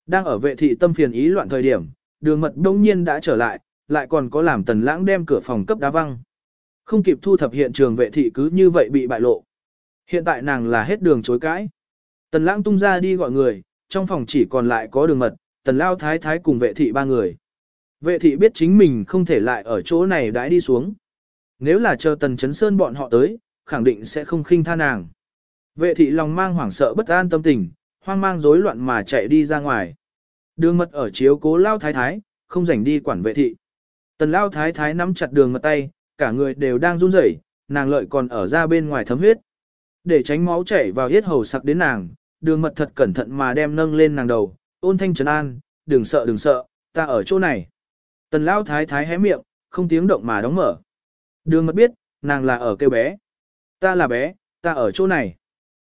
Đang ở vệ thị tâm phiền ý loạn thời điểm, đường mật đông nhiên đã trở lại, lại còn có làm tần lãng đem cửa phòng cấp đá văng. Không kịp thu thập hiện trường vệ thị cứ như vậy bị bại lộ. Hiện tại nàng là hết đường chối cãi. Tần lãng tung ra đi gọi người, trong phòng chỉ còn lại có đường mật, tần lao thái thái cùng vệ thị ba người. Vệ thị biết chính mình không thể lại ở chỗ này đãi đi xuống. Nếu là chờ tần chấn sơn bọn họ tới, khẳng định sẽ không khinh tha nàng. Vệ thị lòng mang hoảng sợ bất an tâm tình, hoang mang rối loạn mà chạy đi ra ngoài. Đường mật ở chiếu cố lao thái thái, không rảnh đi quản vệ thị. Tần lao thái thái nắm chặt đường mật tay, cả người đều đang run rẩy, nàng lợi còn ở ra bên ngoài thấm huyết. Để tránh máu chảy vào yết hầu sặc đến nàng, đường mật thật cẩn thận mà đem nâng lên nàng đầu, ôn thanh trấn an, đừng sợ đừng sợ, ta ở chỗ này. Tần lao thái thái hé miệng, không tiếng động mà đóng mở. Đường mật biết, nàng là ở kêu bé. Ta là bé, ta ở chỗ này.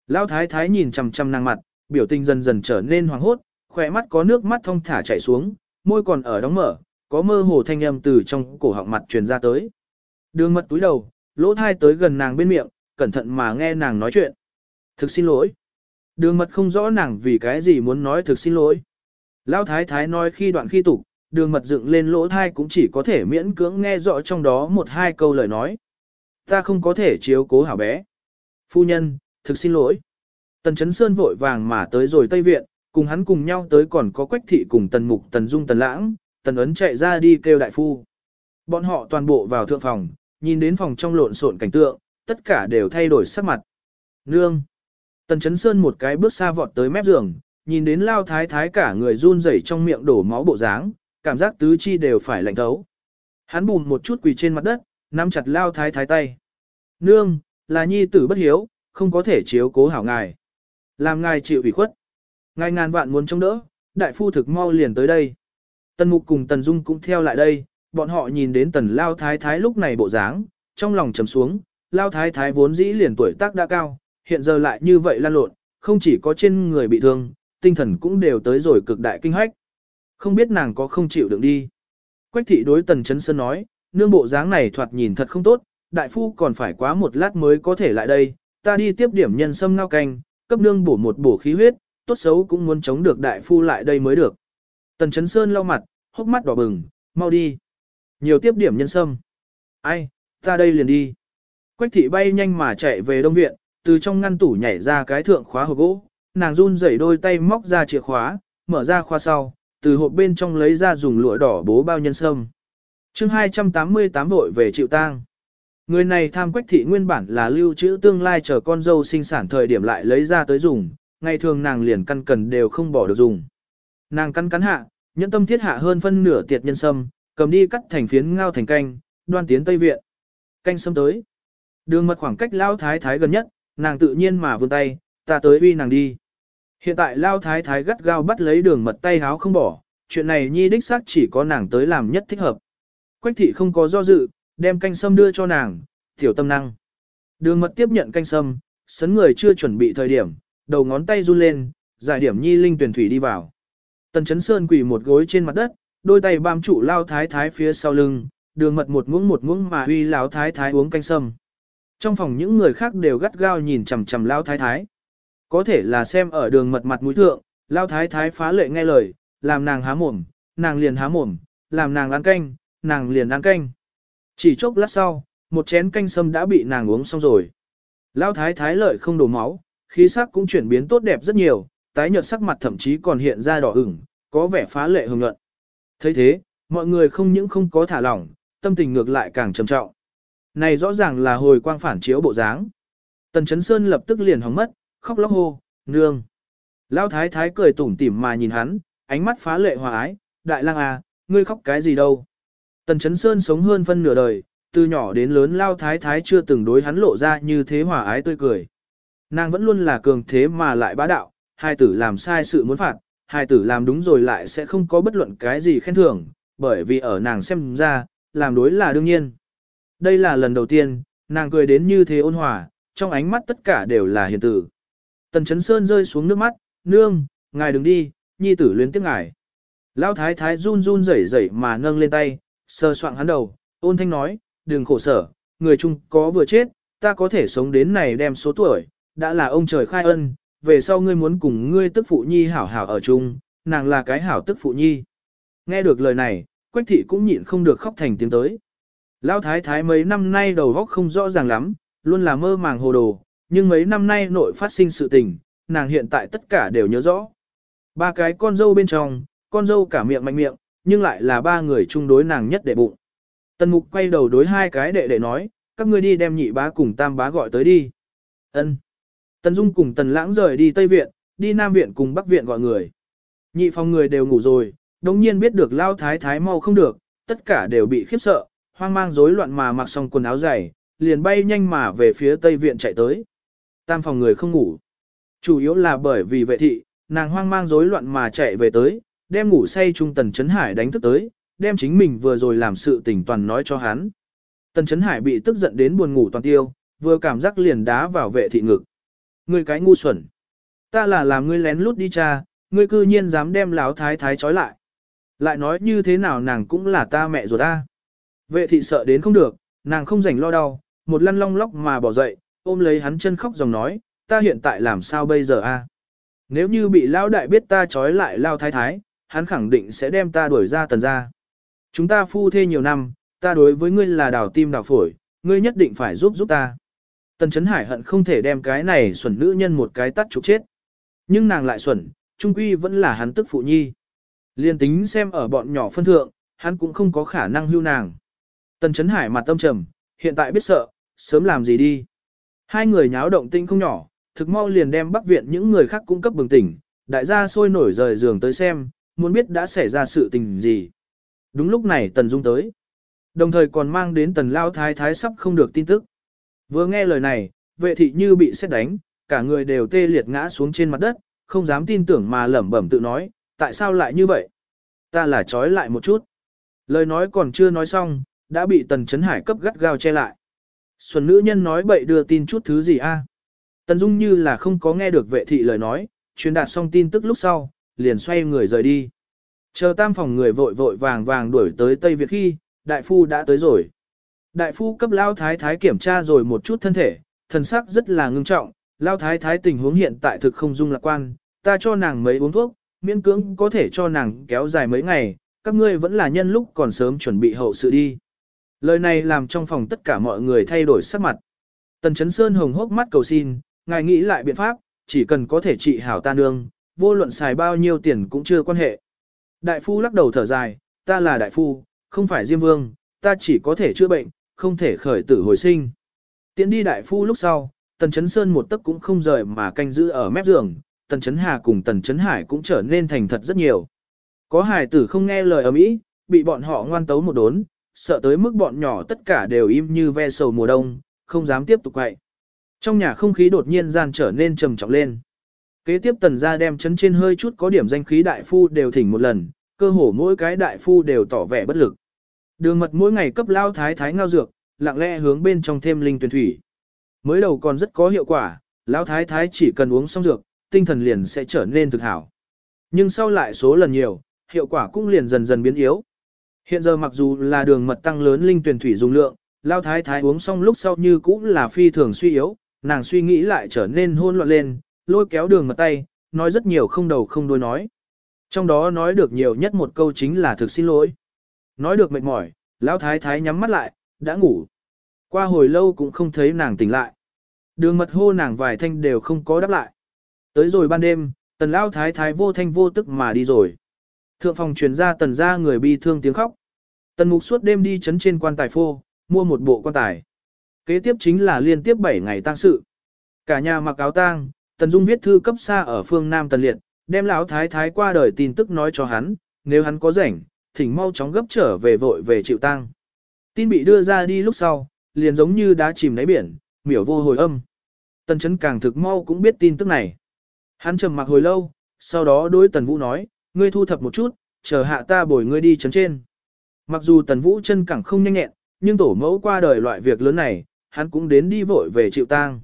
Lao thái thái nhìn chằm chằm nàng mặt, biểu tình dần dần trở nên hoàng hốt, khỏe mắt có nước mắt thông thả chảy xuống, môi còn ở đóng mở, có mơ hồ thanh âm từ trong cổ họng mặt truyền ra tới. Đường mật túi đầu, lỗ thai tới gần nàng bên miệng, cẩn thận mà nghe nàng nói chuyện. Thực xin lỗi. Đường mật không rõ nàng vì cái gì muốn nói thực xin lỗi. Lão thái thái nói khi đoạn khi tục, đường mật dựng lên lỗ thai cũng chỉ có thể miễn cưỡng nghe rõ trong đó một hai câu lời nói. Ta không có thể chiếu cố hảo bé. Phu nhân, thực xin lỗi. Tần Chấn Sơn vội vàng mà tới rồi Tây Viện, cùng hắn cùng nhau tới còn có Quách Thị cùng Tần Mục Tần Dung Tần Lãng, Tần Ấn chạy ra đi kêu đại phu. Bọn họ toàn bộ vào thượng phòng, nhìn đến phòng trong lộn xộn cảnh tượng, tất cả đều thay đổi sắc mặt. Nương! Tần Chấn Sơn một cái bước xa vọt tới mép giường, nhìn đến lao thái thái cả người run rẩy trong miệng đổ máu bộ dáng, cảm giác tứ chi đều phải lạnh thấu. Hắn bùn một chút quỳ trên mặt đất, nắm chặt lao thái thái tay. Nương, là nhi tử bất hiếu, không có thể chiếu cố hảo ngài. Làm ngài chịu ủy khuất. Ngài ngàn vạn muốn chống đỡ, đại phu thực mau liền tới đây. Tần Mục cùng Tần Dung cũng theo lại đây, bọn họ nhìn đến Tần Lao Thái Thái lúc này bộ dáng, trong lòng trầm xuống, Lao Thái Thái vốn dĩ liền tuổi tác đã cao, hiện giờ lại như vậy lan lộn, không chỉ có trên người bị thương, tinh thần cũng đều tới rồi cực đại kinh hách. Không biết nàng có không chịu đựng đi. Quách thị đối Tần Chấn Sơn nói, nương bộ dáng này thoạt nhìn thật không tốt, đại phu còn phải quá một lát mới có thể lại đây, ta đi tiếp điểm nhân sâm ngao canh, cấp nương bổ một bổ khí huyết, tốt xấu cũng muốn chống được đại phu lại đây mới được. Tần Chấn Sơn lau mặt, hốc mắt đỏ bừng, mau đi. Nhiều tiếp điểm nhân sâm. Ai, ta đây liền đi. Quách thị bay nhanh mà chạy về đông viện, từ trong ngăn tủ nhảy ra cái thượng khóa hộp gỗ, nàng run rẩy đôi tay móc ra chìa khóa, mở ra khóa sau, từ hộp bên trong lấy ra dùng lụa đỏ bố bao nhân sâm. chương 288 vội về chịu tang. Người này tham quách thị nguyên bản là lưu trữ tương lai chờ con dâu sinh sản thời điểm lại lấy ra tới dùng, ngày thường nàng liền căn cần đều không bỏ được dùng. Nàng căn cắn hạ, nhẫn tâm thiết hạ hơn phân nửa tiệt nhân sâm, cầm đi cắt thành phiến ngao thành canh, đoan tiến Tây Viện. Canh sâm tới. Đường mật khoảng cách lao thái thái gần nhất, nàng tự nhiên mà vươn tay, ta tới uy nàng đi. Hiện tại lao thái thái gắt gao bắt lấy đường mật tay háo không bỏ, chuyện này nhi đích xác chỉ có nàng tới làm nhất thích hợp. Quách thị không có do dự, đem canh sâm đưa cho nàng, tiểu tâm năng. Đường mật tiếp nhận canh sâm, sấn người chưa chuẩn bị thời điểm, đầu ngón tay run lên, giải điểm nhi linh tuyển thủy đi vào. Tần chấn sơn quỳ một gối trên mặt đất, đôi tay bám trụ lao thái thái phía sau lưng, đường mật một muỗng một muỗng mà huy lao thái thái uống canh sâm. Trong phòng những người khác đều gắt gao nhìn chằm chằm lao thái thái. Có thể là xem ở đường mật mặt mũi thượng, lao thái thái phá lệ nghe lời, làm nàng há mồm, nàng liền há mồm, làm nàng ăn canh, nàng liền ăn canh. Chỉ chốc lát sau, một chén canh sâm đã bị nàng uống xong rồi. Lao thái thái lợi không đổ máu, khí sắc cũng chuyển biến tốt đẹp rất nhiều, tái nhợt sắc mặt thậm chí còn hiện ra đỏ ửng, có vẻ phá lệ hồng nhuận. thấy thế, mọi người không những không có thả lỏng, tâm tình ngược lại càng trầm trọng. Này rõ ràng là hồi quang phản chiếu bộ dáng. Tần Chấn Sơn lập tức liền hóng mất, khóc lóc hô, nương. Lão thái thái cười tủm tỉm mà nhìn hắn, ánh mắt phá lệ hòa ái, đại lang à, ngươi khóc cái gì đâu. Tần Chấn Sơn sống hơn phân nửa đời, từ nhỏ đến lớn Lao thái thái chưa từng đối hắn lộ ra như thế hòa ái tươi cười. Nàng vẫn luôn là cường thế mà lại bá đạo, hai tử làm sai sự muốn phạt, hai tử làm đúng rồi lại sẽ không có bất luận cái gì khen thưởng, bởi vì ở nàng xem ra, làm đối là đương nhiên. Đây là lần đầu tiên, nàng cười đến như thế ôn hòa, trong ánh mắt tất cả đều là hiền tử. Tần Chấn Sơn rơi xuống nước mắt, nương, ngài đừng đi, nhi tử luyến tiếc ngài. Lão thái thái run run rẩy rẩy mà nâng lên tay, sờ soạng hắn đầu, ôn thanh nói, đừng khổ sở, người chung có vừa chết, ta có thể sống đến này đem số tuổi, đã là ông trời khai ân, về sau ngươi muốn cùng ngươi tức phụ nhi hảo hảo ở chung, nàng là cái hảo tức phụ nhi. Nghe được lời này, Quách thị cũng nhịn không được khóc thành tiếng tới. Lão thái thái mấy năm nay đầu óc không rõ ràng lắm, luôn là mơ màng hồ đồ, nhưng mấy năm nay nội phát sinh sự tình, nàng hiện tại tất cả đều nhớ rõ. Ba cái con dâu bên trong, con dâu cả miệng mạnh miệng, nhưng lại là ba người chung đối nàng nhất đệ bụng. Tần mục quay đầu đối hai cái đệ đệ nói, các ngươi đi đem nhị bá cùng tam bá gọi tới đi. Ân. Tần Dung cùng Tần Lãng rời đi Tây Viện, đi Nam Viện cùng Bắc Viện gọi người. Nhị phòng người đều ngủ rồi, đồng nhiên biết được lao thái thái mau không được, tất cả đều bị khiếp sợ, hoang mang rối loạn mà mặc xong quần áo dày, liền bay nhanh mà về phía Tây Viện chạy tới. Tam phòng người không ngủ. Chủ yếu là bởi vì vệ thị, nàng hoang mang rối loạn mà chạy về tới, đem ngủ say trung Tần Trấn Hải đánh thức tới, đem chính mình vừa rồi làm sự tình toàn nói cho hắn. Tần Trấn Hải bị tức giận đến buồn ngủ toàn tiêu, vừa cảm giác liền đá vào vệ thị ngực. Ngươi cái ngu xuẩn. Ta là làm ngươi lén lút đi cha, ngươi cư nhiên dám đem láo thái thái trói lại. Lại nói như thế nào nàng cũng là ta mẹ rồi ta. Vệ thị sợ đến không được, nàng không rảnh lo đau, một lăn long lóc mà bỏ dậy, ôm lấy hắn chân khóc dòng nói, ta hiện tại làm sao bây giờ a? Nếu như bị lão đại biết ta trói lại lao thái thái, hắn khẳng định sẽ đem ta đuổi ra tần ra. Chúng ta phu thê nhiều năm, ta đối với ngươi là đào tim đào phổi, ngươi nhất định phải giúp giúp ta. Tần Chấn Hải hận không thể đem cái này xuẩn nữ nhân một cái tắt chụp chết. Nhưng nàng lại xuẩn, trung quy vẫn là hắn tức phụ nhi. Liên tính xem ở bọn nhỏ phân thượng, hắn cũng không có khả năng hưu nàng. Tần Chấn Hải mặt tâm trầm, hiện tại biết sợ, sớm làm gì đi. Hai người nháo động tinh không nhỏ, thực mau liền đem bắc viện những người khác cung cấp bừng tỉnh, đại gia sôi nổi rời giường tới xem, muốn biết đã xảy ra sự tình gì. Đúng lúc này Tần Dung tới. Đồng thời còn mang đến Tần Lao Thái Thái sắp không được tin tức. Vừa nghe lời này, vệ thị như bị xét đánh, cả người đều tê liệt ngã xuống trên mặt đất, không dám tin tưởng mà lẩm bẩm tự nói, tại sao lại như vậy? Ta là trói lại một chút. Lời nói còn chưa nói xong, đã bị Tần Chấn Hải cấp gắt gao che lại. Xuân nữ nhân nói bậy đưa tin chút thứ gì a? À? Tần Dung như là không có nghe được vệ thị lời nói, truyền đạt xong tin tức lúc sau, liền xoay người rời đi. Chờ tam phòng người vội vội vàng vàng đuổi tới Tây Việt khi, đại phu đã tới rồi. Đại phu cấp lao thái thái kiểm tra rồi một chút thân thể, thần sắc rất là ngưng trọng, lao thái thái tình huống hiện tại thực không dung lạc quan, ta cho nàng mấy uống thuốc, miễn cưỡng có thể cho nàng kéo dài mấy ngày, các ngươi vẫn là nhân lúc còn sớm chuẩn bị hậu sự đi. Lời này làm trong phòng tất cả mọi người thay đổi sắc mặt. Tần Chấn Sơn hồng hốc mắt cầu xin, ngài nghĩ lại biện pháp, chỉ cần có thể trị hảo ta nương, vô luận xài bao nhiêu tiền cũng chưa quan hệ. Đại phu lắc đầu thở dài, ta là đại phu, không phải Diêm Vương, ta chỉ có thể chữa bệnh, không thể khởi tử hồi sinh. Tiến đi đại phu lúc sau, Tần Chấn Sơn một tấc cũng không rời mà canh giữ ở mép giường, Tần Chấn Hà cùng Tần Chấn Hải cũng trở nên thành thật rất nhiều. Có hài tử không nghe lời ầm ĩ, bị bọn họ ngoan tấu một đốn, sợ tới mức bọn nhỏ tất cả đều im như ve sầu mùa đông, không dám tiếp tục quậy. Trong nhà không khí đột nhiên gian trở nên trầm trọng lên. Kế tiếp tần gia đem chấn trên hơi chút có điểm danh khí đại phu đều thỉnh một lần, cơ hồ mỗi cái đại phu đều tỏ vẻ bất lực. Đường mật mỗi ngày cấp lao thái thái ngao dược, lặng lẽ hướng bên trong thêm linh tuyển thủy. Mới đầu còn rất có hiệu quả, lao thái thái chỉ cần uống xong dược, tinh thần liền sẽ trở nên thực hảo. Nhưng sau lại số lần nhiều, hiệu quả cũng liền dần dần biến yếu. Hiện giờ mặc dù là đường mật tăng lớn linh tuyển thủy dùng lượng, lao thái thái uống xong lúc sau như cũng là phi thường suy yếu, nàng suy nghĩ lại trở nên hôn loạn lên, lôi kéo đường mật tay, nói rất nhiều không đầu không đuôi nói. Trong đó nói được nhiều nhất một câu chính là thực xin lỗi. Nói được mệt mỏi, lão thái thái nhắm mắt lại, đã ngủ. Qua hồi lâu cũng không thấy nàng tỉnh lại. Đường mật hô nàng vài thanh đều không có đáp lại. Tới rồi ban đêm, tần lão thái thái vô thanh vô tức mà đi rồi. Thượng phòng truyền ra tần ra người bi thương tiếng khóc. Tần mục suốt đêm đi chấn trên quan tài phô, mua một bộ quan tài. Kế tiếp chính là liên tiếp 7 ngày tang sự. Cả nhà mặc áo tang, Tần Dung viết thư cấp xa ở phương Nam Tần Liệt, đem lão thái thái qua đời tin tức nói cho hắn, nếu hắn có rảnh, thỉnh mau chóng gấp trở về vội về chịu tang. Tin bị đưa ra đi lúc sau, liền giống như đá chìm đáy biển, miểu vô hồi âm. Tần chấn càng thực mau cũng biết tin tức này. Hắn trầm mặc hồi lâu, sau đó đối Tần Vũ nói, ngươi thu thập một chút, chờ hạ ta bồi ngươi đi chấn trên. Mặc dù Tần Vũ chân càng không nhanh nhẹn, nhưng tổ mẫu qua đời loại việc lớn này, hắn cũng đến đi vội về chịu tang.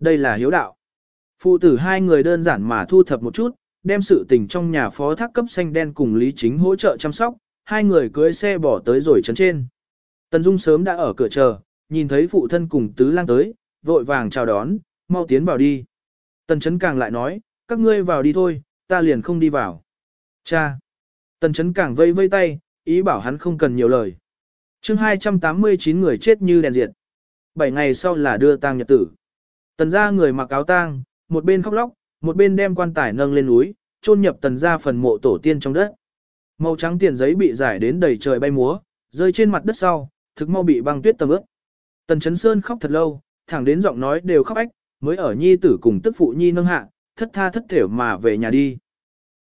Đây là hiếu đạo. Phụ tử hai người đơn giản mà thu thập một chút, đem sự tình trong nhà phó thác cấp xanh đen cùng Lý Chính hỗ trợ chăm sóc, hai người cưới xe bỏ tới rồi chấn trên. Tần Dung sớm đã ở cửa chờ, nhìn thấy phụ thân cùng tứ lang tới, vội vàng chào đón, mau tiến vào đi. Tần trấn Càng lại nói, các ngươi vào đi thôi, ta liền không đi vào. Cha! Tần trấn Càng vây vây tay, ý bảo hắn không cần nhiều lời. chương 289 người chết như đèn diệt. Bảy ngày sau là đưa tang nhật tử. Tần ra người mặc áo tang, một bên khóc lóc, một bên đem quan tài nâng lên núi, chôn nhập tần ra phần mộ tổ tiên trong đất. Màu trắng tiền giấy bị giải đến đầy trời bay múa, rơi trên mặt đất sau, thực mau bị băng tuyết tầm ướt. Tần Chấn Sơn khóc thật lâu, thẳng đến giọng nói đều khóc ách, mới ở nhi tử cùng tức phụ nhi nâng hạ, thất tha thất thểu mà về nhà đi.